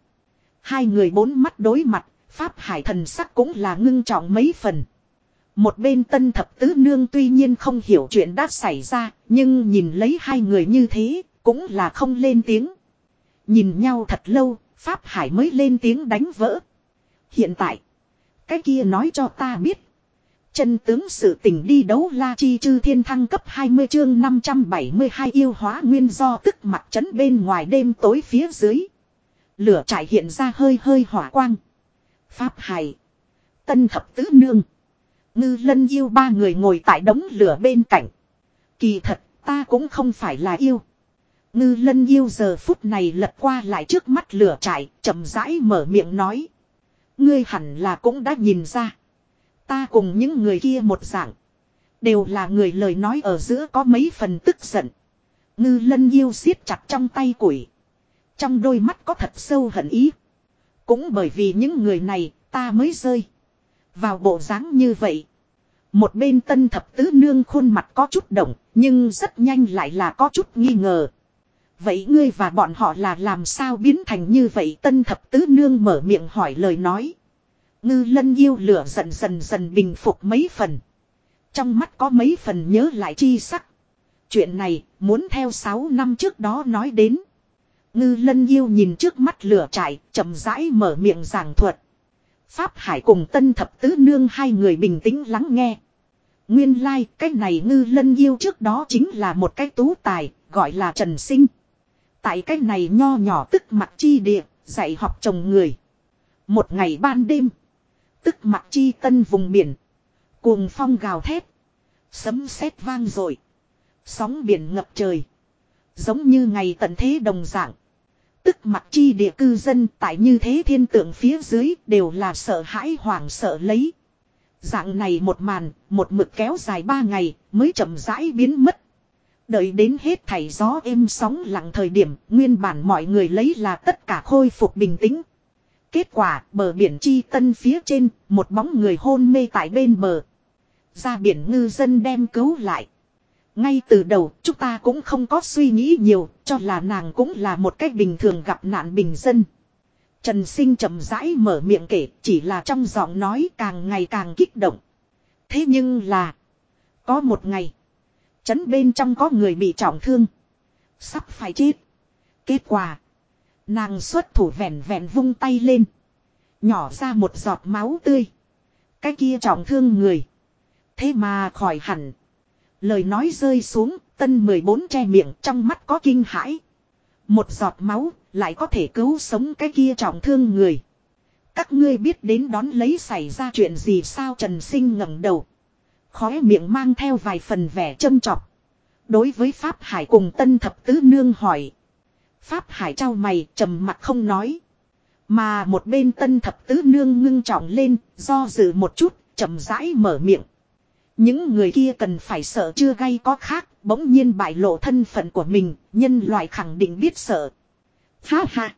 Hai người bốn mắt đối mặt, Pháp Hải thần sắc cũng là ngưng trọng mấy phần. Một bên tân thập tứ nương tuy nhiên không hiểu chuyện đã xảy ra, nhưng nhìn lấy hai người như thế, cũng là không lên tiếng. Nhìn nhau thật lâu, Pháp Hải mới lên tiếng đánh vỡ. Hiện tại, cái kia nói cho ta biết. Chân tướng sự tình đi đấu la chi chư thiên thăng cấp 20 chương 572 yêu hóa nguyên do tức mặt chấn bên ngoài đêm tối phía dưới. Lửa trải hiện ra hơi hơi hỏa quang. Pháp Hải. Tân thập tứ nương. Ngư lân yêu ba người ngồi tại đống lửa bên cạnh. Kỳ thật, ta cũng không phải là yêu. Ngư lân yêu giờ phút này lật qua lại trước mắt lửa trải, chậm rãi mở miệng nói. Ngươi hẳn là cũng đã nhìn ra. Ta cùng những người kia một dạng. Đều là người lời nói ở giữa có mấy phần tức giận. Ngư lân yêu siết chặt trong tay củi. Trong đôi mắt có thật sâu hận ý. Cũng bởi vì những người này, ta mới rơi. Vào bộ dáng như vậy. Một bên tân thập tứ nương khuôn mặt có chút động. Nhưng rất nhanh lại là có chút nghi ngờ. Vậy ngươi và bọn họ là làm sao biến thành như vậy tân thập tứ nương mở miệng hỏi lời nói. Ngư lân yêu lửa dần dần dần bình phục mấy phần. Trong mắt có mấy phần nhớ lại chi sắc. Chuyện này, muốn theo 6 năm trước đó nói đến. Ngư lân yêu nhìn trước mắt lửa trải, chậm rãi mở miệng giảng thuật. Pháp Hải cùng tân thập tứ nương hai người bình tĩnh lắng nghe. Nguyên lai, like, cái này ngư lân yêu trước đó chính là một cái tú tài, gọi là Trần Sinh. Tại cái này nho nhỏ tức mặt chi địa, dạy học chồng người. Một ngày ban đêm, tức mặt chi tân vùng biển. Cuồng phong gào thét. Sấm sét vang rồi. Sóng biển ngập trời. Giống như ngày tận thế đồng dạng. Tức mặt chi địa cư dân tại như thế thiên tượng phía dưới đều là sợ hãi hoảng sợ lấy. Dạng này một màn, một mực kéo dài ba ngày mới chậm rãi biến mất. Đợi đến hết thảy gió êm sóng lặng thời điểm, nguyên bản mọi người lấy là tất cả khôi phục bình tĩnh. Kết quả, bờ biển chi tân phía trên, một bóng người hôn mê tại bên bờ. Ra biển ngư dân đem cứu lại. Ngay từ đầu, chúng ta cũng không có suy nghĩ nhiều, cho là nàng cũng là một cách bình thường gặp nạn bình dân. Trần sinh chậm rãi mở miệng kể, chỉ là trong giọng nói càng ngày càng kích động. Thế nhưng là, có một ngày, chấn bên trong có người bị trọng thương. Sắp phải chết. Kết quả. Nàng xuất thủ vẹn vẹn vung tay lên. Nhỏ ra một giọt máu tươi. Cái kia trọng thương người. Thế mà khỏi hẳn. Lời nói rơi xuống, tân 14 che miệng trong mắt có kinh hãi. Một giọt máu, lại có thể cứu sống cái kia trọng thương người. Các ngươi biết đến đón lấy xảy ra chuyện gì sao Trần Sinh ngẩng đầu. Khóe miệng mang theo vài phần vẻ châm trọc. Đối với Pháp Hải cùng Tân Thập Tứ Nương hỏi. Pháp Hải trao mày trầm mặt không nói. Mà một bên Tân Thập Tứ Nương ngưng trọng lên, do dự một chút, chậm rãi mở miệng. Những người kia cần phải sợ chưa gây có khác, bỗng nhiên bại lộ thân phận của mình, nhân loại khẳng định biết sợ. Ha ha!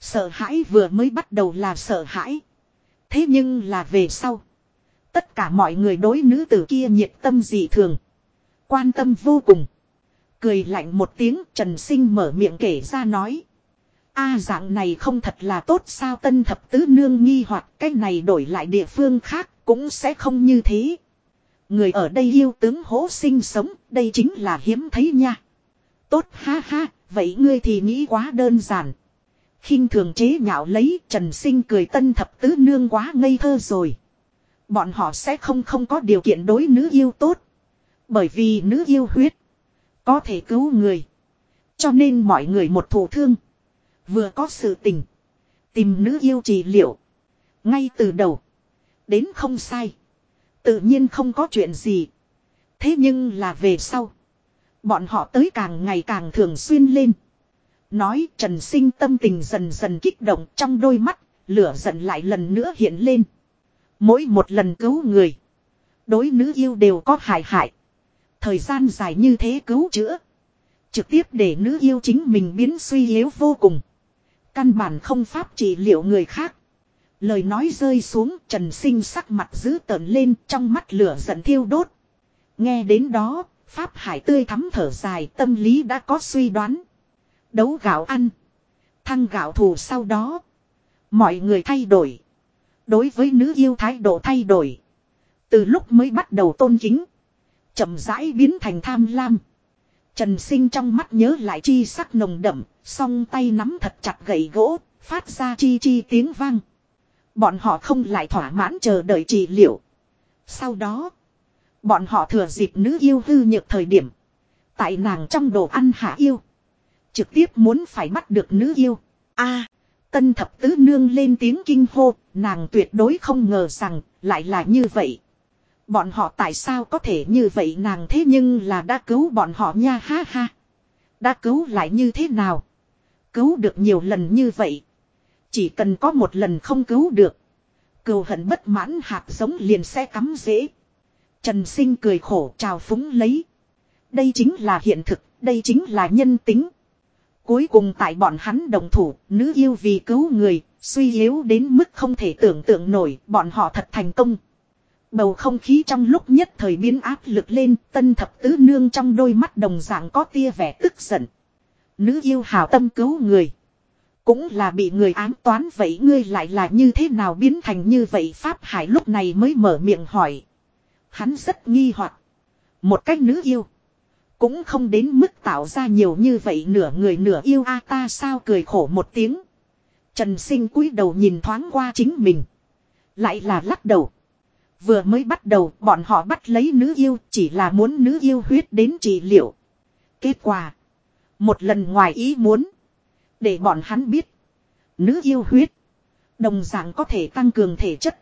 Sợ hãi vừa mới bắt đầu là sợ hãi. Thế nhưng là về sau. Tất cả mọi người đối nữ tử kia nhiệt tâm dị thường. Quan tâm vô cùng. Cười lạnh một tiếng Trần Sinh mở miệng kể ra nói. A dạng này không thật là tốt sao tân thập tứ nương nghi hoặc cái này đổi lại địa phương khác cũng sẽ không như thế. Người ở đây yêu tướng hố sinh sống, đây chính là hiếm thấy nha. Tốt ha ha, vậy ngươi thì nghĩ quá đơn giản. khinh thường chế nhạo lấy Trần Sinh cười tân thập tứ nương quá ngây thơ rồi. Bọn họ sẽ không không có điều kiện đối nữ yêu tốt. Bởi vì nữ yêu huyết. Có thể cứu người. Cho nên mọi người một thổ thương. Vừa có sự tình. Tìm nữ yêu trị liệu. Ngay từ đầu. Đến không sai. Tự nhiên không có chuyện gì. Thế nhưng là về sau. Bọn họ tới càng ngày càng thường xuyên lên. Nói trần sinh tâm tình dần dần kích động trong đôi mắt. Lửa giận lại lần nữa hiện lên. Mỗi một lần cứu người. Đối nữ yêu đều có hại hại. Thời gian dài như thế cứu chữa. Trực tiếp để nữ yêu chính mình biến suy yếu vô cùng. Căn bản không pháp trị liệu người khác. Lời nói rơi xuống trần sinh sắc mặt giữ tợn lên trong mắt lửa giận thiêu đốt. Nghe đến đó, Pháp Hải tươi thắm thở dài tâm lý đã có suy đoán. Đấu gạo ăn. Thăng gạo thù sau đó. Mọi người thay đổi. Đối với nữ yêu thái độ thay đổi. Từ lúc mới bắt đầu tôn kính. chậm rãi biến thành tham lam. Trần sinh trong mắt nhớ lại chi sắc nồng đậm. Song tay nắm thật chặt gậy gỗ. Phát ra chi chi tiếng vang. Bọn họ không lại thỏa mãn chờ đợi trị liệu. Sau đó. Bọn họ thừa dịp nữ yêu hư nhược thời điểm. Tại nàng trong đồ ăn hạ yêu. Trực tiếp muốn phải bắt được nữ yêu. a, tân thập tứ nương lên tiếng kinh hô. Nàng tuyệt đối không ngờ rằng lại là như vậy. Bọn họ tại sao có thể như vậy nàng thế nhưng là đã cứu bọn họ nha ha ha. Đã cứu lại như thế nào? Cứu được nhiều lần như vậy. Chỉ cần có một lần không cứu được. Cừu hận bất mãn hạt giống liền sẽ cắm dễ. Trần sinh cười khổ trào phúng lấy. Đây chính là hiện thực, đây chính là nhân tính. Cuối cùng tại bọn hắn đồng thủ, nữ yêu vì cứu người, suy yếu đến mức không thể tưởng tượng nổi, bọn họ thật thành công. Bầu không khí trong lúc nhất thời biến áp lực lên, tân thập tứ nương trong đôi mắt đồng dạng có tia vẻ tức giận. Nữ yêu hào tâm cứu người. Cũng là bị người ám toán vậy ngươi lại là như thế nào biến thành như vậy Pháp Hải lúc này mới mở miệng hỏi. Hắn rất nghi hoặc Một cách nữ yêu. Cũng không đến mức tạo ra nhiều như vậy nửa người nửa yêu a ta sao cười khổ một tiếng. Trần sinh cúi đầu nhìn thoáng qua chính mình. Lại là lắc đầu. Vừa mới bắt đầu, bọn họ bắt lấy nữ yêu, chỉ là muốn nữ yêu huyết đến trị liệu. Kết quả. Một lần ngoài ý muốn. Để bọn hắn biết. Nữ yêu huyết. Đồng dạng có thể tăng cường thể chất.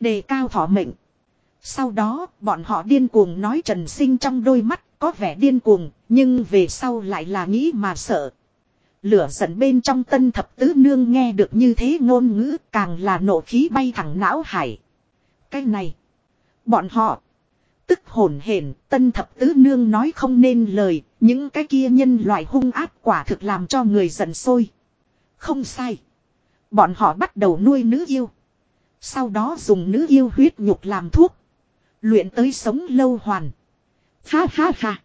Đề cao thọ mệnh. Sau đó, bọn họ điên cuồng nói trần sinh trong đôi mắt có vẻ điên cuồng. Nhưng về sau lại là nghĩ mà sợ. Lửa giận bên trong tân thập tứ nương nghe được như thế ngôn ngữ, càng là nộ khí bay thẳng não hải. Cái này. Bọn họ. Tức hổn hển, tân thập tứ nương nói không nên lời. Những cái kia nhân loại hung áp quả thực làm cho người giận sôi. Không sai. Bọn họ bắt đầu nuôi nữ yêu. Sau đó dùng nữ yêu huyết nhục làm thuốc. Luyện tới sống lâu hoàn. Ha ha ha.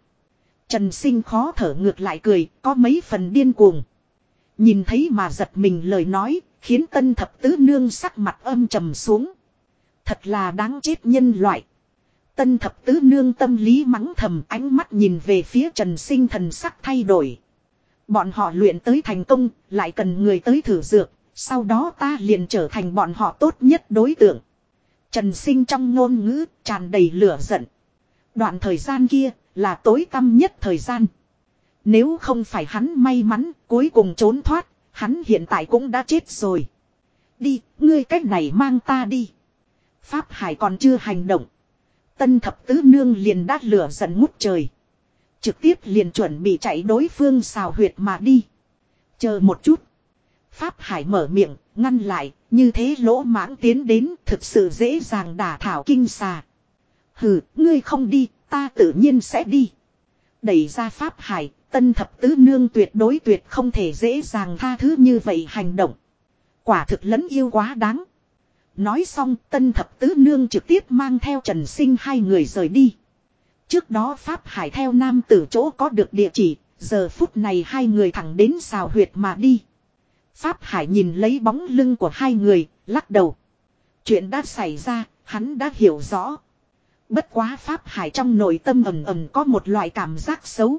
Trần sinh khó thở ngược lại cười, có mấy phần điên cuồng. Nhìn thấy mà giật mình lời nói, khiến tân thập tứ nương sắc mặt âm trầm xuống. Thật là đáng chết nhân loại. Tân thập tứ nương tâm lý mắng thầm ánh mắt nhìn về phía trần sinh thần sắc thay đổi. Bọn họ luyện tới thành công, lại cần người tới thử dược, sau đó ta liền trở thành bọn họ tốt nhất đối tượng. Trần sinh trong ngôn ngữ tràn đầy lửa giận. Đoạn thời gian kia là tối tăm nhất thời gian. Nếu không phải hắn may mắn cuối cùng trốn thoát, hắn hiện tại cũng đã chết rồi. Đi, ngươi cách này mang ta đi. Pháp Hải còn chưa hành động. Tân thập tứ nương liền đát lửa giận ngút trời. Trực tiếp liền chuẩn bị chạy đối phương xào huyệt mà đi. Chờ một chút. Pháp Hải mở miệng, ngăn lại, như thế lỗ mãng tiến đến thực sự dễ dàng đả thảo kinh xà. Hừ, ngươi không đi, ta tự nhiên sẽ đi. Đẩy ra Pháp Hải, tân thập tứ nương tuyệt đối tuyệt không thể dễ dàng tha thứ như vậy hành động. Quả thực lẫn yêu quá đáng. Nói xong tân thập tứ nương trực tiếp mang theo trần sinh hai người rời đi. Trước đó Pháp Hải theo nam tử chỗ có được địa chỉ, giờ phút này hai người thẳng đến xào huyệt mà đi. Pháp Hải nhìn lấy bóng lưng của hai người, lắc đầu. Chuyện đã xảy ra, hắn đã hiểu rõ. Bất quá Pháp Hải trong nội tâm ầm ầm có một loại cảm giác xấu.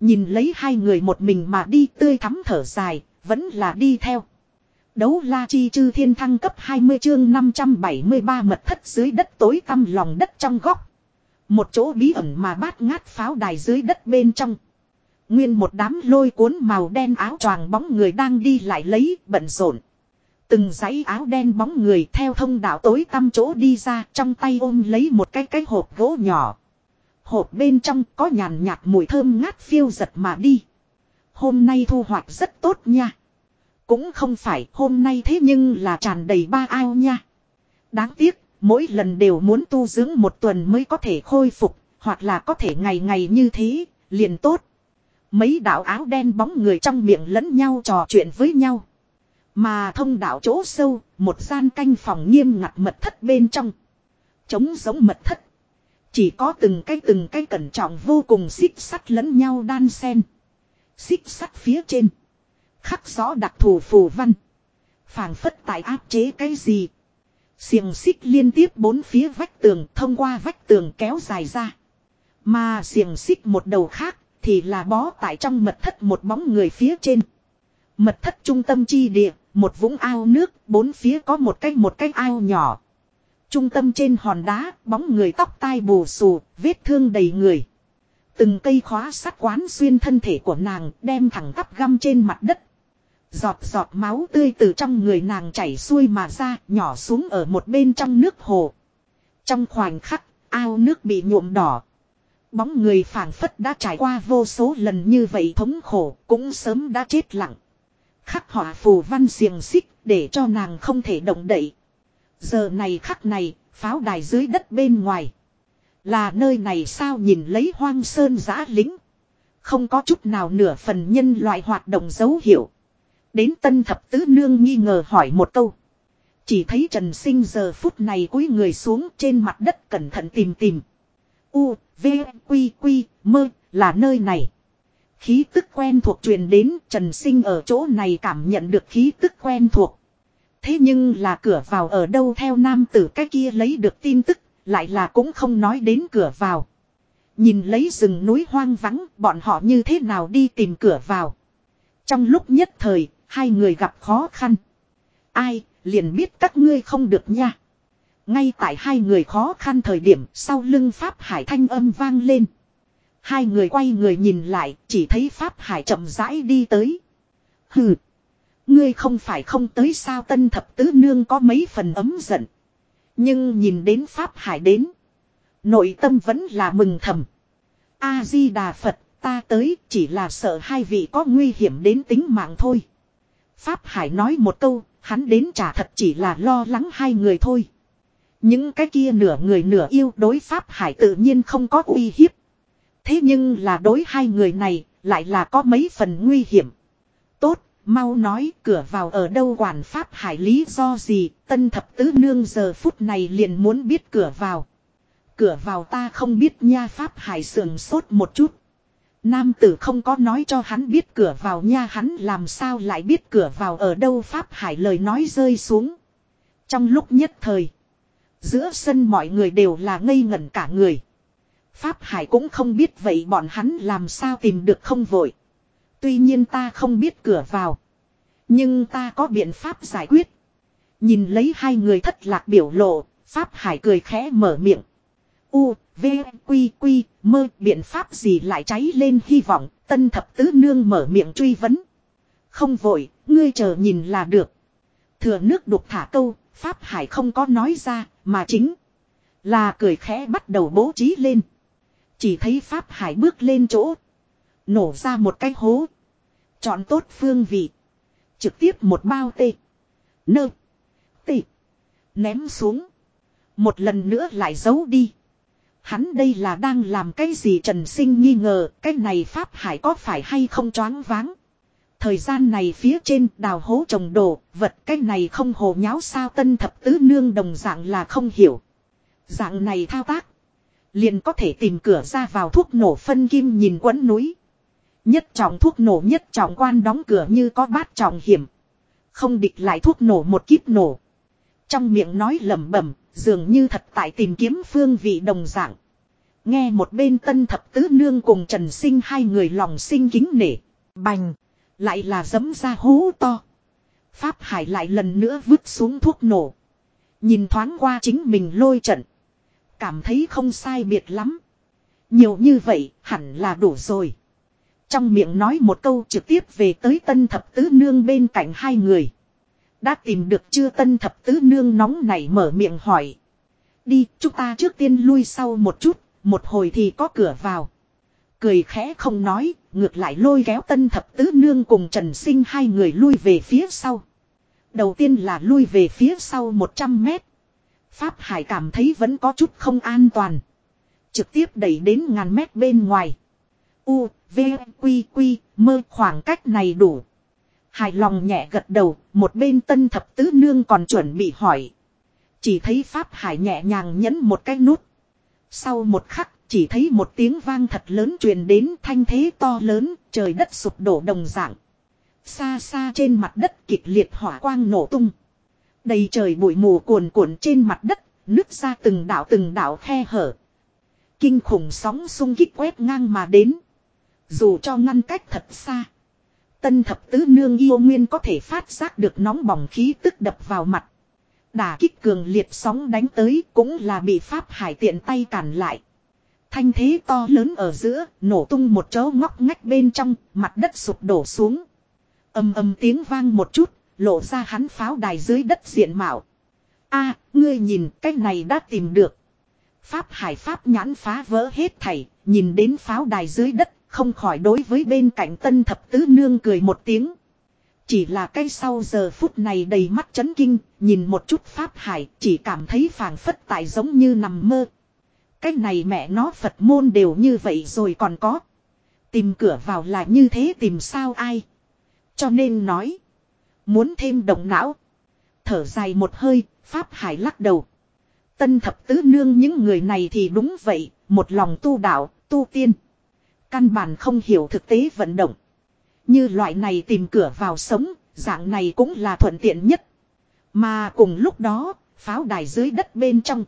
Nhìn lấy hai người một mình mà đi tươi thắm thở dài, vẫn là đi theo. Đấu la chi chư thiên thăng cấp 20 chương 573 mật thất dưới đất tối tăm lòng đất trong góc. Một chỗ bí ẩn mà bát ngát pháo đài dưới đất bên trong. Nguyên một đám lôi cuốn màu đen áo choàng bóng người đang đi lại lấy bận rộn. Từng dãy áo đen bóng người theo thông đạo tối tăm chỗ đi ra trong tay ôm lấy một cái cái hộp gỗ nhỏ. Hộp bên trong có nhàn nhạt mùi thơm ngát phiêu giật mà đi. Hôm nay thu hoạch rất tốt nha. Cũng không phải hôm nay thế nhưng là tràn đầy ba ao nha. Đáng tiếc, mỗi lần đều muốn tu dưỡng một tuần mới có thể khôi phục, hoặc là có thể ngày ngày như thế, liền tốt. Mấy đạo áo đen bóng người trong miệng lẫn nhau trò chuyện với nhau. Mà thông đạo chỗ sâu, một gian canh phòng nghiêm ngặt mật thất bên trong. Chống giống mật thất. Chỉ có từng cái từng cái cẩn trọng vô cùng xích sắt lẫn nhau đan sen. Xích sắt phía trên. Khắc rõ đặc thù phù văn. phảng phất tại áp chế cái gì. Xiềng xích liên tiếp bốn phía vách tường thông qua vách tường kéo dài ra. Mà xiềng xích một đầu khác thì là bó tại trong mật thất một bóng người phía trên. Mật thất trung tâm chi địa, một vũng ao nước, bốn phía có một cái một cái ao nhỏ. Trung tâm trên hòn đá, bóng người tóc tai bù xù, vết thương đầy người. Từng cây khóa sắt quán xuyên thân thể của nàng, đem thẳng tắp găm trên mặt đất. Giọt giọt máu tươi từ trong người nàng chảy xuôi mà ra, nhỏ xuống ở một bên trong nước hồ. Trong khoảnh khắc, ao nước bị nhuộm đỏ. Bóng người phảng phất đã trải qua vô số lần như vậy thống khổ, cũng sớm đã chết lặng. Khắc họa phù văn xiềng xích, để cho nàng không thể động đậy. Giờ này khắc này, pháo đài dưới đất bên ngoài. Là nơi này sao nhìn lấy hoang sơn giã lính. Không có chút nào nửa phần nhân loại hoạt động dấu hiệu. Đến tân thập tứ nương nghi ngờ hỏi một câu. Chỉ thấy Trần Sinh giờ phút này cúi người xuống trên mặt đất cẩn thận tìm tìm. U, V, Quy, Quy, Mơ, là nơi này. Khí tức quen thuộc truyền đến Trần Sinh ở chỗ này cảm nhận được khí tức quen thuộc. Thế nhưng là cửa vào ở đâu theo nam tử cái kia lấy được tin tức, lại là cũng không nói đến cửa vào. Nhìn lấy rừng núi hoang vắng, bọn họ như thế nào đi tìm cửa vào. Trong lúc nhất thời, hai người gặp khó khăn. Ai, liền biết các ngươi không được nha. Ngay tại hai người khó khăn thời điểm sau lưng Pháp Hải thanh âm vang lên. Hai người quay người nhìn lại, chỉ thấy Pháp Hải chậm rãi đi tới. Hừ. Ngươi không phải không tới sao tân thập tứ nương có mấy phần ấm giận. Nhưng nhìn đến Pháp Hải đến. Nội tâm vẫn là mừng thầm. A-di-đà Phật, ta tới chỉ là sợ hai vị có nguy hiểm đến tính mạng thôi. Pháp Hải nói một câu, hắn đến trả thật chỉ là lo lắng hai người thôi. Những cái kia nửa người nửa yêu đối Pháp Hải tự nhiên không có uy hiếp. Thế nhưng là đối hai người này, lại là có mấy phần nguy hiểm. Tốt, mau nói cửa vào ở đâu quản Pháp Hải lý do gì, tân thập tứ nương giờ phút này liền muốn biết cửa vào. Cửa vào ta không biết nha Pháp Hải sườn sốt một chút. Nam tử không có nói cho hắn biết cửa vào nha hắn làm sao lại biết cửa vào ở đâu Pháp Hải lời nói rơi xuống. Trong lúc nhất thời. Giữa sân mọi người đều là ngây ngẩn cả người. Pháp Hải cũng không biết vậy bọn hắn làm sao tìm được không vội. Tuy nhiên ta không biết cửa vào. Nhưng ta có biện pháp giải quyết. Nhìn lấy hai người thất lạc biểu lộ, Pháp Hải cười khẽ mở miệng. U, V, Quy, Quy, mơ biện pháp gì lại cháy lên hy vọng, tân thập tứ nương mở miệng truy vấn. Không vội, ngươi chờ nhìn là được. Thừa nước đục thả câu, Pháp Hải không có nói ra, mà chính là cười khẽ bắt đầu bố trí lên. Chỉ thấy Pháp Hải bước lên chỗ, nổ ra một cái hố. Chọn tốt phương vị. Trực tiếp một bao tê. Nơ. Tê. Ném xuống. Một lần nữa lại giấu đi. Hắn đây là đang làm cái gì Trần Sinh nghi ngờ cái này Pháp Hải có phải hay không choáng váng. Thời gian này phía trên đào hố trồng đồ, vật cái này không hồ nháo sao tân thập tứ nương đồng dạng là không hiểu. Dạng này thao tác. Liền có thể tìm cửa ra vào thuốc nổ phân kim nhìn quấn núi. Nhất trọng thuốc nổ nhất trọng quan đóng cửa như có bát trọng hiểm. Không địch lại thuốc nổ một kíp nổ. Trong miệng nói lẩm bẩm, dường như thật tại tìm kiếm phương vị đồng dạng. Nghe một bên tân thập tứ nương cùng trần sinh hai người lòng sinh kính nể. Bành. Lại là dấm ra hố to. Pháp Hải lại lần nữa vứt xuống thuốc nổ. Nhìn thoáng qua chính mình lôi trận. Cảm thấy không sai biệt lắm. Nhiều như vậy hẳn là đủ rồi. Trong miệng nói một câu trực tiếp về tới tân thập tứ nương bên cạnh hai người. Đã tìm được chưa tân thập tứ nương nóng này mở miệng hỏi. Đi, chúng ta trước tiên lui sau một chút, một hồi thì có cửa vào. Cười khẽ không nói, ngược lại lôi kéo tân thập tứ nương cùng trần sinh hai người lui về phía sau. Đầu tiên là lui về phía sau 100 mét. Pháp Hải cảm thấy vẫn có chút không an toàn. Trực tiếp đẩy đến ngàn mét bên ngoài. U, V, Quy, Quy, mơ khoảng cách này đủ. Hài lòng nhẹ gật đầu, một bên tân thập tứ nương còn chuẩn bị hỏi. Chỉ thấy Pháp Hải nhẹ nhàng nhấn một cái nút. Sau một khắc, chỉ thấy một tiếng vang thật lớn truyền đến thanh thế to lớn, trời đất sụp đổ đồng dạng. Xa xa trên mặt đất kịch liệt hỏa quang nổ tung. Đầy trời bụi mù cuồn cuộn trên mặt đất, nứt ra từng đảo từng đảo khe hở. Kinh khủng sóng sung kích quét ngang mà đến. Dù cho ngăn cách thật xa. Tân thập tứ nương yêu nguyên có thể phát giác được nóng bỏng khí tức đập vào mặt. Đả kích cường liệt sóng đánh tới cũng là bị Pháp Hải tiện tay cản lại. Thanh thế to lớn ở giữa, nổ tung một chỗ ngóc ngách bên trong, mặt đất sụp đổ xuống. âm âm tiếng vang một chút, lộ ra hắn pháo đài dưới đất diện mạo. a ngươi nhìn, cái này đã tìm được. Pháp hải pháp nhãn phá vỡ hết thảy, nhìn đến pháo đài dưới đất, không khỏi đối với bên cạnh tân thập tứ nương cười một tiếng. Chỉ là cái sau giờ phút này đầy mắt chấn kinh, nhìn một chút Pháp Hải, chỉ cảm thấy phảng phất tại giống như nằm mơ. Cái này mẹ nó Phật môn đều như vậy rồi còn có. Tìm cửa vào là như thế tìm sao ai. Cho nên nói. Muốn thêm động não. Thở dài một hơi, Pháp Hải lắc đầu. Tân thập tứ nương những người này thì đúng vậy, một lòng tu đạo, tu tiên. Căn bản không hiểu thực tế vận động. Như loại này tìm cửa vào sống, dạng này cũng là thuận tiện nhất. Mà cùng lúc đó, pháo đài dưới đất bên trong.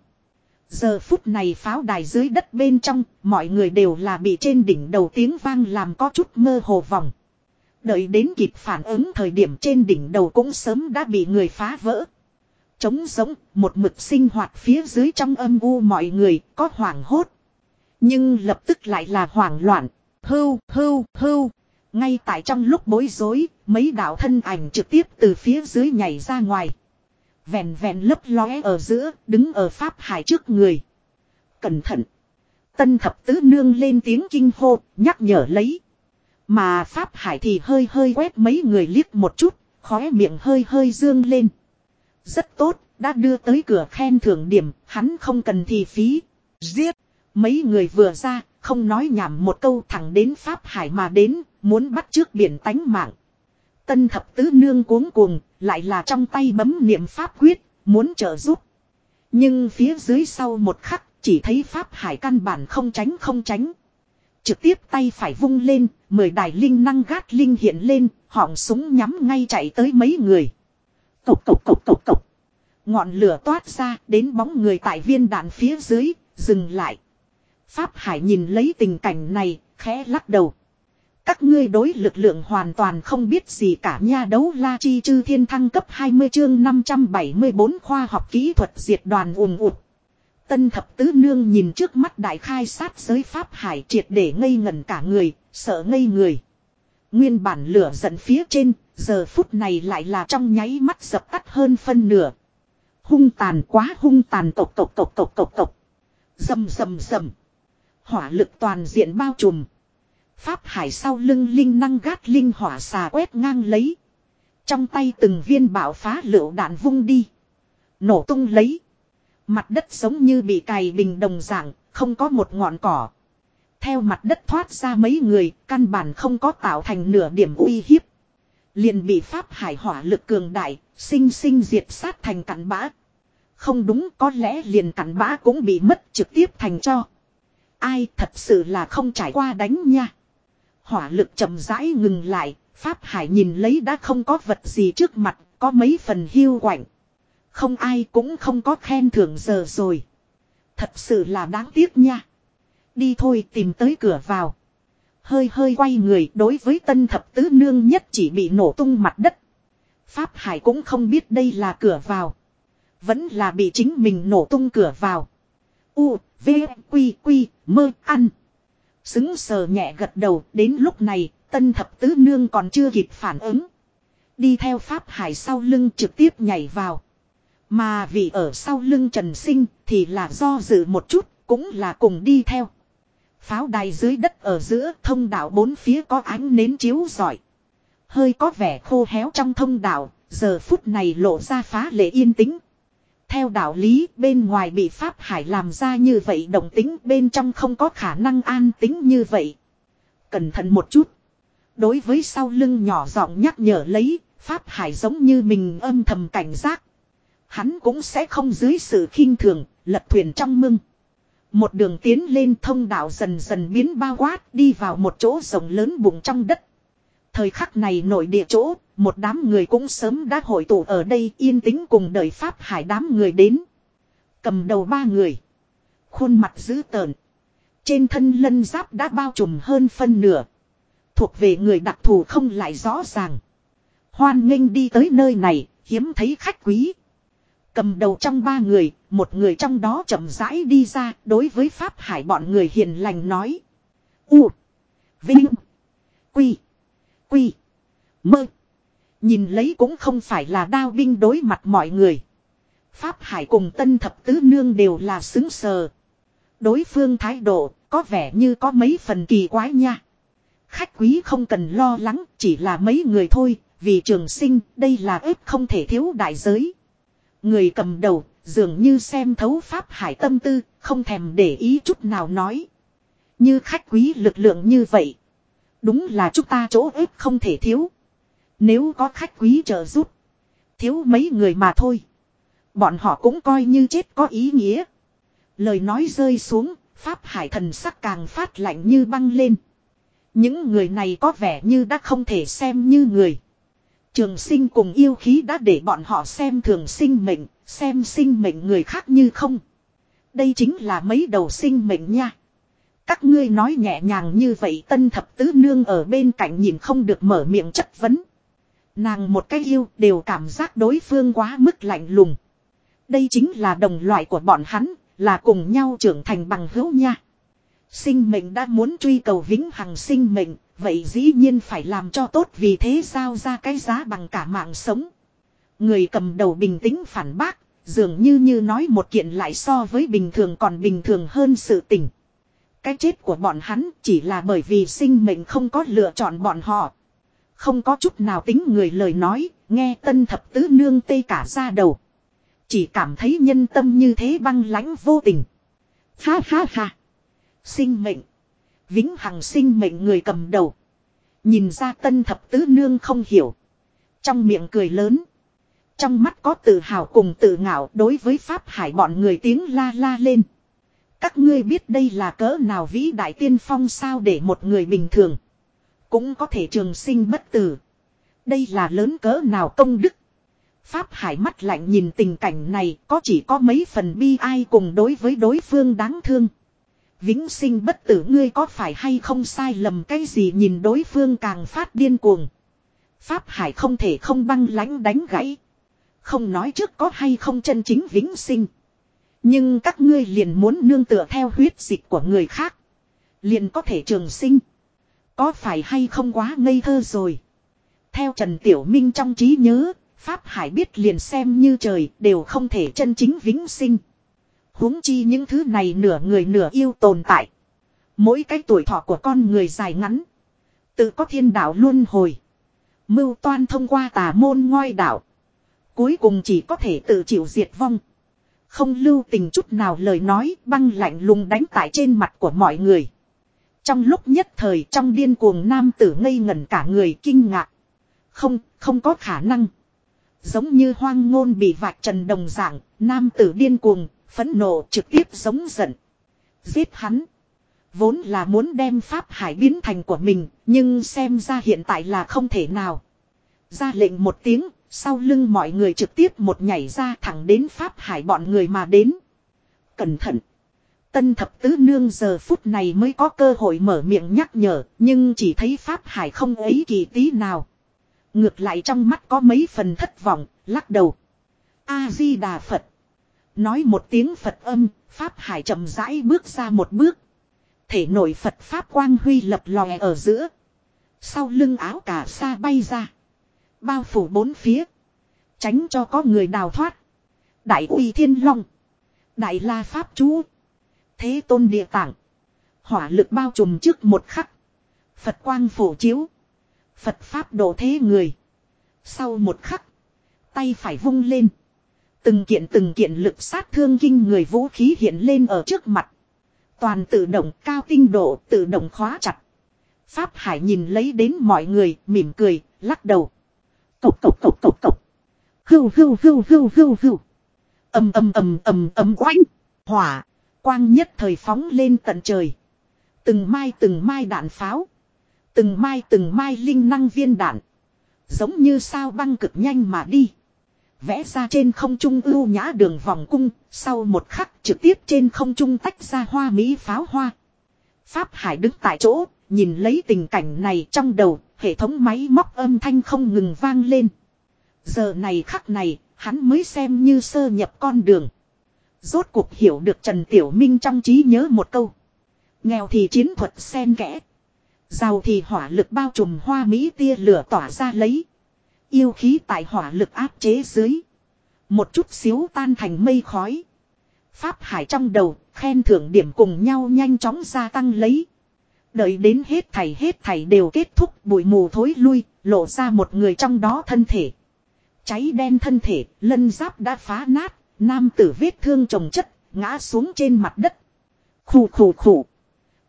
Giờ phút này pháo đài dưới đất bên trong, mọi người đều là bị trên đỉnh đầu tiếng vang làm có chút mơ hồ vòng. Đợi đến kịp phản ứng thời điểm trên đỉnh đầu cũng sớm đã bị người phá vỡ. Trống giống, một mực sinh hoạt phía dưới trong âm u mọi người, có hoảng hốt. Nhưng lập tức lại là hoảng loạn. Hưu, hưu, hưu. Ngay tại trong lúc bối rối, mấy đạo thân ảnh trực tiếp từ phía dưới nhảy ra ngoài. Vẹn vẹn lấp lóe ở giữa, đứng ở Pháp Hải trước người. Cẩn thận. Tân thập tứ nương lên tiếng kinh hô, nhắc nhở lấy. Mà Pháp Hải thì hơi hơi quét mấy người liếc một chút, khóe miệng hơi hơi dương lên. Rất tốt, đã đưa tới cửa khen thưởng điểm, hắn không cần thì phí. Giết! Mấy người vừa ra, không nói nhảm một câu thẳng đến Pháp Hải mà đến, muốn bắt trước biển tánh mạng. Tân thập tứ nương cuống cuồng, lại là trong tay bấm niệm Pháp quyết, muốn trợ giúp. Nhưng phía dưới sau một khắc, chỉ thấy Pháp Hải căn bản không tránh không tránh. Trực tiếp tay phải vung lên, mười đài linh năng gát linh hiện lên, họng súng nhắm ngay chạy tới mấy người. Cộc cộc cộc cộc cộc. Ngọn lửa toát ra, đến bóng người tại viên đạn phía dưới, dừng lại. Pháp Hải nhìn lấy tình cảnh này, khẽ lắc đầu. Các ngươi đối lực lượng hoàn toàn không biết gì cả nha đấu la chi chư thiên thăng cấp 20 chương 574 khoa học kỹ thuật diệt đoàn ùm ụt. Tân thập tứ nương nhìn trước mắt đại khai sát giới Pháp Hải triệt để ngây ngẩn cả người, sợ ngây người. Nguyên bản lửa giận phía trên, giờ phút này lại là trong nháy mắt dập tắt hơn phân nửa. Hung tàn quá hung tàn tộc tộc tộc tộc tộc tộc. Dầm dầm dầm. Hỏa lực toàn diện bao trùm. Pháp hải sau lưng linh năng gát linh hỏa xà quét ngang lấy. Trong tay từng viên bảo phá lựu đạn vung đi. Nổ tung lấy. Mặt đất giống như bị cày bình đồng dạng, không có một ngọn cỏ. Theo mặt đất thoát ra mấy người, căn bản không có tạo thành nửa điểm uy hiếp. Liền bị Pháp hải hỏa lực cường đại, sinh sinh diệt sát thành cặn bã. Không đúng có lẽ liền cặn bã cũng bị mất trực tiếp thành cho. Ai thật sự là không trải qua đánh nha. Hỏa lực chậm rãi ngừng lại, Pháp Hải nhìn lấy đã không có vật gì trước mặt, có mấy phần hiu quạnh. Không ai cũng không có khen thưởng giờ rồi. Thật sự là đáng tiếc nha. Đi thôi tìm tới cửa vào. Hơi hơi quay người đối với tân thập tứ nương nhất chỉ bị nổ tung mặt đất. Pháp Hải cũng không biết đây là cửa vào. Vẫn là bị chính mình nổ tung cửa vào. U, V, Quy, Quy, mơ, ăn. Xứng sờ nhẹ gật đầu, đến lúc này, tân thập tứ nương còn chưa kịp phản ứng. Đi theo Pháp Hải sau lưng trực tiếp nhảy vào. Mà vì ở sau lưng Trần Sinh thì là do dự một chút, cũng là cùng đi theo. Pháo đài dưới đất ở giữa thông đạo bốn phía có ánh nến chiếu rọi. Hơi có vẻ khô héo trong thông đạo, giờ phút này lộ ra phá lệ yên tĩnh. Theo đạo lý bên ngoài bị Pháp Hải làm ra như vậy động tính bên trong không có khả năng an tính như vậy. Cẩn thận một chút. Đối với sau lưng nhỏ giọng nhắc nhở lấy, Pháp Hải giống như mình âm thầm cảnh giác. Hắn cũng sẽ không dưới sự khinh thường, lật thuyền trong mưng. Một đường tiến lên thông đạo dần dần biến bao quát đi vào một chỗ rộng lớn bụng trong đất. Thời khắc này nội địa chỗ, một đám người cũng sớm đã hội tụ ở đây yên tĩnh cùng đợi Pháp Hải đám người đến. Cầm đầu ba người. Khuôn mặt dữ tợn. Trên thân lân giáp đã bao trùm hơn phân nửa. Thuộc về người đặc thù không lại rõ ràng. Hoan nghênh đi tới nơi này, hiếm thấy khách quý. Cầm đầu trong ba người, một người trong đó chậm rãi đi ra, đối với Pháp Hải bọn người hiền lành nói. U. Vinh. Quy. Quy. Mơ. Nhìn lấy cũng không phải là đao binh đối mặt mọi người. Pháp Hải cùng Tân Thập Tứ Nương đều là xứng sờ. Đối phương thái độ có vẻ như có mấy phần kỳ quái nha. Khách quý không cần lo lắng, chỉ là mấy người thôi, vì trường sinh, đây là ếp không thể thiếu đại giới. Người cầm đầu, dường như xem thấu Pháp Hải tâm tư, không thèm để ý chút nào nói. Như khách quý lực lượng như vậy. Đúng là chúng ta chỗ ếp không thể thiếu. Nếu có khách quý trợ giúp. Thiếu mấy người mà thôi. Bọn họ cũng coi như chết có ý nghĩa. Lời nói rơi xuống, Pháp Hải thần sắc càng phát lạnh như băng lên. Những người này có vẻ như đã không thể xem như người. Trường sinh cùng yêu khí đã để bọn họ xem thường sinh mệnh, xem sinh mệnh người khác như không. Đây chính là mấy đầu sinh mệnh nha. Các ngươi nói nhẹ nhàng như vậy tân thập tứ nương ở bên cạnh nhìn không được mở miệng chất vấn. Nàng một cách yêu đều cảm giác đối phương quá mức lạnh lùng. Đây chính là đồng loại của bọn hắn, là cùng nhau trưởng thành bằng hữu nha. Sinh mệnh đã muốn truy cầu vĩnh hằng sinh mệnh, vậy dĩ nhiên phải làm cho tốt vì thế sao ra cái giá bằng cả mạng sống. Người cầm đầu bình tĩnh phản bác, dường như như nói một kiện lại so với bình thường còn bình thường hơn sự tình. Cái chết của bọn hắn chỉ là bởi vì sinh mệnh không có lựa chọn bọn họ. Không có chút nào tính người lời nói, nghe tân thập tứ nương tê cả ra đầu. Chỉ cảm thấy nhân tâm như thế băng lãnh vô tình. Ha ha ha. Sinh mệnh. Vĩnh hằng sinh mệnh người cầm đầu. Nhìn ra tân thập tứ nương không hiểu. Trong miệng cười lớn. Trong mắt có tự hào cùng tự ngạo đối với Pháp Hải bọn người tiếng la la lên. Các ngươi biết đây là cỡ nào vĩ đại tiên phong sao để một người bình thường. Cũng có thể trường sinh bất tử. Đây là lớn cỡ nào công đức. Pháp Hải mắt lạnh nhìn tình cảnh này, có chỉ có mấy phần bi ai cùng đối với đối phương đáng thương. Vĩnh sinh bất tử ngươi có phải hay không sai lầm cái gì nhìn đối phương càng phát điên cuồng. Pháp Hải không thể không băng lãnh đánh gãy. Không nói trước có hay không chân chính vĩnh sinh. Nhưng các ngươi liền muốn nương tựa theo huyết dịch của người khác. Liền có thể trường sinh. Có phải hay không quá ngây thơ rồi. Theo Trần Tiểu Minh trong trí nhớ, Pháp Hải biết liền xem như trời đều không thể chân chính vĩnh sinh huống chi những thứ này nửa người nửa yêu tồn tại. Mỗi cái tuổi thọ của con người dài ngắn. Tự có thiên đạo luôn hồi. Mưu toan thông qua tà môn ngoi đạo. Cuối cùng chỉ có thể tự chịu diệt vong. Không lưu tình chút nào lời nói băng lạnh lùng đánh tại trên mặt của mọi người. Trong lúc nhất thời trong điên cuồng nam tử ngây ngẩn cả người kinh ngạc. Không, không có khả năng. Giống như hoang ngôn bị vạch trần đồng dạng, nam tử điên cuồng, Phẫn nộ trực tiếp giống giận. Giết hắn. Vốn là muốn đem Pháp Hải biến thành của mình, nhưng xem ra hiện tại là không thể nào. Ra lệnh một tiếng, sau lưng mọi người trực tiếp một nhảy ra thẳng đến Pháp Hải bọn người mà đến. Cẩn thận. Tân thập tứ nương giờ phút này mới có cơ hội mở miệng nhắc nhở, nhưng chỉ thấy Pháp Hải không ấy kỳ tí nào. Ngược lại trong mắt có mấy phần thất vọng, lắc đầu. A-di-đà Phật. Nói một tiếng Phật âm, Pháp Hải chậm rãi bước ra một bước. Thể nổi Phật Pháp quang huy lập lòe ở giữa. Sau lưng áo cả xa bay ra. Bao phủ bốn phía. Tránh cho có người đào thoát. Đại uy thiên long. Đại la Pháp chú. Thế tôn địa tạng. Hỏa lực bao trùm trước một khắc. Phật quang phổ chiếu. Phật Pháp độ thế người. Sau một khắc. Tay phải vung lên. Từng kiện từng kiện lực sát thương kinh người vũ khí hiện lên ở trước mặt. Toàn tự động cao tinh độ tự động khóa chặt. Pháp Hải nhìn lấy đến mọi người, mỉm cười, lắc đầu. Cộc cộc cộc cộc cộc. Hưu hưu hưu hưu hưu hưu. âm âm âm âm âm oanh. Hỏa. Quang nhất thời phóng lên tận trời. Từng mai từng mai đạn pháo. Từng mai từng mai linh năng viên đạn. Giống như sao băng cực nhanh mà đi. Vẽ ra trên không trung ưu nhã đường vòng cung. Sau một khắc trực tiếp trên không trung tách ra hoa mỹ pháo hoa. Pháp Hải đứng tại chỗ. Nhìn lấy tình cảnh này trong đầu. Hệ thống máy móc âm thanh không ngừng vang lên. Giờ này khắc này. Hắn mới xem như sơ nhập con đường. Rốt cuộc hiểu được Trần Tiểu Minh trong trí nhớ một câu. Nghèo thì chiến thuật sen kẽ. Giàu thì hỏa lực bao trùm hoa mỹ tia lửa tỏa ra lấy. Yêu khí tại hỏa lực áp chế dưới. Một chút xíu tan thành mây khói. Pháp hải trong đầu, khen thưởng điểm cùng nhau nhanh chóng gia tăng lấy. Đợi đến hết thảy hết thảy đều kết thúc bụi mù thối lui, lộ ra một người trong đó thân thể. Cháy đen thân thể, lân giáp đã phá nát, nam tử vết thương trồng chất, ngã xuống trên mặt đất. Khủ khủ khủ.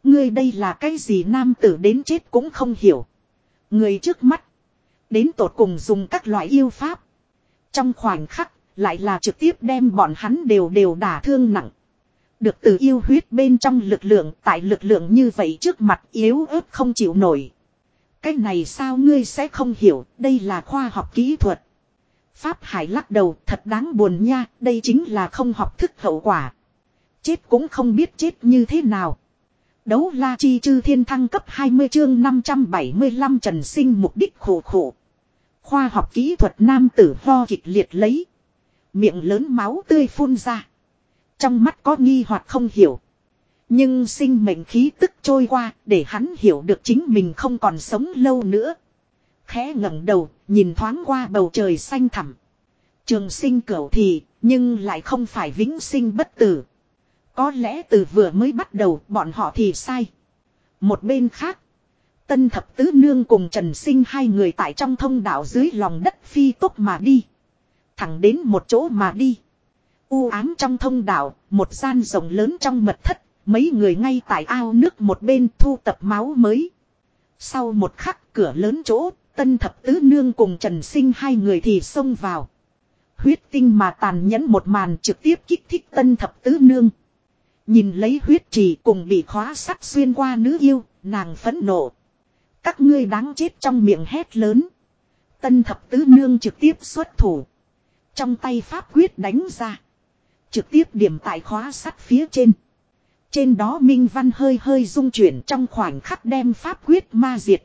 Ngươi đây là cái gì nam tử đến chết cũng không hiểu. Người trước mắt. Đến tột cùng dùng các loại yêu pháp. Trong khoảnh khắc, lại là trực tiếp đem bọn hắn đều đều đả thương nặng. Được từ yêu huyết bên trong lực lượng, tại lực lượng như vậy trước mặt yếu ớt không chịu nổi. Cái này sao ngươi sẽ không hiểu, đây là khoa học kỹ thuật. Pháp Hải lắc đầu, thật đáng buồn nha, đây chính là không học thức hậu quả. Chết cũng không biết chết như thế nào. Đấu la chi chư thiên thăng cấp 20 chương 575 trần sinh mục đích khổ khổ. Khoa học kỹ thuật nam tử ho kịch liệt lấy. Miệng lớn máu tươi phun ra. Trong mắt có nghi hoặc không hiểu. Nhưng sinh mệnh khí tức trôi qua để hắn hiểu được chính mình không còn sống lâu nữa. Khẽ ngẩng đầu, nhìn thoáng qua bầu trời xanh thẳm. Trường sinh cửu thì, nhưng lại không phải vĩnh sinh bất tử. Có lẽ từ vừa mới bắt đầu bọn họ thì sai. Một bên khác. Tân thập tứ nương cùng Trần Sinh hai người tại trong thông đạo dưới lòng đất phi tốc mà đi. Thẳng đến một chỗ mà đi. U ám trong thông đạo, một gian rộng lớn trong mật thất, mấy người ngay tại ao nước một bên thu tập máu mới. Sau một khắc cửa lớn chỗ, tân thập tứ nương cùng Trần Sinh hai người thì xông vào. Huyết tinh mà tàn nhẫn một màn trực tiếp kích thích tân thập tứ nương. Nhìn lấy huyết trì cùng bị khóa sắt xuyên qua nữ yêu, nàng phẫn nộ. Các ngươi đáng chết trong miệng hét lớn. Tân thập tứ nương trực tiếp xuất thủ. Trong tay pháp quyết đánh ra. Trực tiếp điểm tại khóa sắt phía trên. Trên đó Minh Văn hơi hơi dung chuyển trong khoảnh khắc đem pháp quyết ma diệt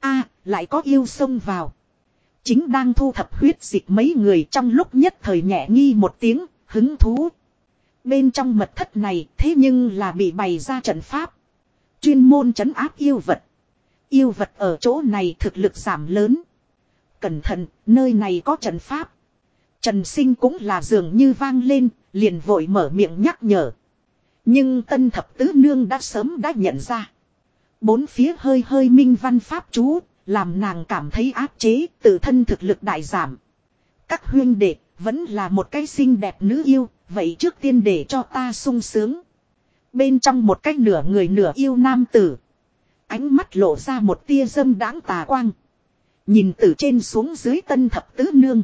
a lại có yêu xông vào. Chính đang thu thập huyết dịch mấy người trong lúc nhất thời nhẹ nghi một tiếng, hứng thú. Bên trong mật thất này thế nhưng là bị bày ra trận pháp. Chuyên môn trấn áp yêu vật. Yêu vật ở chỗ này thực lực giảm lớn. Cẩn thận, nơi này có trận pháp. Trần sinh cũng là dường như vang lên, liền vội mở miệng nhắc nhở. Nhưng tân thập tứ nương đã sớm đã nhận ra. Bốn phía hơi hơi minh văn pháp chú, làm nàng cảm thấy áp chế, tự thân thực lực đại giảm. Các huyên đệ, vẫn là một cái xinh đẹp nữ yêu, vậy trước tiên để cho ta sung sướng. Bên trong một cái nửa người nửa yêu nam tử. Ánh mắt lộ ra một tia dâm đáng tà quang. Nhìn từ trên xuống dưới tân thập tứ nương.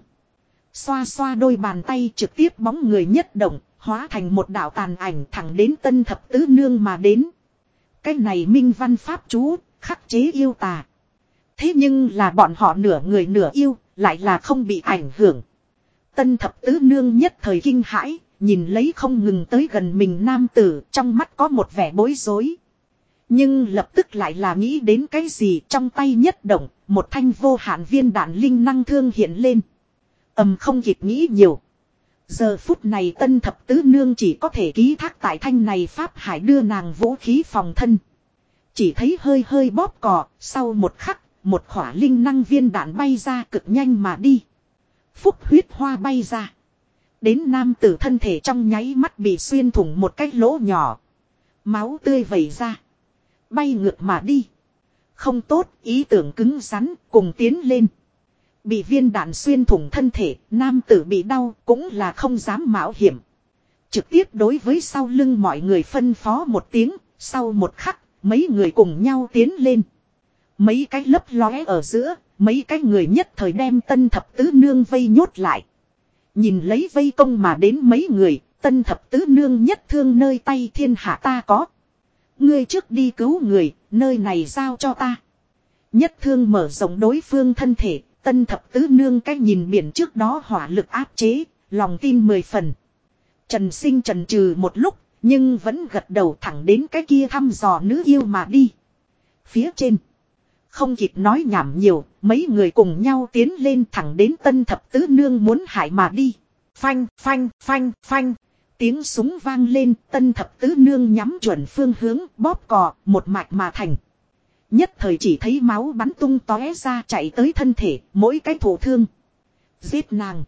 Xoa xoa đôi bàn tay trực tiếp bóng người nhất động, hóa thành một đạo tàn ảnh thẳng đến tân thập tứ nương mà đến. Cái này minh văn pháp chú, khắc chế yêu tà. Thế nhưng là bọn họ nửa người nửa yêu, lại là không bị ảnh hưởng. Tân thập tứ nương nhất thời kinh hãi, nhìn lấy không ngừng tới gần mình nam tử, trong mắt có một vẻ bối rối. Nhưng lập tức lại là nghĩ đến cái gì trong tay nhất động, một thanh vô hạn viên đạn linh năng thương hiện lên. ầm không kịp nghĩ nhiều. Giờ phút này tân thập tứ nương chỉ có thể ký thác tại thanh này Pháp Hải đưa nàng vũ khí phòng thân. Chỉ thấy hơi hơi bóp cò, sau một khắc, một khỏa linh năng viên đạn bay ra cực nhanh mà đi. Phúc huyết hoa bay ra. Đến nam tử thân thể trong nháy mắt bị xuyên thủng một cái lỗ nhỏ. Máu tươi vẩy ra. Bay ngược mà đi. Không tốt, ý tưởng cứng rắn, cùng tiến lên. Bị viên đạn xuyên thủng thân thể, nam tử bị đau, cũng là không dám mạo hiểm. Trực tiếp đối với sau lưng mọi người phân phó một tiếng, sau một khắc, mấy người cùng nhau tiến lên. Mấy cái lấp lóe ở giữa, mấy cái người nhất thời đem tân thập tứ nương vây nhốt lại. Nhìn lấy vây công mà đến mấy người, tân thập tứ nương nhất thương nơi tay thiên hạ ta có. Ngươi trước đi cứu người, nơi này giao cho ta. Nhất thương mở rộng đối phương thân thể, tân thập tứ nương cách nhìn biển trước đó hỏa lực áp chế, lòng tin mười phần. Trần sinh trần trừ một lúc, nhưng vẫn gật đầu thẳng đến cái kia thăm dò nữ yêu mà đi. Phía trên. Không kịp nói nhảm nhiều, mấy người cùng nhau tiến lên thẳng đến tân thập tứ nương muốn hại mà đi. Phanh, phanh, phanh, phanh. Tiếng súng vang lên, tân thập tứ nương nhắm chuẩn phương hướng, bóp cò, một mạch mà thành. Nhất thời chỉ thấy máu bắn tung tóe ra chạy tới thân thể, mỗi cái thủ thương. Giết nàng.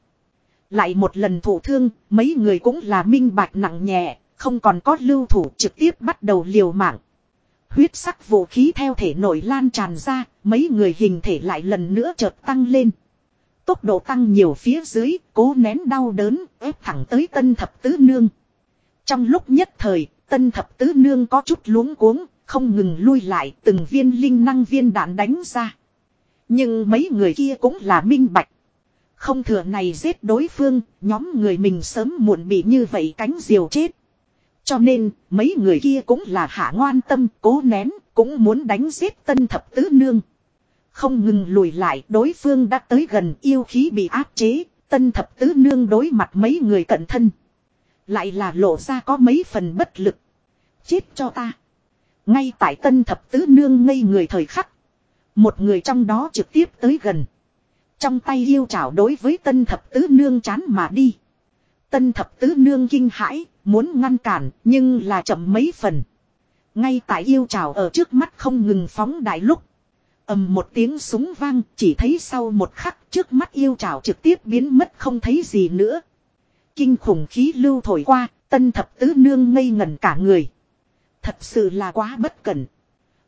Lại một lần thủ thương, mấy người cũng là minh bạch nặng nhẹ, không còn có lưu thủ trực tiếp bắt đầu liều mạng. Huyết sắc vũ khí theo thể nổi lan tràn ra, mấy người hình thể lại lần nữa chợt tăng lên. Tốc độ tăng nhiều phía dưới, cố nén đau đớn, ép thẳng tới tân thập tứ nương. Trong lúc nhất thời, tân thập tứ nương có chút luống cuống, không ngừng lui lại từng viên linh năng viên đạn đánh ra. Nhưng mấy người kia cũng là minh bạch. Không thừa này giết đối phương, nhóm người mình sớm muộn bị như vậy cánh diều chết. Cho nên, mấy người kia cũng là hạ ngoan tâm, cố nén, cũng muốn đánh giết tân thập tứ nương. Không ngừng lùi lại, đối phương đã tới gần yêu khí bị áp chế, tân thập tứ nương đối mặt mấy người cận thân. Lại là lộ ra có mấy phần bất lực. Chết cho ta. Ngay tại tân thập tứ nương ngây người thời khắc. Một người trong đó trực tiếp tới gần. Trong tay yêu chảo đối với tân thập tứ nương chán mà đi. Tân thập tứ nương kinh hãi, muốn ngăn cản, nhưng là chậm mấy phần. Ngay tại yêu chảo ở trước mắt không ngừng phóng đại lúc. ầm một tiếng súng vang, chỉ thấy sau một khắc trước mắt yêu chảo trực tiếp biến mất không thấy gì nữa. Kinh khủng khí lưu thổi qua, tân thập tứ nương ngây ngẩn cả người. Thật sự là quá bất cẩn.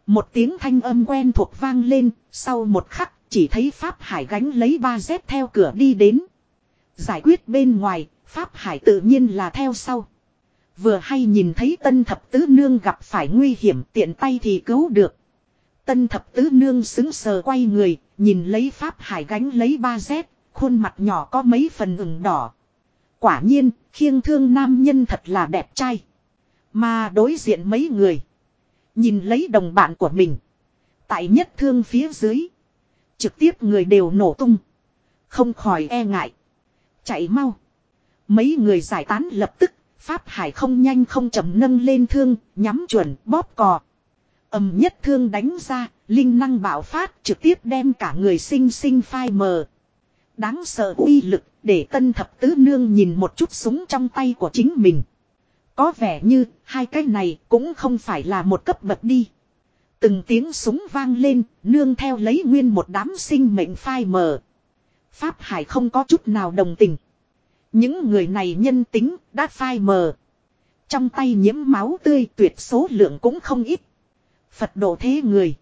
Một tiếng thanh âm quen thuộc vang lên, sau một khắc chỉ thấy Pháp Hải gánh lấy ba dép theo cửa đi đến. Giải quyết bên ngoài, Pháp Hải tự nhiên là theo sau. Vừa hay nhìn thấy tân thập tứ nương gặp phải nguy hiểm tiện tay thì cứu được. Tân thập tứ nương xứng sờ quay người, nhìn lấy Pháp Hải gánh lấy ba dép, khuôn mặt nhỏ có mấy phần ửng đỏ. Quả nhiên, khiêng thương nam nhân thật là đẹp trai. Mà đối diện mấy người. Nhìn lấy đồng bạn của mình. Tại nhất thương phía dưới. Trực tiếp người đều nổ tung. Không khỏi e ngại. Chạy mau. Mấy người giải tán lập tức. Pháp Hải không nhanh không chậm nâng lên thương. Nhắm chuẩn, bóp cò. ầm nhất thương đánh ra. Linh năng bạo phát, trực tiếp đem cả người sinh sinh phai mờ. Đáng sợ uy lực, để tân thập tứ nương nhìn một chút súng trong tay của chính mình. Có vẻ như hai cái này cũng không phải là một cấp bậc đi. Từng tiếng súng vang lên, nương theo lấy nguyên một đám sinh mệnh phai mờ. Pháp Hải không có chút nào đồng tình. Những người này nhân tính đã phai mờ. Trong tay nhiễm máu tươi tuyệt số lượng cũng không ít. Phật độ thế người.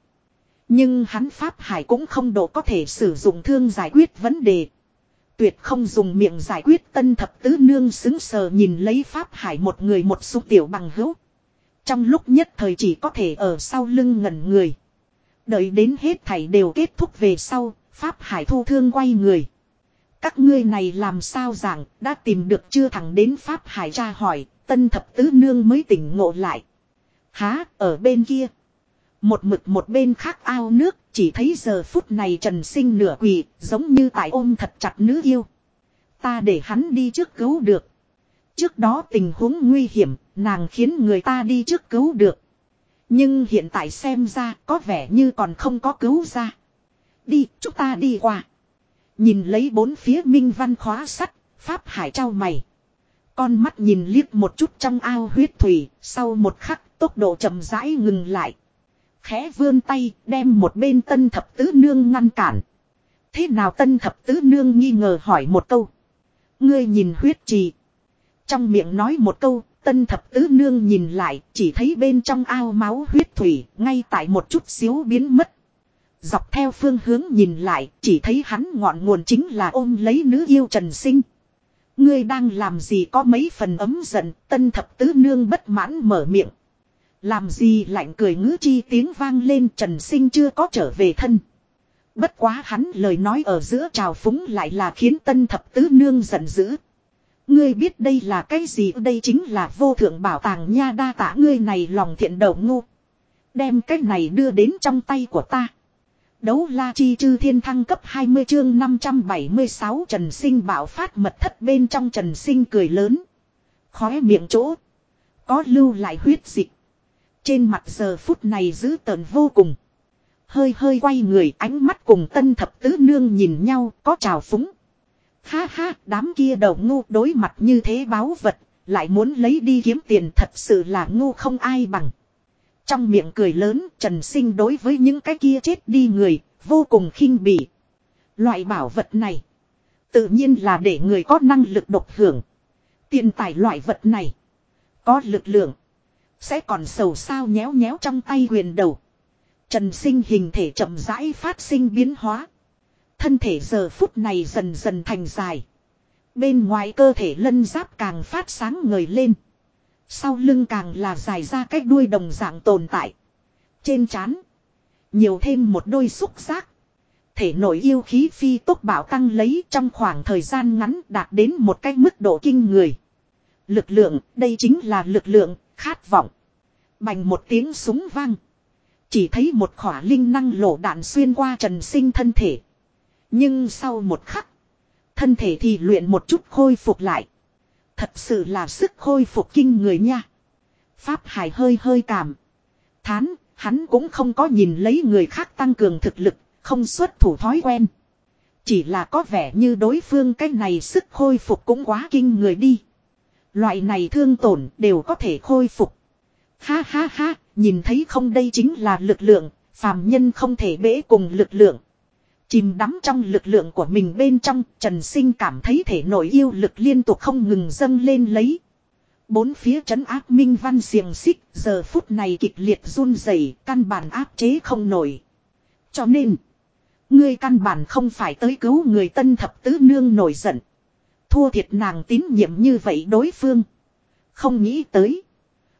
Nhưng hắn Pháp Hải cũng không độ có thể sử dụng thương giải quyết vấn đề. Tuyệt không dùng miệng giải quyết tân thập tứ nương xứng sờ nhìn lấy Pháp Hải một người một số tiểu bằng hữu. Trong lúc nhất thời chỉ có thể ở sau lưng ngẩn người. Đợi đến hết thảy đều kết thúc về sau, Pháp Hải thu thương quay người. Các ngươi này làm sao giảng, đã tìm được chưa thẳng đến Pháp Hải ra hỏi, tân thập tứ nương mới tỉnh ngộ lại. Há, ở bên kia. Một mực một bên khác ao nước, chỉ thấy giờ phút này trần sinh nửa quỳ, giống như tại ôm thật chặt nữ yêu. Ta để hắn đi trước cứu được. Trước đó tình huống nguy hiểm, nàng khiến người ta đi trước cứu được. Nhưng hiện tại xem ra có vẻ như còn không có cứu ra. Đi, chúng ta đi qua. Nhìn lấy bốn phía minh văn khóa sắt, Pháp Hải trao mày. Con mắt nhìn liếc một chút trong ao huyết thủy, sau một khắc tốc độ chậm rãi ngừng lại. Khẽ vươn tay, đem một bên tân thập tứ nương ngăn cản. Thế nào tân thập tứ nương nghi ngờ hỏi một câu. Ngươi nhìn huyết trì. Trong miệng nói một câu, tân thập tứ nương nhìn lại, chỉ thấy bên trong ao máu huyết thủy, ngay tại một chút xíu biến mất. Dọc theo phương hướng nhìn lại, chỉ thấy hắn ngọn nguồn chính là ôm lấy nữ yêu trần sinh. Ngươi đang làm gì có mấy phần ấm giận, tân thập tứ nương bất mãn mở miệng. Làm gì lạnh cười ngữ chi tiếng vang lên Trần Sinh chưa có trở về thân. Bất quá hắn lời nói ở giữa trào phúng lại là khiến tân thập tứ nương giận dữ. Ngươi biết đây là cái gì đây chính là vô thượng bảo tàng nha đa tả ngươi này lòng thiện đầu ngu. Đem cái này đưa đến trong tay của ta. Đấu la chi chư thiên thăng cấp 20 chương 576 Trần Sinh bảo phát mật thất bên trong Trần Sinh cười lớn. Khóe miệng chỗ. Có lưu lại huyết dịch. Trên mặt giờ phút này giữ tợn vô cùng. Hơi hơi quay người, ánh mắt cùng tân thập tứ nương nhìn nhau, có trào phúng. Ha ha, đám kia đầu ngu đối mặt như thế báo vật. Lại muốn lấy đi kiếm tiền thật sự là ngu không ai bằng. Trong miệng cười lớn, Trần Sinh đối với những cái kia chết đi người, vô cùng khinh bỉ. Loại bảo vật này, tự nhiên là để người có năng lực độc hưởng. Tiền tài loại vật này, có lực lượng sẽ còn sầu sao nhéo nhéo trong tay quyền đầu. Trần sinh hình thể chậm rãi phát sinh biến hóa. Thân thể giờ phút này dần dần thành dài. Bên ngoài cơ thể lân giáp càng phát sáng ngời lên. Sau lưng càng là dài ra cái đuôi đồng dạng tồn tại. Trên chán Nhiều thêm một đôi xúc giác. Thể nội yêu khí phi tốc bảo tăng lấy trong khoảng thời gian ngắn đạt đến một cái mức độ kinh người. Lực lượng, đây chính là lực lượng, khát vọng. Bành một tiếng súng vang. Chỉ thấy một khỏa linh năng lỗ đạn xuyên qua trần sinh thân thể. Nhưng sau một khắc. Thân thể thì luyện một chút khôi phục lại. Thật sự là sức khôi phục kinh người nha. Pháp Hải hơi hơi cảm. Thán, hắn cũng không có nhìn lấy người khác tăng cường thực lực, không xuất thủ thói quen. Chỉ là có vẻ như đối phương cái này sức khôi phục cũng quá kinh người đi. Loại này thương tổn đều có thể khôi phục. Ha ha ha, nhìn thấy không đây chính là lực lượng, phàm nhân không thể bể cùng lực lượng. Chìm đắm trong lực lượng của mình bên trong, Trần Sinh cảm thấy thể nội yêu lực liên tục không ngừng dâng lên lấy. Bốn phía trấn áp minh văn xiềng xích, giờ phút này kịch liệt run rẩy căn bản áp chế không nổi. Cho nên, ngươi căn bản không phải tới cứu người tân thập tứ nương nổi giận. Thua thiệt nàng tín nhiệm như vậy đối phương. Không nghĩ tới.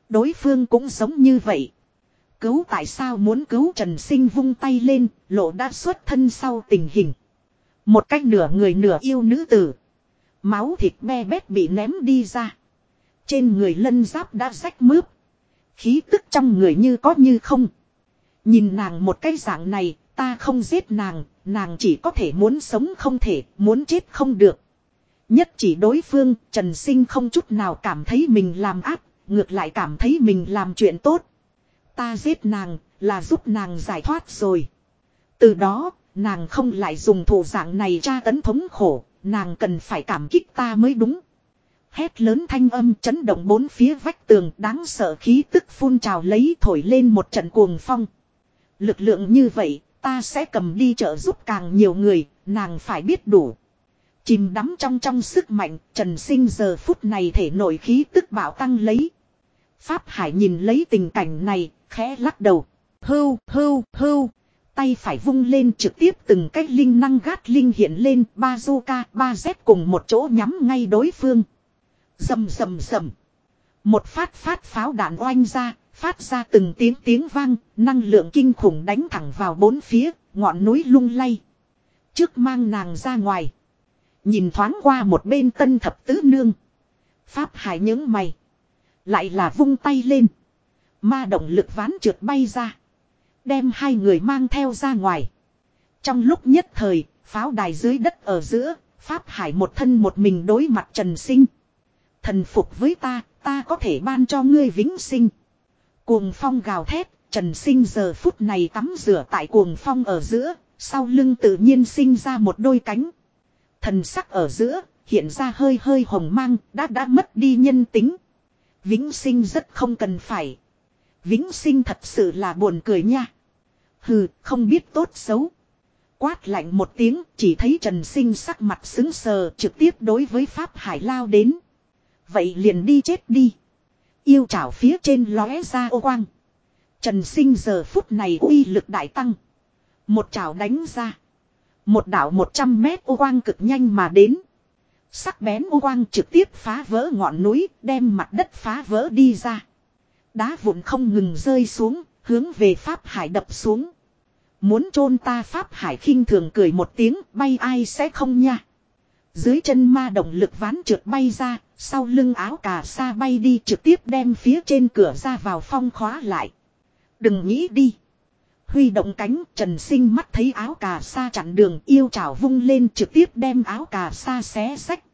Đối phương cũng giống như vậy. Cứu tại sao muốn cứu Trần Sinh vung tay lên, lộ đã xuất thân sau tình hình. Một cách nửa người nửa yêu nữ tử. Máu thịt be bét bị ném đi ra. Trên người lân giáp đã rách mướp. Khí tức trong người như có như không. Nhìn nàng một cái dạng này, ta không giết nàng, nàng chỉ có thể muốn sống không thể, muốn chết không được. Nhất chỉ đối phương, Trần Sinh không chút nào cảm thấy mình làm áp, ngược lại cảm thấy mình làm chuyện tốt. Ta giết nàng, là giúp nàng giải thoát rồi. Từ đó, nàng không lại dùng thủ dạng này tra tấn thống khổ, nàng cần phải cảm kích ta mới đúng. Hét lớn thanh âm chấn động bốn phía vách tường đáng sợ khí tức phun trào lấy thổi lên một trận cuồng phong. Lực lượng như vậy, ta sẽ cầm đi trợ giúp càng nhiều người, nàng phải biết đủ. Chìm đắm trong trong sức mạnh, Trần Sinh giờ phút này thể nổi khí tức bảo tăng lấy. Pháp Hải nhìn lấy tình cảnh này, khẽ lắc đầu. Hưu, hưu, hưu. Tay phải vung lên trực tiếp từng cách linh năng gát linh hiện lên bazooka, ba z cùng một chỗ nhắm ngay đối phương. Dầm dầm dầm. Một phát phát pháo đạn oanh ra, phát ra từng tiếng tiếng vang, năng lượng kinh khủng đánh thẳng vào bốn phía, ngọn núi lung lay. Trước mang nàng ra ngoài. Nhìn thoáng qua một bên tân thập tứ nương. Pháp hải những mày. Lại là vung tay lên. Ma động lực ván trượt bay ra. Đem hai người mang theo ra ngoài. Trong lúc nhất thời, pháo đài dưới đất ở giữa, Pháp Hải một thân một mình đối mặt Trần Sinh. Thần phục với ta, ta có thể ban cho ngươi vĩnh sinh. Cuồng phong gào thét, Trần Sinh giờ phút này tắm rửa tại cuồng phong ở giữa, sau lưng tự nhiên sinh ra một đôi cánh. Thần sắc ở giữa, hiện ra hơi hơi hồng mang, đã đã mất đi nhân tính. Vĩnh sinh rất không cần phải. Vĩnh sinh thật sự là buồn cười nha. Hừ, không biết tốt xấu. Quát lạnh một tiếng, chỉ thấy Trần Sinh sắc mặt xứng sờ trực tiếp đối với Pháp Hải lao đến. Vậy liền đi chết đi. Yêu chảo phía trên lóe ra ô quang. Trần Sinh giờ phút này uy lực đại tăng. Một chảo đánh ra. Một đảo 100 mét u quang cực nhanh mà đến. Sắc bén u quang trực tiếp phá vỡ ngọn núi, đem mặt đất phá vỡ đi ra. Đá vụn không ngừng rơi xuống, hướng về Pháp Hải đập xuống. Muốn chôn ta Pháp Hải khinh thường cười một tiếng, bay ai sẽ không nha. Dưới chân ma động lực ván trượt bay ra, sau lưng áo cà sa bay đi trực tiếp đem phía trên cửa ra vào phong khóa lại. Đừng nghĩ đi. Huy động cánh, Trần Sinh mắt thấy áo cà sa chặn đường yêu chảo vung lên trực tiếp đem áo cà sa xé sách.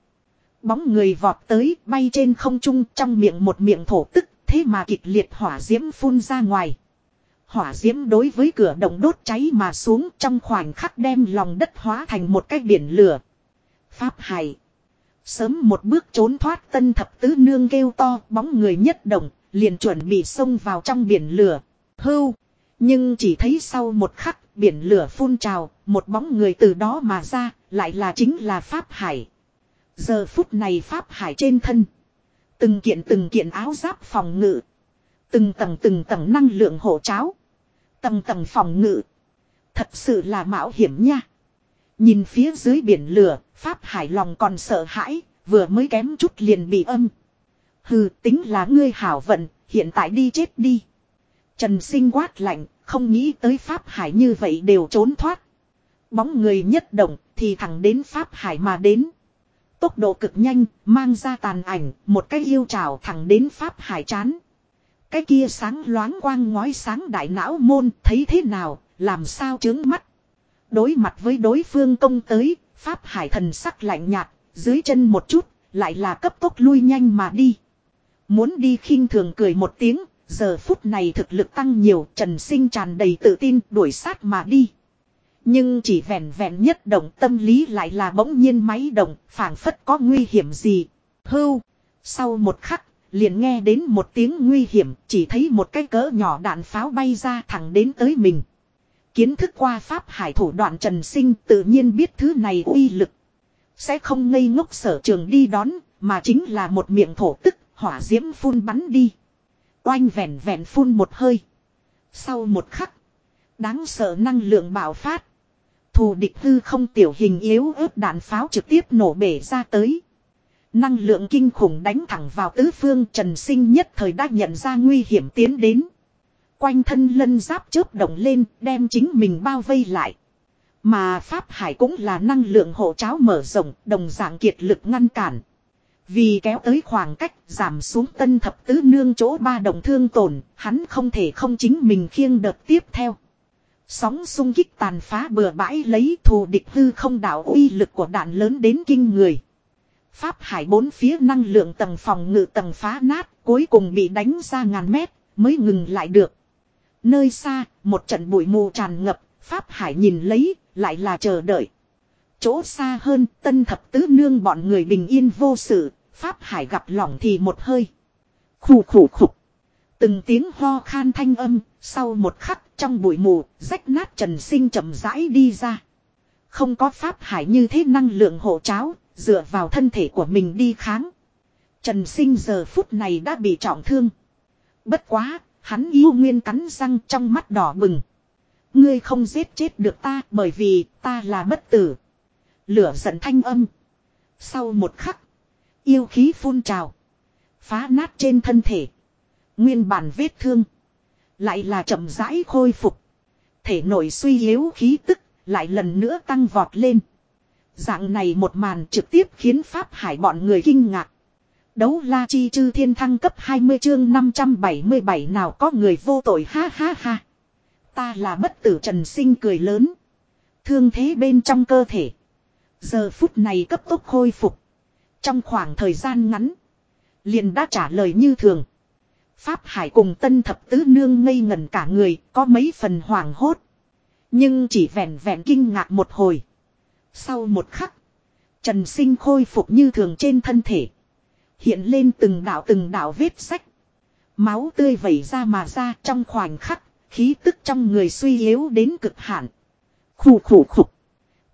Bóng người vọt tới, bay trên không trung trong miệng một miệng thổ tức, thế mà kịch liệt hỏa diễm phun ra ngoài. Hỏa diễm đối với cửa động đốt cháy mà xuống trong khoảnh khắc đem lòng đất hóa thành một cái biển lửa. Pháp hải. Sớm một bước trốn thoát tân thập tứ nương kêu to bóng người nhất động, liền chuẩn bị xông vào trong biển lửa. Hưu. Nhưng chỉ thấy sau một khắc biển lửa phun trào, một bóng người từ đó mà ra, lại là chính là Pháp Hải. Giờ phút này Pháp Hải trên thân. Từng kiện từng kiện áo giáp phòng ngự. Từng tầng từng tầng năng lượng hộ cháo. Tầng tầng phòng ngự. Thật sự là mạo hiểm nha. Nhìn phía dưới biển lửa, Pháp Hải lòng còn sợ hãi, vừa mới kém chút liền bị âm. Hừ, tính là ngươi hảo vận, hiện tại đi chết đi. Trần sinh quát lạnh, không nghĩ tới Pháp Hải như vậy đều trốn thoát. Bóng người nhất động, thì thẳng đến Pháp Hải mà đến. Tốc độ cực nhanh, mang ra tàn ảnh, một cái yêu trào thẳng đến Pháp Hải chán. Cái kia sáng loáng quang ngói sáng đại não môn, thấy thế nào, làm sao chướng mắt. Đối mặt với đối phương công tới, Pháp Hải thần sắc lạnh nhạt, dưới chân một chút, lại là cấp tốc lui nhanh mà đi. Muốn đi khinh thường cười một tiếng, giờ phút này thực lực tăng nhiều, Trần Sinh tràn đầy tự tin đuổi sát mà đi. Nhưng chỉ vẹn vẹn nhất động tâm lý lại là bỗng nhiên máy động, phảng phất có nguy hiểm gì. Hưu, sau một khắc, liền nghe đến một tiếng nguy hiểm, chỉ thấy một cái cỡ nhỏ đạn pháo bay ra thẳng đến tới mình. Kiến thức qua pháp hải thủ đoạn trần sinh tự nhiên biết thứ này uy lực. Sẽ không ngây ngốc sở trường đi đón, mà chính là một miệng thổ tức, hỏa diễm phun bắn đi. Oanh vẹn vẹn phun một hơi. Sau một khắc, đáng sợ năng lượng bạo phát. Thù địch hư không tiểu hình yếu ớt đạn pháo trực tiếp nổ bể ra tới. Năng lượng kinh khủng đánh thẳng vào tứ phương trần sinh nhất thời đã nhận ra nguy hiểm tiến đến. Quanh thân lân giáp chớp động lên đem chính mình bao vây lại. Mà Pháp Hải cũng là năng lượng hộ cháo mở rộng đồng dạng kiệt lực ngăn cản. Vì kéo tới khoảng cách giảm xuống tân thập tứ nương chỗ ba đồng thương tổn, hắn không thể không chính mình khiêng đợt tiếp theo. Sóng xung kích tàn phá bừa bãi lấy thù địch hư không đảo uy lực của đạn lớn đến kinh người. Pháp hải bốn phía năng lượng tầng phòng ngự tầng phá nát cuối cùng bị đánh ra ngàn mét mới ngừng lại được. Nơi xa, một trận bụi mù tràn ngập, Pháp hải nhìn lấy, lại là chờ đợi. Chỗ xa hơn, tân thập tứ nương bọn người bình yên vô sự, Pháp hải gặp lỏng thì một hơi. Khủ khủ khục. Từng tiếng ho khan thanh âm, sau một khắc trong bụi mù, rách nát trần sinh chậm rãi đi ra. Không có pháp hải như thế năng lượng hộ cháo, dựa vào thân thể của mình đi kháng. Trần sinh giờ phút này đã bị trọng thương. Bất quá, hắn yêu nguyên cắn răng trong mắt đỏ bừng. Ngươi không giết chết được ta bởi vì ta là bất tử. Lửa giận thanh âm. Sau một khắc, yêu khí phun trào. Phá nát trên thân thể. Nguyên bản vết thương. Lại là chậm rãi khôi phục. Thể nội suy yếu khí tức. Lại lần nữa tăng vọt lên. Dạng này một màn trực tiếp khiến Pháp Hải bọn người kinh ngạc. Đấu la chi chư thiên thăng cấp 20 chương 577 nào có người vô tội ha ha ha. Ta là bất tử trần sinh cười lớn. Thương thế bên trong cơ thể. Giờ phút này cấp tốc khôi phục. Trong khoảng thời gian ngắn. Liền đã trả lời như thường. Pháp Hải cùng tân thập tứ nương ngây ngẩn cả người, có mấy phần hoảng hốt. Nhưng chỉ vẹn vẹn kinh ngạc một hồi. Sau một khắc, Trần Sinh khôi phục như thường trên thân thể. Hiện lên từng đạo từng đạo vết sách. Máu tươi vẩy ra mà ra trong khoảnh khắc, khí tức trong người suy yếu đến cực hạn. Khủ khủ khục.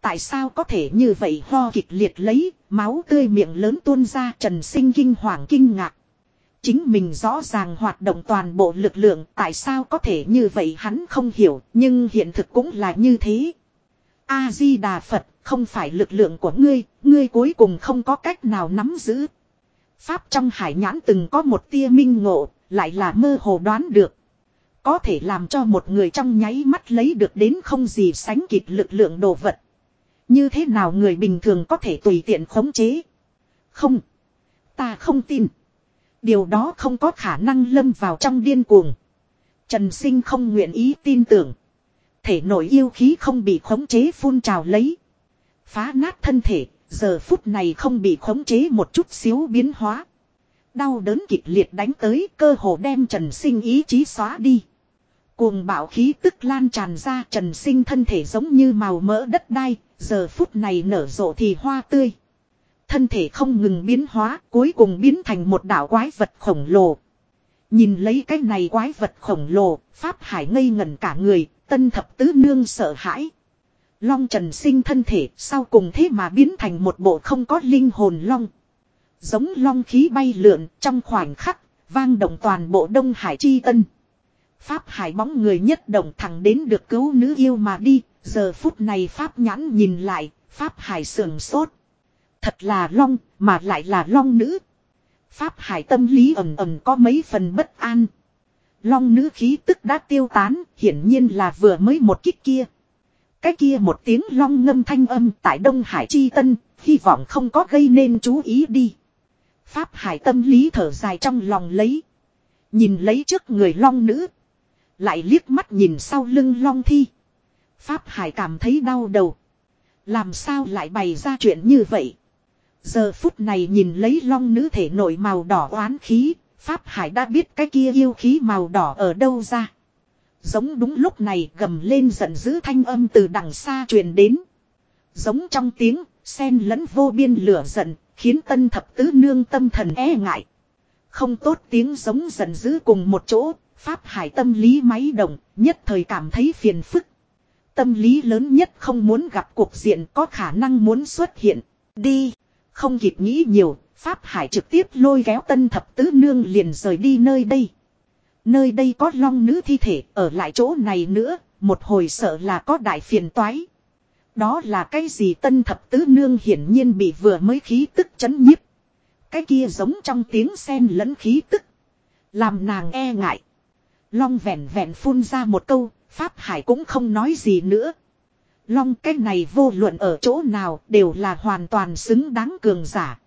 Tại sao có thể như vậy ho kịch liệt lấy, máu tươi miệng lớn tuôn ra trần sinh kinh hoàng kinh ngạc. Chính mình rõ ràng hoạt động toàn bộ lực lượng tại sao có thể như vậy hắn không hiểu nhưng hiện thực cũng là như thế. A-di-đà Phật không phải lực lượng của ngươi, ngươi cuối cùng không có cách nào nắm giữ. Pháp trong hải nhãn từng có một tia minh ngộ, lại là mơ hồ đoán được. Có thể làm cho một người trong nháy mắt lấy được đến không gì sánh kịp lực lượng đồ vật. Như thế nào người bình thường có thể tùy tiện khống chế? Không. Ta không tin. Điều đó không có khả năng lâm vào trong điên cuồng. Trần sinh không nguyện ý tin tưởng. Thể nội yêu khí không bị khống chế phun trào lấy. Phá nát thân thể, giờ phút này không bị khống chế một chút xíu biến hóa. Đau đớn kịch liệt đánh tới cơ hồ đem trần sinh ý chí xóa đi. Cuồng bạo khí tức lan tràn ra trần sinh thân thể giống như màu mỡ đất đai, giờ phút này nở rộ thì hoa tươi. Thân thể không ngừng biến hóa, cuối cùng biến thành một đảo quái vật khổng lồ. Nhìn lấy cái này quái vật khổng lồ, Pháp Hải ngây ngẩn cả người, tân thập tứ nương sợ hãi. Long trần sinh thân thể sau cùng thế mà biến thành một bộ không có linh hồn long. Giống long khí bay lượn trong khoảnh khắc, vang động toàn bộ Đông Hải chi tân. Pháp hải bóng người nhất động thẳng đến được cứu nữ yêu mà đi, giờ phút này Pháp nhãn nhìn lại, Pháp hải sườn sốt. Thật là long, mà lại là long nữ. Pháp hải tâm lý ẩm ẩm có mấy phần bất an. Long nữ khí tức đã tiêu tán, hiển nhiên là vừa mới một kích kia. Cái kia một tiếng long ngâm thanh âm tại Đông Hải Chi Tân, hy vọng không có gây nên chú ý đi. Pháp hải tâm lý thở dài trong lòng lấy. Nhìn lấy trước người long nữ. Lại liếc mắt nhìn sau lưng long thi. Pháp hải cảm thấy đau đầu. Làm sao lại bày ra chuyện như vậy? Giờ phút này nhìn lấy long nữ thể nội màu đỏ oán khí, Pháp Hải đã biết cái kia yêu khí màu đỏ ở đâu ra. Giống đúng lúc này gầm lên giận dữ thanh âm từ đằng xa truyền đến. Giống trong tiếng, sen lẫn vô biên lửa giận, khiến tân thập tứ nương tâm thần e ngại. Không tốt tiếng giống giận dữ cùng một chỗ, Pháp Hải tâm lý máy động, nhất thời cảm thấy phiền phức. Tâm lý lớn nhất không muốn gặp cuộc diện có khả năng muốn xuất hiện. Đi! Không kịp nghĩ nhiều, Pháp Hải trực tiếp lôi kéo tân thập tứ nương liền rời đi nơi đây. Nơi đây có long nữ thi thể ở lại chỗ này nữa, một hồi sợ là có đại phiền toái. Đó là cái gì tân thập tứ nương hiển nhiên bị vừa mới khí tức chấn nhiếp. Cái kia giống trong tiếng sen lẫn khí tức. Làm nàng e ngại. Long vẹn vẹn phun ra một câu, Pháp Hải cũng không nói gì nữa. Long cái này vô luận ở chỗ nào đều là hoàn toàn xứng đáng cường giả.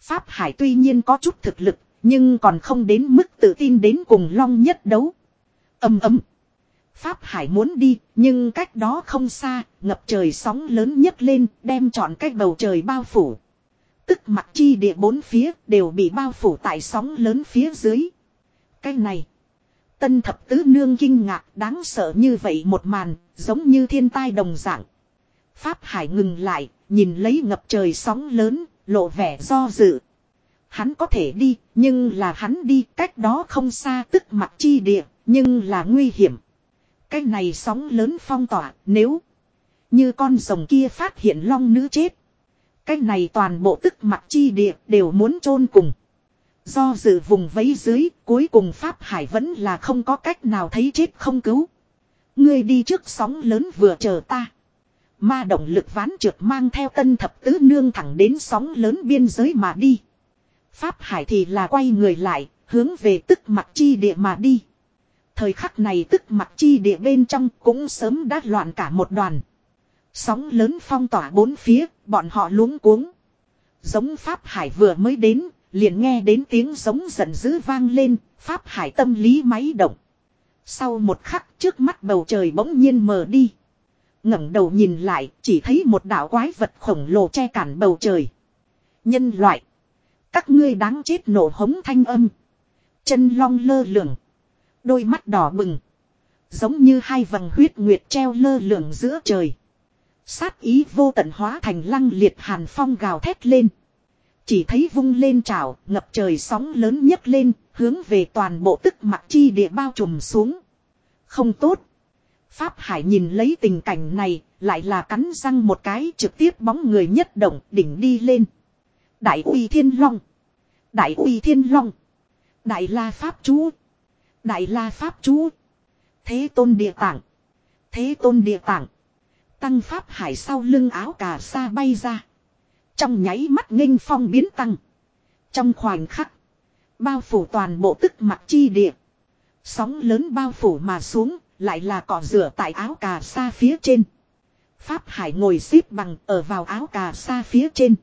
Pháp Hải tuy nhiên có chút thực lực, nhưng còn không đến mức tự tin đến cùng Long nhất đấu. Âm ấm. Pháp Hải muốn đi, nhưng cách đó không xa, ngập trời sóng lớn nhất lên, đem trọn cách bầu trời bao phủ. Tức mặt chi địa bốn phía đều bị bao phủ tại sóng lớn phía dưới. Cái này. Tân thập tứ nương kinh ngạc đáng sợ như vậy một màn, giống như thiên tai đồng dạng. Pháp Hải ngừng lại, nhìn lấy ngập trời sóng lớn, lộ vẻ do dự. Hắn có thể đi, nhưng là hắn đi cách đó không xa tức mặt chi địa, nhưng là nguy hiểm. Cái này sóng lớn phong tỏa, nếu như con rồng kia phát hiện long nữ chết. Cái này toàn bộ tức mặt chi địa đều muốn chôn cùng. Do dự vùng vấy dưới, cuối cùng Pháp Hải vẫn là không có cách nào thấy chết không cứu. Ngươi đi trước sóng lớn vừa chờ ta. Ma động lực ván trượt mang theo tân thập tứ nương thẳng đến sóng lớn biên giới mà đi. Pháp Hải thì là quay người lại, hướng về tức mặt chi địa mà đi. Thời khắc này tức mặt chi địa bên trong cũng sớm đã loạn cả một đoàn. Sóng lớn phong tỏa bốn phía, bọn họ luống cuống. Giống Pháp Hải vừa mới đến, liền nghe đến tiếng giống giận dữ vang lên, Pháp Hải tâm lý máy động. Sau một khắc trước mắt bầu trời bỗng nhiên mờ đi. ngẩng đầu nhìn lại chỉ thấy một đạo quái vật khổng lồ che cản bầu trời. Nhân loại các ngươi đáng chết nổ hống thanh âm. Chân long lơ lửng đôi mắt đỏ bừng. Giống như hai vầng huyết nguyệt treo lơ lửng giữa trời. Sát ý vô tận hóa thành lăng liệt hàn phong gào thét lên chỉ thấy vung lên trào ngập trời sóng lớn nhấc lên hướng về toàn bộ tức mặt chi địa bao trùm xuống không tốt Pháp Hải nhìn lấy tình cảnh này, lại là cắn răng một cái trực tiếp bóng người nhất động đỉnh đi lên. Đại uy thiên long. Đại uy thiên long. Đại la Pháp chú. Đại la Pháp chú. Thế tôn địa tạng. Thế tôn địa tạng. Tăng Pháp Hải sau lưng áo cà sa bay ra. Trong nháy mắt nghênh phong biến tăng. Trong khoảnh khắc. Bao phủ toàn bộ tức mặt chi địa. Sóng lớn bao phủ mà xuống, lại là cỏ rửa tại áo cà sa phía trên. Pháp Hải ngồi xếp bằng ở vào áo cà sa phía trên.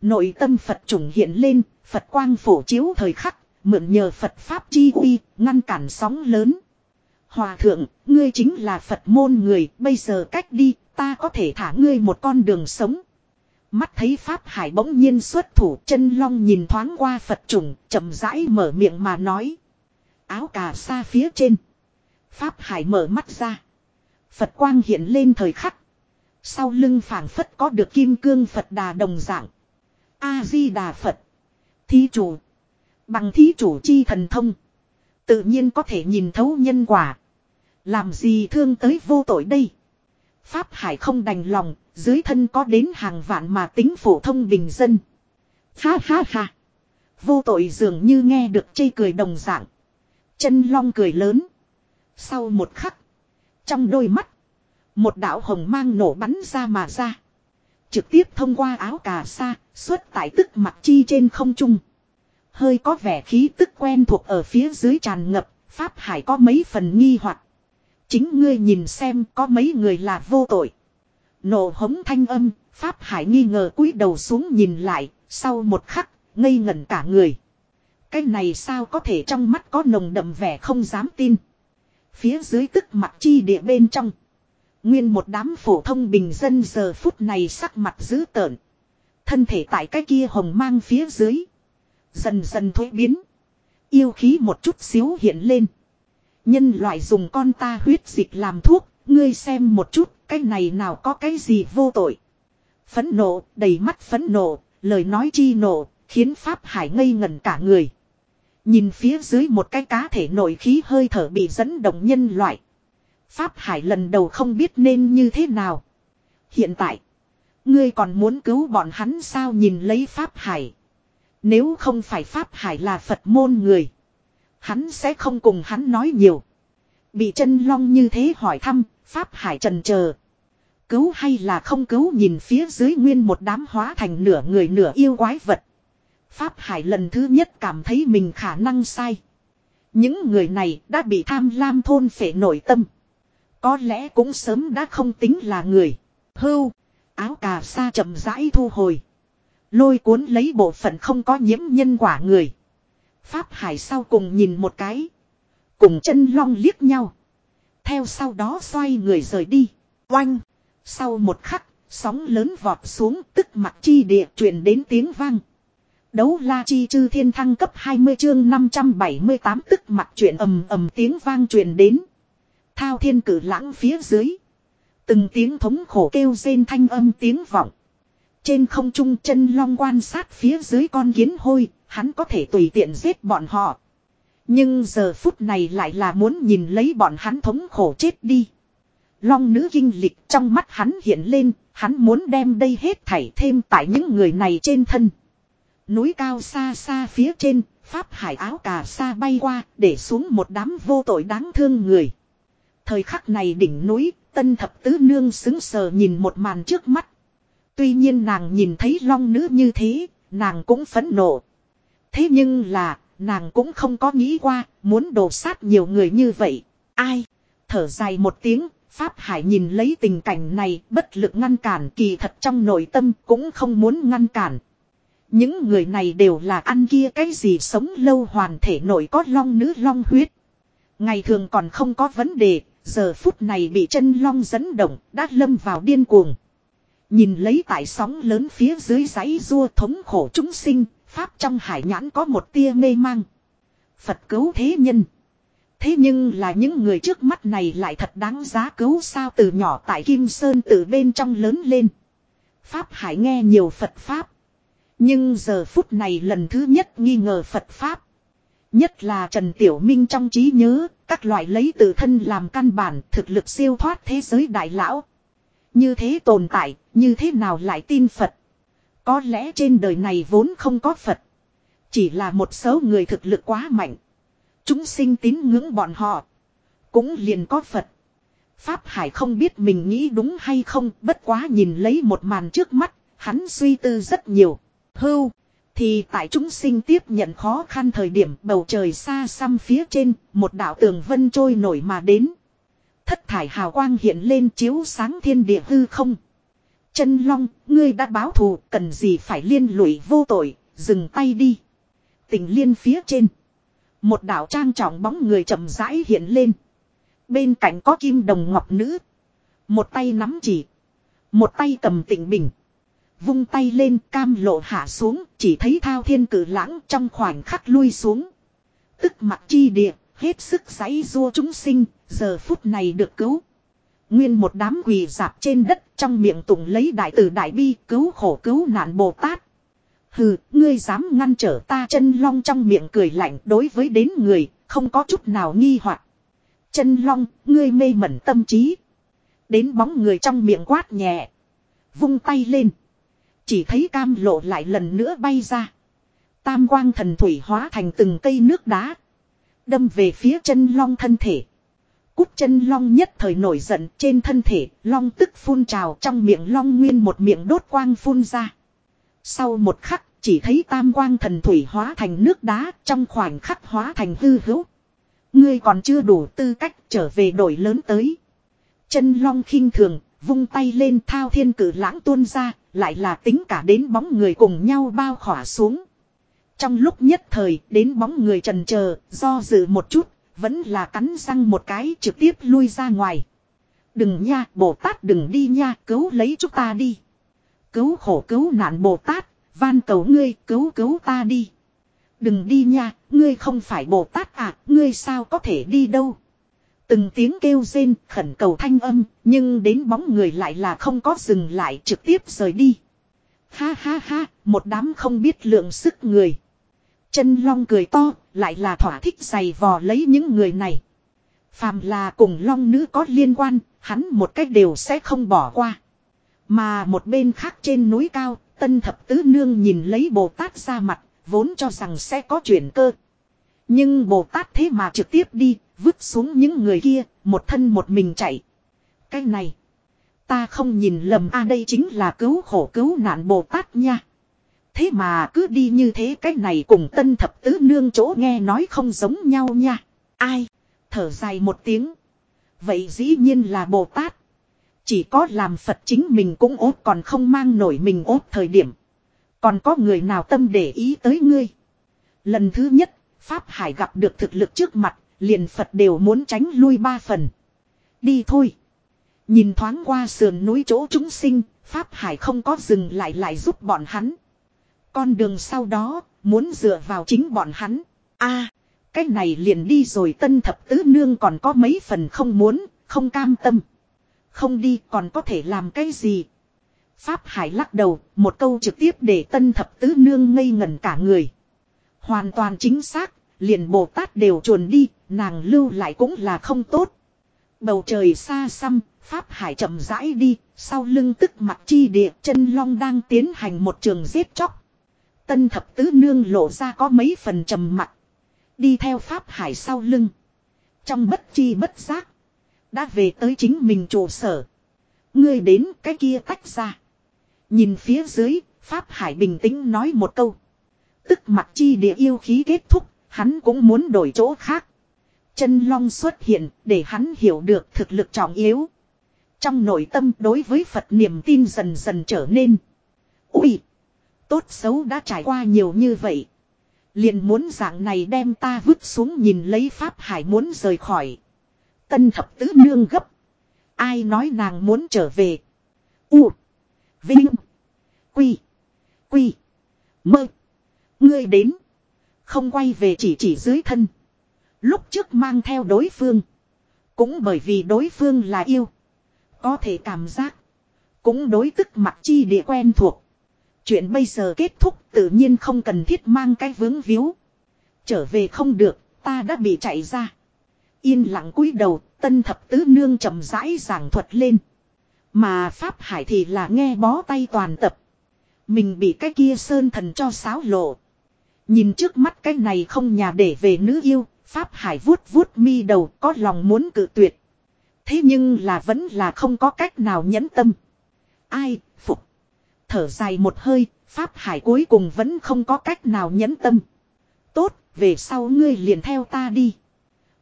Nội tâm Phật trùng hiện lên, Phật quang phổ chiếu thời khắc, mượn nhờ Phật Pháp chi uy, ngăn cản sóng lớn. Hòa thượng, ngươi chính là Phật môn người, bây giờ cách đi, ta có thể thả ngươi một con đường sống. Mắt thấy Pháp Hải bỗng nhiên xuất thủ chân long nhìn thoáng qua Phật trùng, chậm rãi mở miệng mà nói. Áo cà sa phía trên. Pháp Hải mở mắt ra. Phật quang hiện lên thời khắc. Sau lưng phảng phất có được kim cương Phật đà đồng dạng. A-di-đà Phật. Thí chủ. Bằng thí chủ chi thần thông. Tự nhiên có thể nhìn thấu nhân quả. Làm gì thương tới vô tội đây. Pháp Hải không đành lòng, dưới thân có đến hàng vạn mà tính phổ thông bình dân. Ha ha ha. Vô tội dường như nghe được chây cười đồng dạng. Chân long cười lớn. Sau một khắc. Trong đôi mắt. Một đạo hồng mang nổ bắn ra mà ra. Trực tiếp thông qua áo cà sa, xuất tại tức mặt chi trên không trung. Hơi có vẻ khí tức quen thuộc ở phía dưới tràn ngập, Pháp Hải có mấy phần nghi hoặc Chính ngươi nhìn xem có mấy người là vô tội. Nổ hống thanh âm, Pháp Hải nghi ngờ cúi đầu xuống nhìn lại, sau một khắc, ngây ngẩn cả người. Cái này sao có thể trong mắt có nồng đậm vẻ không dám tin. Phía dưới tức mặt chi địa bên trong. Nguyên một đám phổ thông bình dân giờ phút này sắc mặt dữ tợn. Thân thể tại cái kia hồng mang phía dưới. Dần dần thối biến. Yêu khí một chút xíu hiện lên. Nhân loại dùng con ta huyết dịch làm thuốc. Ngươi xem một chút cái này nào có cái gì vô tội. Phấn nộ, đầy mắt phấn nộ, lời nói chi nộ, khiến Pháp Hải ngây ngẩn cả người. Nhìn phía dưới một cái cá thể nội khí hơi thở bị dẫn động nhân loại. Pháp Hải lần đầu không biết nên như thế nào. Hiện tại, ngươi còn muốn cứu bọn hắn sao nhìn lấy Pháp Hải. Nếu không phải Pháp Hải là Phật môn người. Hắn sẽ không cùng hắn nói nhiều. Bị chân long như thế hỏi thăm, Pháp Hải trần chờ Cứu hay là không cứu nhìn phía dưới nguyên một đám hóa thành nửa người nửa yêu quái vật. Pháp Hải lần thứ nhất cảm thấy mình khả năng sai. Những người này đã bị tham lam thôn phệ nội tâm. Có lẽ cũng sớm đã không tính là người. Hưu, áo cà sa chậm rãi thu hồi. Lôi cuốn lấy bộ phận không có nhiễm nhân quả người. Pháp Hải sau cùng nhìn một cái. Cùng chân long liếc nhau. Theo sau đó xoay người rời đi. Oanh. Sau một khắc, sóng lớn vọt xuống tức mặt chi địa truyền đến tiếng vang. Đấu la chi chư thiên thăng cấp 20 chương 578 tức mặt chuyện ầm ầm tiếng vang truyền đến. Thao thiên cử lãng phía dưới. Từng tiếng thống khổ kêu rên thanh âm tiếng vọng. Trên không trung chân long quan sát phía dưới con kiến hôi, hắn có thể tùy tiện giết bọn họ. Nhưng giờ phút này lại là muốn nhìn lấy bọn hắn thống khổ chết đi. Long nữ kinh lịch trong mắt hắn hiện lên, hắn muốn đem đây hết thảy thêm tại những người này trên thân. Núi cao xa xa phía trên, Pháp hải áo cà sa bay qua, để xuống một đám vô tội đáng thương người. Thời khắc này đỉnh núi, tân thập tứ nương xứng sờ nhìn một màn trước mắt. Tuy nhiên nàng nhìn thấy long nữ như thế, nàng cũng phẫn nộ. Thế nhưng là, nàng cũng không có nghĩ qua, muốn đổ sát nhiều người như vậy. Ai? Thở dài một tiếng, Pháp Hải nhìn lấy tình cảnh này, bất lực ngăn cản kỳ thật trong nội tâm cũng không muốn ngăn cản. Những người này đều là ăn kia cái gì sống lâu hoàn thể nội có long nữ long huyết. Ngày thường còn không có vấn đề, giờ phút này bị chân long dẫn động, đã lâm vào điên cuồng. Nhìn lấy tại sóng lớn phía dưới giấy rua thống khổ chúng sinh, Pháp trong hải nhãn có một tia mê mang. Phật cứu thế nhân. Thế nhưng là những người trước mắt này lại thật đáng giá cứu sao từ nhỏ tại Kim Sơn từ bên trong lớn lên. Pháp hải nghe nhiều Phật Pháp. Nhưng giờ phút này lần thứ nhất nghi ngờ Phật Pháp. Nhất là Trần Tiểu Minh trong trí nhớ, các loại lấy tự thân làm căn bản thực lực siêu thoát thế giới đại lão. Như thế tồn tại, như thế nào lại tin Phật? Có lẽ trên đời này vốn không có Phật. Chỉ là một số người thực lực quá mạnh. Chúng sinh tín ngưỡng bọn họ. Cũng liền có Phật. Pháp Hải không biết mình nghĩ đúng hay không, bất quá nhìn lấy một màn trước mắt, hắn suy tư rất nhiều. Hưu, Thì tại chúng sinh tiếp nhận khó khăn thời điểm bầu trời xa xăm phía trên, một đạo tường vân trôi nổi mà đến. Thất thải hào quang hiện lên chiếu sáng thiên địa hư không. Chân long, ngươi đã báo thù, cần gì phải liên lụy vô tội, dừng tay đi. Tình liên phía trên. Một đạo trang trọng bóng người chậm rãi hiện lên. Bên cạnh có kim đồng ngọc nữ. Một tay nắm chỉ. Một tay cầm tịnh bình. Vung tay lên cam lộ hạ xuống. Chỉ thấy thao thiên cử lãng trong khoảnh khắc lui xuống. Tức mặt chi địa. Hết sức giấy rua chúng sinh. Giờ phút này được cứu. Nguyên một đám quỳ dạp trên đất trong miệng tụng lấy đại từ đại bi cứu khổ cứu nạn Bồ Tát. Hừ, ngươi dám ngăn trở ta chân long trong miệng cười lạnh đối với đến người, không có chút nào nghi hoặc. Chân long, ngươi mê mẩn tâm trí. Đến bóng người trong miệng quát nhẹ. Vung tay lên. Chỉ thấy cam lộ lại lần nữa bay ra. Tam quang thần thủy hóa thành từng cây nước đá. Đâm về phía chân long thân thể. Cút chân long nhất thời nổi giận trên thân thể, long tức phun trào trong miệng long nguyên một miệng đốt quang phun ra. Sau một khắc, chỉ thấy tam quang thần thủy hóa thành nước đá trong khoảnh khắc hóa thành hư hữu. Ngươi còn chưa đủ tư cách trở về đổi lớn tới. Chân long khinh thường, vung tay lên thao thiên cử lãng tuôn ra, lại là tính cả đến bóng người cùng nhau bao khỏa xuống. Trong lúc nhất thời, đến bóng người trần chờ do dự một chút, vẫn là cắn răng một cái trực tiếp lui ra ngoài. Đừng nha, Bồ Tát đừng đi nha, cứu lấy chúng ta đi. Cứu khổ cứu nạn Bồ Tát, van cầu ngươi cứu cứu ta đi. Đừng đi nha, ngươi không phải Bồ Tát à, ngươi sao có thể đi đâu. Từng tiếng kêu rên, khẩn cầu thanh âm, nhưng đến bóng người lại là không có dừng lại trực tiếp rời đi. Ha ha ha, một đám không biết lượng sức người. Chân long cười to, lại là thỏa thích giày vò lấy những người này. Phàm là cùng long nữ có liên quan, hắn một cách đều sẽ không bỏ qua. Mà một bên khác trên núi cao, tân thập tứ nương nhìn lấy Bồ Tát ra mặt, vốn cho rằng sẽ có chuyển cơ. Nhưng Bồ Tát thế mà trực tiếp đi, vứt xuống những người kia, một thân một mình chạy. Cái này, ta không nhìn lầm a đây chính là cứu khổ cứu nạn Bồ Tát nha. Thế mà cứ đi như thế cái này cùng tân thập tứ nương chỗ nghe nói không giống nhau nha. Ai? Thở dài một tiếng. Vậy dĩ nhiên là Bồ Tát. Chỉ có làm Phật chính mình cũng ốt còn không mang nổi mình ốt thời điểm. Còn có người nào tâm để ý tới ngươi. Lần thứ nhất, Pháp Hải gặp được thực lực trước mặt, liền Phật đều muốn tránh lui ba phần. Đi thôi. Nhìn thoáng qua sườn núi chỗ chúng sinh, Pháp Hải không có dừng lại lại giúp bọn hắn. Con đường sau đó, muốn dựa vào chính bọn hắn. a cái này liền đi rồi tân thập tứ nương còn có mấy phần không muốn, không cam tâm. Không đi còn có thể làm cái gì. Pháp Hải lắc đầu, một câu trực tiếp để tân thập tứ nương ngây ngẩn cả người. Hoàn toàn chính xác, liền Bồ Tát đều chuồn đi, nàng lưu lại cũng là không tốt. Bầu trời xa xăm, Pháp Hải chậm rãi đi, sau lưng tức mặt chi địa chân long đang tiến hành một trường giết chóc. Tân thập tứ nương lộ ra có mấy phần trầm mặt. Đi theo Pháp Hải sau lưng. Trong bất chi bất giác. Đã về tới chính mình trụ sở. Ngươi đến cái kia tách ra. Nhìn phía dưới, Pháp Hải bình tĩnh nói một câu. Tức mặt chi địa yêu khí kết thúc, hắn cũng muốn đổi chỗ khác. Chân long xuất hiện để hắn hiểu được thực lực trọng yếu. Trong nội tâm đối với Phật niềm tin dần dần trở nên. Úi! Tốt xấu đã trải qua nhiều như vậy. Liền muốn dạng này đem ta vứt xuống nhìn lấy Pháp Hải muốn rời khỏi. Tân thập tứ nương gấp. Ai nói nàng muốn trở về. U. Vinh. Quy. Quy. Mơ. Ngươi đến. Không quay về chỉ chỉ dưới thân. Lúc trước mang theo đối phương. Cũng bởi vì đối phương là yêu. Có thể cảm giác. Cũng đối tức mặt chi địa quen thuộc. Chuyện bây giờ kết thúc tự nhiên không cần thiết mang cái vướng víu. Trở về không được, ta đã bị chạy ra. Yên lặng cúi đầu, tân thập tứ nương chậm rãi giảng thuật lên. Mà Pháp Hải thì là nghe bó tay toàn tập. Mình bị cái kia sơn thần cho sáo lộ. Nhìn trước mắt cái này không nhà để về nữ yêu, Pháp Hải vuốt vuốt mi đầu có lòng muốn cự tuyệt. Thế nhưng là vẫn là không có cách nào nhẫn tâm. Ai, phục. Thở dài một hơi, Pháp Hải cuối cùng vẫn không có cách nào nhẫn tâm. Tốt, về sau ngươi liền theo ta đi.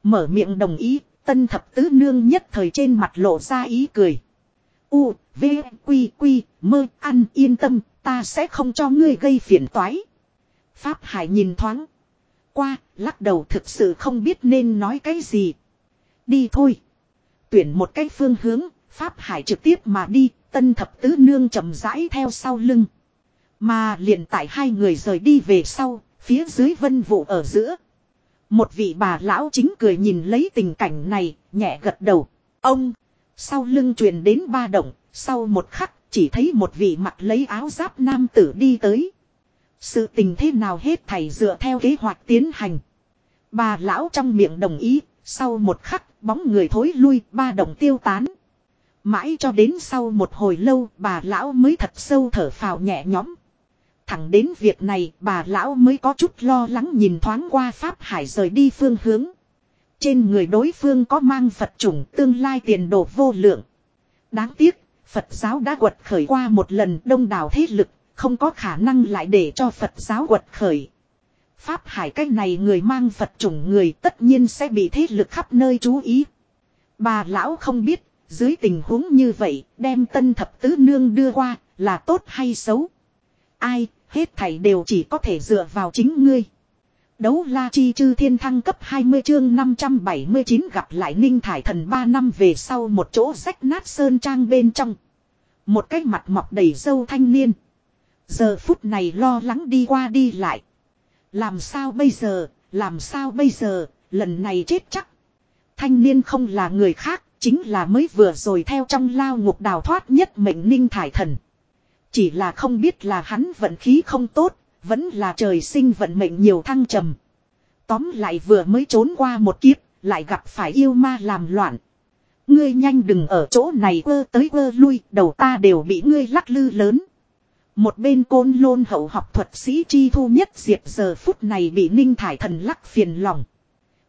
Mở miệng đồng ý, tân thập tứ nương nhất thời trên mặt lộ ra ý cười. U, V, Quy, Quy, mơ, ăn yên tâm, ta sẽ không cho ngươi gây phiền toái. Pháp Hải nhìn thoáng. Qua, lắc đầu thực sự không biết nên nói cái gì. Đi thôi. Tuyển một cái phương hướng, Pháp Hải trực tiếp mà đi, tân thập tứ nương chậm rãi theo sau lưng. Mà liền tại hai người rời đi về sau, phía dưới vân vụ ở giữa. Một vị bà lão chính cười nhìn lấy tình cảnh này, nhẹ gật đầu. Ông, sau lưng truyền đến ba động, sau một khắc chỉ thấy một vị mặc lấy áo giáp nam tử đi tới. Sự tình thế nào hết thầy dựa theo kế hoạch tiến hành. Bà lão trong miệng đồng ý, sau một khắc bóng người thối lui, ba động tiêu tán. Mãi cho đến sau một hồi lâu bà lão mới thật sâu thở phào nhẹ nhõm. Thẳng đến việc này bà lão mới có chút lo lắng nhìn thoáng qua Pháp Hải rời đi phương hướng. Trên người đối phương có mang Phật chủng tương lai tiền đồ vô lượng. Đáng tiếc, Phật giáo đã quật khởi qua một lần đông đảo thế lực, không có khả năng lại để cho Phật giáo quật khởi. Pháp Hải cách này người mang Phật chủng người tất nhiên sẽ bị thế lực khắp nơi chú ý. Bà lão không biết, dưới tình huống như vậy, đem tân thập tứ nương đưa qua, là tốt hay xấu. Ai, hết thảy đều chỉ có thể dựa vào chính ngươi. Đấu la chi chư thiên thăng cấp 20 chương 579 gặp lại ninh thải thần 3 năm về sau một chỗ rách nát sơn trang bên trong. Một cái mặt mọc đầy dâu thanh niên. Giờ phút này lo lắng đi qua đi lại. Làm sao bây giờ, làm sao bây giờ, lần này chết chắc. Thanh niên không là người khác, chính là mới vừa rồi theo trong lao ngục đào thoát nhất mệnh ninh thải thần. Chỉ là không biết là hắn vận khí không tốt, vẫn là trời sinh vận mệnh nhiều thăng trầm. Tóm lại vừa mới trốn qua một kiếp, lại gặp phải yêu ma làm loạn. Ngươi nhanh đừng ở chỗ này ơ tới ơ lui, đầu ta đều bị ngươi lắc lư lớn. Một bên côn lôn hậu học thuật sĩ chi thu nhất diệp giờ phút này bị ninh thải thần lắc phiền lòng.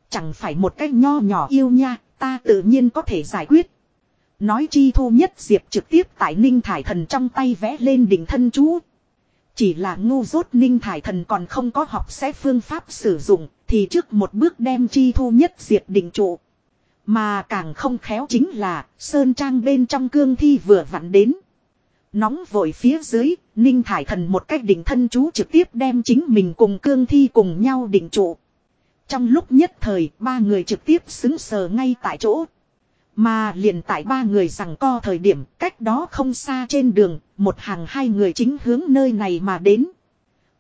Chẳng phải một cách nho nhỏ yêu nha, ta tự nhiên có thể giải quyết. Nói chi thu nhất diệp trực tiếp tại ninh thải thần trong tay vẽ lên đỉnh thân chú. Chỉ là ngu dốt ninh thải thần còn không có học sẽ phương pháp sử dụng, thì trước một bước đem chi thu nhất diệp đỉnh trụ. Mà càng không khéo chính là, sơn trang bên trong cương thi vừa vặn đến. Nóng vội phía dưới, ninh thải thần một cách đỉnh thân chú trực tiếp đem chính mình cùng cương thi cùng nhau đỉnh trụ. Trong lúc nhất thời, ba người trực tiếp xứng sờ ngay tại chỗ. Mà liền tại ba người rằng co thời điểm cách đó không xa trên đường, một hàng hai người chính hướng nơi này mà đến.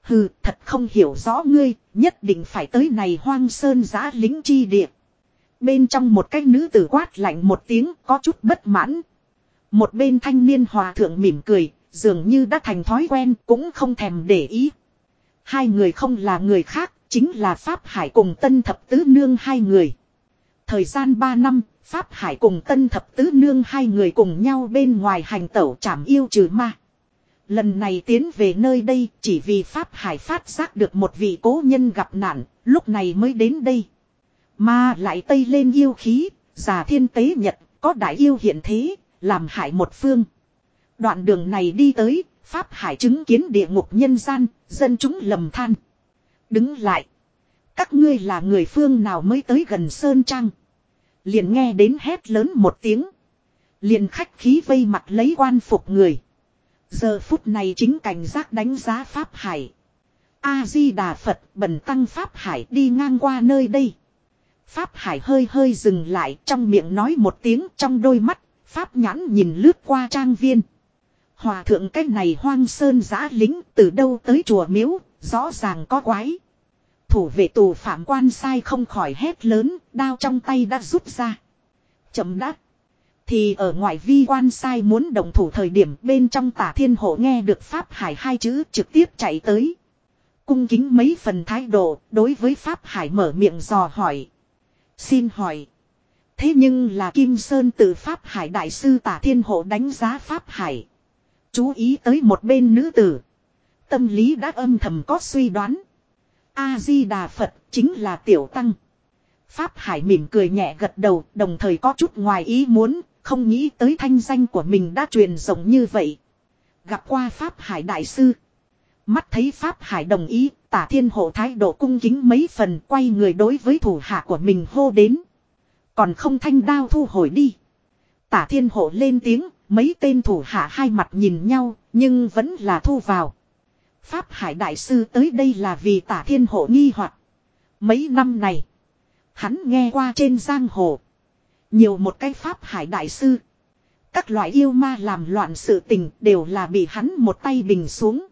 Hừ, thật không hiểu rõ ngươi, nhất định phải tới này hoang sơn giã lính chi địa. Bên trong một cái nữ tử quát lạnh một tiếng có chút bất mãn. Một bên thanh niên hòa thượng mỉm cười, dường như đã thành thói quen cũng không thèm để ý. Hai người không là người khác, chính là Pháp Hải cùng Tân Thập Tứ Nương hai người. Thời gian ba năm, Pháp Hải cùng Tân Thập Tứ Nương hai người cùng nhau bên ngoài hành tẩu trảm yêu trừ ma. Lần này tiến về nơi đây chỉ vì Pháp Hải phát giác được một vị cố nhân gặp nạn, lúc này mới đến đây. Mà lại tây lên yêu khí, già thiên tế nhật, có đại yêu hiện thế, làm hại một phương. Đoạn đường này đi tới, Pháp Hải chứng kiến địa ngục nhân gian, dân chúng lầm than. Đứng lại. Các ngươi là người phương nào mới tới gần Sơn Trăng. Liền nghe đến hét lớn một tiếng. Liền khách khí vây mặt lấy quan phục người. Giờ phút này chính cảnh giác đánh giá Pháp Hải. A-di-đà Phật bần tăng Pháp Hải đi ngang qua nơi đây. Pháp Hải hơi hơi dừng lại trong miệng nói một tiếng trong đôi mắt. Pháp nhãn nhìn lướt qua trang viên. Hòa thượng cái này hoang sơn giã lính từ đâu tới chùa miếu, rõ ràng có quái. Thủ vệ tù phạm quan sai không khỏi hét lớn, đao trong tay đã rút ra. Chấm đắt. Thì ở ngoài vi quan sai muốn đồng thủ thời điểm bên trong tả thiên hộ nghe được Pháp Hải hai chữ trực tiếp chạy tới. Cung kính mấy phần thái độ đối với Pháp Hải mở miệng dò hỏi. Xin hỏi. Thế nhưng là Kim Sơn từ Pháp Hải Đại sư tả thiên hộ đánh giá Pháp Hải. Chú ý tới một bên nữ tử. Tâm lý đã âm thầm có suy đoán. A-di-đà Phật chính là Tiểu Tăng. Pháp Hải mỉm cười nhẹ gật đầu, đồng thời có chút ngoài ý muốn, không nghĩ tới thanh danh của mình đã truyền rộng như vậy. Gặp qua Pháp Hải Đại Sư. Mắt thấy Pháp Hải đồng ý, tả thiên hộ thái độ cung kính mấy phần quay người đối với thủ hạ của mình hô đến. Còn không thanh đao thu hồi đi. Tả thiên hộ lên tiếng, mấy tên thủ hạ hai mặt nhìn nhau, nhưng vẫn là thu vào. Pháp Hải Đại Sư tới đây là vì tả thiên hộ nghi hoặc Mấy năm này, hắn nghe qua trên giang hồ. Nhiều một cái Pháp Hải Đại Sư. Các loại yêu ma làm loạn sự tình đều là bị hắn một tay bình xuống.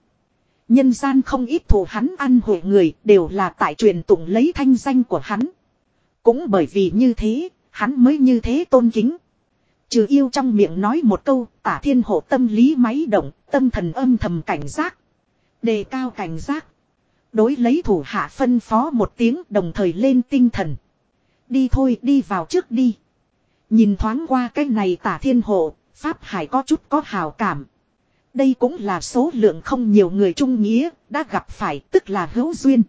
Nhân gian không ít thù hắn ăn hội người đều là tại truyền tụng lấy thanh danh của hắn. Cũng bởi vì như thế, hắn mới như thế tôn kính. Trừ yêu trong miệng nói một câu, tả thiên hộ tâm lý máy động, tâm thần âm thầm cảnh giác. Đề cao cảnh giác. Đối lấy thủ hạ phân phó một tiếng đồng thời lên tinh thần. Đi thôi đi vào trước đi. Nhìn thoáng qua cái này tả thiên hộ, Pháp Hải có chút có hào cảm. Đây cũng là số lượng không nhiều người trung nghĩa, đã gặp phải tức là hữu duyên.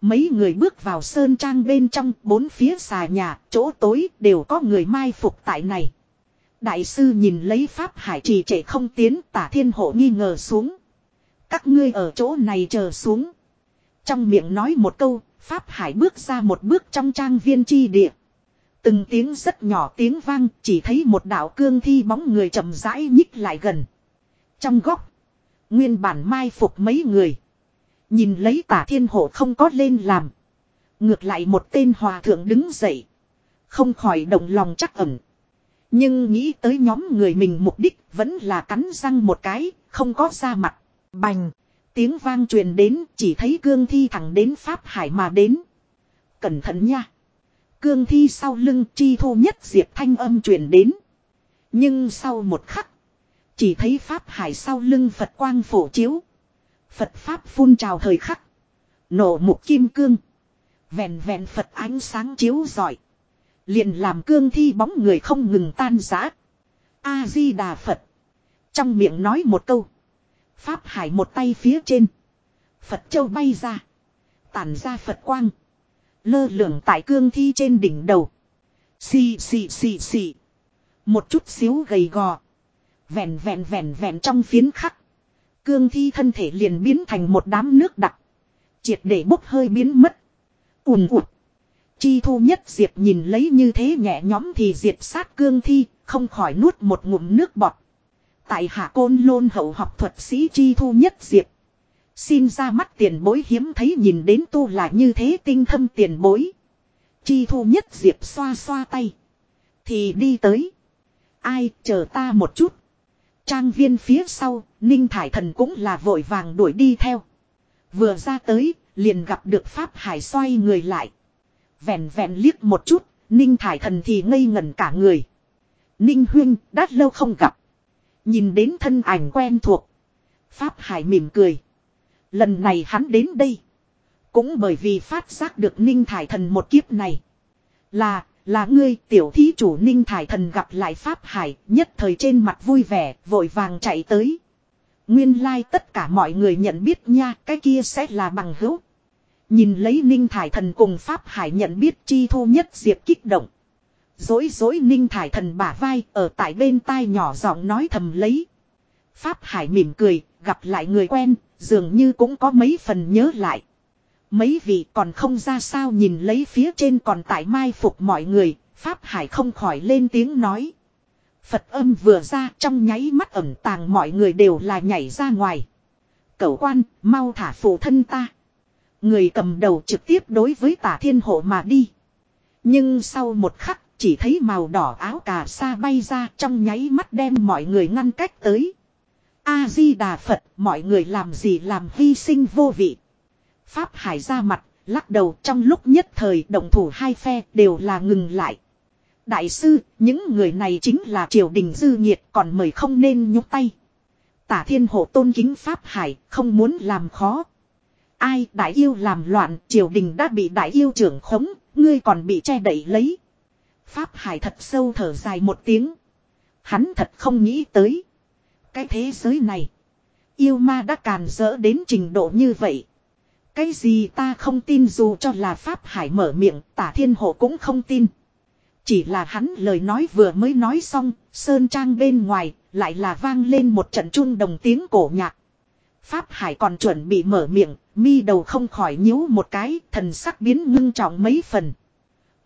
Mấy người bước vào sơn trang bên trong bốn phía xà nhà, chỗ tối đều có người mai phục tại này. Đại sư nhìn lấy Pháp Hải trì trệ không tiến tả thiên hộ nghi ngờ xuống. Các ngươi ở chỗ này chờ xuống. Trong miệng nói một câu, Pháp Hải bước ra một bước trong trang viên chi địa. Từng tiếng rất nhỏ tiếng vang, chỉ thấy một đạo cương thi bóng người chậm rãi nhích lại gần. Trong góc, nguyên bản mai phục mấy người. Nhìn lấy tả thiên hộ không có lên làm. Ngược lại một tên hòa thượng đứng dậy. Không khỏi động lòng chắc ẩn. Nhưng nghĩ tới nhóm người mình mục đích vẫn là cắn răng một cái, không có ra mặt. Bành. Tiếng vang truyền đến, chỉ thấy cương thi thẳng đến Pháp Hải mà đến. Cẩn thận nha. Cương thi sau lưng chi thu nhất diệp thanh âm truyền đến. Nhưng sau một khắc. Chỉ thấy Pháp Hải sau lưng Phật quang phổ chiếu. Phật Pháp phun trào thời khắc. Nổ mục kim cương. Vẹn vẹn Phật ánh sáng chiếu giỏi. Liền làm cương thi bóng người không ngừng tan rã. A-di-đà Phật. Trong miệng nói một câu. Pháp Hải một tay phía trên. Phật châu bay ra. Tản ra Phật quang. Lơ lửng tại cương thi trên đỉnh đầu. Xì xì xì xì. Một chút xíu gầy gò. Vẹn vẹn vẹn vẹn trong phiến khắc. Cương thi thân thể liền biến thành một đám nước đặc. Triệt để bốc hơi biến mất. ùn ụt. Chi thu nhất diệp nhìn lấy như thế nhẹ nhõm thì diệt sát cương thi, không khỏi nuốt một ngụm nước bọt. Tại hạ côn lôn hậu học thuật sĩ chi thu nhất diệp. Xin ra mắt tiền bối hiếm thấy nhìn đến tu là như thế tinh thâm tiền bối. Chi thu nhất diệp xoa xoa tay. Thì đi tới. Ai chờ ta một chút. Trang viên phía sau, Ninh Thải Thần cũng là vội vàng đuổi đi theo. Vừa ra tới, liền gặp được Pháp Hải xoay người lại. Vẹn vẹn liếc một chút, Ninh Thải Thần thì ngây ngẩn cả người. Ninh Huyên, đã lâu không gặp. Nhìn đến thân ảnh quen thuộc. Pháp Hải mỉm cười. Lần này hắn đến đây. Cũng bởi vì phát giác được Ninh Thải Thần một kiếp này. Là, là ngươi tiểu thí chủ Ninh Thải Thần gặp lại Pháp Hải, nhất thời trên mặt vui vẻ, vội vàng chạy tới. Nguyên lai like tất cả mọi người nhận biết nha, cái kia sẽ là bằng hữu. Nhìn lấy Ninh Thải Thần cùng Pháp Hải nhận biết chi thu nhất diệp kích động. Dối dối Ninh Thải Thần bả vai ở tại bên tai nhỏ giọng nói thầm lấy. Pháp Hải mỉm cười, gặp lại người quen, dường như cũng có mấy phần nhớ lại. Mấy vị còn không ra sao nhìn lấy phía trên còn tại mai phục mọi người, Pháp Hải không khỏi lên tiếng nói. Phật âm vừa ra trong nháy mắt ẩm tàng mọi người đều là nhảy ra ngoài. Cẩu quan, mau thả phụ thân ta. Người cầm đầu trực tiếp đối với tả thiên hộ mà đi. Nhưng sau một khắc chỉ thấy màu đỏ áo cà sa bay ra trong nháy mắt đem mọi người ngăn cách tới. A-di-đà Phật, mọi người làm gì làm hy sinh vô vị. Pháp Hải ra mặt, lắc đầu trong lúc nhất thời động thủ hai phe đều là ngừng lại. Đại sư, những người này chính là triều đình dư nhiệt còn mời không nên nhúc tay. Tả thiên hộ tôn kính Pháp Hải, không muốn làm khó. Ai đại yêu làm loạn, triều đình đã bị đại yêu trưởng khống, ngươi còn bị che đẩy lấy. Pháp Hải thật sâu thở dài một tiếng. Hắn thật không nghĩ tới. Cái thế giới này. Yêu ma đã càn rỡ đến trình độ như vậy. Cái gì ta không tin dù cho là Pháp Hải mở miệng tả thiên hộ cũng không tin. Chỉ là hắn lời nói vừa mới nói xong, Sơn Trang bên ngoài, lại là vang lên một trận chuông đồng tiếng cổ nhạc. Pháp Hải còn chuẩn bị mở miệng, mi đầu không khỏi nhíu một cái, thần sắc biến ngưng trọng mấy phần.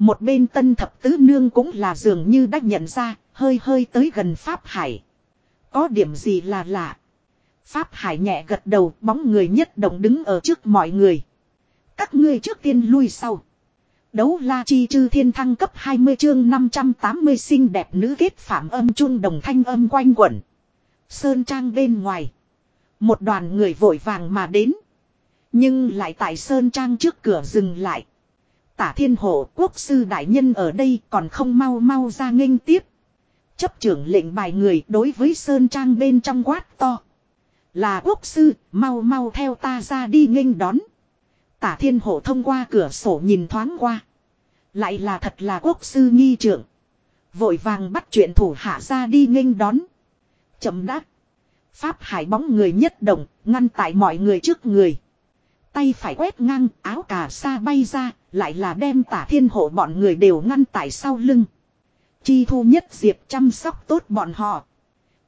Một bên tân thập tứ nương cũng là dường như đã nhận ra, hơi hơi tới gần Pháp Hải. Có điểm gì là lạ. Pháp Hải nhẹ gật đầu bóng người nhất động đứng ở trước mọi người. Các ngươi trước tiên lui sau. Đấu la chi chư thiên thăng cấp 20 chương 580 xinh đẹp nữ kết phạm âm chung đồng thanh âm quanh quẩn. Sơn trang bên ngoài. Một đoàn người vội vàng mà đến. Nhưng lại tại Sơn trang trước cửa dừng lại. Tả thiên hộ quốc sư đại nhân ở đây còn không mau mau ra nghênh tiếp. Chấp trưởng lệnh bài người đối với Sơn trang bên trong quát to. Là quốc sư, mau mau theo ta ra đi nghênh đón. Tả thiên hộ thông qua cửa sổ nhìn thoáng qua. Lại là thật là quốc sư nghi trưởng. Vội vàng bắt chuyện thủ hạ ra đi nghênh đón. Chậm đáp Pháp hải bóng người nhất động, ngăn tại mọi người trước người. Tay phải quét ngang, áo cà sa bay ra, lại là đem tả thiên hộ bọn người đều ngăn tại sau lưng. Chi thu nhất diệp chăm sóc tốt bọn họ.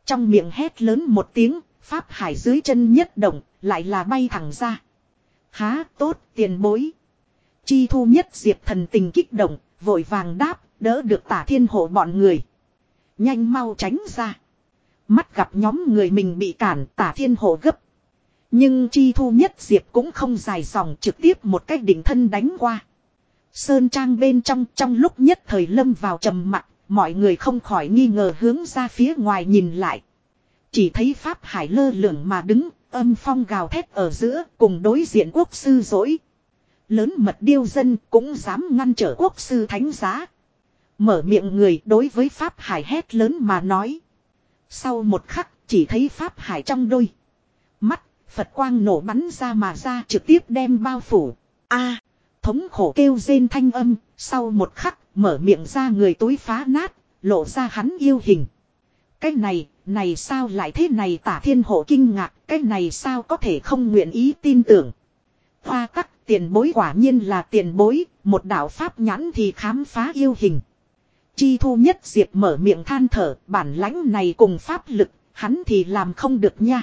Trong miệng hét lớn một tiếng, pháp hải dưới chân nhất động, lại là bay thẳng ra. Há tốt tiền bối. Chi thu nhất diệp thần tình kích động, vội vàng đáp, đỡ được tả thiên hộ bọn người. Nhanh mau tránh ra. Mắt gặp nhóm người mình bị cản tả thiên hộ gấp. Nhưng chi thu nhất diệp cũng không dài dòng trực tiếp một cách đỉnh thân đánh qua. Sơn trang bên trong trong lúc nhất thời lâm vào trầm mặc mọi người không khỏi nghi ngờ hướng ra phía ngoài nhìn lại. Chỉ thấy Pháp Hải lơ lửng mà đứng, âm phong gào thét ở giữa cùng đối diện quốc sư dỗi. Lớn mật điêu dân cũng dám ngăn trở quốc sư thánh giá. Mở miệng người đối với Pháp Hải hét lớn mà nói. Sau một khắc chỉ thấy Pháp Hải trong đôi. Mắt, Phật quang nổ bắn ra mà ra trực tiếp đem bao phủ. a thống khổ kêu rên thanh âm, sau một khắc mở miệng ra người túi phá nát, lộ ra hắn yêu hình. Cái này, này sao lại thế này tả thiên hộ kinh ngạc, cái này sao có thể không nguyện ý tin tưởng. Hoa tắc tiền bối quả nhiên là tiền bối, một đạo pháp nhãn thì khám phá yêu hình. Chi thu nhất diệp mở miệng than thở, bản lãnh này cùng pháp lực, hắn thì làm không được nha.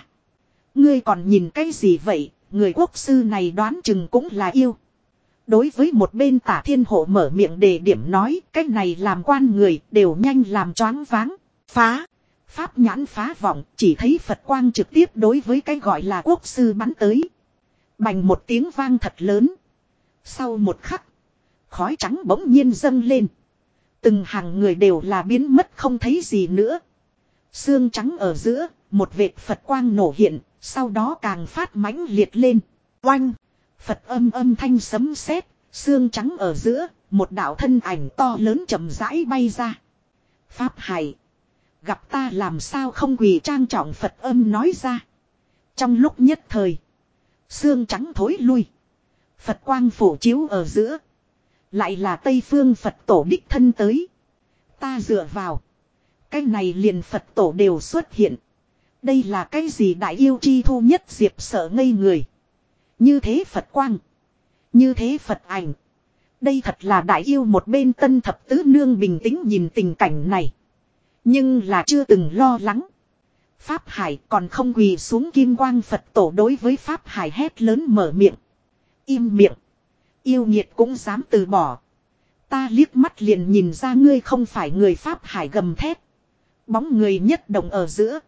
Ngươi còn nhìn cái gì vậy, người quốc sư này đoán chừng cũng là yêu. Đối với một bên tả thiên hộ mở miệng đề điểm nói, cách này làm quan người đều nhanh làm choáng váng, phá. Pháp nhãn phá vọng, chỉ thấy Phật quang trực tiếp đối với cái gọi là quốc sư bắn tới. Bành một tiếng vang thật lớn. Sau một khắc, khói trắng bỗng nhiên dâng lên. Từng hàng người đều là biến mất không thấy gì nữa. Xương trắng ở giữa, một vệt Phật quang nổ hiện, sau đó càng phát mãnh liệt lên. Oanh! Phật âm âm thanh sấm sét, xương trắng ở giữa, một đạo thân ảnh to lớn chậm rãi bay ra. Pháp hải. Gặp ta làm sao không quỳ trang trọng Phật âm nói ra. Trong lúc nhất thời. Xương trắng thối lui. Phật quang phổ chiếu ở giữa. Lại là Tây Phương Phật tổ đích thân tới. Ta dựa vào. Cái này liền Phật tổ đều xuất hiện. Đây là cái gì đại yêu chi thu nhất diệp sợ ngây người. Như thế Phật quang. Như thế Phật ảnh. Đây thật là đại yêu một bên tân thập tứ nương bình tĩnh nhìn tình cảnh này. Nhưng là chưa từng lo lắng. Pháp Hải còn không quỳ xuống kim quang Phật tổ đối với Pháp Hải hét lớn mở miệng. Im miệng. Yêu nhiệt cũng dám từ bỏ. Ta liếc mắt liền nhìn ra ngươi không phải người Pháp Hải gầm thét. Bóng người nhất động ở giữa.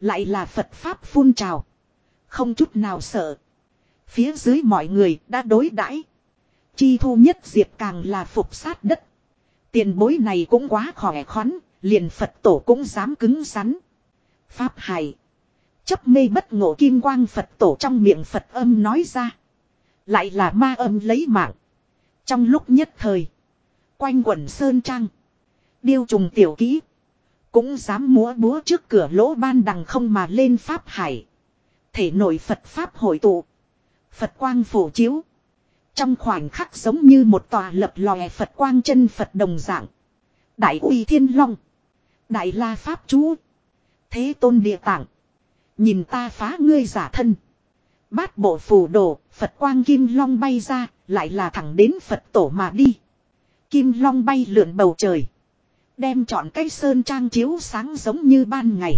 Lại là Phật Pháp phun trào. Không chút nào sợ. Phía dưới mọi người đã đối đãi Chi thu nhất diệp càng là phục sát đất. Tiền bối này cũng quá khỏe khoắn, liền Phật tổ cũng dám cứng rắn. Pháp hài. Chấp mê bất ngộ kim quang Phật tổ trong miệng Phật âm nói ra. Lại là ma âm lấy mạng. Trong lúc nhất thời. Quanh quẩn sơn trang. Điêu trùng tiểu kỹ. Cũng dám múa búa trước cửa lỗ ban đằng không mà lên Pháp hải. Thể nội Phật Pháp hội tụ. Phật quang phổ chiếu. Trong khoảnh khắc giống như một tòa lập lòe Phật quang chân Phật đồng dạng. Đại uy thiên long. Đại la Pháp chú. Thế tôn địa tạng. Nhìn ta phá ngươi giả thân. Bát bộ phù đồ, Phật quang kim long bay ra, lại là thẳng đến Phật tổ mà đi. Kim long bay lượn bầu trời. Đem chọn cây sơn trang chiếu sáng giống như ban ngày.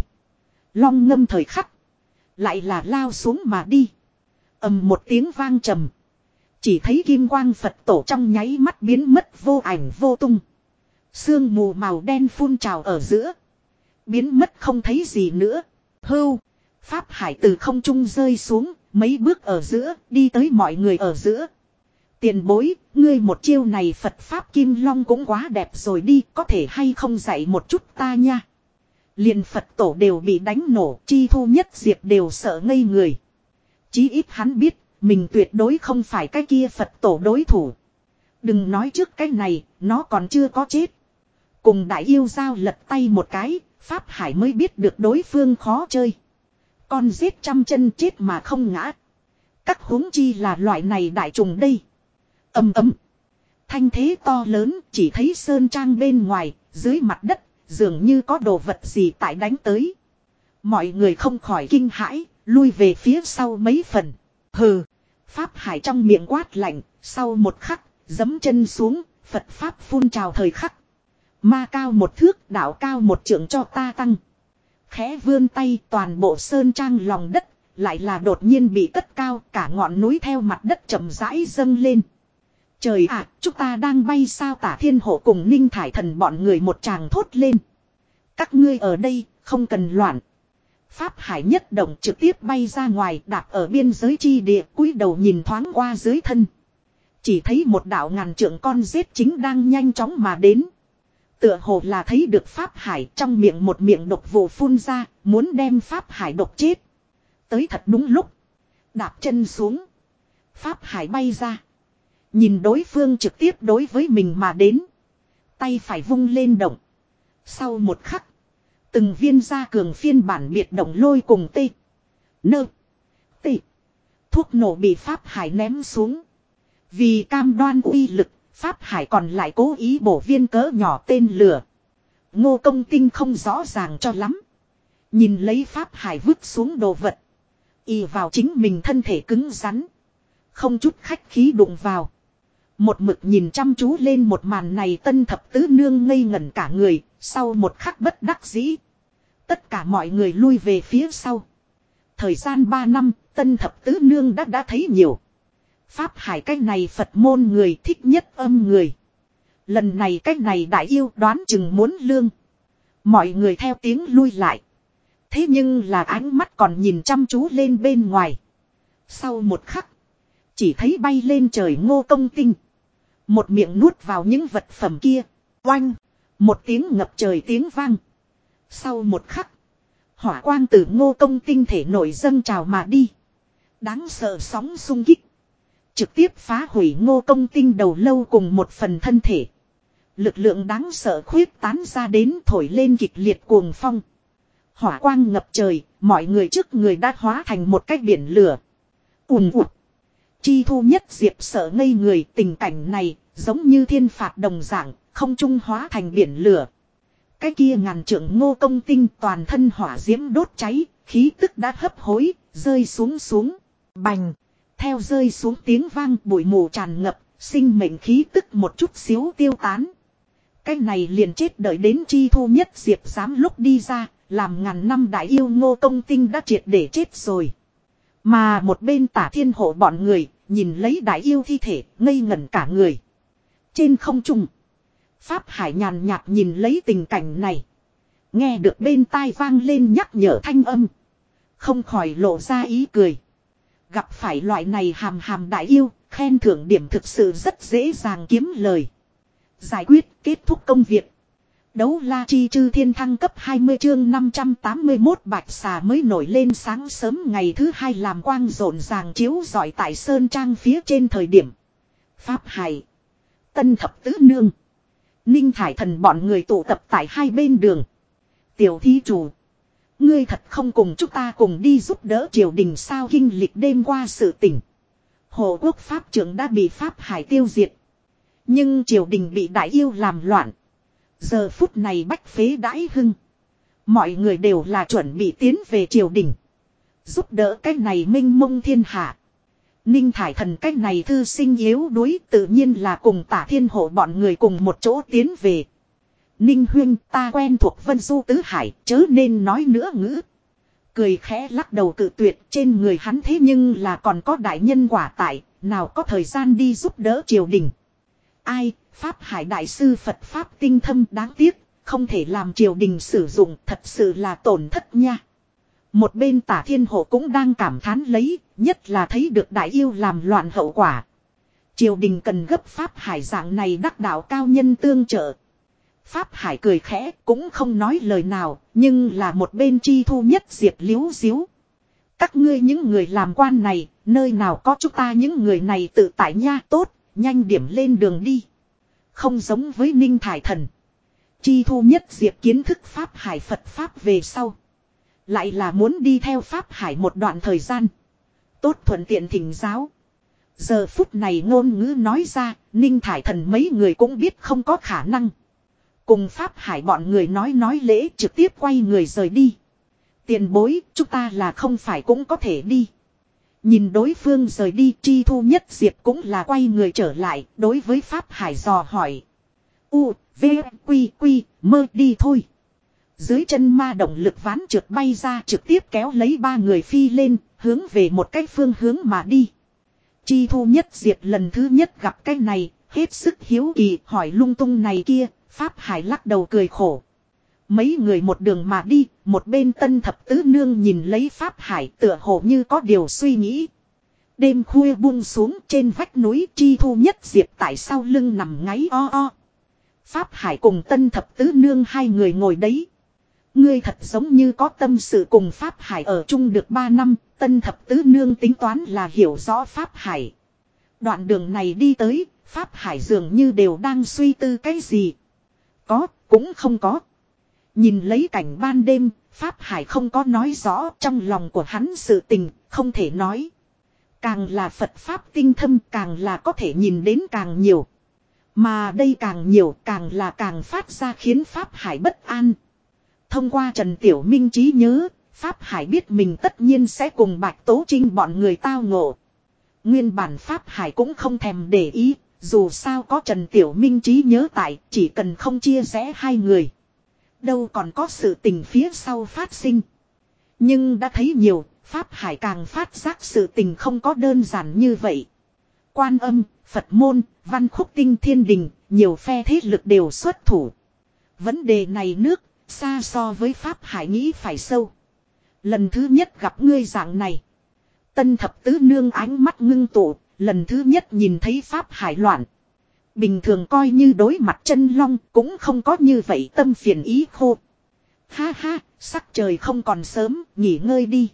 Long ngâm thời khắc. Lại là lao xuống mà đi ầm một tiếng vang trầm. Chỉ thấy kim quang Phật tổ trong nháy mắt biến mất vô ảnh vô tung. Sương mù màu đen phun trào ở giữa. Biến mất không thấy gì nữa. Hưu. Pháp hải từ không trung rơi xuống. Mấy bước ở giữa. Đi tới mọi người ở giữa. Tiền bối. Ngươi một chiêu này Phật Pháp Kim Long cũng quá đẹp rồi đi. Có thể hay không dạy một chút ta nha. liền Phật tổ đều bị đánh nổ. Chi thu nhất diệp đều sợ ngây người. Chí ít hắn biết. Mình tuyệt đối không phải cái kia Phật tổ đối thủ. Đừng nói trước cái này. Nó còn chưa có chết. Cùng đại yêu giao lật tay một cái, Pháp Hải mới biết được đối phương khó chơi. Con giết trăm chân chết mà không ngã. Các huống chi là loại này đại trùng đây. ầm ầm Thanh thế to lớn, chỉ thấy sơn trang bên ngoài, dưới mặt đất, dường như có đồ vật gì tại đánh tới. Mọi người không khỏi kinh hãi, lui về phía sau mấy phần. Hừ, Pháp Hải trong miệng quát lạnh, sau một khắc, Dấm chân xuống, Phật Pháp phun trào thời khắc. Ma cao một thước, đạo cao một trượng cho ta tăng. Khẽ vươn tay toàn bộ sơn trang lòng đất, lại là đột nhiên bị cất cao, cả ngọn núi theo mặt đất chậm rãi dâng lên. Trời ạ, chúng ta đang bay sao tả thiên hộ cùng ninh thải thần bọn người một tràng thốt lên. Các ngươi ở đây, không cần loạn. Pháp hải nhất động trực tiếp bay ra ngoài đạp ở biên giới chi địa cúi đầu nhìn thoáng qua dưới thân. Chỉ thấy một đạo ngàn trượng con rết chính đang nhanh chóng mà đến. Tựa hồ là thấy được Pháp Hải trong miệng một miệng độc vụ phun ra, muốn đem Pháp Hải độc chết. Tới thật đúng lúc. Đạp chân xuống. Pháp Hải bay ra. Nhìn đối phương trực tiếp đối với mình mà đến. Tay phải vung lên động. Sau một khắc. Từng viên gia cường phiên bản biệt động lôi cùng tê. Nơ. Tê. Thuốc nổ bị Pháp Hải ném xuống. Vì cam đoan uy lực, Pháp Hải còn lại cố ý bổ viên cỡ nhỏ tên lửa. Ngô công tinh không rõ ràng cho lắm. Nhìn lấy Pháp Hải vứt xuống đồ vật. Y vào chính mình thân thể cứng rắn. Không chút khách khí đụng vào. Một mực nhìn chăm chú lên một màn này tân thập tứ nương ngây ngẩn cả người. Sau một khắc bất đắc dĩ. Tất cả mọi người lui về phía sau. Thời gian 3 năm, tân thập tứ nương đã đã thấy nhiều. Pháp hải cái này Phật môn người thích nhất âm người. Lần này cái này đại yêu đoán chừng muốn lương. Mọi người theo tiếng lui lại. Thế nhưng là ánh mắt còn nhìn chăm chú lên bên ngoài. Sau một khắc. Chỉ thấy bay lên trời ngô công tinh. Một miệng nuốt vào những vật phẩm kia. Oanh. Một tiếng ngập trời tiếng vang. Sau một khắc. Hỏa quang từ ngô công tinh thể nổi dâng trào mà đi. Đáng sợ sóng sung kích. Trực tiếp phá hủy ngô công tinh đầu lâu cùng một phần thân thể. Lực lượng đáng sợ khuyết tán ra đến thổi lên kịch liệt cuồng phong. Hỏa quang ngập trời, mọi người trước người đã hóa thành một cái biển lửa. ùm ụt. Chi thu nhất diệp sợ ngây người tình cảnh này, giống như thiên phạt đồng dạng, không trung hóa thành biển lửa. Cái kia ngàn trưởng ngô công tinh toàn thân hỏa diễm đốt cháy, khí tức đã hấp hối, rơi xuống xuống. Bành! Theo rơi xuống tiếng vang bụi mù tràn ngập, sinh mệnh khí tức một chút xíu tiêu tán. Cái này liền chết đợi đến chi thu nhất diệp dám lúc đi ra, làm ngàn năm đại yêu ngô công tinh đã triệt để chết rồi. Mà một bên tả thiên hộ bọn người, nhìn lấy đại yêu thi thể, ngây ngẩn cả người. Trên không trung, Pháp Hải nhàn nhạt nhìn lấy tình cảnh này. Nghe được bên tai vang lên nhắc nhở thanh âm. Không khỏi lộ ra ý cười. Gặp phải loại này hàm hàm đại yêu, khen thưởng điểm thực sự rất dễ dàng kiếm lời. Giải quyết, kết thúc công việc. Đấu la chi chư thiên thăng cấp 20 chương 581 bạch xà mới nổi lên sáng sớm ngày thứ hai làm quang rộn ràng chiếu giỏi tại sơn trang phía trên thời điểm. Pháp Hải. Tân thập tứ nương. Ninh thải thần bọn người tụ tập tại hai bên đường. Tiểu thí chủ. Ngươi thật không cùng chúng ta cùng đi giúp đỡ triều đình sao kinh lịch đêm qua sự tỉnh. Hồ quốc pháp trưởng đã bị pháp hải tiêu diệt. Nhưng triều đình bị đại yêu làm loạn. Giờ phút này bách phế đãi hưng. Mọi người đều là chuẩn bị tiến về triều đình. Giúp đỡ cái này minh mông thiên hạ. Ninh thải thần cách này thư sinh yếu đuối tự nhiên là cùng tả thiên hộ bọn người cùng một chỗ tiến về. Ninh huyên ta quen thuộc vân du tứ hải chớ nên nói nữa ngữ. Cười khẽ lắc đầu cự tuyệt trên người hắn thế nhưng là còn có đại nhân quả tại, nào có thời gian đi giúp đỡ triều đình. Ai, Pháp Hải Đại sư Phật Pháp tinh thâm đáng tiếc, không thể làm triều đình sử dụng thật sự là tổn thất nha. Một bên tả thiên hộ cũng đang cảm thán lấy, nhất là thấy được đại yêu làm loạn hậu quả. Triều đình cần gấp Pháp Hải dạng này đắc đạo cao nhân tương trợ. Pháp Hải cười khẽ cũng không nói lời nào, nhưng là một bên chi thu nhất diệp liếu diếu. Các ngươi những người làm quan này, nơi nào có chúng ta những người này tự tại nha tốt, nhanh điểm lên đường đi. Không giống với ninh thải thần. Chi thu nhất diệp kiến thức Pháp Hải Phật Pháp về sau. Lại là muốn đi theo Pháp Hải một đoạn thời gian. Tốt thuận tiện thỉnh giáo. Giờ phút này ngôn ngữ nói ra, ninh thải thần mấy người cũng biết không có khả năng. Cùng Pháp Hải bọn người nói nói lễ trực tiếp quay người rời đi. Tiền bối, chúng ta là không phải cũng có thể đi. Nhìn đối phương rời đi chi thu nhất diệp cũng là quay người trở lại, đối với Pháp Hải dò hỏi. U, V, Quy, Quy, mơ đi thôi. Dưới chân ma động lực ván trượt bay ra trực tiếp kéo lấy ba người phi lên, hướng về một cái phương hướng mà đi. Chi thu nhất diệt lần thứ nhất gặp cái này, hết sức hiếu kỳ hỏi lung tung này kia, Pháp Hải lắc đầu cười khổ. Mấy người một đường mà đi, một bên tân thập tứ nương nhìn lấy Pháp Hải tựa hồ như có điều suy nghĩ. Đêm khuya buông xuống trên vách núi chi thu nhất diệp tại sau lưng nằm ngáy o o. Pháp Hải cùng tân thập tứ nương hai người ngồi đấy. Ngươi thật giống như có tâm sự cùng Pháp Hải ở chung được ba năm, tân thập tứ nương tính toán là hiểu rõ Pháp Hải. Đoạn đường này đi tới, Pháp Hải dường như đều đang suy tư cái gì. Có, cũng không có. Nhìn lấy cảnh ban đêm, Pháp Hải không có nói rõ trong lòng của hắn sự tình, không thể nói. Càng là Phật Pháp tinh thâm càng là có thể nhìn đến càng nhiều. Mà đây càng nhiều càng là càng phát ra khiến Pháp Hải bất an. Thông qua Trần Tiểu Minh trí nhớ, Pháp Hải biết mình tất nhiên sẽ cùng Bạch Tố Trinh bọn người tao ngộ. Nguyên bản Pháp Hải cũng không thèm để ý, dù sao có Trần Tiểu Minh trí nhớ tại, chỉ cần không chia rẽ hai người. Đâu còn có sự tình phía sau phát sinh. Nhưng đã thấy nhiều, Pháp Hải càng phát giác sự tình không có đơn giản như vậy. Quan âm, Phật môn, văn khúc tinh thiên đình, nhiều phe thế lực đều xuất thủ. Vấn đề này nước, xa so với Pháp Hải nghĩ phải sâu. Lần thứ nhất gặp ngươi dạng này. Tân thập tứ nương ánh mắt ngưng tụ, lần thứ nhất nhìn thấy Pháp Hải loạn. Bình thường coi như đối mặt chân long cũng không có như vậy tâm phiền ý khô. Ha ha, sắc trời không còn sớm, nghỉ ngơi đi.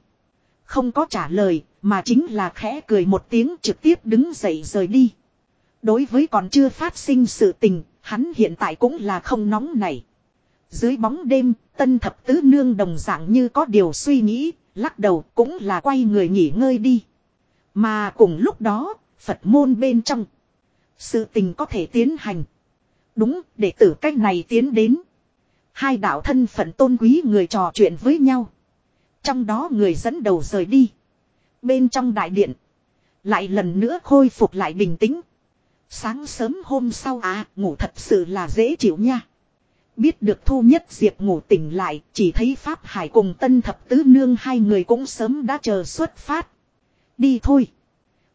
Không có trả lời, mà chính là khẽ cười một tiếng trực tiếp đứng dậy rời đi. Đối với còn chưa phát sinh sự tình, hắn hiện tại cũng là không nóng này. Dưới bóng đêm, tân thập tứ nương đồng dạng như có điều suy nghĩ, lắc đầu cũng là quay người nghỉ ngơi đi. Mà cùng lúc đó, Phật môn bên trong. Sự tình có thể tiến hành. Đúng, để tử cách này tiến đến. Hai đạo thân phận tôn quý người trò chuyện với nhau. Trong đó người dẫn đầu rời đi. Bên trong đại điện. Lại lần nữa khôi phục lại bình tĩnh. Sáng sớm hôm sau à, ngủ thật sự là dễ chịu nha. Biết được Thu Nhất Diệp ngủ tỉnh lại, chỉ thấy Pháp Hải cùng Tân Thập Tứ Nương hai người cũng sớm đã chờ xuất phát. Đi thôi.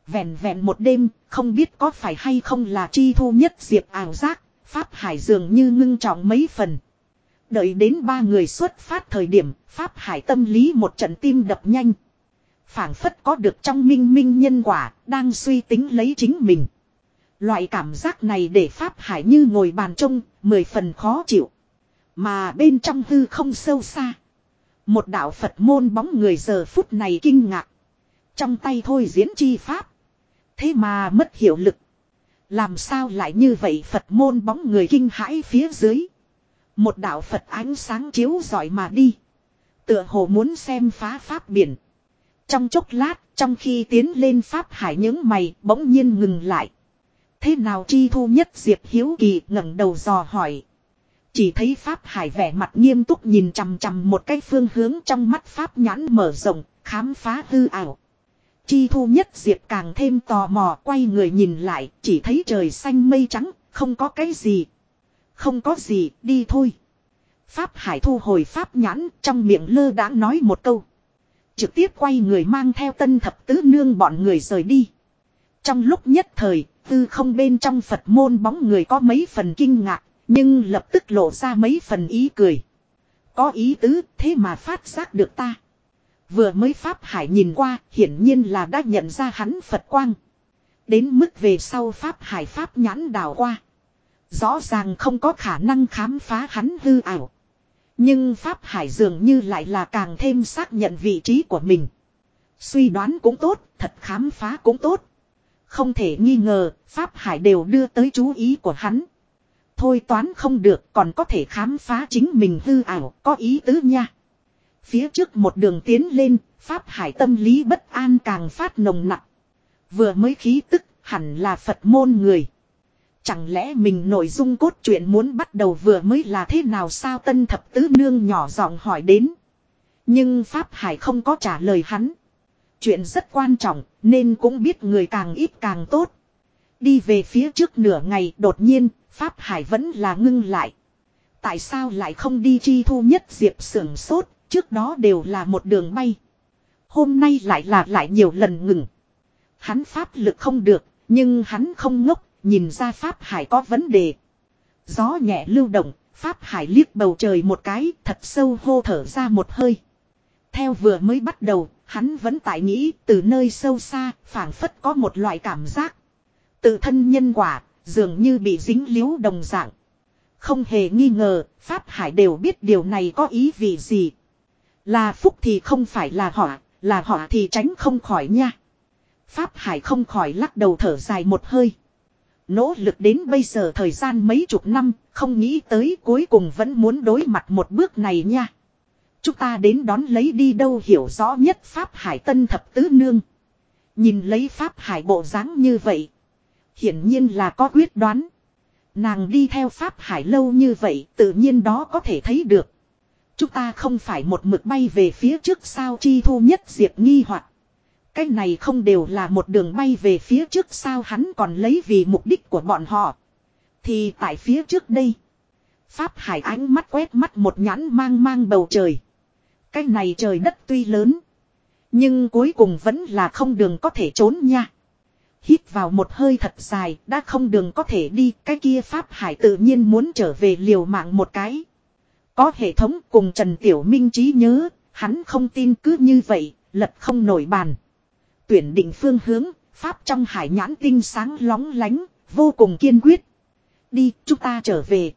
Vẹn vẹn một đêm, không biết có phải hay không là chi Thu Nhất Diệp ảo giác, Pháp Hải dường như ngưng trọng mấy phần. Đợi đến ba người xuất phát thời điểm, Pháp Hải tâm lý một trận tim đập nhanh. phảng phất có được trong minh minh nhân quả, đang suy tính lấy chính mình. Loại cảm giác này để Pháp Hải như ngồi bàn trông, mười phần khó chịu. Mà bên trong hư không sâu xa. Một đạo Phật môn bóng người giờ phút này kinh ngạc. Trong tay thôi diễn chi Pháp. Thế mà mất hiệu lực. Làm sao lại như vậy Phật môn bóng người kinh hãi phía dưới. Một đạo Phật ánh sáng chiếu giỏi mà đi. Tựa hồ muốn xem phá Pháp biển. Trong chốc lát, trong khi tiến lên Pháp hải những mày bỗng nhiên ngừng lại. Thế nào chi thu nhất Diệp Hiếu Kỳ ngẩng đầu dò hỏi. Chỉ thấy Pháp Hải vẻ mặt nghiêm túc nhìn chằm chằm một cái phương hướng trong mắt Pháp nhãn mở rộng, khám phá hư ảo. Chi thu nhất Diệp càng thêm tò mò quay người nhìn lại, chỉ thấy trời xanh mây trắng, không có cái gì. Không có gì, đi thôi. Pháp Hải thu hồi Pháp nhãn, trong miệng lơ đã nói một câu. trực tiếp quay người mang theo tân thập tứ nương bọn người rời đi. Trong lúc nhất thời, tư không bên trong Phật môn bóng người có mấy phần kinh ngạc, nhưng lập tức lộ ra mấy phần ý cười. Có ý tứ, thế mà phát giác được ta. Vừa mới Pháp Hải nhìn qua, hiển nhiên là đã nhận ra hắn Phật quang. Đến mức về sau Pháp Hải Pháp nhãn đào qua. Rõ ràng không có khả năng khám phá hắn hư ảo. Nhưng Pháp Hải dường như lại là càng thêm xác nhận vị trí của mình. Suy đoán cũng tốt, thật khám phá cũng tốt. Không thể nghi ngờ, Pháp Hải đều đưa tới chú ý của hắn. Thôi toán không được còn có thể khám phá chính mình hư ảo, có ý tứ nha. Phía trước một đường tiến lên, Pháp Hải tâm lý bất an càng phát nồng nặng. Vừa mới khí tức, hẳn là Phật môn người. Chẳng lẽ mình nội dung cốt truyện muốn bắt đầu vừa mới là thế nào sao tân thập tứ nương nhỏ giọng hỏi đến. Nhưng Pháp Hải không có trả lời hắn. Chuyện rất quan trọng nên cũng biết người càng ít càng tốt. Đi về phía trước nửa ngày đột nhiên Pháp Hải vẫn là ngưng lại. Tại sao lại không đi chi thu nhất diệp sưởng sốt trước đó đều là một đường bay. Hôm nay lại là lại nhiều lần ngừng. Hắn pháp lực không được nhưng hắn không ngốc Nhìn ra Pháp Hải có vấn đề. Gió nhẹ lưu động, Pháp Hải liếc bầu trời một cái, thật sâu hô thở ra một hơi. Theo vừa mới bắt đầu, hắn vẫn tại nghĩ từ nơi sâu xa, phảng phất có một loại cảm giác. Tự thân nhân quả, dường như bị dính liếu đồng dạng. Không hề nghi ngờ, Pháp Hải đều biết điều này có ý vị gì. Là phúc thì không phải là họ, là họ thì tránh không khỏi nha. Pháp Hải không khỏi lắc đầu thở dài một hơi. Nỗ lực đến bây giờ thời gian mấy chục năm, không nghĩ tới cuối cùng vẫn muốn đối mặt một bước này nha. Chúng ta đến đón lấy đi đâu hiểu rõ nhất Pháp Hải Tân Thập Tứ Nương. Nhìn lấy Pháp Hải bộ dáng như vậy. Hiển nhiên là có quyết đoán. Nàng đi theo Pháp Hải lâu như vậy, tự nhiên đó có thể thấy được. Chúng ta không phải một mực bay về phía trước sao chi thu nhất diệp nghi hoặc cái này không đều là một đường bay về phía trước sao hắn còn lấy vì mục đích của bọn họ. Thì tại phía trước đây. Pháp hải ánh mắt quét mắt một nhãn mang mang bầu trời. Cái này trời đất tuy lớn. Nhưng cuối cùng vẫn là không đường có thể trốn nha. Hít vào một hơi thật dài, đã không đường có thể đi, cái kia Pháp Hải tự nhiên muốn trở về liều mạng một cái. Có hệ thống cùng Trần Tiểu Minh trí nhớ, hắn không tin cứ như vậy, lật không nổi bàn tuyển định phương hướng, pháp trong hải nhãn tinh sáng lóng lánh, vô cùng kiên quyết. Đi, chúng ta trở về.